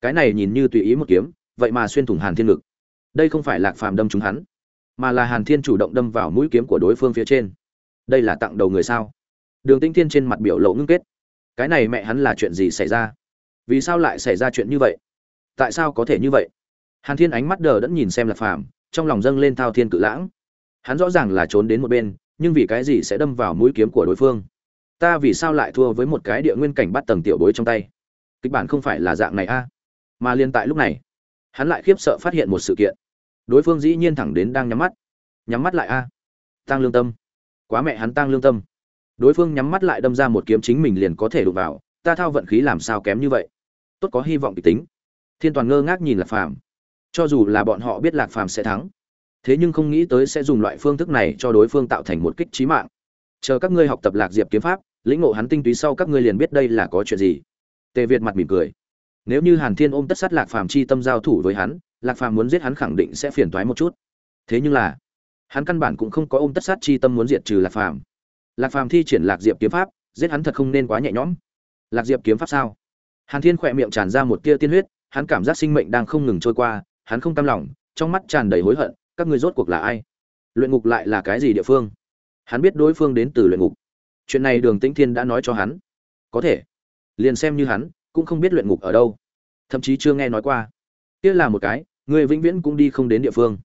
Cái này nhìn như tùy ý một kiếm, vậy mà xuyên thủng hàn thiên ngực. Đây không phải lạc phàm đâm trúng hắn, mà là hàn thiên chủ động đâm vào mũi kiếm của đối phương phía trên. Đây là tặng đầu người sao? Đường tinh thiên trên mặt biểu lộ ngưng kết. Cái này mẹ hắn là chuyện gì xảy ra? Vì sao lại xảy ra chuyện như vậy? Tại sao có thể như vậy? Hàn thiên ánh mắt đờ đẫn nhìn xem lạc phàm, trong lòng dâng lên thao thiên cự lãng. Hắn rõ ràng là trốn đến một bên nhưng vì cái gì sẽ đâm vào mũi kiếm của đối phương? Ta vì sao lại thua với một cái địa nguyên cảnh bắt tầng tiểu bối trong tay? Kịch bản không phải là dạng này a. Mà liên tại lúc này, hắn lại khiếp sợ phát hiện một sự kiện. Đối phương dĩ nhiên thẳng đến đang nhắm mắt. Nhắm mắt lại a. Tăng lương tâm. Quá mẹ hắn tăng lương tâm. Đối phương nhắm mắt lại đâm ra một kiếm chính mình liền có thể đụng vào. Ta thao vận khí làm sao kém như vậy? Tốt có hy vọng kịch tính. Thiên toàn ngơ ngác nhìn lạc phàm. Cho dù là bọn họ biết lạc phàm sẽ thắng thế nhưng không nghĩ tới sẽ dùng loại phương thức này cho đối phương tạo thành một kích trí mạng. Chờ các ngươi học tập lạc diệp kiếm pháp, lĩnh ngộ hắn tinh túy sau các ngươi liền biết đây là có chuyện gì. Tề việt mặt mỉm cười. Nếu như hàn thiên ôm tất sát lạc phàm chi tâm giao thủ với hắn, lạc phàm muốn giết hắn khẳng định sẽ phiền toái một chút. Thế nhưng là, hắn căn bản cũng không có ôm tất sát chi tâm muốn diệt trừ lạc phàm. Lạc phàm thi triển lạc diệp kiếm pháp, giết hắn thật không nên quá nhẹ nhõm. Lạc diệp kiếm pháp sao? Hàn thiên khỏe miệng tràn ra một tia tiên huyết, hắn cảm giác sinh mệnh đang không ngừng trôi qua, hắn không cam lòng, trong mắt tràn đầy hối hận các ngươi rốt cuộc là ai? Luyện ngục lại là cái gì địa phương? Hắn biết đối phương đến từ luyện ngục. Chuyện này đường tĩnh thiên đã nói cho hắn. Có thể. Liền xem như hắn, cũng không biết luyện ngục ở đâu. Thậm chí chưa nghe nói qua. Kia là một cái, người vĩnh viễn cũng đi không đến địa phương.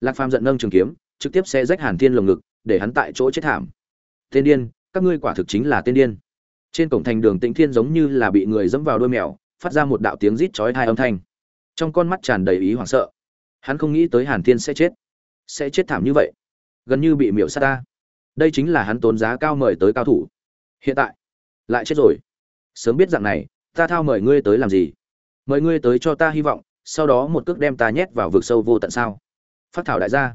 Lạc phàm giận nâng trường kiếm, trực tiếp xe rách hàn thiên lồng ngực, để hắn tại chỗ chết thảm. Tên điên, các ngươi quả thực chính là tên điên. Trên cổng thành đường tĩnh thiên giống như là bị người dẫm vào đôi mèo, phát ra một đạo tiếng rít chói hai âm thanh. Trong con mắt tràn đầy ý hoảng sợ hắn không nghĩ tới hàn thiên sẽ chết. Sẽ chết thảm như vậy. Gần như bị miễu sát ta. Đây chính là hắn tốn giá cao mời tới cao thủ. Hiện tại, lại chết rồi. Sớm biết dạng này, ta thao mời ngươi tới làm gì? Mời ngươi tới cho ta hy vọng, sau đó một cước đem ta nhét vào vực sâu vô tận sao? Phát thảo đại gia.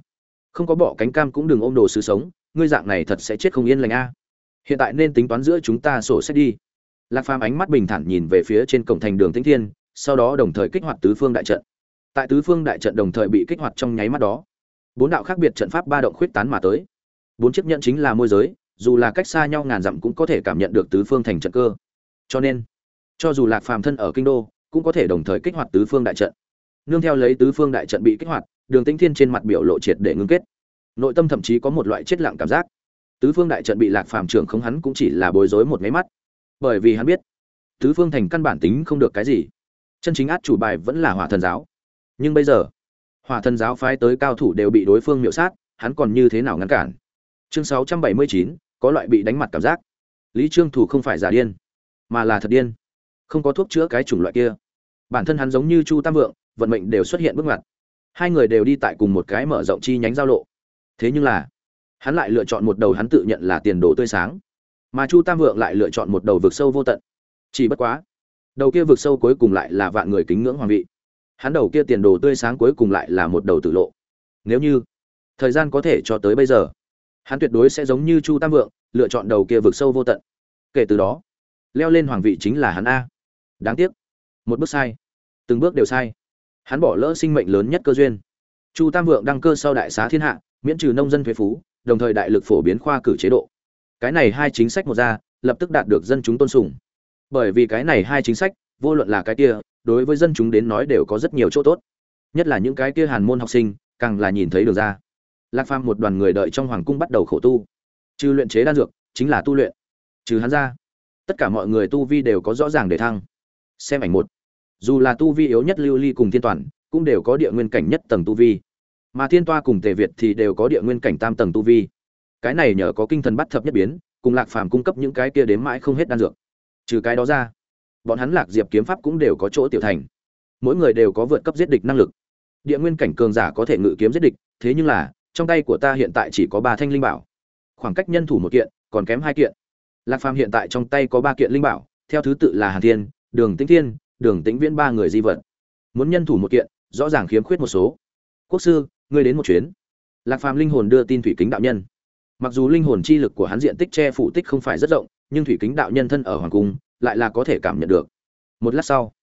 Không có bỏ cánh cam cũng đừng ôm đồ sứ sống, ngươi dạng này thật sẽ chết không yên lành a. Hiện tại nên tính toán giữa chúng ta sổ sách đi. Lạc phàm ánh mắt bình thản nhìn về phía trên cổng thành đường tĩnh thiên, sau đó đồng thời kích hoạt tứ phương đại trận tại tứ phương đại trận đồng thời bị kích hoạt trong nháy mắt đó. Bốn đạo khác biệt trận pháp ba động khuyết tán mà tới. Bốn chiếc nhận chính là môi giới, dù là cách xa nhau ngàn dặm cũng có thể cảm nhận được tứ phương thành trận cơ. Cho nên, cho dù lạc phàm thân ở kinh đô, cũng có thể đồng thời kích hoạt tứ phương đại trận. Nương theo lấy tứ phương đại trận bị kích hoạt, đường tĩnh thiên trên mặt biểu lộ triệt để ngưng kết. Nội tâm thậm chí có một loại chết lặng cảm giác. Tứ phương đại trận bị lạc phàm trưởng không hắn cũng chỉ là bối rối một máy mắt. Bởi vì hắn biết, tứ phương thành căn bản tính không được cái gì. Chân chính át chủ bài vẫn là hỏa thần giáo nhưng bây giờ hỏa thần giáo phái tới cao thủ đều bị đối phương miễu sát hắn còn như thế nào ngăn cản? Chương 679, có loại bị đánh mặt cảm giác. Lý trương thủ không phải giả điên mà là thật điên. Không có thuốc chữa cái chủng loại kia. Bản thân hắn giống như chu tam vượng vận mệnh đều xuất hiện bước ngoặt. Hai người đều đi tại cùng một cái mở rộng chi nhánh giao lộ. Thế nhưng là hắn lại lựa chọn một đầu hắn tự nhận là tiền đồ tươi sáng. Mà chu tam vượng lại lựa chọn một đầu vực sâu vô tận. Chỉ bất quá đầu kia vực sâu cuối cùng lại là vạn người kính ngưỡng hoàng vị hắn đầu kia tiền đồ tươi sáng cuối cùng lại là một đầu tử lộ. Nếu như thời gian có thể cho tới bây giờ, hắn tuyệt đối sẽ giống như chu tam vượng, lựa chọn đầu kia vực sâu vô tận. Kể từ đó, leo lên hoàng vị chính là hắn a. Đáng tiếc, một bước sai, từng bước đều sai. Hắn bỏ lỡ sinh mệnh lớn nhất cơ duyên. Chu tam vượng đăng cơ sau đại xá thiên hạ, miễn trừ nông dân thuế phú, đồng thời đại lực phổ biến khoa cử chế độ. Cái này hai chính sách một ra, lập tức đạt được dân chúng tôn sùng. Bởi vì cái này hai chính sách, vô luận là cái kia đối với dân chúng đến nói đều có rất nhiều chỗ tốt. Nhất là những cái kia hàn môn học sinh, càng là nhìn thấy được ra. Lạc phàm một đoàn người đợi trong hoàng cung bắt đầu khổ tu. Trừ luyện chế đan dược, chính là tu luyện. Trừ hắn ra, tất cả mọi người tu vi đều có rõ ràng để thăng. Xem ảnh một. Dù là tu vi yếu nhất lưu ly cùng thiên toàn, cũng đều có địa nguyên cảnh nhất tầng tu vi. Mà thiên toa cùng tề việt thì đều có địa nguyên cảnh tam tầng tu vi. Cái này nhờ có kinh thần bắt thập nhất biến, cùng lạc phàm cung cấp những cái kia đếm mãi không hết đan dược. Trừ cái đó ra bọn hắn lạc diệp kiếm pháp cũng đều có chỗ tiểu thành. Mỗi người đều có vượt cấp giết địch năng lực. Địa nguyên cảnh cường giả có thể ngự kiếm giết địch, thế nhưng là, trong tay của ta hiện tại chỉ có ba thanh linh bảo. Khoảng cách nhân thủ một kiện, còn kém hai kiện. Lạc phàm hiện tại trong tay có ba kiện linh bảo, theo thứ tự là hàn thiên, đường tĩnh thiên, đường tĩnh viễn ba người di vật. Muốn nhân thủ một kiện, rõ ràng khiếm khuyết một số. Quốc sư, ngươi đến một chuyến. Lạc phàm linh hồn đưa tin thủy kính đạo nhân. Mặc dù linh hồn chi lực của hắn diện tích che phủ tích không phải rất rộng, nhưng thủy kính đạo nhân thân ở hoàng cung lại là có thể cảm nhận được. Một lát sau,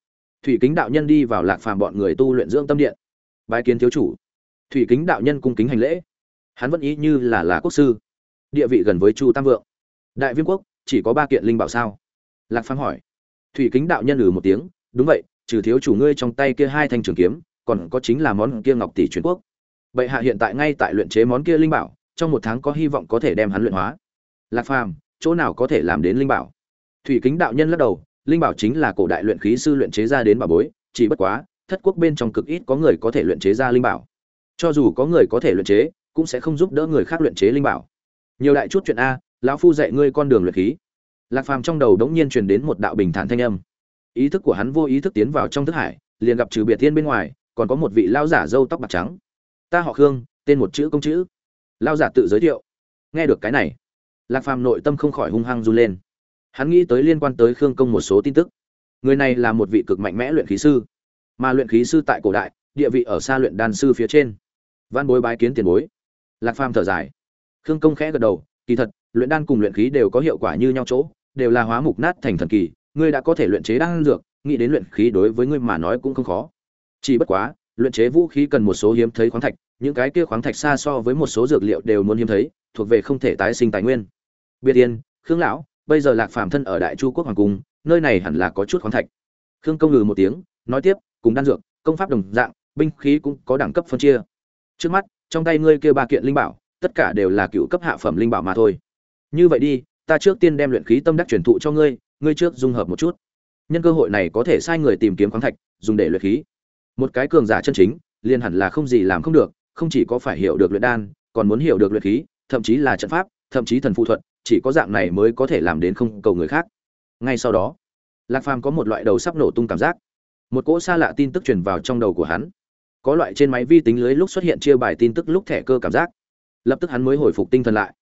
thủy kính đạo nhân đi vào lạc phàm bọn người tu luyện dưỡng tâm điện. Bái kiến thiếu chủ. Thủy kính đạo nhân cung kính hành lễ. Hắn vẫn ý như là là quốc sư. Địa vị gần với chu tam vượng. Đại viêm quốc, chỉ có ba kiện linh bảo sao? Lạc phàm hỏi. Thủy kính đạo nhân ừ một tiếng, đúng vậy, trừ thiếu chủ ngươi trong tay kia hai thanh trường kiếm, còn có chính là món kia ngọc tỷ truyền quốc. Bệ hạ hiện tại ngay tại luyện chế món kia linh bảo, trong một tháng có hy vọng có thể đem hắn luyện hóa. Lạc phàm, chỗ nào có thể làm đến linh bảo? Thủy kính đạo nhân lắc đầu, linh bảo chính là cổ đại luyện khí sư luyện chế ra đến bà bối, chỉ bất quá, thất quốc bên trong cực ít có người có thể luyện chế ra linh bảo. Cho dù có người có thể luyện chế, cũng sẽ không giúp đỡ người khác luyện chế linh bảo. Nhiều đại chút chuyện a, lão phu dạy ngươi con đường luyện khí. Lạc phàm trong đầu đống nhiên truyền đến một đạo bình thản thanh âm. Ý thức của hắn vô ý thức tiến vào trong thức hải, liền gặp trừ biệt thiên bên ngoài, còn có một vị lao giả râu tóc bạc trắng. Ta họ khương, tên một chữ công chữ. Lao giả tự giới thiệu. Nghe được cái này, lạc phàm nội tâm không khỏi hung hăng run lên hắn nghĩ tới liên quan tới khương công một số tin tức. Người này là một vị cực mạnh mẽ luyện khí sư, mà luyện khí sư tại cổ đại, địa vị ở xa luyện đan sư phía trên. Văn bối bái kiến tiền bối. Lạc phàm thở dài. Khương công khẽ gật đầu, kỳ thật, luyện đan cùng luyện khí đều có hiệu quả như nhau chỗ, đều là hóa mục nát thành thần kỳ, ngươi đã có thể luyện chế đan dược, nghĩ đến luyện khí đối với ngươi mà nói cũng không khó. Chỉ bất quá, luyện chế vũ khí cần một số hiếm thấy khoáng thạch, những cái kia khoáng thạch xa so với một số dược liệu đều muốn hiếm thấy, thuộc về không thể tái sinh tài nguyên. Biệt yên, khương lão bây giờ lạc phàm thân ở đại chu quốc hoàng cung, nơi này hẳn là có chút khoáng thạch. Khương công ngừ một tiếng, nói tiếp, cùng đan dược, công pháp đồng dạng, binh khí cũng có đẳng cấp phân chia. Trước mắt, trong tay ngươi kia ba kiện linh bảo, tất cả đều là cựu cấp hạ phẩm linh bảo mà thôi. Như vậy đi, ta trước tiên đem luyện khí tâm đắc truyền thụ cho ngươi ngươi trước dung hợp một chút. Nhân cơ hội này có thể sai người tìm kiếm khoáng thạch, dùng để luyện khí. Một cái cường giả chân chính, liền hẳn là không gì làm không được, không chỉ có phải hiểu được luyện đan, còn muốn hiểu được luyện khí, thậm chí là trận pháp, thậm chí thần phụ thuật chỉ có dạng này mới có thể làm đến không cầu người khác. Ngay sau đó, lạc phàm có một loại đầu sắp nổ tung cảm giác. Một cỗ xa lạ tin tức truyền vào trong đầu của hắn. Có loại trên máy vi tính lưới lúc xuất hiện chia bài tin tức lúc thẻ cơ cảm giác. Lập tức hắn mới hồi phục tinh thần lại.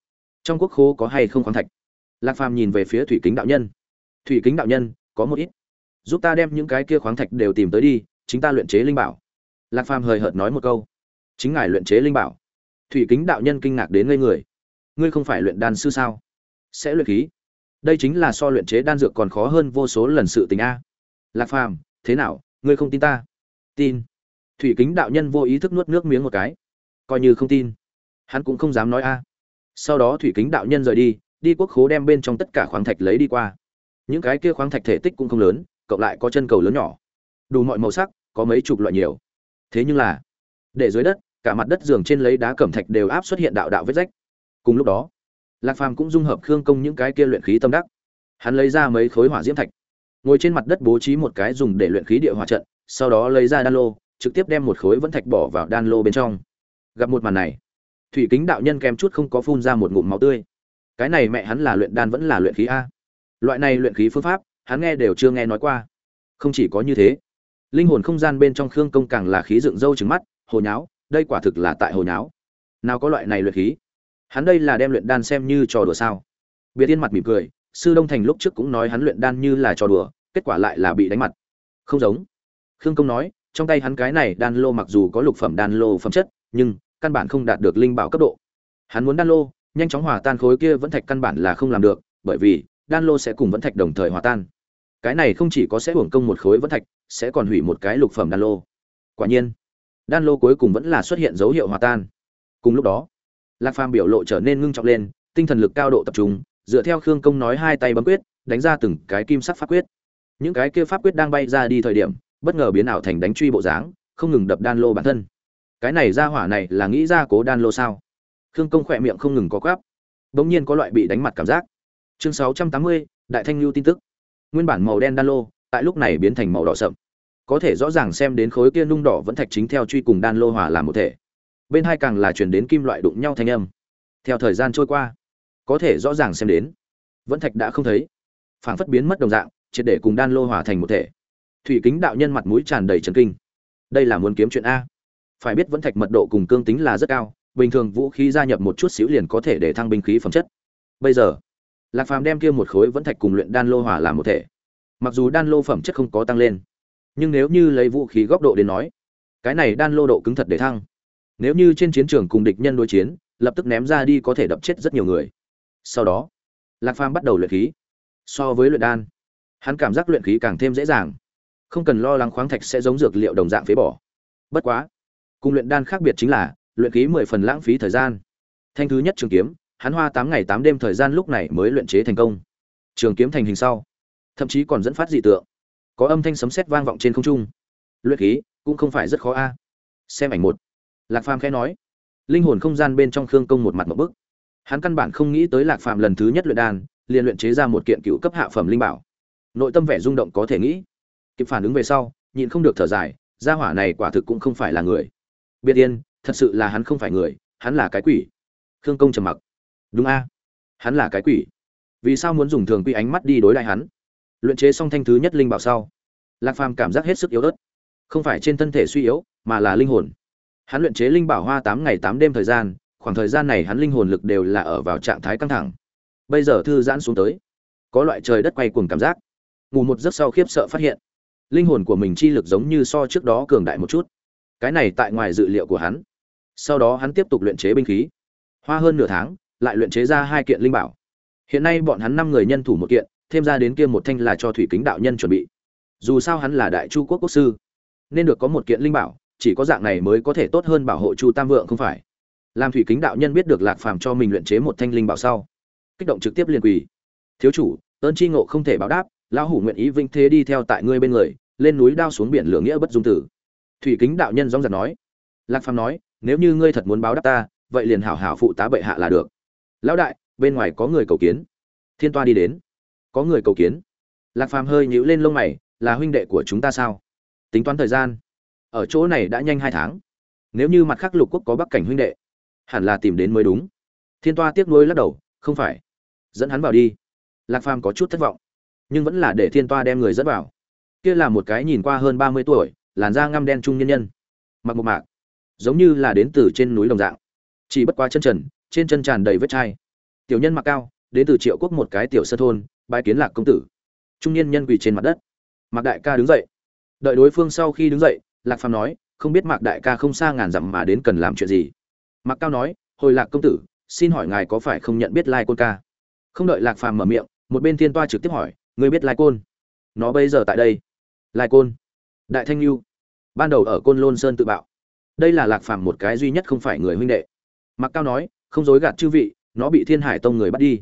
Trong quốc khố có hay không khoáng thạch? Lạc phàm nhìn về phía thủy kính đạo nhân. Thủy kính đạo nhân, có một ít. Giúp ta đem những cái kia khoáng thạch đều tìm tới đi, chính ta luyện chế linh bảo. Lạc phàm hời hợt nói một câu. Chính ngài luyện chế linh bảo. Thủy kính đạo nhân kinh ngạc đến ngây người. Ngươi không phải luyện đan sư sao? Sẽ luyện khí. Đây chính là so luyện chế đan dược còn khó hơn vô số lần sự tình a. Lạc phàm, thế nào, ngươi không tin ta? Tin. Thủy kính đạo nhân vô ý thức nuốt nước miếng một cái. Coi như không tin. Hắn cũng không dám nói a. Sau đó thủy kính đạo nhân rời đi đi quốc khố đem bên trong tất cả khoáng thạch lấy đi qua. Những cái kia khoáng thạch thể tích cũng không lớn, cộng lại có chân cầu lớn nhỏ. Đủ mọi màu sắc, có mấy chục loại nhiều. Thế nhưng là, để dưới đất, cả mặt đất giường trên lấy đá cẩm thạch đều áp xuất hiện đạo đạo vết rách. Cùng lúc đó lạc phàm cũng dung hợp khương công những cái kia luyện khí tâm đắc. Hắn lấy ra mấy khối hỏa diễm thạch, ngồi trên mặt đất bố trí một cái dùng để luyện khí địa hỏa trận, sau đó lấy ra đan lô, trực tiếp đem một khối vẫn thạch bỏ vào đan lô bên trong. Gặp một màn này, thủy kính đạo nhân kèm chút không có phun ra một ngụm máu tươi. Cái này mẹ hắn là luyện đan vẫn là luyện khí a. Loại này luyện khí phương pháp, hắn nghe đều chưa nghe nói qua. Không chỉ có như thế, linh hồn không gian bên trong khương công càng là khí dựng râu trứng mắt, hồ nháo, đây quả thực là tại hồ nháo. Nào có loại này luyện khí? Hắn đây là đem luyện đan xem như trò đùa sao? Biệt tiên mặt mỉm cười, sư đông thành lúc trước cũng nói hắn luyện đan như là trò đùa, kết quả lại là bị đánh mặt. Không giống. Khương công nói, trong tay hắn cái này đan lô mặc dù có lục phẩm đan lô phẩm chất, nhưng căn bản không đạt được linh bảo cấp độ. Hắn muốn đan lô, nhanh chóng hòa tan khối kia vẫn thạch căn bản là không làm được, bởi vì đan lô sẽ cùng vẫn thạch đồng thời hòa tan. Cái này không chỉ có sẽ hưởng công một khối vẫn thạch, sẽ còn hủy một cái lục phẩm đan lô. Quả nhiên, đan lô cuối cùng vẫn là xuất hiện dấu hiệu hòa tan. Cùng lúc đó lạc phàm biểu lộ trở nên ngưng trọng lên, tinh thần lực cao độ tập trung, dựa theo khương công nói hai tay bấm quyết, đánh ra từng cái kim sắc pháp quyết. Những cái kia pháp quyết đang bay ra đi thời điểm, bất ngờ biến ảo thành đánh truy bộ dáng, không ngừng đập đan lô bản thân. Cái này ra hỏa này là nghĩ ra cố đan lô sao? Khương công khỏe miệng không ngừng có quáp bỗng nhiên có loại bị đánh mặt cảm giác. Chương sáu trăm tám mươi, đại thanh lưu tin tức. Nguyên bản màu đen đan lô, tại lúc này biến thành màu đỏ sậm. Có thể rõ ràng xem đến khối kia nung đỏ vẫn thạch chính theo truy cùng đan lô hòa làm một thể bên hai càng là chuyển đến kim loại đụng nhau thanh âm. Theo thời gian trôi qua, có thể rõ ràng xem đến, vẫn thạch đã không thấy. Phảng phất biến mất đồng dạng, triệt để cùng đan lô hòa thành một thể. Thủy kính đạo nhân mặt mũi tràn đầy trần kinh. Đây là muốn kiếm chuyện a. Phải biết vẫn thạch mật độ cùng cương tính là rất cao, bình thường vũ khí gia nhập một chút xíu liền có thể để thăng binh khí phẩm chất. Bây giờ, lạc phàm đem kia một khối vẫn thạch cùng luyện đan lô hòa làm một thể. Mặc dù đan lô phẩm chất không có tăng lên, nhưng nếu như lấy vũ khí góc độ đến nói, cái này đan lô độ cứng thật để thăng nếu như trên chiến trường cùng địch nhân đối chiến, lập tức ném ra đi có thể đập chết rất nhiều người. Sau đó, lạc phàm bắt đầu luyện khí. So với luyện đan, hắn cảm giác luyện khí càng thêm dễ dàng. Không cần lo lắng khoáng thạch sẽ giống dược liệu đồng dạng phế bỏ. Bất quá, cùng luyện đan khác biệt chính là, luyện khí mười phần lãng phí thời gian. Thanh thứ nhất trường kiếm, hắn hoa tám ngày tám đêm thời gian lúc này mới luyện chế thành công. Trường kiếm thành hình sau, thậm chí còn dẫn phát dị tượng. Có âm thanh sấm sét vang vọng trên không trung. Luyện khí cũng không phải rất khó a. Xem ảnh một lạc phàm khẽ nói. Linh hồn không gian bên trong khương công một mặt một bức. Hắn căn bản không nghĩ tới lạc phàm lần thứ nhất luyện đan, liền luyện chế ra một kiện cựu cấp hạ phẩm linh bảo. Nội tâm vẻ rung động có thể nghĩ. Kịp phản ứng về sau, nhịn không được thở dài, gia hỏa này quả thực cũng không phải là người. Biệt yên, thật sự là hắn không phải người, hắn là cái quỷ. Khương công trầm mặc. Đúng a, hắn là cái quỷ. Vì sao muốn dùng thường quy ánh mắt đi đối lại hắn? Luyện chế xong thanh thứ nhất linh bảo sau, lạc phàm cảm giác hết sức yếu ớt. Không phải trên thân thể suy yếu, mà là linh hồn hắn luyện chế linh bảo hoa tám ngày tám đêm thời gian, khoảng thời gian này hắn linh hồn lực đều là ở vào trạng thái căng thẳng. Bây giờ thư giãn xuống tới, có loại trời đất quay cuồng cảm giác. Ngủ một giấc sau khiếp sợ phát hiện, linh hồn của mình chi lực giống như so trước đó cường đại một chút. Cái này tại ngoài dự liệu của hắn. Sau đó hắn tiếp tục luyện chế binh khí. Hoa hơn nửa tháng, lại luyện chế ra hai kiện linh bảo. Hiện nay bọn hắn năm người nhân thủ một kiện, thêm ra đến kia một thanh là cho thủy kính đạo nhân chuẩn bị. Dù sao hắn là đại chu quốc quốc sư, nên được có một kiện linh bảo chỉ có dạng này mới có thể tốt hơn bảo hộ chu tam vượng không phải? Làm thủy kính đạo nhân biết được lạc phàm cho mình luyện chế một thanh linh bảo sau, kích động trực tiếp liền quỳ. Thiếu chủ, ơn chi ngộ không thể báo đáp, lão hủ nguyện ý vinh thế đi theo tại ngươi bên người, lên núi đao xuống biển lửa nghĩa bất dung tử. Thủy kính đạo nhân dóng giật nói. Lạc phàm nói, nếu như ngươi thật muốn báo đáp ta, vậy liền hảo hảo phụ tá bệ hạ là được. Lão đại, bên ngoài có người cầu kiến. Thiên toa đi đến. Có người cầu kiến. Lạc phàm hơi nhíu lên lông mày, là huynh đệ của chúng ta sao? Tính toán thời gian ở chỗ này đã nhanh hai tháng. Nếu như mặt khác lục quốc có bắc cảnh huynh đệ, hẳn là tìm đến mới đúng. Thiên toa tiếc nuối lắc đầu, không phải. Dẫn hắn vào đi. Lạc phàm có chút thất vọng, nhưng vẫn là để thiên toa đem người dẫn vào. Kia là một cái nhìn qua hơn ba mươi tuổi, làn da ngăm đen trung nhân nhân. Mặc một mạc, giống như là đến từ trên núi đồng dạng. Chỉ bất quá chân trần, trên chân tràn đầy vết chai. Tiểu nhân mặc cao, đến từ triệu quốc một cái tiểu sơ thôn bãi kiến lạc công tử. Trung niên nhân quỳ trên mặt đất. Mạc đại ca đứng dậy. Đợi đối phương sau khi đứng dậy lạc phàm nói, không biết mạc đại ca không xa ngàn dặm mà đến cần làm chuyện gì. Mạc cao nói, hồi lạc công tử, xin hỏi ngài có phải không nhận biết lai côn ca? Không đợi lạc phàm mở miệng, một bên thiên toa trực tiếp hỏi người biết lai côn? Nó bây giờ tại đây. Lai côn? Đại thanh lưu ban đầu ở côn lôn sơn tự bạo. Đây là lạc phàm một cái duy nhất không phải người huynh đệ. Mặc cao nói, không dối gạt chư vị, nó bị thiên hải tông người bắt đi.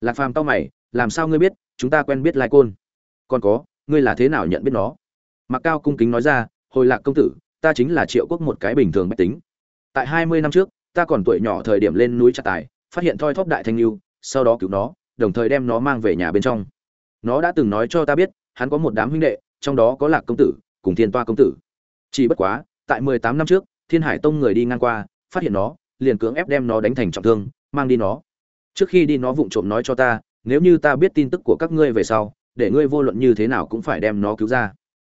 Lạc phàm tao mày, làm sao ngươi biết? Chúng ta quen biết lai côn. Còn có, ngươi là thế nào nhận biết nó? Mặc cao cung kính nói ra hồi lạc công tử, ta chính là triệu quốc một cái bình thường mách tính. Tại hai mươi năm trước, ta còn tuổi nhỏ thời điểm lên núi trà tài, phát hiện thoi thóp đại thanh lưu, sau đó cứu nó, đồng thời đem nó mang về nhà bên trong. Nó đã từng nói cho ta biết, hắn có một đám huynh đệ, trong đó có lạc công tử, cùng thiên toa công tử. Chỉ bất quá, tại mười tám năm trước, thiên hải tông người đi ngang qua, phát hiện nó, liền cưỡng ép đem nó đánh thành trọng thương, mang đi nó. Trước khi đi nó vụng trộm nói cho ta, nếu như ta biết tin tức của các ngươi về sau, để ngươi vô luận như thế nào cũng phải đem nó cứu ra.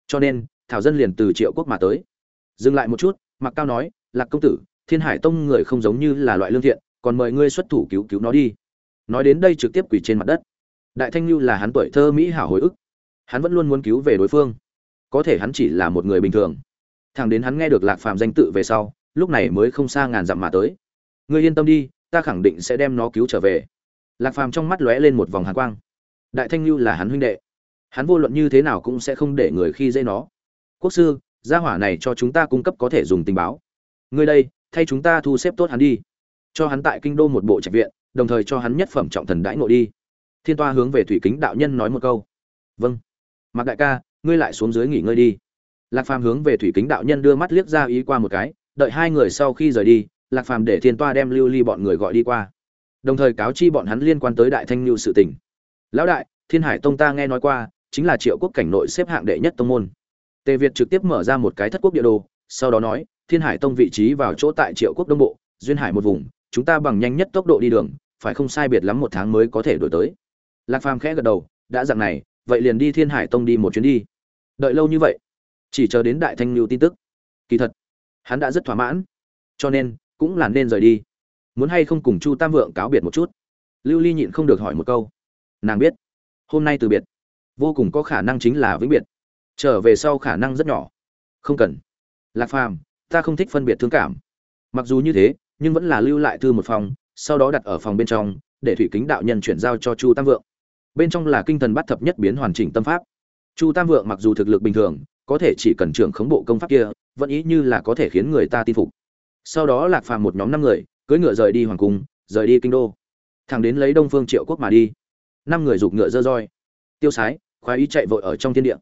Cho nên thảo dân liền từ triệu quốc mà tới. Dừng lại một chút mặc cao nói, lạc công tử, thiên hải tông người không giống như là loại lương thiện, còn mời ngươi xuất thủ cứu cứu nó đi. Nói đến đây trực tiếp quỳ trên mặt đất. Đại thanh lưu là hắn tuổi thơ mỹ hảo hồi ức. Hắn vẫn luôn muốn cứu về đối phương. Có thể hắn chỉ là một người bình thường. Thằng đến hắn nghe được lạc phàm danh tự về sau, lúc này mới không xa ngàn dặm mà tới. Ngươi yên tâm đi, ta khẳng định sẽ đem nó cứu trở về. Lạc phàm trong mắt lóe lên một vòng hàn quang. Đại thanh lưu là hắn huynh đệ. Hắn vô luận như thế nào cũng sẽ không để người khi dễ nó quốc sư, gia hỏa này cho chúng ta cung cấp có thể dùng tình báo. Ngươi đây, thay chúng ta thu xếp tốt hắn đi. Cho hắn tại kinh đô một bộ trạch viện, đồng thời cho hắn nhất phẩm trọng thần đãi ngộ đi. Thiên toa hướng về thủy kính đạo nhân nói một câu. Vâng. Mặc đại ca, ngươi lại xuống dưới nghỉ ngơi đi. Lạc phàm hướng về thủy kính đạo nhân đưa mắt liếc ra ý qua một cái, đợi hai người sau khi rời đi, lạc phàm để thiên toa đem lưu ly bọn người gọi đi qua. Đồng thời cáo chi bọn hắn liên quan tới đại thanh lưu sự tình. Lão đại, thiên hải tông ta nghe nói qua, chính là triệu quốc cảnh nội xếp hạng đệ nhất tông môn tề việt trực tiếp mở ra một cái thất quốc địa đồ, sau đó nói, thiên hải tông vị trí vào chỗ tại triệu quốc đông bộ, duyên hải một vùng, chúng ta bằng nhanh nhất tốc độ đi đường, phải không sai biệt lắm một tháng mới có thể đổi tới. Lạc phàm khẽ gật đầu, đã dạng này, vậy liền đi thiên hải tông đi một chuyến đi. Đợi lâu như vậy, chỉ chờ đến đại thanh lưu tin tức. Kỳ thật, hắn đã rất thỏa mãn, cho nên cũng là nên rời đi. Muốn hay không cùng chu tam vượng cáo biệt một chút? Lưu ly nhịn không được hỏi một câu. Nàng biết. Hôm nay từ biệt. Vô cùng có khả năng chính là vĩnh biệt trở về sau khả năng rất nhỏ. Không cần. Lạc phàm, ta không thích phân biệt thương cảm. Mặc dù như thế, nhưng vẫn là lưu lại thư một phòng, sau đó đặt ở phòng bên trong, để thủy kính đạo nhân chuyển giao cho chu tam vượng. Bên trong là kinh thần bắt thập nhất biến hoàn chỉnh tâm pháp. Chu tam vượng mặc dù thực lực bình thường, có thể chỉ cần trưởng khống bộ công pháp kia, vẫn ý như là có thể khiến người ta tin phục. Sau đó lạc phàm một nhóm năm người, cưỡi ngựa rời đi hoàng cung, rời đi kinh đô. Thẳng đến lấy đông phương triệu quốc mà đi. Năm người giục ngựa dơ roi. Tiêu sái, khoái ý chạy vội ở trong thiên địa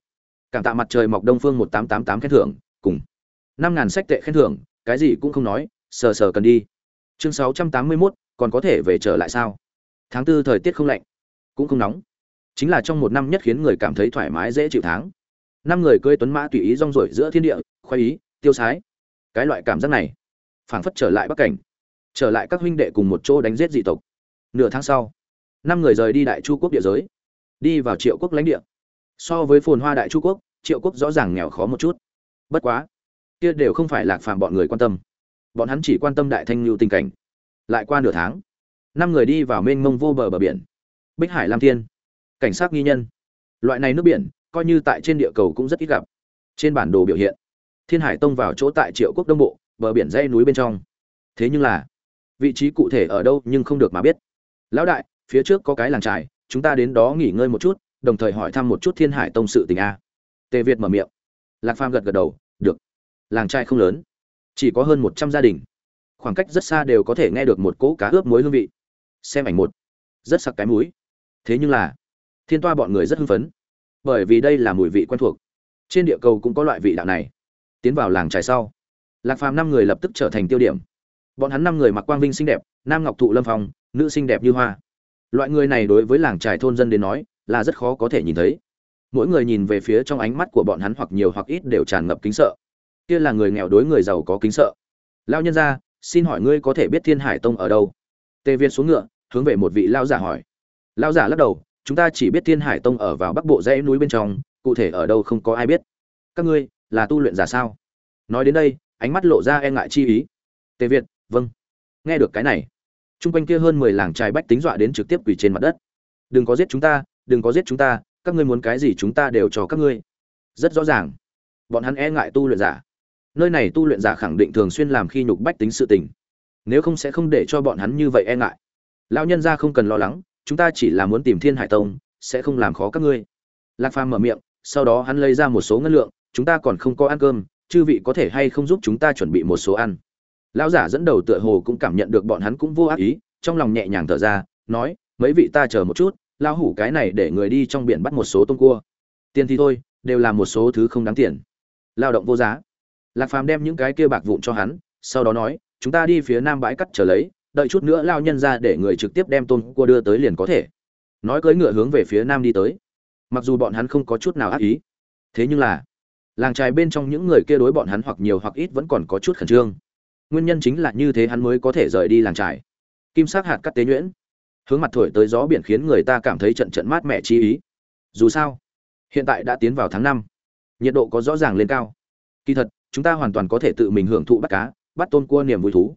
cảm tạ mặt trời mọc đông phương một tám tám tám khen thưởng cùng năm ngàn sách tệ khen thưởng cái gì cũng không nói sờ sờ cần đi. Chương sáu trăm tám mươi 681, còn có thể về trở lại sao? Tháng tư thời tiết không lạnh cũng không nóng. Chính là trong một năm nhất khiến người cảm thấy thoải mái dễ chịu tháng. Năm người cưỡi tuấn mã tùy ý rong rổi giữa thiên địa khoái ý tiêu sái. Cái loại cảm giác này phảng phất trở lại bắc cảnh trở lại các huynh đệ cùng một chỗ đánh giết dị tộc. Nửa tháng sau năm người rời đi đại chu quốc địa giới đi vào triệu quốc lãnh địa so với phồn hoa đại chu quốc, triệu quốc rõ ràng nghèo khó một chút. Bất quá, kia đều không phải lạc phàm bọn người quan tâm. Bọn hắn chỉ quan tâm đại thanh lưu tình cảnh. Lại qua nửa tháng, năm người đi vào mênh mông vô bờ bờ biển. Bích hải lam thiên, cảnh sát nghi nhân. Loại này nước biển, coi như tại trên địa cầu cũng rất ít gặp. Trên bản đồ biểu hiện, thiên hải tông vào chỗ tại triệu quốc đông bộ, bờ biển dây núi bên trong. Thế nhưng là, vị trí cụ thể ở đâu nhưng không được mà biết. Lão đại, phía trước có cái làng trài chúng ta đến đó nghỉ ngơi một chút đồng thời hỏi thăm một chút thiên hải tông sự tình a. Tề việt mở miệng. Lạc phàm gật gật đầu, được. Làng trai không lớn, chỉ có hơn một trăm gia đình. Khoảng cách rất xa đều có thể nghe được một cỗ cá ướp muối hương vị. Xem ảnh một. Rất sặc cái muối thế nhưng là, thiên toa bọn người rất hưng phấn, bởi vì đây là mùi vị quen thuộc. Trên địa cầu cũng có loại vị đạo này. Tiến vào làng trài sau, lạc phàm năm người lập tức trở thành tiêu điểm. Bọn hắn năm người mặc quang vinh xinh đẹp, nam ngọc thụ lâm phong, nữ xinh đẹp như hoa. Loại người này đối với làng trài thôn dân đến nói là rất khó có thể nhìn thấy. Mỗi người nhìn về phía trong ánh mắt của bọn hắn hoặc nhiều hoặc ít đều tràn ngập kính sợ. Kia là người nghèo đối người giàu có kính sợ. Lao nhân ra xin hỏi ngươi có thể biết thiên hải tông ở đâu? Tề Viên xuống ngựa, hướng về một vị lao giả hỏi. Lao giả lắc đầu, chúng ta chỉ biết thiên hải tông ở vào bắc bộ dãy núi bên trong, cụ thể ở đâu không có ai biết. Các ngươi, là tu luyện giả sao? Nói đến đây, ánh mắt lộ ra e ngại chi ý. Tề việt vâng. Nghe được cái này trung quanh kia hơn mười làng trai bách tính dọa đến trực tiếp quỳ trên mặt đất. Đừng có giết chúng ta đừng có giết chúng ta, các ngươi muốn cái gì chúng ta đều cho các ngươi. Rất rõ ràng. Bọn hắn e ngại tu luyện giả. Nơi này tu luyện giả khẳng định thường xuyên làm khi nhục bách tính sự tình. Nếu không sẽ không để cho bọn hắn như vậy e ngại. Lão nhân gia không cần lo lắng, chúng ta chỉ là muốn tìm thiên hải tông, sẽ không làm khó các ngươi. Lạc phàm mở miệng, sau đó hắn lấy ra một số ngân lượng, chúng ta còn không có ăn cơm, chư vị có thể hay không giúp chúng ta chuẩn bị một số ăn. Lão giả dẫn đầu tựa hồ cũng cảm nhận được bọn hắn cũng vô ác ý, trong lòng nhẹ nhàng thở ra, nói, mấy vị ta chờ một chút lão hủ cái này để người đi trong biển bắt một số tôm cua. Tiền thì thôi, đều là một số thứ không đáng tiền. Lao động vô giá. Lạc phàm đem những cái kia bạc vụn cho hắn, sau đó nói, chúng ta đi phía nam bãi cắt trở lấy, đợi chút nữa lao nhân ra để người trực tiếp đem tôm cua đưa tới liền có thể. Nói cưỡi ngựa hướng về phía nam đi tới. Mặc dù bọn hắn không có chút nào ác ý, thế nhưng là, làng trài bên trong những người kia đối bọn hắn hoặc nhiều hoặc ít vẫn còn có chút khẩn trương. Nguyên nhân chính là như thế hắn mới có thể rời đi làng trài. Kim sắc hạt cắt tế nhuyễn hướng mặt thổi tới gió biển khiến người ta cảm thấy trận trận mát mẻ chi ý. Dù sao, hiện tại đã tiến vào tháng năm, nhiệt độ có rõ ràng lên cao. Kỳ thật, chúng ta hoàn toàn có thể tự mình hưởng thụ bắt cá, bắt tôn cua niềm vui thú.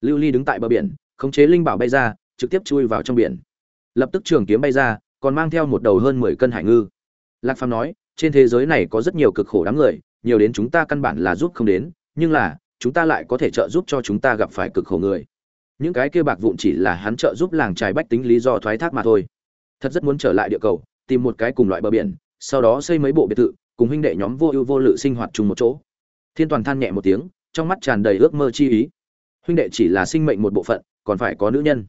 Lưu ly đứng tại bờ biển, khống chế linh bảo bay ra, trực tiếp chui vào trong biển. Lập tức trường kiếm bay ra, còn mang theo một đầu hơn mười cân hải ngư. Lạc phàm nói, trên thế giới này có rất nhiều cực khổ đám người, nhiều đến chúng ta căn bản là giúp không đến, nhưng là, chúng ta lại có thể trợ giúp cho chúng ta gặp phải cực khổ người những cái kia bạc vụn chỉ là hắn trợ giúp làng trài bách tính lý do thoái thác mà thôi. Thật rất muốn trở lại địa cầu, tìm một cái cùng loại bờ biển, sau đó xây mấy bộ biệt thự, cùng huynh đệ nhóm vô ưu vô lự sinh hoạt chung một chỗ. Thiên toàn than nhẹ một tiếng, trong mắt tràn đầy ước mơ chi ý. Huynh đệ chỉ là sinh mệnh một bộ phận, còn phải có nữ nhân.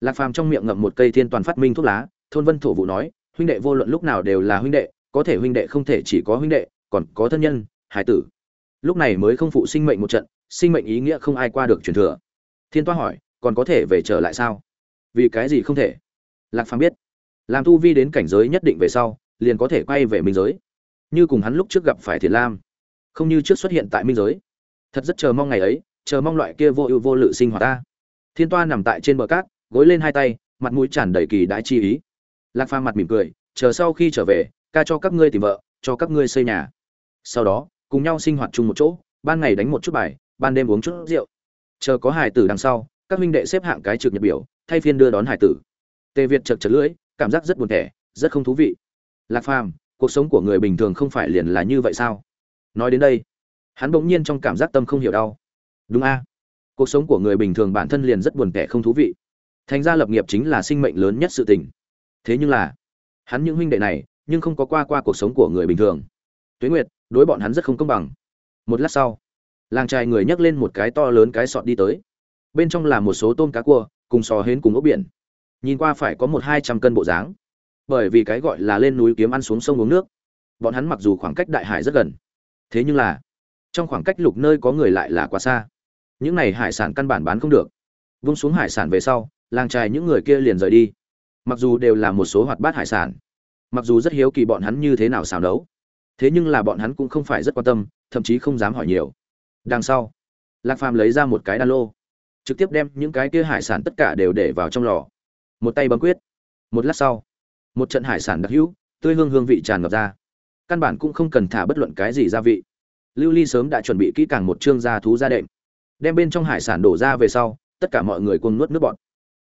Lạc phàm trong miệng ngậm một cây thiên toàn phát minh thuốc lá, thôn vân thổ vụ nói, huynh đệ vô luận lúc nào đều là huynh đệ, có thể huynh đệ không thể chỉ có huynh đệ, còn có thân nhân hải tử. Lúc này mới không phụ sinh mệnh một trận, sinh mệnh ý nghĩa không ai qua được truyền thừa. Thiên toa hỏi còn có thể về trở lại sao? Vì cái gì không thể? Lạc phàm biết. Làm tu vi đến cảnh giới nhất định về sau, liền có thể quay về minh giới. Như cùng hắn lúc trước gặp phải thiền lam, không như trước xuất hiện tại minh giới. Thật rất chờ mong ngày ấy, chờ mong loại kia vô ưu vô lự sinh hoạt ta. Thiên toa nằm tại trên bờ cát, gối lên hai tay, mặt mũi tràn đầy kỳ đãi chi ý. Lạc phàm mặt mỉm cười, chờ sau khi trở về, ca cho các ngươi tìm vợ, cho các ngươi xây nhà. Sau đó, cùng nhau sinh hoạt chung một chỗ, ban ngày đánh một chút bài, ban đêm uống chút rượu. Chờ có hải tử đằng sau các huynh đệ xếp hạng cái trực nhật biểu, thay phiên đưa đón hải tử. Tề việt chật chật lưỡi, cảm giác rất buồn thẻ, rất không thú vị. Lạc phàm, cuộc sống của người bình thường không phải liền là như vậy sao? Nói đến đây, hắn bỗng nhiên trong cảm giác tâm không hiểu đau. Đúng a. Cuộc sống của người bình thường bản thân liền rất buồn tẻ không thú vị. Thành ra lập nghiệp chính là sinh mệnh lớn nhất sự tình. Thế nhưng là, hắn những huynh đệ này, nhưng không có qua qua cuộc sống của người bình thường. Tuế nguyệt, đối bọn hắn rất không công bằng. Một lát sau, làng trai người nhấc lên một cái to lớn cái sọt đi tới bên trong là một số tôm cá cua, cùng sò hến cùng ốc biển. Nhìn qua phải có một hai trăm cân bộ dáng. Bởi vì cái gọi là lên núi kiếm ăn xuống sông uống nước, bọn hắn mặc dù khoảng cách đại hải rất gần, thế nhưng là trong khoảng cách lục nơi có người lại là quá xa. Những này hải sản căn bản bán không được. Vung xuống hải sản về sau, làng trài những người kia liền rời đi. Mặc dù đều là một số hoạt bát hải sản, mặc dù rất hiếu kỳ bọn hắn như thế nào xào đấu thế nhưng là bọn hắn cũng không phải rất quan tâm, thậm chí không dám hỏi nhiều. Đằng sau, lạc phàm lấy ra một cái đan lô trực tiếp đem những cái kia hải sản tất cả đều để vào trong lò. Một tay bấm quyết. Một lát sau, một trận hải sản đặc hữu, tươi hương hương vị tràn ngập ra. Căn bản cũng không cần thả bất luận cái gì gia vị. Lưu ly sớm đã chuẩn bị kỹ càng một chương gia thú gia đệm. Đem bên trong hải sản đổ ra về sau, tất cả mọi người cùng nuốt nước bọt.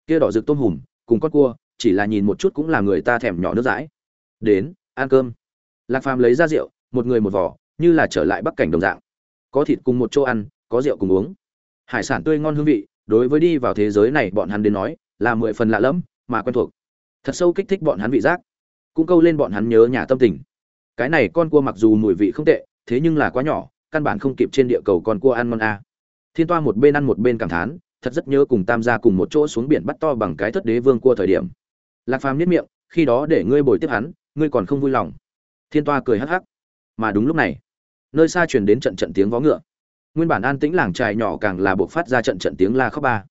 Kia đỏ rực tôm hùm, cùng con cua, chỉ là nhìn một chút cũng là người ta thèm nhỏ nước dãi. Đến, ăn cơm. Lạc phàm lấy ra rượu, một người một vỏ như là trở lại bắc cảnh đồng dạng. Có thịt cùng một chỗ ăn, có rượu cùng uống hải sản tươi ngon hương vị, đối với đi vào thế giới này bọn hắn đến nói, là mười phần lạ lẫm, mà quen thuộc. Thật sâu kích thích bọn hắn vị giác. Cũng câu lên bọn hắn nhớ nhà tâm tình. Cái này con cua mặc dù mùi vị không tệ, thế nhưng là quá nhỏ, căn bản không kịp trên địa cầu con cua ăn ngon a thiên toa một bên ăn một bên cảm thán, thật rất nhớ cùng tam gia cùng một chỗ xuống biển bắt to bằng cái thất đế vương cua thời điểm. Lạc phàm nhất miệng, khi đó để ngươi bồi tiếp hắn, ngươi còn không vui lòng. Thiên toa cười hắc hắc. Mà đúng lúc này, nơi xa truyền đến trận trận tiếng vó ngựa nguyên bản an tĩnh làng trài nhỏ càng là buộc phát ra trận trận tiếng la khóc ba.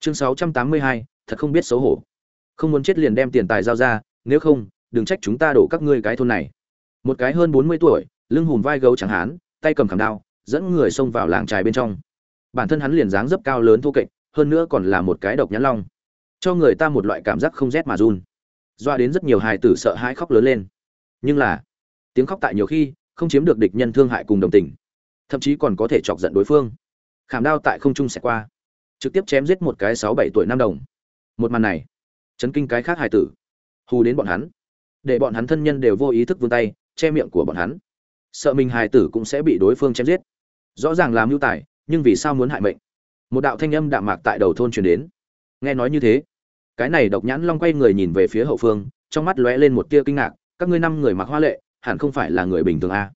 Chương sáu trăm tám mươi hai, thật không biết xấu hổ. Không muốn chết liền đem tiền tài giao ra, nếu không, đừng trách chúng ta đổ các ngươi cái thôn này. Một cái hơn bốn mươi tuổi, lưng hùm vai gấu chẳng hán, tay cầm khảm đao, dẫn người xông vào làng trài bên trong. Bản thân hắn liền dáng dấp cao lớn thô kệch, hơn nữa còn là một cái độc nhãn long. Cho người ta một loại cảm giác không rét mà run. Doa đến rất nhiều hài tử sợ hãi khóc lớn lên. Nhưng là, tiếng khóc tại nhiều khi không chiếm được địch nhân thương hại cùng đồng tình thậm chí còn có thể chọc giận đối phương. Khảm đao tại không trung sẽ qua, trực tiếp chém giết một cái sáu bảy tuổi nam đồng. Một màn này, chấn kinh cái khác hài tử. Hù đến bọn hắn. Để bọn hắn thân nhân đều vô ý thức vươn tay, che miệng của bọn hắn. Sợ mình hài tử cũng sẽ bị đối phương chém giết. Rõ ràng làm mưu tài, nhưng vì sao muốn hại mệnh? Một đạo thanh âm đạm mạc tại đầu thôn truyền đến. Nghe nói như thế, cái này độc nhãn long quay người nhìn về phía hậu phương, trong mắt lóe lên một tia kinh ngạc, các ngươi năm người mặc hoa lệ, hẳn không phải là người bình thường a.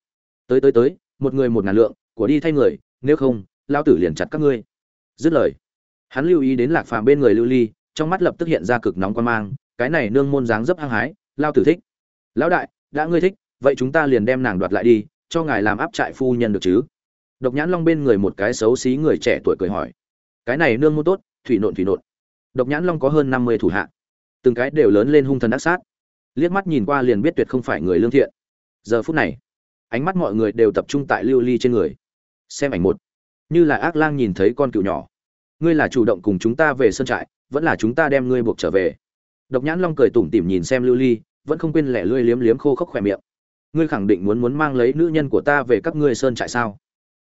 Tới tới tới, một người một ngàn lượng của đi thay người, nếu không lao tử liền chặt các ngươi. Dứt lời, hắn lưu ý đến lạc phàm bên người lưu ly, trong mắt lập tức hiện ra cực nóng quan mang, cái này nương môn dáng dấp hăng hái lao tử thích. Lão đại, đã ngươi thích, vậy chúng ta liền đem nàng đoạt lại đi, cho ngài làm áp trại phu nhân được chứ? Độc nhãn long bên người một cái xấu xí người trẻ tuổi cười hỏi. Cái này nương môn tốt, thủy nộn thủy nộn. Độc nhãn long có hơn năm mươi thủ hạ. Từng cái đều lớn lên hung thần ác sát. Liếc mắt nhìn qua liền biết tuyệt không phải người lương thiện. Giờ phút này, ánh mắt mọi người đều tập trung tại lưu ly trên người xem ảnh một. Như là ác lang nhìn thấy con cựu nhỏ. Ngươi là chủ động cùng chúng ta về sân trại, vẫn là chúng ta đem ngươi buộc trở về. Độc nhãn long cười tủm tỉm nhìn xem lưu ly, vẫn không quên lẻ lươi liếm liếm khô khốc khỏe miệng. Ngươi khẳng định muốn muốn mang lấy nữ nhân của ta về các ngươi sơn trại sao?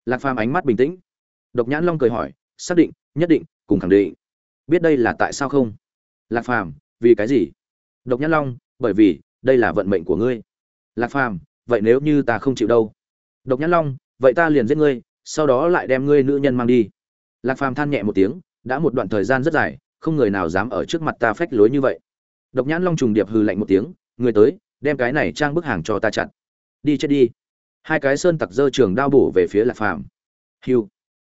Lạc phàm ánh mắt bình tĩnh. Độc nhãn long cười hỏi, xác định, nhất định, cùng khẳng định. Biết đây là tại sao không? Lạc phàm, vì cái gì? Độc nhãn long, bởi vì, đây là vận mệnh của ngươi. Lạc phàm, vậy nếu như ta không chịu đâu? Độc nhãn long, vậy ta liền giết ngươi sau đó lại đem ngươi nữ nhân mang đi. Lạc phàm than nhẹ một tiếng, đã một đoạn thời gian rất dài, không người nào dám ở trước mặt ta phách lối như vậy. Độc nhãn long trùng điệp hừ lạnh một tiếng, người tới, đem cái này trang bức hàng cho ta chặn đi chết đi. Hai cái sơn tặc dơ trường đao bổ về phía lạc phàm. Hiu.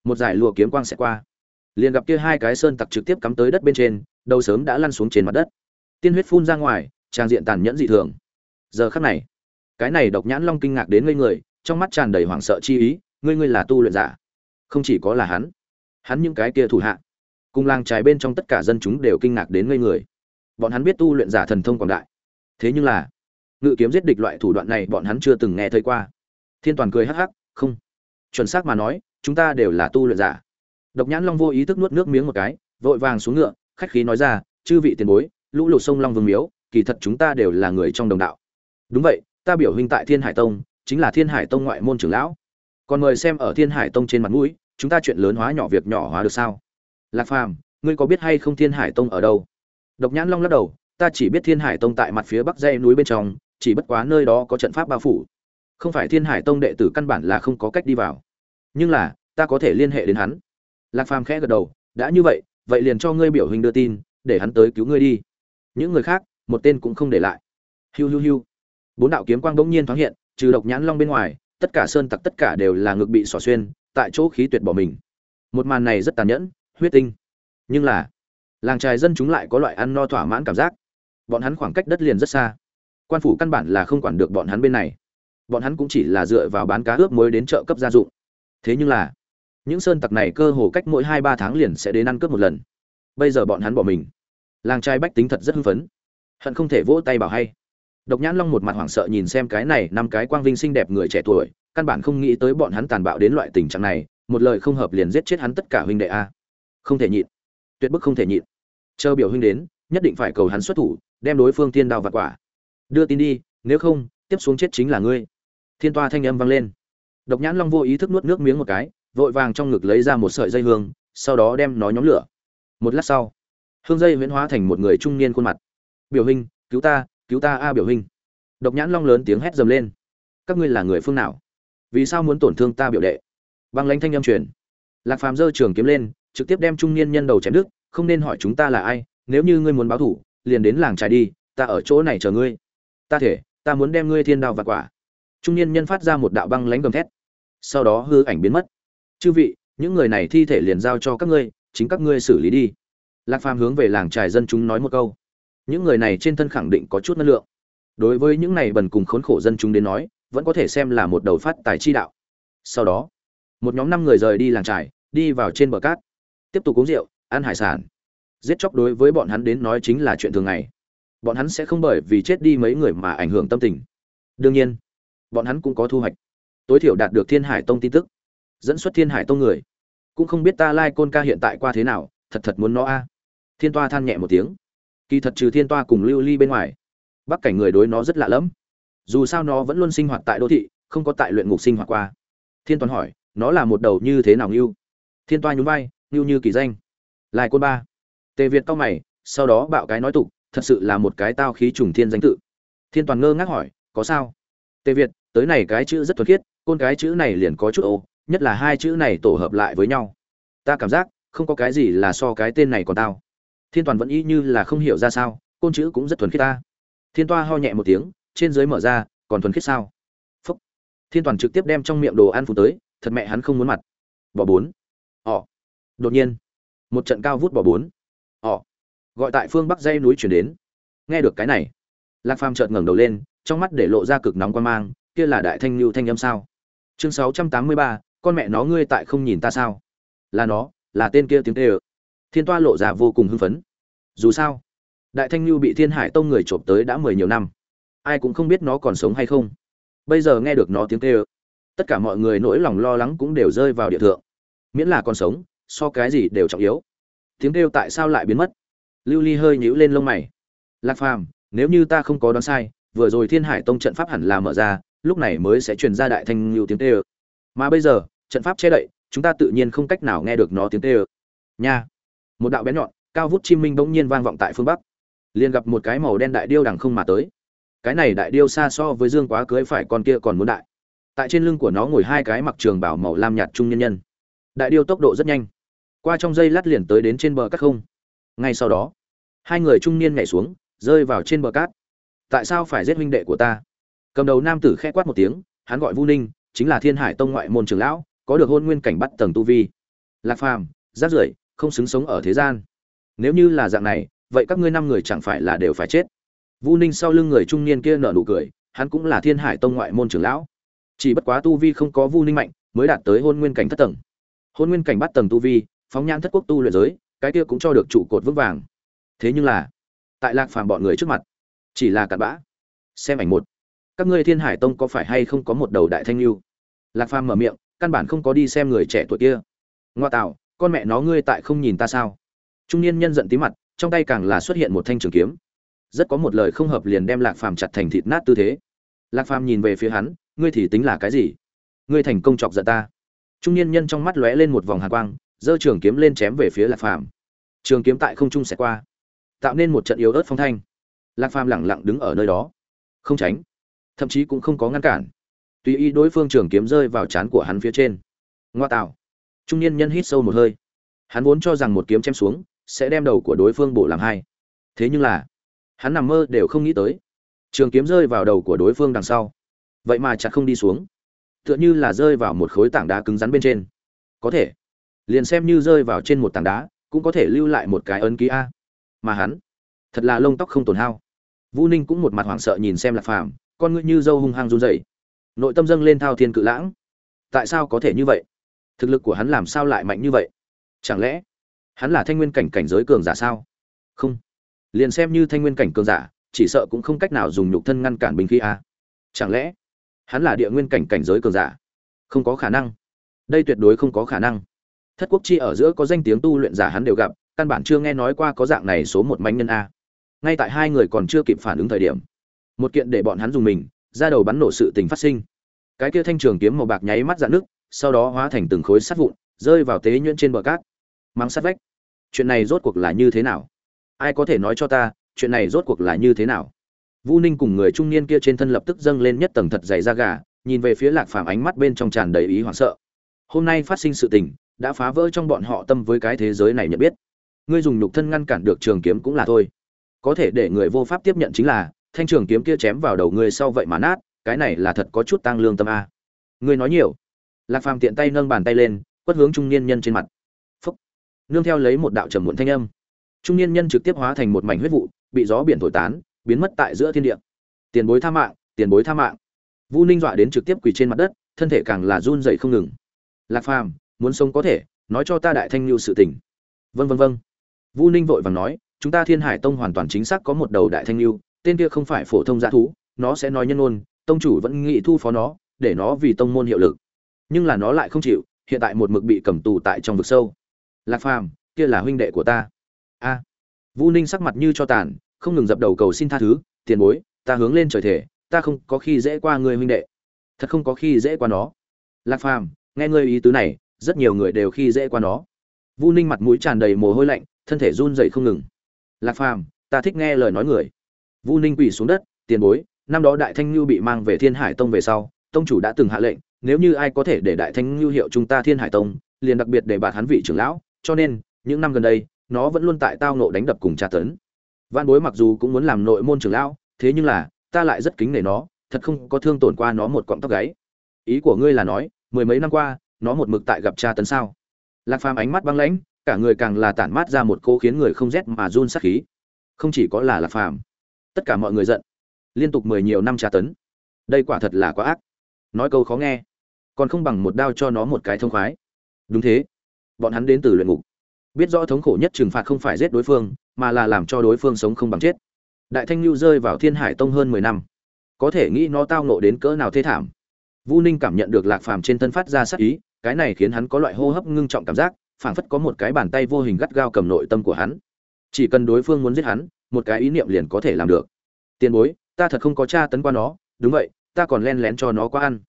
Một giải lụa kiếm quang sẽ qua. Liền gặp kia hai cái sơn tặc trực tiếp cắm tới đất bên trên, đầu sớm đã lăn xuống trên mặt đất. Tiên huyết phun ra ngoài, trang diện tàn nhẫn dị thường. Giờ khắc này, cái này độc nhãn long kinh ngạc đến ngây người, trong mắt tràn đầy hoảng sợ chi ý ngươi ngươi là tu luyện giả. Không chỉ có là hắn hắn những cái kia thủ hạ, cùng làng trái bên trong tất cả dân chúng đều kinh ngạc đến ngây người. Bọn hắn biết tu luyện giả thần thông quảng đại. Thế nhưng là, ngự kiếm giết địch loại thủ đoạn này bọn hắn chưa từng nghe thấy qua. Thiên toàn cười hắc hắc, không. Chuẩn xác mà nói, chúng ta đều là tu luyện giả. Độc nhãn long vô ý thức nuốt nước miếng một cái, vội vàng xuống ngựa, khách khí nói ra, chư vị tiền bối, lũ lụt sông long vương miếu, kỳ thật chúng ta đều là người trong đồng đạo. Đúng vậy, ta biểu huynh tại thiên hải tông, chính là thiên hải tông ngoại môn trưởng lão còn mời xem ở thiên hải tông trên mặt mũi, chúng ta chuyện lớn hóa nhỏ việc nhỏ hóa được sao? Lạc phàm, ngươi có biết hay không thiên hải tông ở đâu? Độc nhãn long lắc đầu, ta chỉ biết thiên hải tông tại mặt phía bắc dây núi bên trong, chỉ bất quá nơi đó có trận pháp bao phủ. Không phải thiên hải tông đệ tử căn bản là không có cách đi vào. Nhưng là, ta có thể liên hệ đến hắn. Lạc phàm khẽ gật đầu, đã như vậy vậy liền cho ngươi biểu hình đưa tin, để hắn tới cứu ngươi đi. Những người khác, một tên cũng không để lại. Hiu hiu hiu. Bốn đạo kiếm quang bỗng nhiên thoáng hiện, trừ độc nhãn long bên ngoài tất cả sơn tặc tất cả đều là ngực bị xỏ xuyên, tại chỗ khí tuyệt bỏ mình. Một màn này rất tàn nhẫn, huyết tinh. Nhưng là, làng trài dân chúng lại có loại ăn no thỏa mãn cảm giác. Bọn hắn khoảng cách đất liền rất xa. Quan phủ căn bản là không quản được bọn hắn bên này. Bọn hắn cũng chỉ là dựa vào bán cá ướp muối đến chợ cấp gia dụng. Thế nhưng là, những sơn tặc này cơ hồ cách mỗi hai ba tháng liền sẽ đến ăn cướp một lần. Bây giờ bọn hắn bỏ mình. Làng trai bách tính thật rất hưng phấn. Hận không thể vỗ tay bảo hay độc nhãn long một mặt hoảng sợ nhìn xem cái này năm cái quang vinh xinh đẹp người trẻ tuổi căn bản không nghĩ tới bọn hắn tàn bạo đến loại tình trạng này một lời không hợp liền giết chết hắn tất cả huynh đệ a. Không thể nhịn. Tuyệt bức không thể nhịn. Chờ biểu huynh đến nhất định phải cầu hắn xuất thủ đem đối phương tiên đao vặt quả. Đưa tin đi nếu không tiếp xuống chết chính là ngươi. Thiên toa thanh âm vang lên. Độc nhãn long vô ý thức nuốt nước miếng một cái vội vàng trong ngực lấy ra một sợi dây hương sau đó đem nó nhóm lửa. Một lát sau hương dây huyễn hóa thành một người trung niên khuôn mặt. Biểu huynh, cứu ta cứu ta a biểu hình độc nhãn long lớn tiếng hét dầm lên. Các ngươi là người phương nào? Vì sao muốn tổn thương ta biểu đệ? Băng lãnh thanh âm truyền. Lạc phàm giơ trường kiếm lên, trực tiếp đem trung niên nhân đầu chém đứt, không nên hỏi chúng ta là ai, nếu như ngươi muốn báo thủ, liền đến làng trài đi, ta ở chỗ này chờ ngươi. Ta thể, ta muốn đem ngươi thiên đao và quả. Trung niên nhân phát ra một đạo băng lãnh gầm thét. Sau đó hư ảnh biến mất. Chư vị, những người này thi thể liền giao cho các ngươi, chính các ngươi xử lý đi. Lạc phàm hướng về làng trài dân chúng nói một câu những người này trên thân khẳng định có chút năng lượng. Đối với những này bần cùng khốn khổ dân chúng đến nói, vẫn có thể xem là một đầu phát tài chi đạo. Sau đó, một nhóm năm người rời đi làng trải đi vào trên bờ cát, tiếp tục uống rượu, ăn hải sản. Giết chóc đối với bọn hắn đến nói chính là chuyện thường ngày. Bọn hắn sẽ không bởi vì chết đi mấy người mà ảnh hưởng tâm tình. Đương nhiên, bọn hắn cũng có thu hoạch. Tối thiểu đạt được thiên hải tông tin tức. Dẫn xuất thiên hải tông người. Cũng không biết ta lai côn ca hiện tại qua thế nào, thật thật muốn nó a. Thiên toa than nhẹ một tiếng kỳ thật trừ thiên toa cùng lưu ly bên ngoài, bắc cảnh người đối nó rất lạ lẫm. Dù sao nó vẫn luôn sinh hoạt tại đô thị, không có tại luyện ngục sinh hoạt qua. Thiên toàn hỏi, nó là một đầu như thế nào ngưu? Thiên toa nhún vai, ngưu như kỳ danh. Lai côn ba. Tề việt tao mày, sau đó bạo cái nói tục, thật sự là một cái tao khí trùng thiên danh tự. Thiên toàn ngơ ngác hỏi, có sao? Tề việt, tới này cái chữ rất thuật khiết, côn cái chữ này liền có chút ô, nhất là hai chữ này tổ hợp lại với nhau. Ta cảm giác, không có cái gì là so cái tên này còn tao thiên toàn vẫn y như là không hiểu ra sao, côn chữ cũng rất thuần khiết ta. Thiên toa ho nhẹ một tiếng, trên dưới mở ra, còn thuần khiết sao? Phúc. Thiên toàn trực tiếp đem trong miệng đồ ăn phụ tới, thật mẹ hắn không muốn mặt. Bỏ bốn. Ỏ đột nhiên, một trận cao vút bỏ bốn. Ỏ gọi tại phương bắc dây núi chuyển đến. Nghe được cái này, lạc phàm chợt ngẩng đầu lên, trong mắt để lộ ra cực nóng quan mang, kia là đại thanh lưu thanh âm sao? Chương sáu trăm tám mươi ba, con mẹ nó ngươi tại không nhìn ta sao? Là nó, là tên kia tiếng tê ơ thiên toa lộ ra vô cùng hưng phấn. Dù sao, đại thanh lưu bị thiên hải tông người trộm tới đã mười nhiều năm. Ai cũng không biết nó còn sống hay không. Bây giờ nghe được nó tiếng tê ơ tất cả mọi người nỗi lòng lo lắng cũng đều rơi vào địa thượng. Miễn là còn sống, so cái gì đều trọng yếu. Tiếng kêu tại sao lại biến mất? Lưu ly hơi nhíu lên lông mày. Lạc phàm, nếu như ta không có đoán sai, vừa rồi thiên hải tông trận pháp hẳn là mở ra, lúc này mới sẽ truyền ra đại thanh lưu tiếng tê ơ mà bây giờ, trận pháp che đậy, chúng ta tự nhiên không cách nào nghe được nó tiếng tê ơ nha! Một đạo bén nhọn, cao vút chim minh bỗng nhiên vang vọng tại phương bắc. Liền gặp một cái màu đen đại điêu đằng không mà tới. Cái này đại điêu xa so với dương quá cưới phải con kia còn muốn đại. Tại trên lưng của nó ngồi hai cái mặc trường bảo màu lam nhạt trung nhân nhân. Đại điêu tốc độ rất nhanh. Qua trong dây lát liền tới đến trên bờ cát không. Ngay sau đó, hai người trung niên nhảy xuống, rơi vào trên bờ cát. Tại sao phải giết huynh đệ của ta? Cầm đầu nam tử khẽ quát một tiếng, hắn gọi vu ninh, chính là thiên hải tông ngoại môn trường lão, có được hôn nguyên cảnh bắt tầng tu vi. Lạc phàm rát rưởi không xứng sống ở thế gian. Nếu như là dạng này, vậy các ngươi năm người chẳng phải là đều phải chết. Vu ninh sau lưng người trung niên kia nở nụ cười, hắn cũng là thiên hải tông ngoại môn trưởng lão. Chỉ bất quá tu vi không có vu ninh mạnh, mới đạt tới hôn nguyên cảnh thất tầng. Hôn nguyên cảnh bắt tầng tu vi, phóng nhãn thất quốc tu luyện giới, cái kia cũng cho được trụ cột vững vàng. Thế nhưng là, tại lạc phàm bọn người trước mặt, chỉ là cặn bã. Xem ảnh một. Các ngươi thiên hải tông có phải hay không có một đầu đại thanh lưu? Lạc phàm mở miệng, căn bản không có đi xem người trẻ tuổi kia. Ngoa tạo con mẹ nó ngươi tại không nhìn ta sao? Trung niên nhân giận tí mặt, trong tay càng là xuất hiện một thanh trường kiếm. Rất có một lời không hợp liền đem lạc phàm chặt thành thịt nát tư thế. Lạc phàm nhìn về phía hắn, ngươi thì tính là cái gì? Ngươi thành công chọc giận ta. Trung niên nhân trong mắt lóe lên một vòng hàn quang, giơ trường kiếm lên chém về phía lạc phàm. Trường kiếm tại không trung xẹt qua, tạo nên một trận yếu ớt phong thanh. Lạc phàm lẳng lặng đứng ở nơi đó, không tránh, thậm chí cũng không có ngăn cản. Tùy ý đối phương trường kiếm rơi vào trán của hắn phía trên. Ngoa tạo trung niên nhân hít sâu một hơi. Hắn vốn cho rằng một kiếm chém xuống sẽ đem đầu của đối phương bổ làm hai. Thế nhưng là, hắn nằm mơ đều không nghĩ tới. Trường kiếm rơi vào đầu của đối phương đằng sau. Vậy mà chặt không đi xuống. Tựa như là rơi vào một khối tảng đá cứng rắn bên trên. Có thể, liền xem như rơi vào trên một tảng đá, cũng có thể lưu lại một cái ấn ký a. Mà hắn, thật là lông tóc không tổn hao. Vũ ninh cũng một mặt hoảng sợ nhìn xem lạc phàm, con ngươi như dâu hung hăng run dậy nội tâm dâng lên thao thiên cự lãng. Tại sao có thể như vậy? Thực lực của hắn làm sao lại mạnh như vậy? Chẳng lẽ hắn là thanh nguyên cảnh cảnh giới cường giả sao? Không. Liền xem như thanh nguyên cảnh cường giả, chỉ sợ cũng không cách nào dùng nhục thân ngăn cản binh khí a. Chẳng lẽ hắn là địa nguyên cảnh cảnh giới cường giả? Không có khả năng. Đây tuyệt đối không có khả năng. Thất quốc chi ở giữa có danh tiếng tu luyện giả hắn đều gặp, căn bản chưa nghe nói qua có dạng này số một mánh nhân a. Ngay tại hai người còn chưa kịp phản ứng thời điểm, một kiện để bọn hắn dùng mình, ra đầu bắn nổ sự tình phát sinh. Cái kia thanh trường kiếm màu bạc nháy mắt dạn nước sau đó hóa thành từng khối sắt vụn, rơi vào tế nhuyễn trên bờ cát. Mang sắt vách. Chuyện này rốt cuộc là như thế nào? Ai có thể nói cho ta, chuyện này rốt cuộc là như thế nào? Vũ ninh cùng người trung niên kia trên thân lập tức dâng lên nhất tầng thật dày da gà, nhìn về phía lạc phàm ánh mắt bên trong tràn đầy ý hoảng sợ. Hôm nay phát sinh sự tình, đã phá vỡ trong bọn họ tâm với cái thế giới này nhận biết. Ngươi dùng nhục thân ngăn cản được trường kiếm cũng là thôi. Có thể để người vô pháp tiếp nhận chính là, thanh trường kiếm kia chém vào đầu ngươi sau vậy mà nát, cái này là thật có chút tăng lương tâm a. Ngươi nói nhiều lạc phàm tiện tay nâng bàn tay lên, quất hướng trung niên nhân trên mặt. Phúc. Nương theo lấy một đạo trầm muộn thanh âm. Trung niên nhân trực tiếp hóa thành một mảnh huyết vụ, bị gió biển thổi tán, biến mất tại giữa thiên địa. Tiền bối tha mạng, tiền bối tha mạng. Vu ninh dọa đến trực tiếp quỳ trên mặt đất, thân thể càng là run dậy không ngừng. Lạc phàm, muốn sống có thể, nói cho ta đại thanh lưu sự tình. Vân vân vân vu ninh vội vàng nói, chúng ta thiên hải tông hoàn toàn chính xác có một đầu đại thanh lưu, tên kia không phải phổ thông g thú, nó sẽ nói nhân ôn tông chủ vẫn nghĩ thu phó nó, để nó vì tông môn hiệu lực nhưng là nó lại không chịu, hiện tại một mực bị cầm tù tại trong vực sâu. Lạc phàm, kia là huynh đệ của ta. A. Vu ninh sắc mặt như cho tàn, không ngừng dập đầu cầu xin tha thứ, tiền bối, ta hướng lên trời thể, ta không có khi dễ qua người huynh đệ. Thật không có khi dễ qua nó. Lạc phàm, nghe ngươi ý tứ này, rất nhiều người đều khi dễ qua nó. Vu ninh mặt mũi tràn đầy mồ hôi lạnh, thân thể run dậy không ngừng. Lạc phàm, ta thích nghe lời nói người. Vu ninh quỳ xuống đất, tiền bối, năm đó đại thanh lưu bị mang về thiên hải tông về sau, tông chủ đã từng hạ lệnh nếu như ai có thể để đại thanh lưu hiệu chúng ta thiên hải tông, liền đặc biệt để bạt hắn vị trưởng lão, cho nên, những năm gần đây, nó vẫn luôn tại tao nộ đánh đập cùng tra tấn. Văn bối mặc dù cũng muốn làm nội môn trưởng lão, thế nhưng là, ta lại rất kính nể nó, thật không có thương tổn qua nó một cọng tóc gáy. Ý của ngươi là nói, mười mấy năm qua, nó một mực tại gặp tra tấn sao? Lạc phàm ánh mắt băng lãnh, cả người càng là tản mát ra một cô khiến người không rét mà run sắc khí. Không chỉ có là lạc phàm, tất cả mọi người giận, liên tục mười nhiều năm tra tấn. Đây quả thật là quá ác. Nói câu khó nghe còn không bằng một đao cho nó một cái thông khoái đúng thế bọn hắn đến từ luyện ngục biết rõ thống khổ nhất trừng phạt không phải giết đối phương mà là làm cho đối phương sống không bằng chết đại thanh lưu rơi vào thiên hải tông hơn mười năm có thể nghĩ nó tao nộ đến cỡ nào thế thảm Vu Ninh cảm nhận được Lạc Phàm trên thân phát ra sát ý, cái này khiến hắn có loại hô hấp ngưng trọng cảm giác, phảng phất có một cái bàn tay vô hình gắt gao cầm nội tâm của hắn. Chỉ cần đối phương muốn giết hắn, một cái ý niệm liền có thể làm được. Tiên bối, ta thật không có tra tấn qua nó, đúng vậy, ta còn len lén cho nó qua ăn.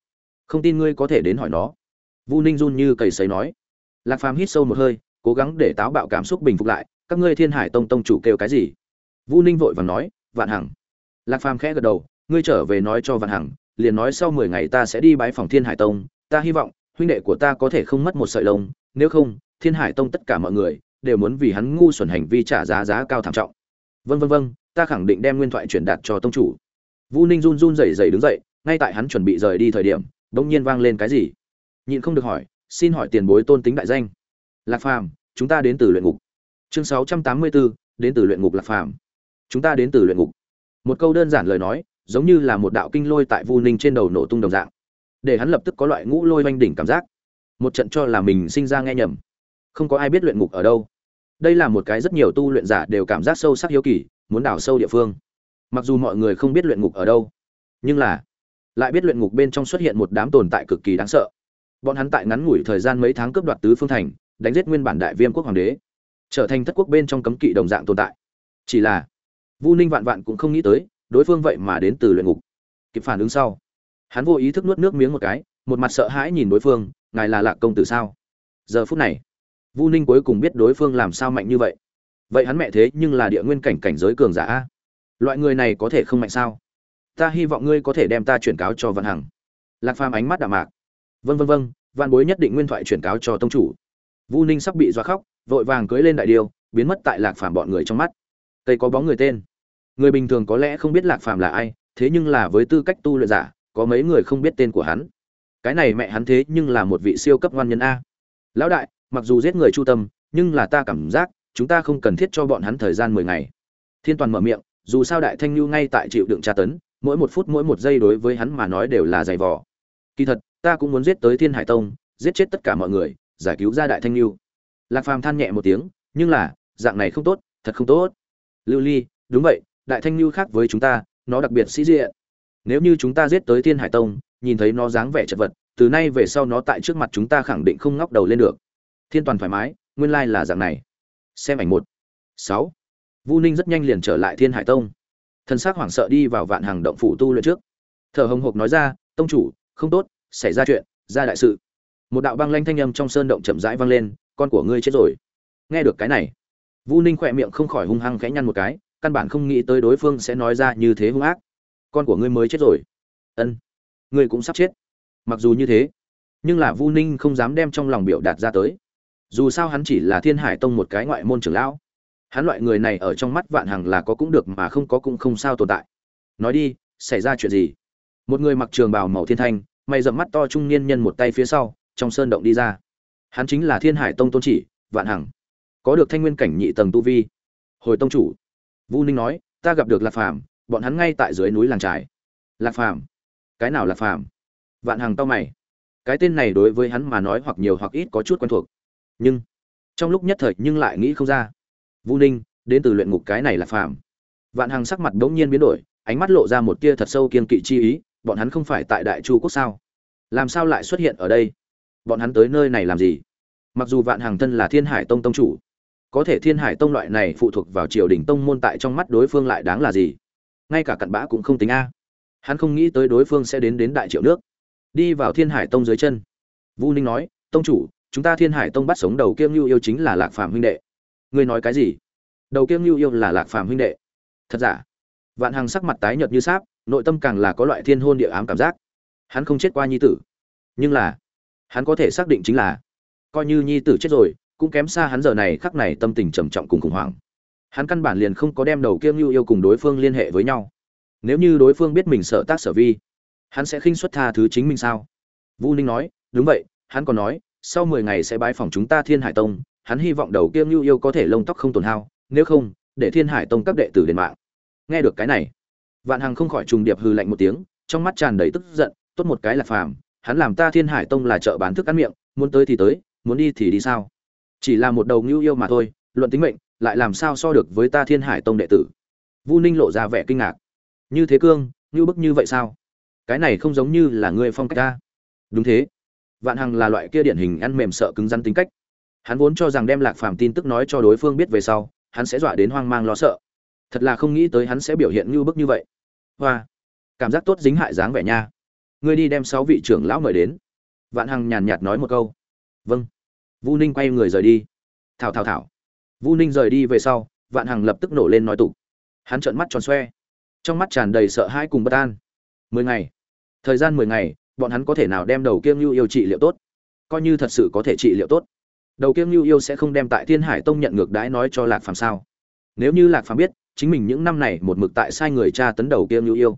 Không tin ngươi có thể đến hỏi nó. Vu Ninh run như cầy sấy nói. Lạc Phàm hít sâu một hơi, cố gắng để táo bạo cảm xúc bình phục lại, các ngươi Thiên Hải Tông tông chủ kêu cái gì? Vu Ninh vội vàng nói, Vạn Hằng. Lạc Phàm khẽ gật đầu, ngươi trở về nói cho Vạn Hằng, liền nói sau mười ngày ta sẽ đi bái phòng Thiên Hải Tông, ta hy vọng huynh đệ của ta có thể không mất một sợi lông, nếu không, Thiên Hải Tông tất cả mọi người đều muốn vì hắn ngu xuẩn hành vi trả giá giá cao thảm trọng. Vâng vâng vâng, ta khẳng định đem nguyên thoại truyền đạt cho tông chủ. Vu Ninh run run rẩy rẩy đứng dậy, ngay tại hắn chuẩn bị rời đi thời điểm, bỗng nhiên vang lên cái gì? Nhịn không được hỏi, xin hỏi tiền bối tôn tính đại danh. Lạc Phàm, chúng ta đến từ luyện ngục. Chương 684, đến từ luyện ngục Lạc Phàm. Chúng ta đến từ luyện ngục. Một câu đơn giản lời nói, giống như là một đạo kinh lôi tại Vu Ninh trên đầu nổ tung đồng dạng, để hắn lập tức có loại ngũ lôi oanh đỉnh cảm giác. Một trận cho là mình sinh ra nghe nhầm. Không có ai biết luyện ngục ở đâu. Đây là một cái rất nhiều tu luyện giả đều cảm giác sâu sắc hiếu kỳ, muốn đào sâu địa phương. Mặc dù mọi người không biết luyện ngục ở đâu, nhưng là lại biết luyện ngục bên trong xuất hiện một đám tồn tại cực kỳ đáng sợ. Bọn hắn tại ngắn ngủi thời gian mấy tháng cướp đoạt tứ phương thành, đánh giết nguyên bản đại viêm quốc hoàng đế, trở thành thất quốc bên trong cấm kỵ đồng dạng tồn tại. Chỉ là Vu Ninh vạn vạn cũng không nghĩ tới, đối phương vậy mà đến từ luyện ngục. Kịp phản ứng sau hắn vô ý thức nuốt nước miếng một cái một mặt sợ hãi nhìn đối phương ngài là lạc công tử sao? Giờ phút này vu ninh cuối cùng biết đối phương làm sao mạnh như vậy. Vậy hắn mẹ thế nhưng là địa nguyên cảnh cảnh giới cường giả loại người này có thể không mạnh sao? Ta hy vọng ngươi có thể đem ta chuyển cáo cho văn hằng. Lạc phàm ánh mắt đạm mạc. Vân vân vân Vạn bối nhất định nguyên thoại chuyển cáo cho tông chủ. Vu ninh sắp bị doa khóc, vội vàng cưới lên đại điêu, biến mất tại lạc phàm bọn người trong mắt. Tây có bóng người tên. Người bình thường có lẽ không biết lạc phàm là ai, thế nhưng là với tư cách tu luyện giả, có mấy người không biết tên của hắn. Cái này mẹ hắn thế nhưng là một vị siêu cấp ngoan nhân a. Lão đại, mặc dù giết người chu tâm, nhưng là ta cảm giác, chúng ta không cần thiết cho bọn hắn thời gian mười ngày. Thiên toàn mở miệng, dù sao đại thanh lưu ngay tại chịu đựng tra tấn mỗi một phút mỗi một giây đối với hắn mà nói đều là dày vò. Kỳ thật, ta cũng muốn giết tới thiên hải tông, giết chết tất cả mọi người, giải cứu gia đại thanh lưu lạc phàm than nhẹ một tiếng, nhưng là, dạng này không tốt, thật không tốt. Lưu ly, đúng vậy, đại thanh lưu khác với chúng ta, nó đặc biệt sĩ diện. Nếu như chúng ta giết tới thiên hải tông, nhìn thấy nó dáng vẻ chật vật, từ nay về sau nó tại trước mặt chúng ta khẳng định không ngóc đầu lên được. Thiên toàn thoải mái, nguyên lai là dạng này. Xem ảnh một. Sáu. Vu ninh rất nhanh liền trở lại thiên hải tông thân xác hoảng sợ đi vào vạn hàng động phủ tu luyện trước. Thở hồng hộc nói ra, tông chủ, không tốt, xảy ra chuyện, ra đại sự. Một đạo băng lanh thanh âm trong sơn động chậm rãi vang lên, con của ngươi chết rồi. Nghe được cái này, vu ninh khỏe miệng không khỏi hung hăng khẽ nhăn một cái, căn bản không nghĩ tới đối phương sẽ nói ra như thế hung ác. Con của ngươi mới chết rồi. Ân, ngươi cũng sắp chết. Mặc dù như thế, nhưng là vu ninh không dám đem trong lòng biểu đạt ra tới. Dù sao hắn chỉ là thiên hải tông một cái ngoại môn trưởng lão hắn loại người này ở trong mắt vạn hằng là có cũng được mà không có cũng không sao tồn tại. Nói đi, xảy ra chuyện gì? Một người mặc trường bào màu thiên thanh, mày dậm mắt to trung niên nhân một tay phía sau, trong sơn động đi ra. Hắn chính là thiên hải tông tôn chỉ, vạn hằng. Có được thanh nguyên cảnh nhị tầng tu vi. Hồi tông chủ. Vu ninh nói, ta gặp được lạc phàm, bọn hắn ngay tại dưới núi làng trải lạc phàm? Cái nào lạc phàm? Vạn hằng tao mày. Cái tên này đối với hắn mà nói hoặc nhiều hoặc ít có chút quen thuộc. Nhưng, trong lúc nhất thời nhưng lại nghĩ không ra vu ninh, đến từ luyện ngục cái này là phàm. Vạn hằng sắc mặt đ ố n g nhiên biến đổi, ánh mắt lộ ra một tia thật sâu kiên kỵ chi ý, bọn hắn không phải tại đại chu quốc sao? Làm sao lại xuất hiện ở đây? Bọn hắn tới nơi này làm gì? Mặc dù vạn hằng thân là thiên hải tông tông chủ, có thể thiên hải tông loại này phụ thuộc vào triều đình tông môn tại trong mắt đối phương lại đáng là gì? Ngay cả cặn bã cũng không tính a. Hắn không nghĩ tới đối phương sẽ đến đến đại triệu nước, đi vào thiên hải tông dưới chân. Vu ninh nói, tông chủ, chúng ta thiên hải tông bắt sống đầu kiêm lưu yêu chính là lạc phàm huynh đệ ngươi nói cái gì? Đầu kiêng lưu yêu là lạc phàm huynh đệ. Thật giả? Vạn hằng sắc mặt tái nhợt như sáp, nội tâm càng là có loại thiên hôn địa ám cảm giác. Hắn không chết qua nhi tử. Nhưng là, hắn có thể xác định chính là, coi như nhi tử chết rồi, cũng kém xa hắn giờ này khắc này tâm tình trầm trọng cùng khủng hoảng. Hắn căn bản liền không có đem đầu kiêng lưu yêu cùng đối phương liên hệ với nhau. Nếu như đối phương biết mình sợ tác sở vi, hắn sẽ khinh xuất tha thứ chính mình sao? Vu ninh nói, đúng vậy, hắn còn nói, sau mười ngày sẽ bái phòng chúng ta thiên hải tông hắn hy vọng đầu kia Nưu Yêu có thể lông tóc không tổn hao, nếu không, để Thiên Hải Tông các đệ tử đến mạng. Nghe được cái này, Vạn Hằng không khỏi trùng điệp hừ lạnh một tiếng, trong mắt tràn đầy tức giận, tốt một cái là phàm, hắn làm ta Thiên Hải Tông là chợ bán thức ăn miệng, muốn tới thì tới, muốn đi thì đi sao? Chỉ là một đầu Nưu Yêu mà thôi, luận tính mệnh, lại làm sao so được với ta Thiên Hải Tông đệ tử? Vu Ninh lộ ra vẻ kinh ngạc. Như thế cương, như bức như vậy sao? Cái này không giống như là ngươi phong cách ta. Đúng thế. Vạn Hằng là loại kia điển hình ăn mềm sợ cứng rắn tính cách hắn vốn cho rằng đem lạc phàm tin tức nói cho đối phương biết về sau, hắn sẽ dọa đến hoang mang lo sợ. Thật là không nghĩ tới hắn sẽ biểu hiện như bức như vậy. Hoa, cảm giác tốt dính hại dáng vẻ nha. Ngươi đi đem sáu vị trưởng lão mời đến. Vạn hằng nhàn nhạt nói một câu. Vâng. Vu ninh quay người rời đi. Thảo thảo thảo. Vu ninh rời đi về sau, vạn hằng lập tức nổ lên nói tục. Hắn trợn mắt tròn xoe. Trong mắt tràn đầy sợ hãi cùng bất an. Mười ngày. Thời gian mười ngày, bọn hắn có thể nào đem đầu kiêng lưu yêu trị liệu tốt? Coi như thật sự có thể trị liệu tốt đầu kiêng lưu yêu sẽ không đem tại thiên hải tông nhận ngược đãi nói cho lạc phàm sao? Nếu như lạc phàm biết, chính mình những năm này một mực tại sai người cha tấn đầu kiêng lưu yêu.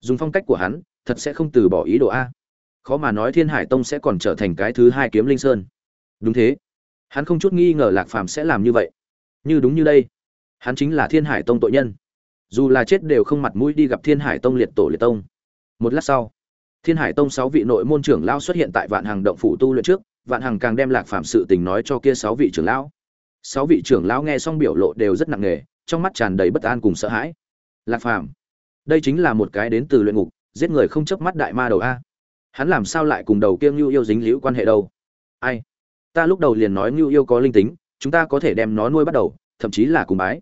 Dùng phong cách của hắn, thật sẽ không từ bỏ ý đồ a. Khó mà nói thiên hải tông sẽ còn trở thành cái thứ hai kiếm linh sơn. Đúng thế. Hắn không chút nghi ngờ lạc phàm sẽ làm như vậy. Như đúng như đây. Hắn chính là thiên hải tông tội nhân. Dù là chết đều không mặt mũi đi gặp thiên hải tông liệt tổ liệt tông. Một lát sau, thiên hải tông sáu vị nội môn trưởng lao xuất hiện tại vạn hàng động phủ tu luyện trước vạn hằng càng đem lạc phạm sự tình nói cho kia sáu vị trưởng lão. Sáu vị trưởng lão nghe xong biểu lộ đều rất nặng nề, trong mắt tràn đầy bất an cùng sợ hãi. Lạc phàm, đây chính là một cái đến từ luyện ngục, giết người không chớp mắt đại ma đầu a. Hắn làm sao lại cùng đầu kia ngưu yêu dính liễu quan hệ đâu? Ai? Ta lúc đầu liền nói ngưu yêu có linh tính, chúng ta có thể đem nó nuôi bắt đầu, thậm chí là cùng bái.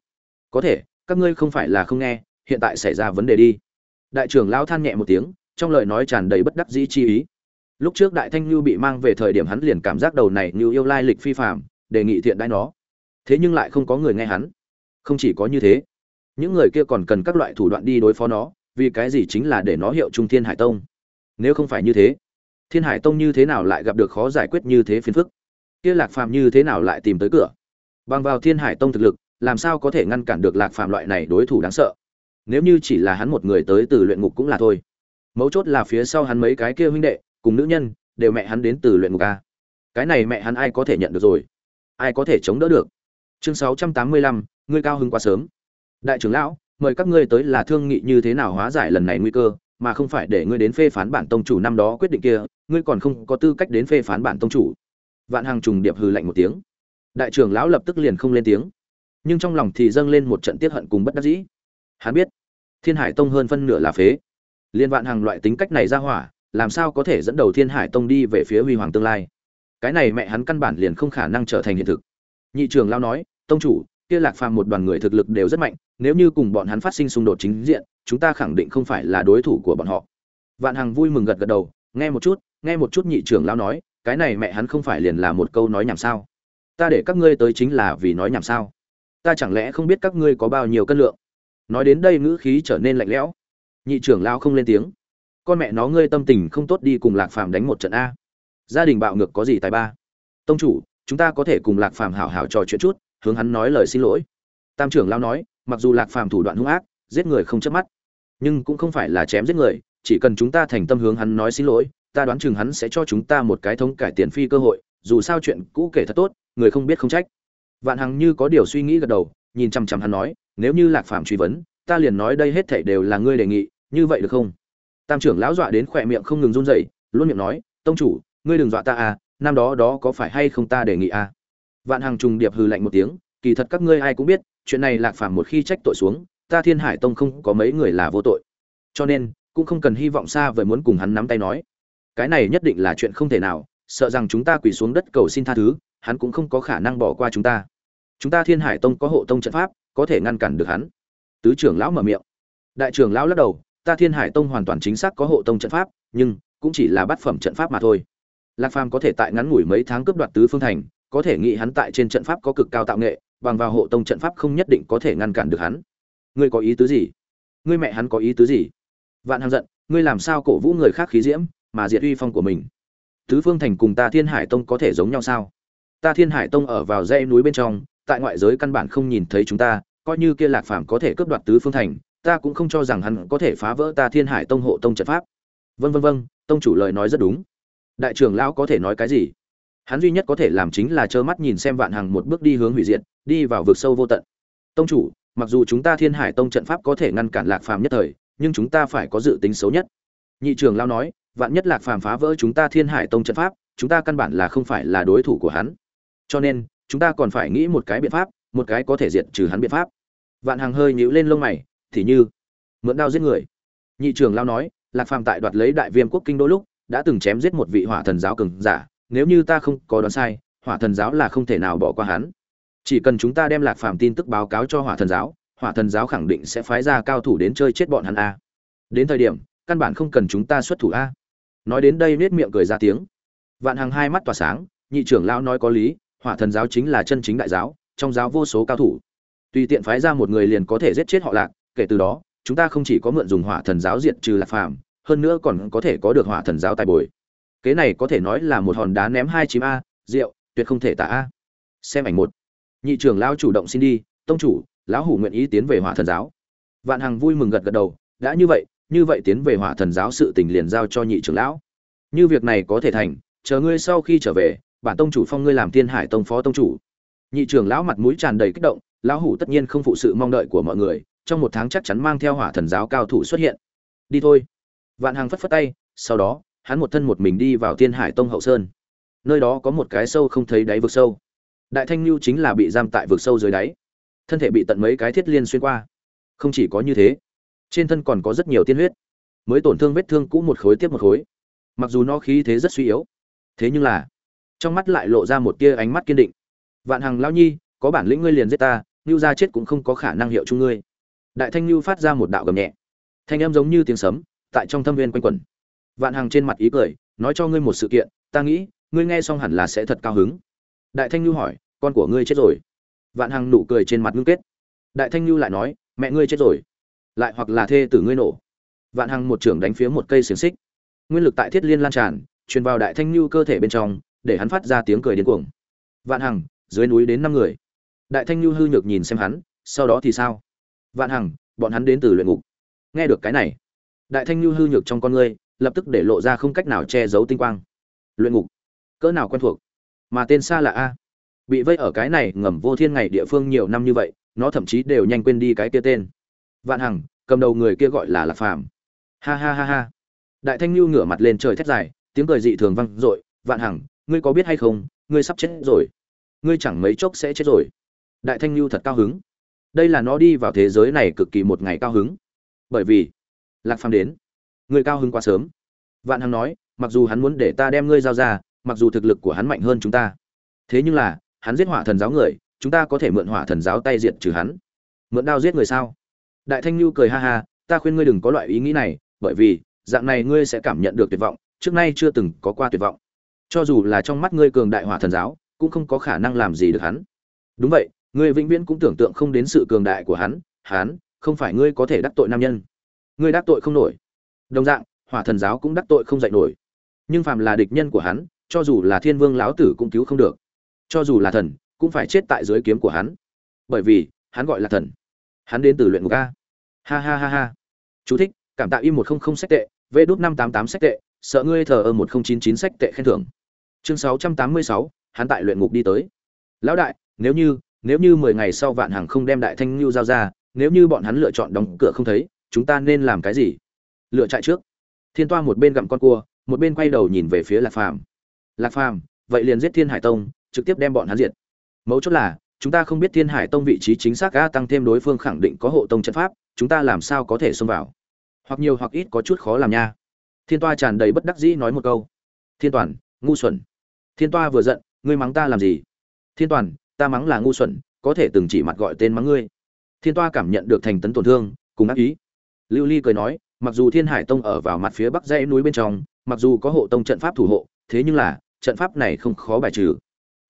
Có thể, các ngươi không phải là không nghe, hiện tại xảy ra vấn đề đi. Đại trưởng lão than nhẹ một tiếng, trong lời nói tràn đầy bất đắc dĩ chi ý lúc trước đại thanh lưu bị mang về thời điểm hắn liền cảm giác đầu này như yêu lai lịch phi phạm đề nghị thiện đãi nó. Thế nhưng lại không có người nghe hắn. Không chỉ có như thế, những người kia còn cần các loại thủ đoạn đi đối phó nó, vì cái gì chính là để nó hiệu trung thiên hải tông? Nếu không phải như thế, thiên hải tông như thế nào lại gặp được khó giải quyết như thế phiền phức? Kia lạc phàm như thế nào lại tìm tới cửa? Bằng vào thiên hải tông thực lực, làm sao có thể ngăn cản được lạc phàm loại này đối thủ đáng sợ? Nếu như chỉ là hắn một người tới từ luyện ngục cũng là thôi. Mấu chốt là phía sau hắn mấy cái kia huynh đệ cùng nữ nhân, đều mẹ hắn đến từ luyện ngục a. Cái này mẹ hắn ai có thể nhận được rồi? Ai có thể chống đỡ được? Chương sáu trăm tám mươi lăm, ngươi cao hứng quá sớm. Đại trưởng lão, mời các ngươi tới là thương nghị như thế nào hóa giải lần này nguy cơ, mà không phải để ngươi đến phê phán bản tông chủ năm đó quyết định kia, ngươi còn không có tư cách đến phê phán bản tông chủ. Vạn hàng trùng điệp hừ lạnh một tiếng. Đại trưởng lão lập tức liền không lên tiếng. Nhưng trong lòng thì dâng lên một trận tiết hận cùng bất đắc dĩ. Hắn biết, thiên hải tông hơn phân nửa là phế. Liên vạn hàng loại tính cách này ra hỏa làm sao có thể dẫn đầu thiên hải tông đi về phía huy hoàng tương lai? Cái này mẹ hắn căn bản liền không khả năng trở thành hiện thực. Nhị trường lao nói, tông chủ, kia lạc phàm một đoàn người thực lực đều rất mạnh, nếu như cùng bọn hắn phát sinh xung đột chính diện, chúng ta khẳng định không phải là đối thủ của bọn họ. Vạn hằng vui mừng gật gật đầu, nghe một chút, nghe một chút nhị trưởng lao nói, cái này mẹ hắn không phải liền là một câu nói nhảm sao? Ta để các ngươi tới chính là vì nói nhảm sao? Ta chẳng lẽ không biết các ngươi có bao nhiêu cân lượng? Nói đến đây ngữ khí trở nên lạnh lẽo. Nhị trưởng lao không lên tiếng con mẹ nó ngươi tâm tình không tốt đi cùng lạc phàm đánh một trận a. Gia đình bạo ngược có gì tài ba? Tông chủ, chúng ta có thể cùng lạc phàm hảo hảo trò chuyện chút, hướng hắn nói lời xin lỗi. Tam trưởng lao nói, mặc dù lạc phàm thủ đoạn hung ác, giết người không chớp mắt, nhưng cũng không phải là chém giết người, chỉ cần chúng ta thành tâm hướng hắn nói xin lỗi, ta đoán chừng hắn sẽ cho chúng ta một cái thống cải tiền phi cơ hội, dù sao chuyện cũ kể thật tốt, người không biết không trách. Vạn hằng như có điều suy nghĩ gật đầu, nhìn chằm chằm hắn nói, nếu như lạc phàm truy vấn, ta liền nói đây hết thảy đều là ngươi đề nghị, như vậy được không? Tam trưởng lão dọa đến khỏe miệng không ngừng run rẩy, luôn miệng nói, tông chủ, ngươi đừng dọa ta à năm đó đó có phải hay không ta đề nghị à? Vạn hàng trùng điệp hừ lạnh một tiếng, kỳ thật các ngươi ai cũng biết, chuyện này lạc phàm một khi trách tội xuống, ta thiên hải tông không có mấy người là vô tội. Cho nên, cũng không cần hy vọng xa vời muốn cùng hắn nắm tay nói. Cái này nhất định là chuyện không thể nào, sợ rằng chúng ta quỳ xuống đất cầu xin tha thứ, hắn cũng không có khả năng bỏ qua chúng ta. Chúng ta thiên hải tông có hộ tông trận pháp, có thể ngăn cản được hắn. Tứ trưởng lão mở miệng. Đại trưởng lão lắc đầu ta thiên hải tông hoàn toàn chính xác có hộ tông trận pháp, nhưng cũng chỉ là bát phẩm trận pháp mà thôi. Lạc phàm có thể tại ngắn ngủi mấy tháng cướp đoạt tứ phương thành, có thể nghĩ hắn tại trên trận pháp có cực cao tạo nghệ, bằng vào hộ tông trận pháp không nhất định có thể ngăn cản được hắn. Ngươi có ý tứ gì? Ngươi mẹ hắn có ý tứ gì? Vạn hằng giận, ngươi làm sao cổ vũ người khác khí diễm, mà diệt uy phong của mình? Tứ phương thành cùng ta thiên hải tông có thể giống nhau sao? Ta thiên hải tông ở vào dãy núi bên trong, tại ngoại giới căn bản không nhìn thấy chúng ta, coi như kia lạc phàm có thể cướp đoạt tứ phương thành ta cũng không cho rằng hắn có thể phá vỡ ta thiên hải tông hộ tông trận pháp. Vân vân vân tông chủ lời nói rất đúng. Đại trưởng lão có thể nói cái gì? Hắn duy nhất có thể làm chính là trơ mắt nhìn xem vạn hằng một bước đi hướng hủy diệt, đi vào vực sâu vô tận. Tông chủ, mặc dù chúng ta thiên hải tông trận pháp có thể ngăn cản lạc phàm nhất thời, nhưng chúng ta phải có dự tính xấu nhất. Nhị trưởng lão nói, vạn nhất lạc phàm phá vỡ chúng ta thiên hải tông trận pháp, chúng ta căn bản là không phải là đối thủ của hắn. Cho nên, chúng ta còn phải nghĩ một cái biện pháp, một cái có thể diệt trừ hắn biện pháp. Vạn hằng hơi nhíu lên lông mày thì như mượn đao giết người. Nhị trưởng lão nói, lạc phàm tại đoạt lấy đại viêm quốc kinh đôi lúc, đã từng chém giết một vị hỏa thần giáo cường giả, nếu như ta không có đoán sai, hỏa thần giáo là không thể nào bỏ qua hắn. Chỉ cần chúng ta đem lạc phàm tin tức báo cáo cho hỏa thần giáo, hỏa thần giáo khẳng định sẽ phái ra cao thủ đến chơi chết bọn hắn a. Đến thời điểm, căn bản không cần chúng ta xuất thủ a. Nói đến đây nết miệng cười ra tiếng. Vạn hàng hai mắt tỏa sáng, nhị trưởng lão nói có lý, hỏa thần giáo chính là chân chính đại giáo, trong giáo vô số cao thủ. Tùy tiện phái ra một người liền có thể giết chết họ lạc kể từ đó, chúng ta không chỉ có mượn dùng hỏa thần giáo diện trừ lạc phàm, hơn nữa còn có thể có được hỏa thần giáo tài bồi. Kế này có thể nói là một hòn đá ném hai chim a, rượu, tuyệt không thể tả a. Xem ảnh một. Nhị trưởng lão chủ động xin đi, tông chủ, lão hủ nguyện ý tiến về hỏa thần giáo. Vạn hằng vui mừng gật gật đầu, đã như vậy như vậy tiến về hỏa thần giáo sự tình liền giao cho nhị trưởng lão. Như việc này có thể thành, chờ ngươi sau khi trở về, bản tông chủ phong ngươi làm tiên hải tông phó tông chủ. Nhị trưởng lão mặt mũi tràn đầy kích động, lão hủ tất nhiên không phụ sự mong đợi của mọi người trong một tháng chắc chắn mang theo hỏa thần giáo cao thủ xuất hiện. Đi thôi. Vạn hằng phất phất tay, sau đó, hắn một thân một mình đi vào thiên hải tông hậu sơn. Nơi đó có một cái sâu không thấy đáy vực sâu. Đại thanh lưu chính là bị giam tại vực sâu dưới đáy. Thân thể bị tận mấy cái thiết liên xuyên qua. Không chỉ có như thế, trên thân còn có rất nhiều tiên huyết. Mới tổn thương vết thương cũ một khối tiếp một khối. Mặc dù nó khí thế rất suy yếu, thế nhưng là, trong mắt lại lộ ra một tia ánh mắt kiên định. Vạn hằng lao nhi, có bản lĩnh ngươi liền giết ta lưu ra chết cũng không có khả năng hiệu chung ngươi đại thanh Lưu phát ra một đạo gầm nhẹ. Thanh âm giống như tiếng sấm, tại trong thâm viên quanh quẩn. Vạn hằng trên mặt ý cười, nói cho ngươi một sự kiện, ta nghĩ, ngươi nghe xong hẳn là sẽ thật cao hứng. Đại thanh Lưu hỏi, con của ngươi chết rồi. Vạn hằng nụ cười trên mặt ngưng kết. Đại thanh Lưu lại nói, mẹ ngươi chết rồi. Lại hoặc là thê tử ngươi nổ. Vạn hằng một trưởng đánh phía một cây xiềng xích. Nguyên lực tại thiết liên lan tràn, truyền vào đại thanh Lưu cơ thể bên trong, để hắn phát ra tiếng cười điên cuồng. Vạn hằng, dưới núi đến năm người. Đại thanh Lưu hư nhược nhìn xem hắn, sau đó thì sao? Vạn hằng, bọn hắn đến từ luyện ngục. Nghe được cái này, đại thanh Lưu hư nhược trong con ngươi, lập tức để lộ ra không cách nào che giấu tinh quang. Luyện ngục? Cỡ nào quen thuộc? Mà tên xa là a? Bị vây ở cái này ngầm vô thiên ngày địa phương nhiều năm như vậy, nó thậm chí đều nhanh quên đi cái kia tên. Vạn hằng, cầm đầu người kia gọi là lạc phàm. Ha ha ha ha. Đại thanh lưu ngửa mặt lên trời thét dài, tiếng cười dị thường vang dội. Vạn hằng, ngươi có biết hay không? Ngươi sắp chết rồi. Ngươi chẳng mấy chốc sẽ chết rồi. Đại thanh lưu thật cao hứng đây là nó đi vào thế giới này cực kỳ một ngày cao hứng. Bởi vì, lạc phàm đến. Người cao hứng quá sớm. Vạn hằng nói, mặc dù hắn muốn để ta đem ngươi giao ra, mặc dù thực lực của hắn mạnh hơn chúng ta. Thế nhưng là, hắn giết hỏa thần giáo người, chúng ta có thể mượn hỏa thần giáo tay diệt trừ hắn. Mượn đao giết người sao? Đại thanh lưu cười ha ha, ta khuyên ngươi đừng có loại ý nghĩ này, bởi vì, dạng này ngươi sẽ cảm nhận được tuyệt vọng, trước nay chưa từng có qua tuyệt vọng. Cho dù là trong mắt ngươi cường đại hỏa thần giáo, cũng không có khả năng làm gì được hắn. Đúng vậy ngươi vĩnh viễn cũng tưởng tượng không đến sự cường đại của hắn hắn, không phải ngươi có thể đắc tội nam nhân. Ngươi đắc tội không nổi. Đồng dạng, hỏa thần giáo cũng đắc tội không dạy nổi. Nhưng phàm là địch nhân của hắn, cho dù là thiên vương lão tử cũng cứu không được. Cho dù là thần, cũng phải chết tại dưới kiếm của hắn. Bởi vì, hắn gọi là thần. Hắn đến từ luyện ngục a. Ha ha ha ha. Chú thích, cảm tạ im một không không sách tệ vê đút năm tám tám sách tệ, sợ ngươi thờ ơ một không chín chín sách tệ khen thưởng. Chương sáu trăm tám mươi sáu, hắn tại luyện ngục đi tới. Lão đại, nếu như nếu như mười ngày sau vạn hàng không đem đại thanh lưu giao ra, nếu như bọn hắn lựa chọn đóng cửa không thấy, chúng ta nên làm cái gì? Lựa chạy trước. Thiên toa một bên gặm con cua, một bên quay đầu nhìn về phía lạc phàm. Lạc phàm, vậy liền giết thiên hải tông, trực tiếp đem bọn hắn diệt. Mấu chốt là, chúng ta không biết thiên hải tông vị trí chính xác ga tăng thêm đối phương khẳng định có hộ tông trận pháp, chúng ta làm sao có thể xông vào? Hoặc nhiều hoặc ít có chút khó làm nha. Thiên toa tràn đầy bất đắc dĩ nói một câu. Thiên toàn, ngu xuẩn. Thiên toa vừa giận, ngươi mắng ta làm gì? Thiên toàn ta mắng là ngu xuẩn, có thể từng chỉ mặt gọi tên mắng ngươi. Thiên toa cảm nhận được thành tấn tổn thương, cùng ác ý. Lưu ly cười nói, mặc dù thiên hải tông ở vào mặt phía bắc dãy núi bên trong, mặc dù có hộ tông trận pháp thủ hộ, thế nhưng là, trận pháp này không khó bài trừ.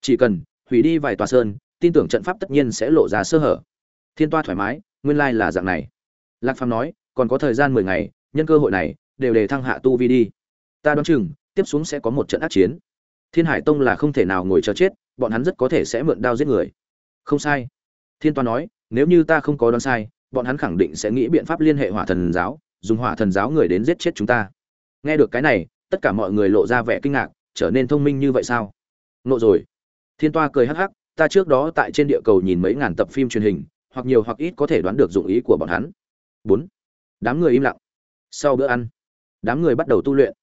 Chỉ cần, hủy đi vài tòa sơn, tin tưởng trận pháp tất nhiên sẽ lộ ra sơ hở. Thiên toa thoải mái, nguyên lai là dạng này. Lạc phàm nói, còn có thời gian mười ngày, nhân cơ hội này, đều để thăng hạ tu vi đi. Ta đoán chừng, tiếp xuống sẽ có một trận ác chiến. Thiên hải tông là không thể nào ngồi chờ chết bọn hắn rất có thể sẽ mượn đao giết người. Không sai. Thiên toa nói, nếu như ta không có đoán sai, bọn hắn khẳng định sẽ nghĩ biện pháp liên hệ hỏa thần giáo, dùng hỏa thần giáo người đến giết chết chúng ta. Nghe được cái này, tất cả mọi người lộ ra vẻ kinh ngạc, trở nên thông minh như vậy sao? Nộ rồi. Thiên toa cười hắc hắc, ta trước đó tại trên địa cầu nhìn mấy ngàn tập phim truyền hình, hoặc nhiều hoặc ít có thể đoán được dụng ý của bọn hắn. Bốn. Đám người im lặng. Sau bữa ăn, đám người bắt đầu tu luyện.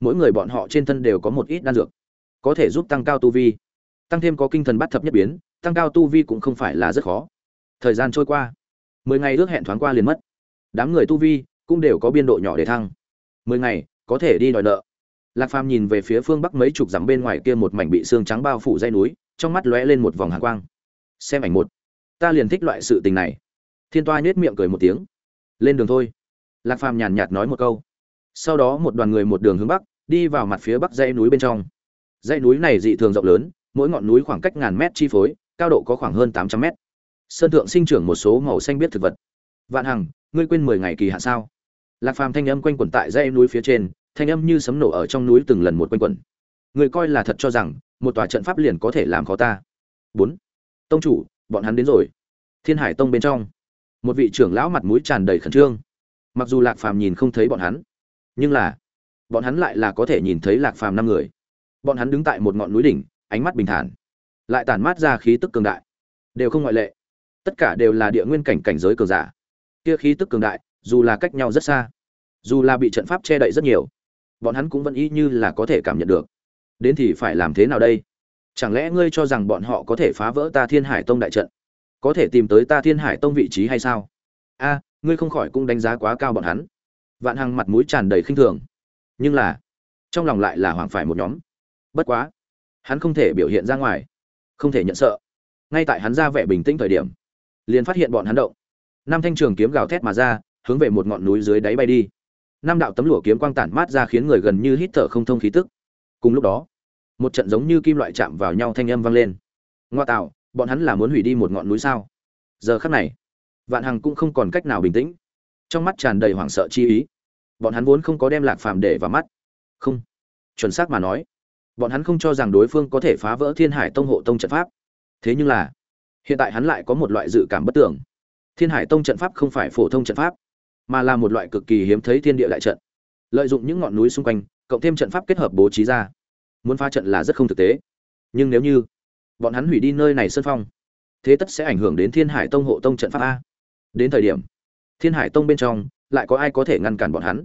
Mỗi người bọn họ trên thân đều có một ít đan dược, có thể giúp tăng cao tu vi tăng thêm có kinh thần bắt thập nhất biến, tăng cao tu vi cũng không phải là rất khó. Thời gian trôi qua, mười ngày ước hẹn thoáng qua liền mất. Đám người tu vi cũng đều có biên độ nhỏ để thăng. Mười ngày, có thể đi đòi nợ. Lạc phàm nhìn về phía phương bắc mấy chục dặm bên ngoài kia một mảnh bị xương trắng bao phủ dây núi, trong mắt lóe lên một vòng hàng quang. Xem ảnh một. Ta liền thích loại sự tình này. Thiên toa nhếch miệng cười một tiếng. Lên đường thôi. Lạc phàm nhàn nhạt nói một câu. Sau đó một đoàn người một đường hướng bắc, đi vào mặt phía bắc dãy núi bên trong. Dãy núi này dị thường rộng lớn mỗi ngọn núi khoảng cách ngàn mét chi phối, cao độ có khoảng hơn tám trăm mét. Sơn thượng sinh trưởng một số màu xanh biết thực vật. Vạn hằng, ngươi quên mười ngày kỳ hạn sao? Lạc phàm thanh âm quanh quẩn tại dãy núi phía trên, thanh âm như sấm nổ ở trong núi từng lần một quanh quẩn. Người coi là thật cho rằng, một tòa trận pháp liền có thể làm khó ta. Bốn. Tông chủ, bọn hắn đến rồi. Thiên hải tông bên trong. Một vị trưởng lão mặt mũi tràn đầy khẩn trương. Mặc dù lạc phàm nhìn không thấy bọn hắn, nhưng là, bọn hắn lại là có thể nhìn thấy lạc phàm năm người. Bọn hắn đứng tại một ngọn núi đỉnh ánh mắt bình thản, lại tản mát ra khí tức cường đại. Đều không ngoại lệ. Tất cả đều là địa nguyên cảnh cảnh giới cường giả. Kia khí tức cường đại, dù là cách nhau rất xa, dù là bị trận pháp che đậy rất nhiều, bọn hắn cũng vẫn y như là có thể cảm nhận được. Đến thì phải làm thế nào đây? Chẳng lẽ ngươi cho rằng bọn họ có thể phá vỡ ta thiên hải tông đại trận? Có thể tìm tới ta thiên hải tông vị trí hay sao? A, ngươi không khỏi cũng đánh giá quá cao bọn hắn. Vạn hằng mặt mũi tràn đầy khinh thường. Nhưng là, trong lòng lại là hoảng phải một nhóm. Bất quá hắn không thể biểu hiện ra ngoài, không thể nhận sợ. Ngay tại hắn ra vẻ bình tĩnh thời điểm, liền phát hiện bọn hắn động. Năm thanh trường kiếm gào thét mà ra, hướng về một ngọn núi dưới đáy bay đi. Năm đạo tấm lụa kiếm quang tản mát ra khiến người gần như hít thở không thông khí tức. Cùng lúc đó, một trận giống như kim loại chạm vào nhau thanh âm vang lên. Ngoa tạo, bọn hắn là muốn hủy đi một ngọn núi sao? Giờ khắc này, vạn hằng cũng không còn cách nào bình tĩnh. Trong mắt tràn đầy hoảng sợ chi ý. Bọn hắn vốn không có đem lạc phàm để vào mắt. Không, chuẩn xác mà nói bọn hắn không cho rằng đối phương có thể phá vỡ thiên hải tông hộ tông trận pháp. Thế nhưng là, hiện tại hắn lại có một loại dự cảm bất tưởng. Thiên hải tông trận pháp không phải phổ thông trận pháp, mà là một loại cực kỳ hiếm thấy thiên địa đại trận. Lợi dụng những ngọn núi xung quanh, cộng thêm trận pháp kết hợp bố trí ra, muốn phá trận là rất không thực tế. Nhưng nếu như bọn hắn hủy đi nơi này sân phong, thế tất sẽ ảnh hưởng đến thiên hải tông hộ tông trận pháp a. Đến thời điểm, thiên hải tông bên trong lại có ai có thể ngăn cản bọn hắn?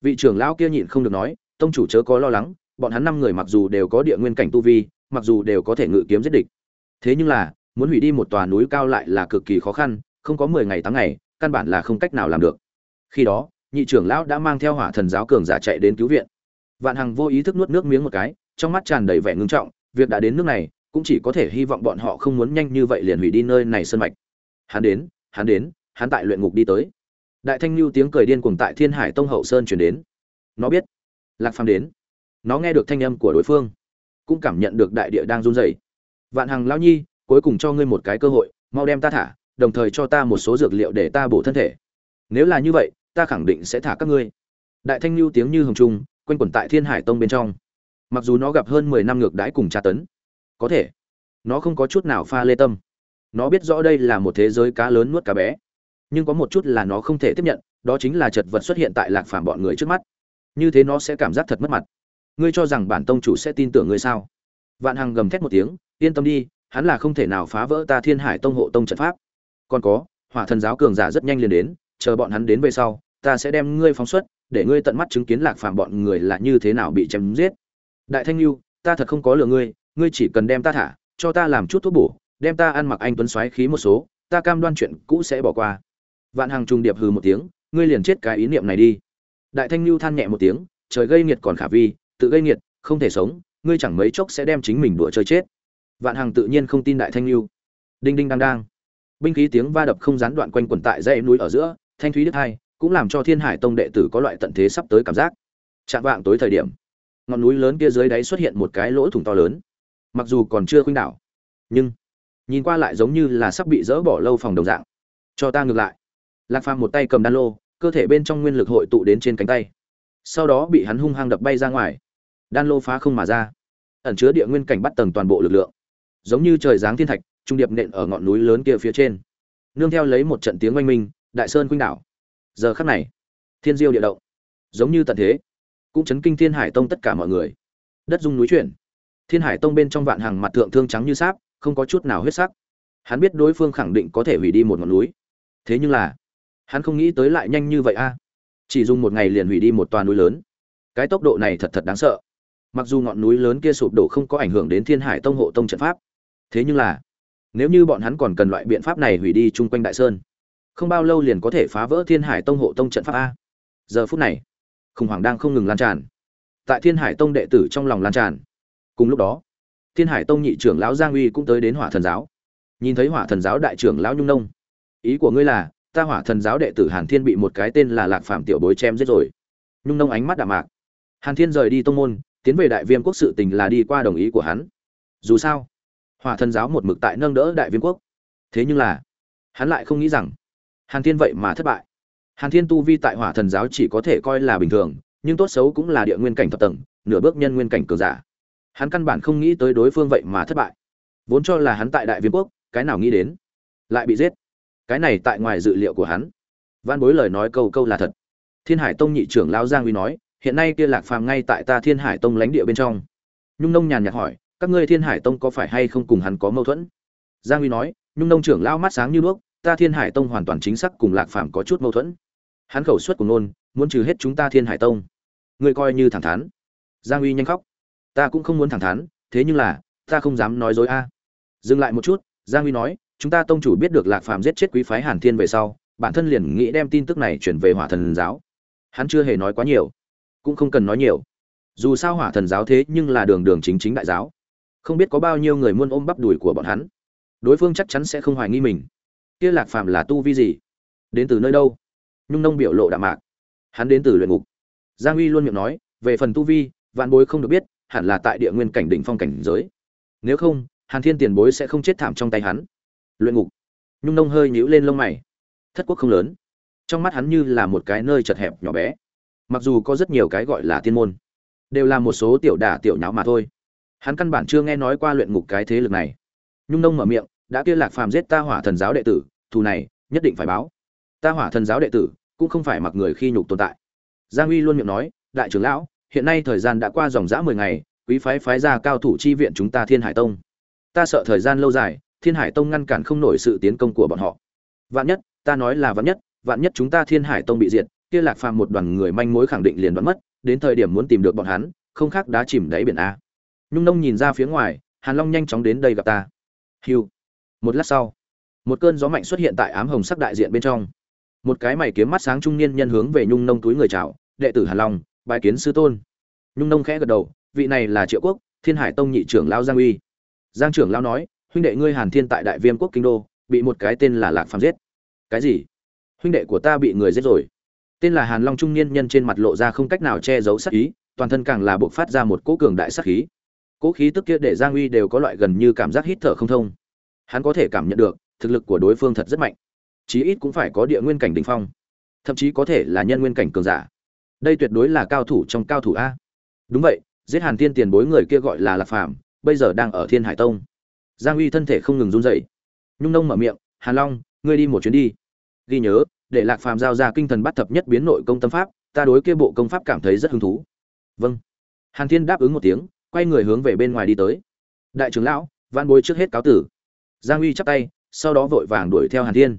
Vị trưởng lão kia nhịn không được nói, tông chủ chớ có lo lắng bọn hắn năm người mặc dù đều có địa nguyên cảnh tu vi, mặc dù đều có thể ngự kiếm giết địch. Thế nhưng là, muốn hủy đi một tòa núi cao lại là cực kỳ khó khăn, không có mười ngày tám ngày, căn bản là không cách nào làm được. Khi đó, nhị trưởng lão đã mang theo hỏa thần giáo cường giả chạy đến cứu viện. Vạn hằng vô ý thức nuốt nước miếng một cái, trong mắt tràn đầy vẻ ngưng trọng, việc đã đến nước này, cũng chỉ có thể hy vọng bọn họ không muốn nhanh như vậy liền hủy đi nơi này sân mạch. Hắn đến hắn đến, hắn tại luyện ngục đi tới. Đại thanh lưu tiếng cười điên cuồng tại thiên hải tông hậu sơn chuyển đến. Nó biết, lạc phàm đến nó nghe được thanh âm của đối phương, cũng cảm nhận được đại địa đang run rẩy. Vạn hằng lao nhi, cuối cùng cho ngươi một cái cơ hội, mau đem ta thả, đồng thời cho ta một số dược liệu để ta bổ thân thể. Nếu là như vậy, ta khẳng định sẽ thả các ngươi. Đại thanh lưu tiếng như hồng trung, quanh quẩn tại thiên hải tông bên trong. Mặc dù nó gặp hơn mười năm ngược đãi cùng tra tấn, có thể, nó không có chút nào pha lê tâm. Nó biết rõ đây là một thế giới cá lớn nuốt cá bé, nhưng có một chút là nó không thể tiếp nhận, đó chính là chật vật xuất hiện tại lạc phàm bọn người trước mắt. Như thế nó sẽ cảm giác thật mất mặt ngươi cho rằng bản tông chủ sẽ tin tưởng ngươi sao? Vạn hằng gầm thét một tiếng, yên tâm đi, hắn là không thể nào phá vỡ ta thiên hải tông hộ tông trận pháp. Còn có, hỏa thần giáo cường giả rất nhanh liền đến, chờ bọn hắn đến về sau, ta sẽ đem ngươi phóng xuất, để ngươi tận mắt chứng kiến lạc phàm bọn người là như thế nào bị chém giết. Đại thanh lưu ta thật không có lừa ngươi ngươi chỉ cần đem ta thả, cho ta làm chút thuốc bổ, đem ta ăn mặc anh tuấn xoáy khí một số, ta cam đoan chuyện cũ sẽ bỏ qua. Vạn hàng trung điệp hừ một tiếng, ngươi liền chết cái ý niệm này đi. Đại thanh lưu than nhẹ một tiếng, trời gây nghiệt còn khả vi tự gây nghiệt, không thể sống, ngươi chẳng mấy chốc sẽ đem chính mình đùa chơi chết. Vạn Hằng tự nhiên không tin đại thanh lưu. Đinh đinh đang đang. Binh khí tiếng va đập không gián đoạn quanh quần tại dãy núi ở giữa, thanh thúy đức hai, cũng làm cho thiên hải tông đệ tử có loại tận thế sắp tới cảm giác. Chạm vạng tối thời điểm, ngọn núi lớn kia dưới đáy xuất hiện một cái lỗ thủng to lớn. Mặc dù còn chưa khuynh đảo, nhưng nhìn qua lại giống như là sắp bị dỡ bỏ lâu phòng đồng dạng. Cho ta ngược lại. Lạc phàm một tay cầm đan lô, cơ thể bên trong nguyên lực hội tụ đến trên cánh tay. Sau đó bị hắn hung hăng đập bay ra ngoài đan lô phá không mà ra. Ẩn chứa địa nguyên cảnh bắt tầng toàn bộ lực lượng. Giống như trời giáng thiên thạch, trung điệp nện ở ngọn núi lớn kia phía trên. Nương theo lấy một trận tiếng oanh minh, đại sơn khuynh đảo. Giờ khắc này, thiên diêu địa động. Giống như tận thế, cũng chấn kinh thiên hải tông tất cả mọi người. Đất dung núi chuyển. Thiên hải tông bên trong vạn hàng mặt thượng thương trắng như sáp, không có chút nào huyết sắc. Hắn biết đối phương khẳng định có thể hủy đi một ngọn núi. Thế nhưng là, hắn không nghĩ tới lại nhanh như vậy a. Chỉ dùng một ngày liền hủy đi một toàn núi lớn. Cái tốc độ này thật thật đáng sợ mặc dù ngọn núi lớn kia sụp đổ không có ảnh hưởng đến thiên hải tông hộ tông trận pháp, thế nhưng là, nếu như bọn hắn còn cần loại biện pháp này hủy đi chung quanh đại sơn, không bao lâu liền có thể phá vỡ thiên hải tông hộ tông trận pháp a. Giờ phút này, khủng hoảng đang không ngừng lan tràn. Tại thiên hải tông đệ tử trong lòng lan tràn. Cùng lúc đó, thiên hải tông nhị trưởng lão giang uy cũng tới đến hỏa thần giáo. Nhìn thấy hỏa thần giáo đại trưởng lão nhung nông, ý của ngươi là, ta hỏa thần giáo đệ tử hàn thiên bị một cái tên là lạc phạm tiểu bối chém giết rồi. Nhung nông ánh mắt đạm mạc. Hàn thiên rời đi tông môn tiến về đại viêm quốc sự tình là đi qua đồng ý của hắn. Dù sao, hỏa thần giáo một mực tại nâng đỡ đại viêm quốc. Thế nhưng là, hắn lại không nghĩ rằng, hàn thiên vậy mà thất bại. Hàn thiên tu vi tại hỏa thần giáo chỉ có thể coi là bình thường, nhưng tốt xấu cũng là địa nguyên cảnh thập tầng, nửa bước nhân nguyên cảnh cường giả. Hắn căn bản không nghĩ tới đối phương vậy mà thất bại. Vốn cho là hắn tại đại viêm quốc, cái nào nghĩ đến, lại bị giết. Cái này tại ngoài dự liệu của hắn. Văn bối lời nói câu câu là thật. Thiên hải tông nhị trưởng lão giang uy nói hiện nay kia lạc phàm ngay tại ta thiên hải tông lãnh địa bên trong. Nhung nông nhàn nhạt hỏi, các ngươi thiên hải tông có phải hay không cùng hắn có mâu thuẫn? Giang uy nói, nhung nông trưởng lão mắt sáng như đuốc, ta thiên hải tông hoàn toàn chính xác cùng lạc phàm có chút mâu thuẫn. Hắn khẩu suất cùng nôn muốn trừ hết chúng ta thiên hải tông. Ngươi coi như thẳng thắn. Giang uy nhanh khóc. Ta cũng không muốn thẳng thắn, thế nhưng là, ta không dám nói dối a. Dừng lại một chút, giang uy nói, chúng ta tông chủ biết được lạc phàm giết chết quý phái hàn thiên về sau, bản thân liền nghĩ đem tin tức này chuyển về hỏa thần giáo. Hắn chưa hề nói quá nhiều cũng không cần nói nhiều. Dù sao hỏa thần giáo thế nhưng là đường đường chính chính đại giáo. Không biết có bao nhiêu người muôn ôm bắp đùi của bọn hắn. Đối phương chắc chắn sẽ không hoài nghi mình. Kia lạc phàm là tu vi gì? Đến từ nơi đâu? Nhung nông biểu lộ đạm mạc. Hắn đến từ luyện ngục. Giang uy luôn miệng nói, về phần tu vi, vạn bối không được biết, hẳn là tại địa nguyên cảnh đỉnh phong cảnh giới. Nếu không, hàn thiên tiền bối sẽ không chết thảm trong tay hắn. Luyện ngục. Nhung nông hơi nhíu lên lông mày. Thất quốc không lớn. Trong mắt hắn như là một cái nơi chật hẹp nhỏ bé mặc dù có rất nhiều cái gọi là tiên môn, đều là một số tiểu đả tiểu nháo mà thôi. Hắn căn bản chưa nghe nói qua luyện ngục cái thế lực này. Nhung nông mở miệng, đã kia lạc phàm giết ta hỏa thần giáo đệ tử, thù này nhất định phải báo. Ta hỏa thần giáo đệ tử cũng không phải mặc người khi nhục tồn tại. Giang uy luôn miệng nói, đại trưởng lão, hiện nay thời gian đã qua dòng dã mười ngày, quý phái phái ra cao thủ chi viện chúng ta thiên hải tông. Ta sợ thời gian lâu dài, thiên hải tông ngăn cản không nổi sự tiến công của bọn họ. Vạn nhất, ta nói là vạn nhất vạn nhất chúng ta thiên hải tông bị diệt kia lạc phàm một đoàn người manh mối khẳng định liền đoán mất, đến thời điểm muốn tìm được bọn hắn, không khác đá chìm đáy biển a. Nhung nông nhìn ra phía ngoài, hàn long nhanh chóng đến đây gặp ta. Hiu một lát sau, một cơn gió mạnh xuất hiện tại ám hồng sắc đại diện bên trong. Một cái mày kiếm mắt sáng trung niên nhân hướng về nhung nông túi người chào, đệ tử hàn long bài kiến sư tôn. Nhung nông khẽ gật đầu, vị này là triệu quốc, thiên hải tông nhị trưởng lao giang uy. Giang trưởng lao nói, huynh đệ ngươi hàn thiên tại đại viêm quốc kinh đô, bị một cái tên là lạc phàm giết. Cái gì? Huynh đệ của ta bị người giết rồi tên là hàn long trung niên nhân trên mặt lộ ra không cách nào che giấu sắc ý, toàn thân càng là buộc phát ra một cỗ cường đại sắc khí. Cỗ khí tức kia để giang uy đều có loại gần như cảm giác hít thở không thông. Hắn có thể cảm nhận được, thực lực của đối phương thật rất mạnh. Chí ít cũng phải có địa nguyên cảnh đ ỉ n h phong. Thậm chí có thể là nhân nguyên cảnh cường giả. Đây tuyệt đối là cao thủ trong cao thủ a. Đúng vậy, giết hàn thiên tiền bối người kia gọi là lạc phàm, bây giờ đang ở thiên hải tông. Giang uy thân thể không ngừng run rẩy. Nhung nông mở miệng, hàn long, ngươi đi một chuyến đi. Ghi nhớ để lạc phàm giao ra kinh thần bắt thập nhất biến nội công tâm pháp, ta đối kia bộ công pháp cảm thấy rất hứng thú. Vâng. Hàn thiên đáp ứng một tiếng, quay người hướng về bên ngoài đi tới. Đại trưởng lão văn bối trước hết cáo tử. Giang uy chắp tay, sau đó vội vàng đuổi theo hàn thiên.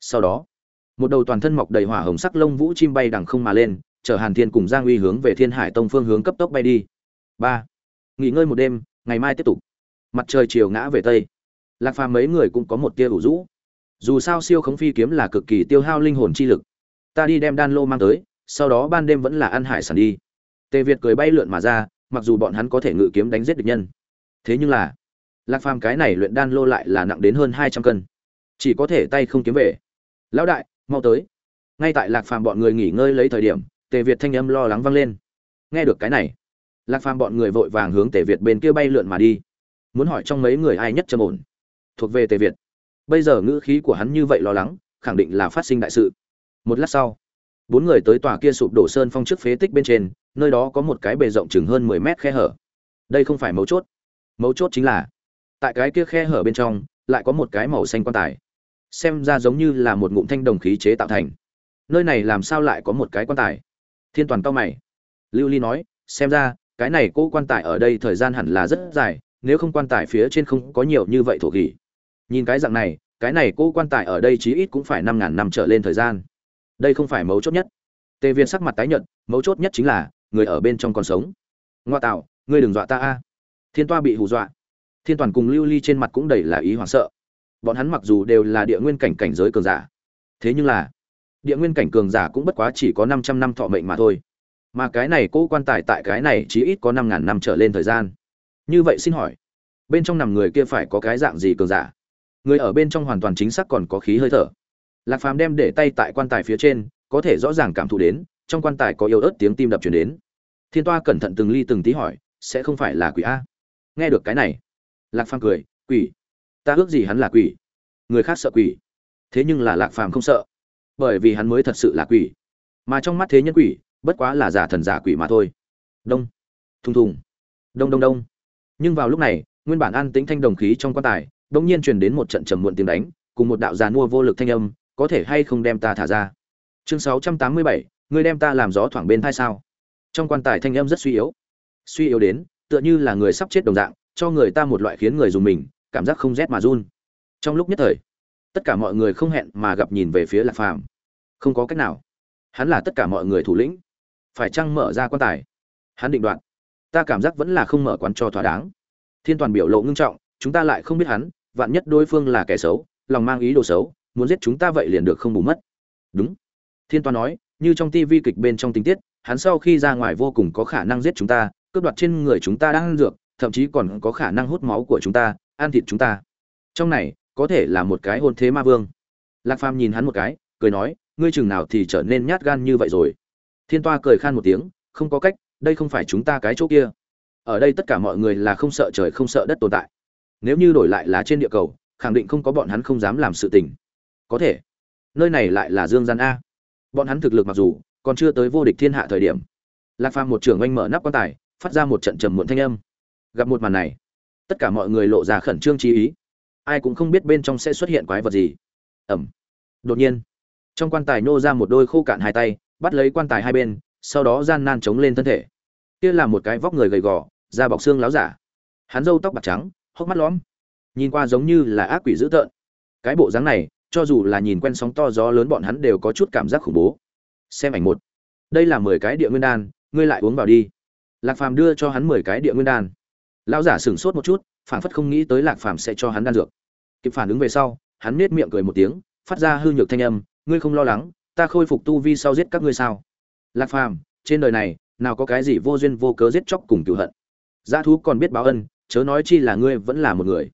Sau đó, một đầu toàn thân mọc đầy hỏa hồng sắc lông vũ chim bay đằng không mà lên, chở hàn thiên cùng giang uy hướng về thiên hải tông phương hướng cấp tốc bay đi. Ba. Nghỉ ngơi một đêm, ngày mai tiếp tục. Mặt trời chiều ngã về tây. Lạc phàm mấy người cũng có một tia ủ rũ dù sao siêu khống phi kiếm là cực kỳ tiêu hao linh hồn chi lực. Ta đi đem đan lô mang tới, sau đó ban đêm vẫn là ăn hải sản đi. Tề việt cười bay lượn mà ra, mặc dù bọn hắn có thể ngự kiếm đánh giết địch nhân. Thế nhưng là, lạc phàm cái này luyện đan lô lại là nặng đến hơn hai trăm cân. Chỉ có thể tay không kiếm về. Lão đại, mau tới. Ngay tại lạc phàm bọn người nghỉ ngơi lấy thời điểm, tề việt thanh âm lo lắng vang lên. Nghe được cái này, lạc phàm bọn người vội vàng hướng tề việt bên kia bay lượn mà đi. Muốn hỏi trong mấy người ai nhất trầm ổn? Thuộc về tề việt bây giờ ngữ khí của hắn như vậy lo lắng, khẳng định là phát sinh đại sự. Một lát sau, bốn người tới tòa kia sụp đổ sơn phong trước phế tích bên trên, nơi đó có một cái bề rộng chừng hơn mười mét khe hở. Đây không phải mấu chốt. Mấu chốt chính là, tại cái kia khe hở bên trong, lại có một cái màu xanh quan tài. Xem ra giống như là một ngụm thanh đồng khí chế tạo thành. Nơi này làm sao lại có một cái quan tài? Thiên toàn cao mày. Lưu ly nói, xem ra, cái này cô quan tài ở đây thời gian hẳn là rất dài, nếu không quan tài phía trên không có nhiều như vậy thổ gỉ nhìn cái dạng này, cái này cô quan tài ở đây chí ít cũng phải năm ngàn năm trở lên thời gian. Đây không phải mấu chốt nhất. Tề viên sắc mặt tái nhợt, mấu chốt nhất chính là, người ở bên trong còn sống. Ngoa tạo, ngươi đừng dọa ta a. Thiên toa bị hù dọa. Thiên toàn cùng lưu ly trên mặt cũng đầy là ý hoảng sợ. Bọn hắn mặc dù đều là địa nguyên cảnh cảnh giới cường giả. Thế nhưng là, địa nguyên cảnh cường giả cũng bất quá chỉ có 500 năm thọ mệnh mà thôi. Mà cái này cô quan tài tại cái này chỉ ít có năm ngàn năm trở lên thời gian. Như vậy xin hỏi, bên trong nằm người kia phải có cái dạng gì cường giả? Người ở bên trong hoàn toàn chính xác còn có khí hơi thở. Lạc phàm đem để tay tại quan tài phía trên, có thể rõ ràng cảm thụ đến, trong quan tài có yếu ớt tiếng tim đập chuyển đến. Thiên toa cẩn thận từng ly từng tí hỏi, sẽ không phải là quỷ a? Nghe được cái này, lạc phàm cười, quỷ? Ta ước gì hắn là quỷ? Người khác sợ quỷ. Thế nhưng là lạc phàm không sợ. Bởi vì hắn mới thật sự là quỷ. Mà trong mắt thế nhân quỷ, bất quá là giả thần giả quỷ mà thôi. Đông. Thùng thùng. Đông đông đông. Nhưng vào lúc này, nguyên bản an tính thanh đồng khí trong quan tài đ nhiên truyền đến một trận trầm muộn tiếng đánh, cùng một đạo giàn mua vô lực thanh âm, có thể hay không đem ta thả ra? Chương sáu trăm tám mươi bảy, ngươi đem ta làm gió thoảng bên tai sao? Trong quan tài thanh âm rất suy yếu. Suy yếu đến, tựa như là người sắp chết đồng dạng, cho người ta một loại khiến người dùng mình, cảm giác không rét mà run. Trong lúc nhất thời, tất cả mọi người không hẹn mà gặp nhìn về phía lạc phàm. Không có cách nào. Hắn là tất cả mọi người thủ lĩnh. Phải chăng mở ra quan tài? Hắn định đoạt. Ta cảm giác vẫn là không mở quán cho thỏa đáng. Thiên toàn biểu lộ ngưng trọng chúng ta lại không biết hắn, vạn nhất đối phương là kẻ xấu, lòng mang ý đồ xấu, muốn giết chúng ta vậy liền được không bù mất. Đúng. Thiên toa nói, như trong tivi kịch bên trong tình tiết, hắn sau khi ra ngoài vô cùng có khả năng giết chúng ta, cướp đoạt trên người chúng ta đang ăn dược, thậm chí còn có khả năng hút máu của chúng ta, ăn thịt chúng ta. Trong này, có thể là một cái hôn thế ma vương. Lạc phàm nhìn hắn một cái, cười nói, ngươi chừng nào thì trở nên nhát gan như vậy rồi. Thiên toa cười khan một tiếng, không có cách, đây không phải chúng ta cái chỗ kia. Ở đây tất cả mọi người là không sợ trời không sợ đất tồn tại nếu như đổi lại là trên địa cầu, khẳng định không có bọn hắn không dám làm sự tình. Có thể. Nơi này lại là dương gian a. Bọn hắn thực lực mặc dù còn chưa tới vô địch thiên hạ thời điểm. Lạc phàm một trưởng oanh mở nắp quan tài, phát ra một trận trầm muộn thanh âm. Gặp một màn này, tất cả mọi người lộ ra khẩn trương trí ý. Ai cũng không biết bên trong sẽ xuất hiện quái vật gì. Ẩm. Đột nhiên, trong quan tài nô ra một đôi khô cạn hai tay, bắt lấy quan tài hai bên, sau đó gian nan chống lên thân thể. Kia là một cái vóc người gầy gò, da bọc xương láo giả. Hắn râu tóc bạc trắng hốc mắt lõm. Nhìn qua giống như là ác quỷ dữ tợn. Cái bộ dáng này, cho dù là nhìn quen sóng to gió lớn bọn hắn đều có chút cảm giác khủng bố. Xem ảnh một. Đây là mười cái địa nguyên đan, ngươi lại uống vào đi. Lạc phàm đưa cho hắn mười cái địa nguyên đan. Lão giả sửng sốt một chút, phảng phất không nghĩ tới lạc phàm sẽ cho hắn đan dược. Kịp phản ứng về sau, hắn nết miệng cười một tiếng, phát ra hư nhược thanh âm, ngươi không lo lắng, ta khôi phục tu vi sau giết các ngươi sao? Lạc phàm, trên đời này, nào có cái gì vô duyên vô cớ giết chóc cùng cựu hận. Gia thú còn biết báo ân chớ nói chi là ngươi vẫn là một người.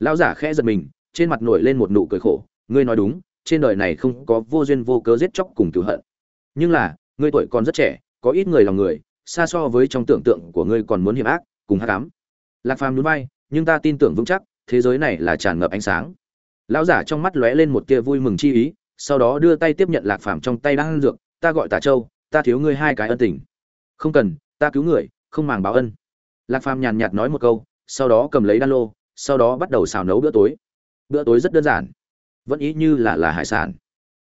Lão giả khẽ giật mình, trên mặt nổi lên một nụ cười khổ, ngươi nói đúng, trên đời này không có vô duyên vô cớ giết chóc cùng cựu hận. Nhưng là, ngươi tuổi còn rất trẻ, có ít người lòng người, xa so với trong tưởng tượng của ngươi còn muốn hiểm ác, cùng hắc ám. Lạc phàm núi bay nhưng ta tin tưởng vững chắc, thế giới này là tràn ngập ánh sáng. Lão giả trong mắt lóe lên một tia vui mừng chi ý, sau đó đưa tay tiếp nhận lạc phàm trong tay đang ăn dược, ta gọi tà châu, ta thiếu ngươi hai cái ân tình. Không cần, ta cứu người, không màng báo ân. Lạc phàm nhàn nhạt nói một câu sau đó cầm lấy đan lô, sau đó bắt đầu xào nấu bữa tối. Bữa tối rất đơn giản, vẫn ý như là là hải sản.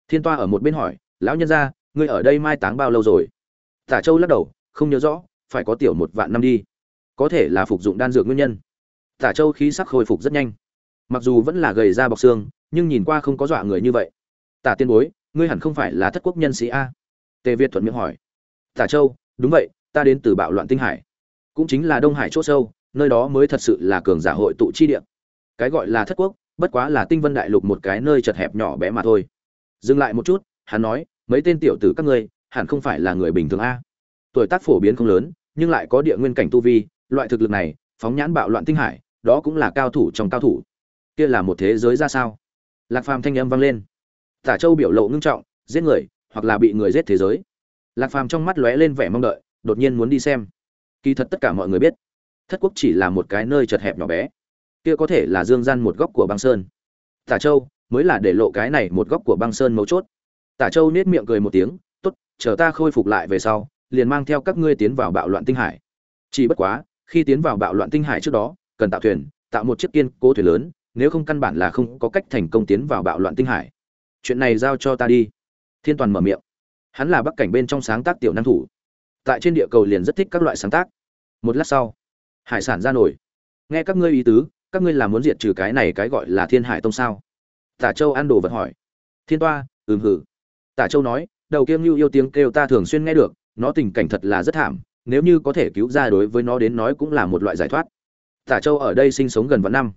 Thiên toa ở một bên hỏi, lão nhân gia, ngươi ở đây mai táng bao lâu rồi? Tả châu lắc đầu, không nhớ rõ, phải có tiểu một vạn năm đi. Có thể là phục dụng đan dược nguyên nhân. Tả châu khí sắc hồi phục rất nhanh. Mặc dù vẫn là gầy da bọc xương, nhưng nhìn qua không có dọa người như vậy. Tả tiên bối, ngươi hẳn không phải là thất quốc nhân sĩ a? Tề việt thuận miệng hỏi. Tả châu, đúng vậy, ta đến từ bạo loạn tinh hải, cũng chính là đông hải c h ỗ sâu nơi đó mới thật sự là cường giả hội tụ chi địa. Cái gọi là thất quốc, bất quá là tinh vân đại lục một cái nơi chật hẹp nhỏ bé mà thôi. Dừng lại một chút, hắn nói, mấy tên tiểu tử các ngươi, hẳn không phải là người bình thường a. Tuổi tác phổ biến không lớn, nhưng lại có địa nguyên cảnh tu vi, loại thực lực này, phóng nhãn bạo loạn tinh hải, đó cũng là cao thủ trong cao thủ. Kia là một thế giới ra sao? Lạc phàm thanh âm vang lên. Tả châu biểu lộ ngưng trọng, giết người, hoặc là bị người giết thế giới. Lạc phàm trong mắt lóe lên vẻ mong đợi, đột nhiên muốn đi xem. Kỳ thật tất cả mọi người biết thất quốc chỉ là một cái nơi chật hẹp nhỏ bé. Kia có thể là dương gian một góc của băng sơn. Tả châu mới là để lộ cái này một góc của băng sơn mấu chốt. Tả châu nết miệng cười một tiếng, tốt, chờ ta khôi phục lại về sau, liền mang theo các ngươi tiến vào bạo loạn tinh hải. Chỉ bất quá, khi tiến vào bạo loạn tinh hải trước đó, cần tạo thuyền, tạo một chiếc kiên cố thuyền lớn, nếu không căn bản là không có cách thành công tiến vào bạo loạn tinh hải. Chuyện này giao cho ta đi. Thiên toàn mở miệng. Hắn là bắc cảnh bên trong sáng tác tiểu năng thủ. Tại trên địa cầu liền rất thích các loại sáng tác. Một lát sau hải sản ra nổi. Nghe các ngươi ý tứ, các ngươi là muốn diệt trừ cái này cái gọi là thiên hải tông sao? Tả châu ăn đồ vật hỏi. Thiên toa, ừm hử. Tả châu nói, đầu kiêm lưu yêu tiếng kêu ta thường xuyên nghe được, nó tình cảnh thật là rất thảm, nếu như có thể cứu ra đối với nó đến nói cũng là một loại giải thoát. Tả châu ở đây sinh sống gần vạn năm.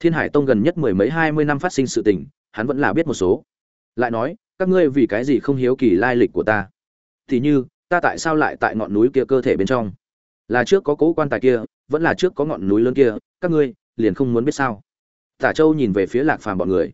Thiên hải tông gần nhất mười mấy hai mươi năm phát sinh sự tình, hắn vẫn là biết một số. Lại nói, các ngươi vì cái gì không hiếu kỳ lai lịch của ta? Thì như, ta tại sao lại tại ngọn núi kia cơ thể bên trong? Là trước có cố quan tài kia vẫn là trước có ngọn núi lớn kia, các ngươi liền không muốn biết sao. Tả châu nhìn về phía lạc phàm bọn người.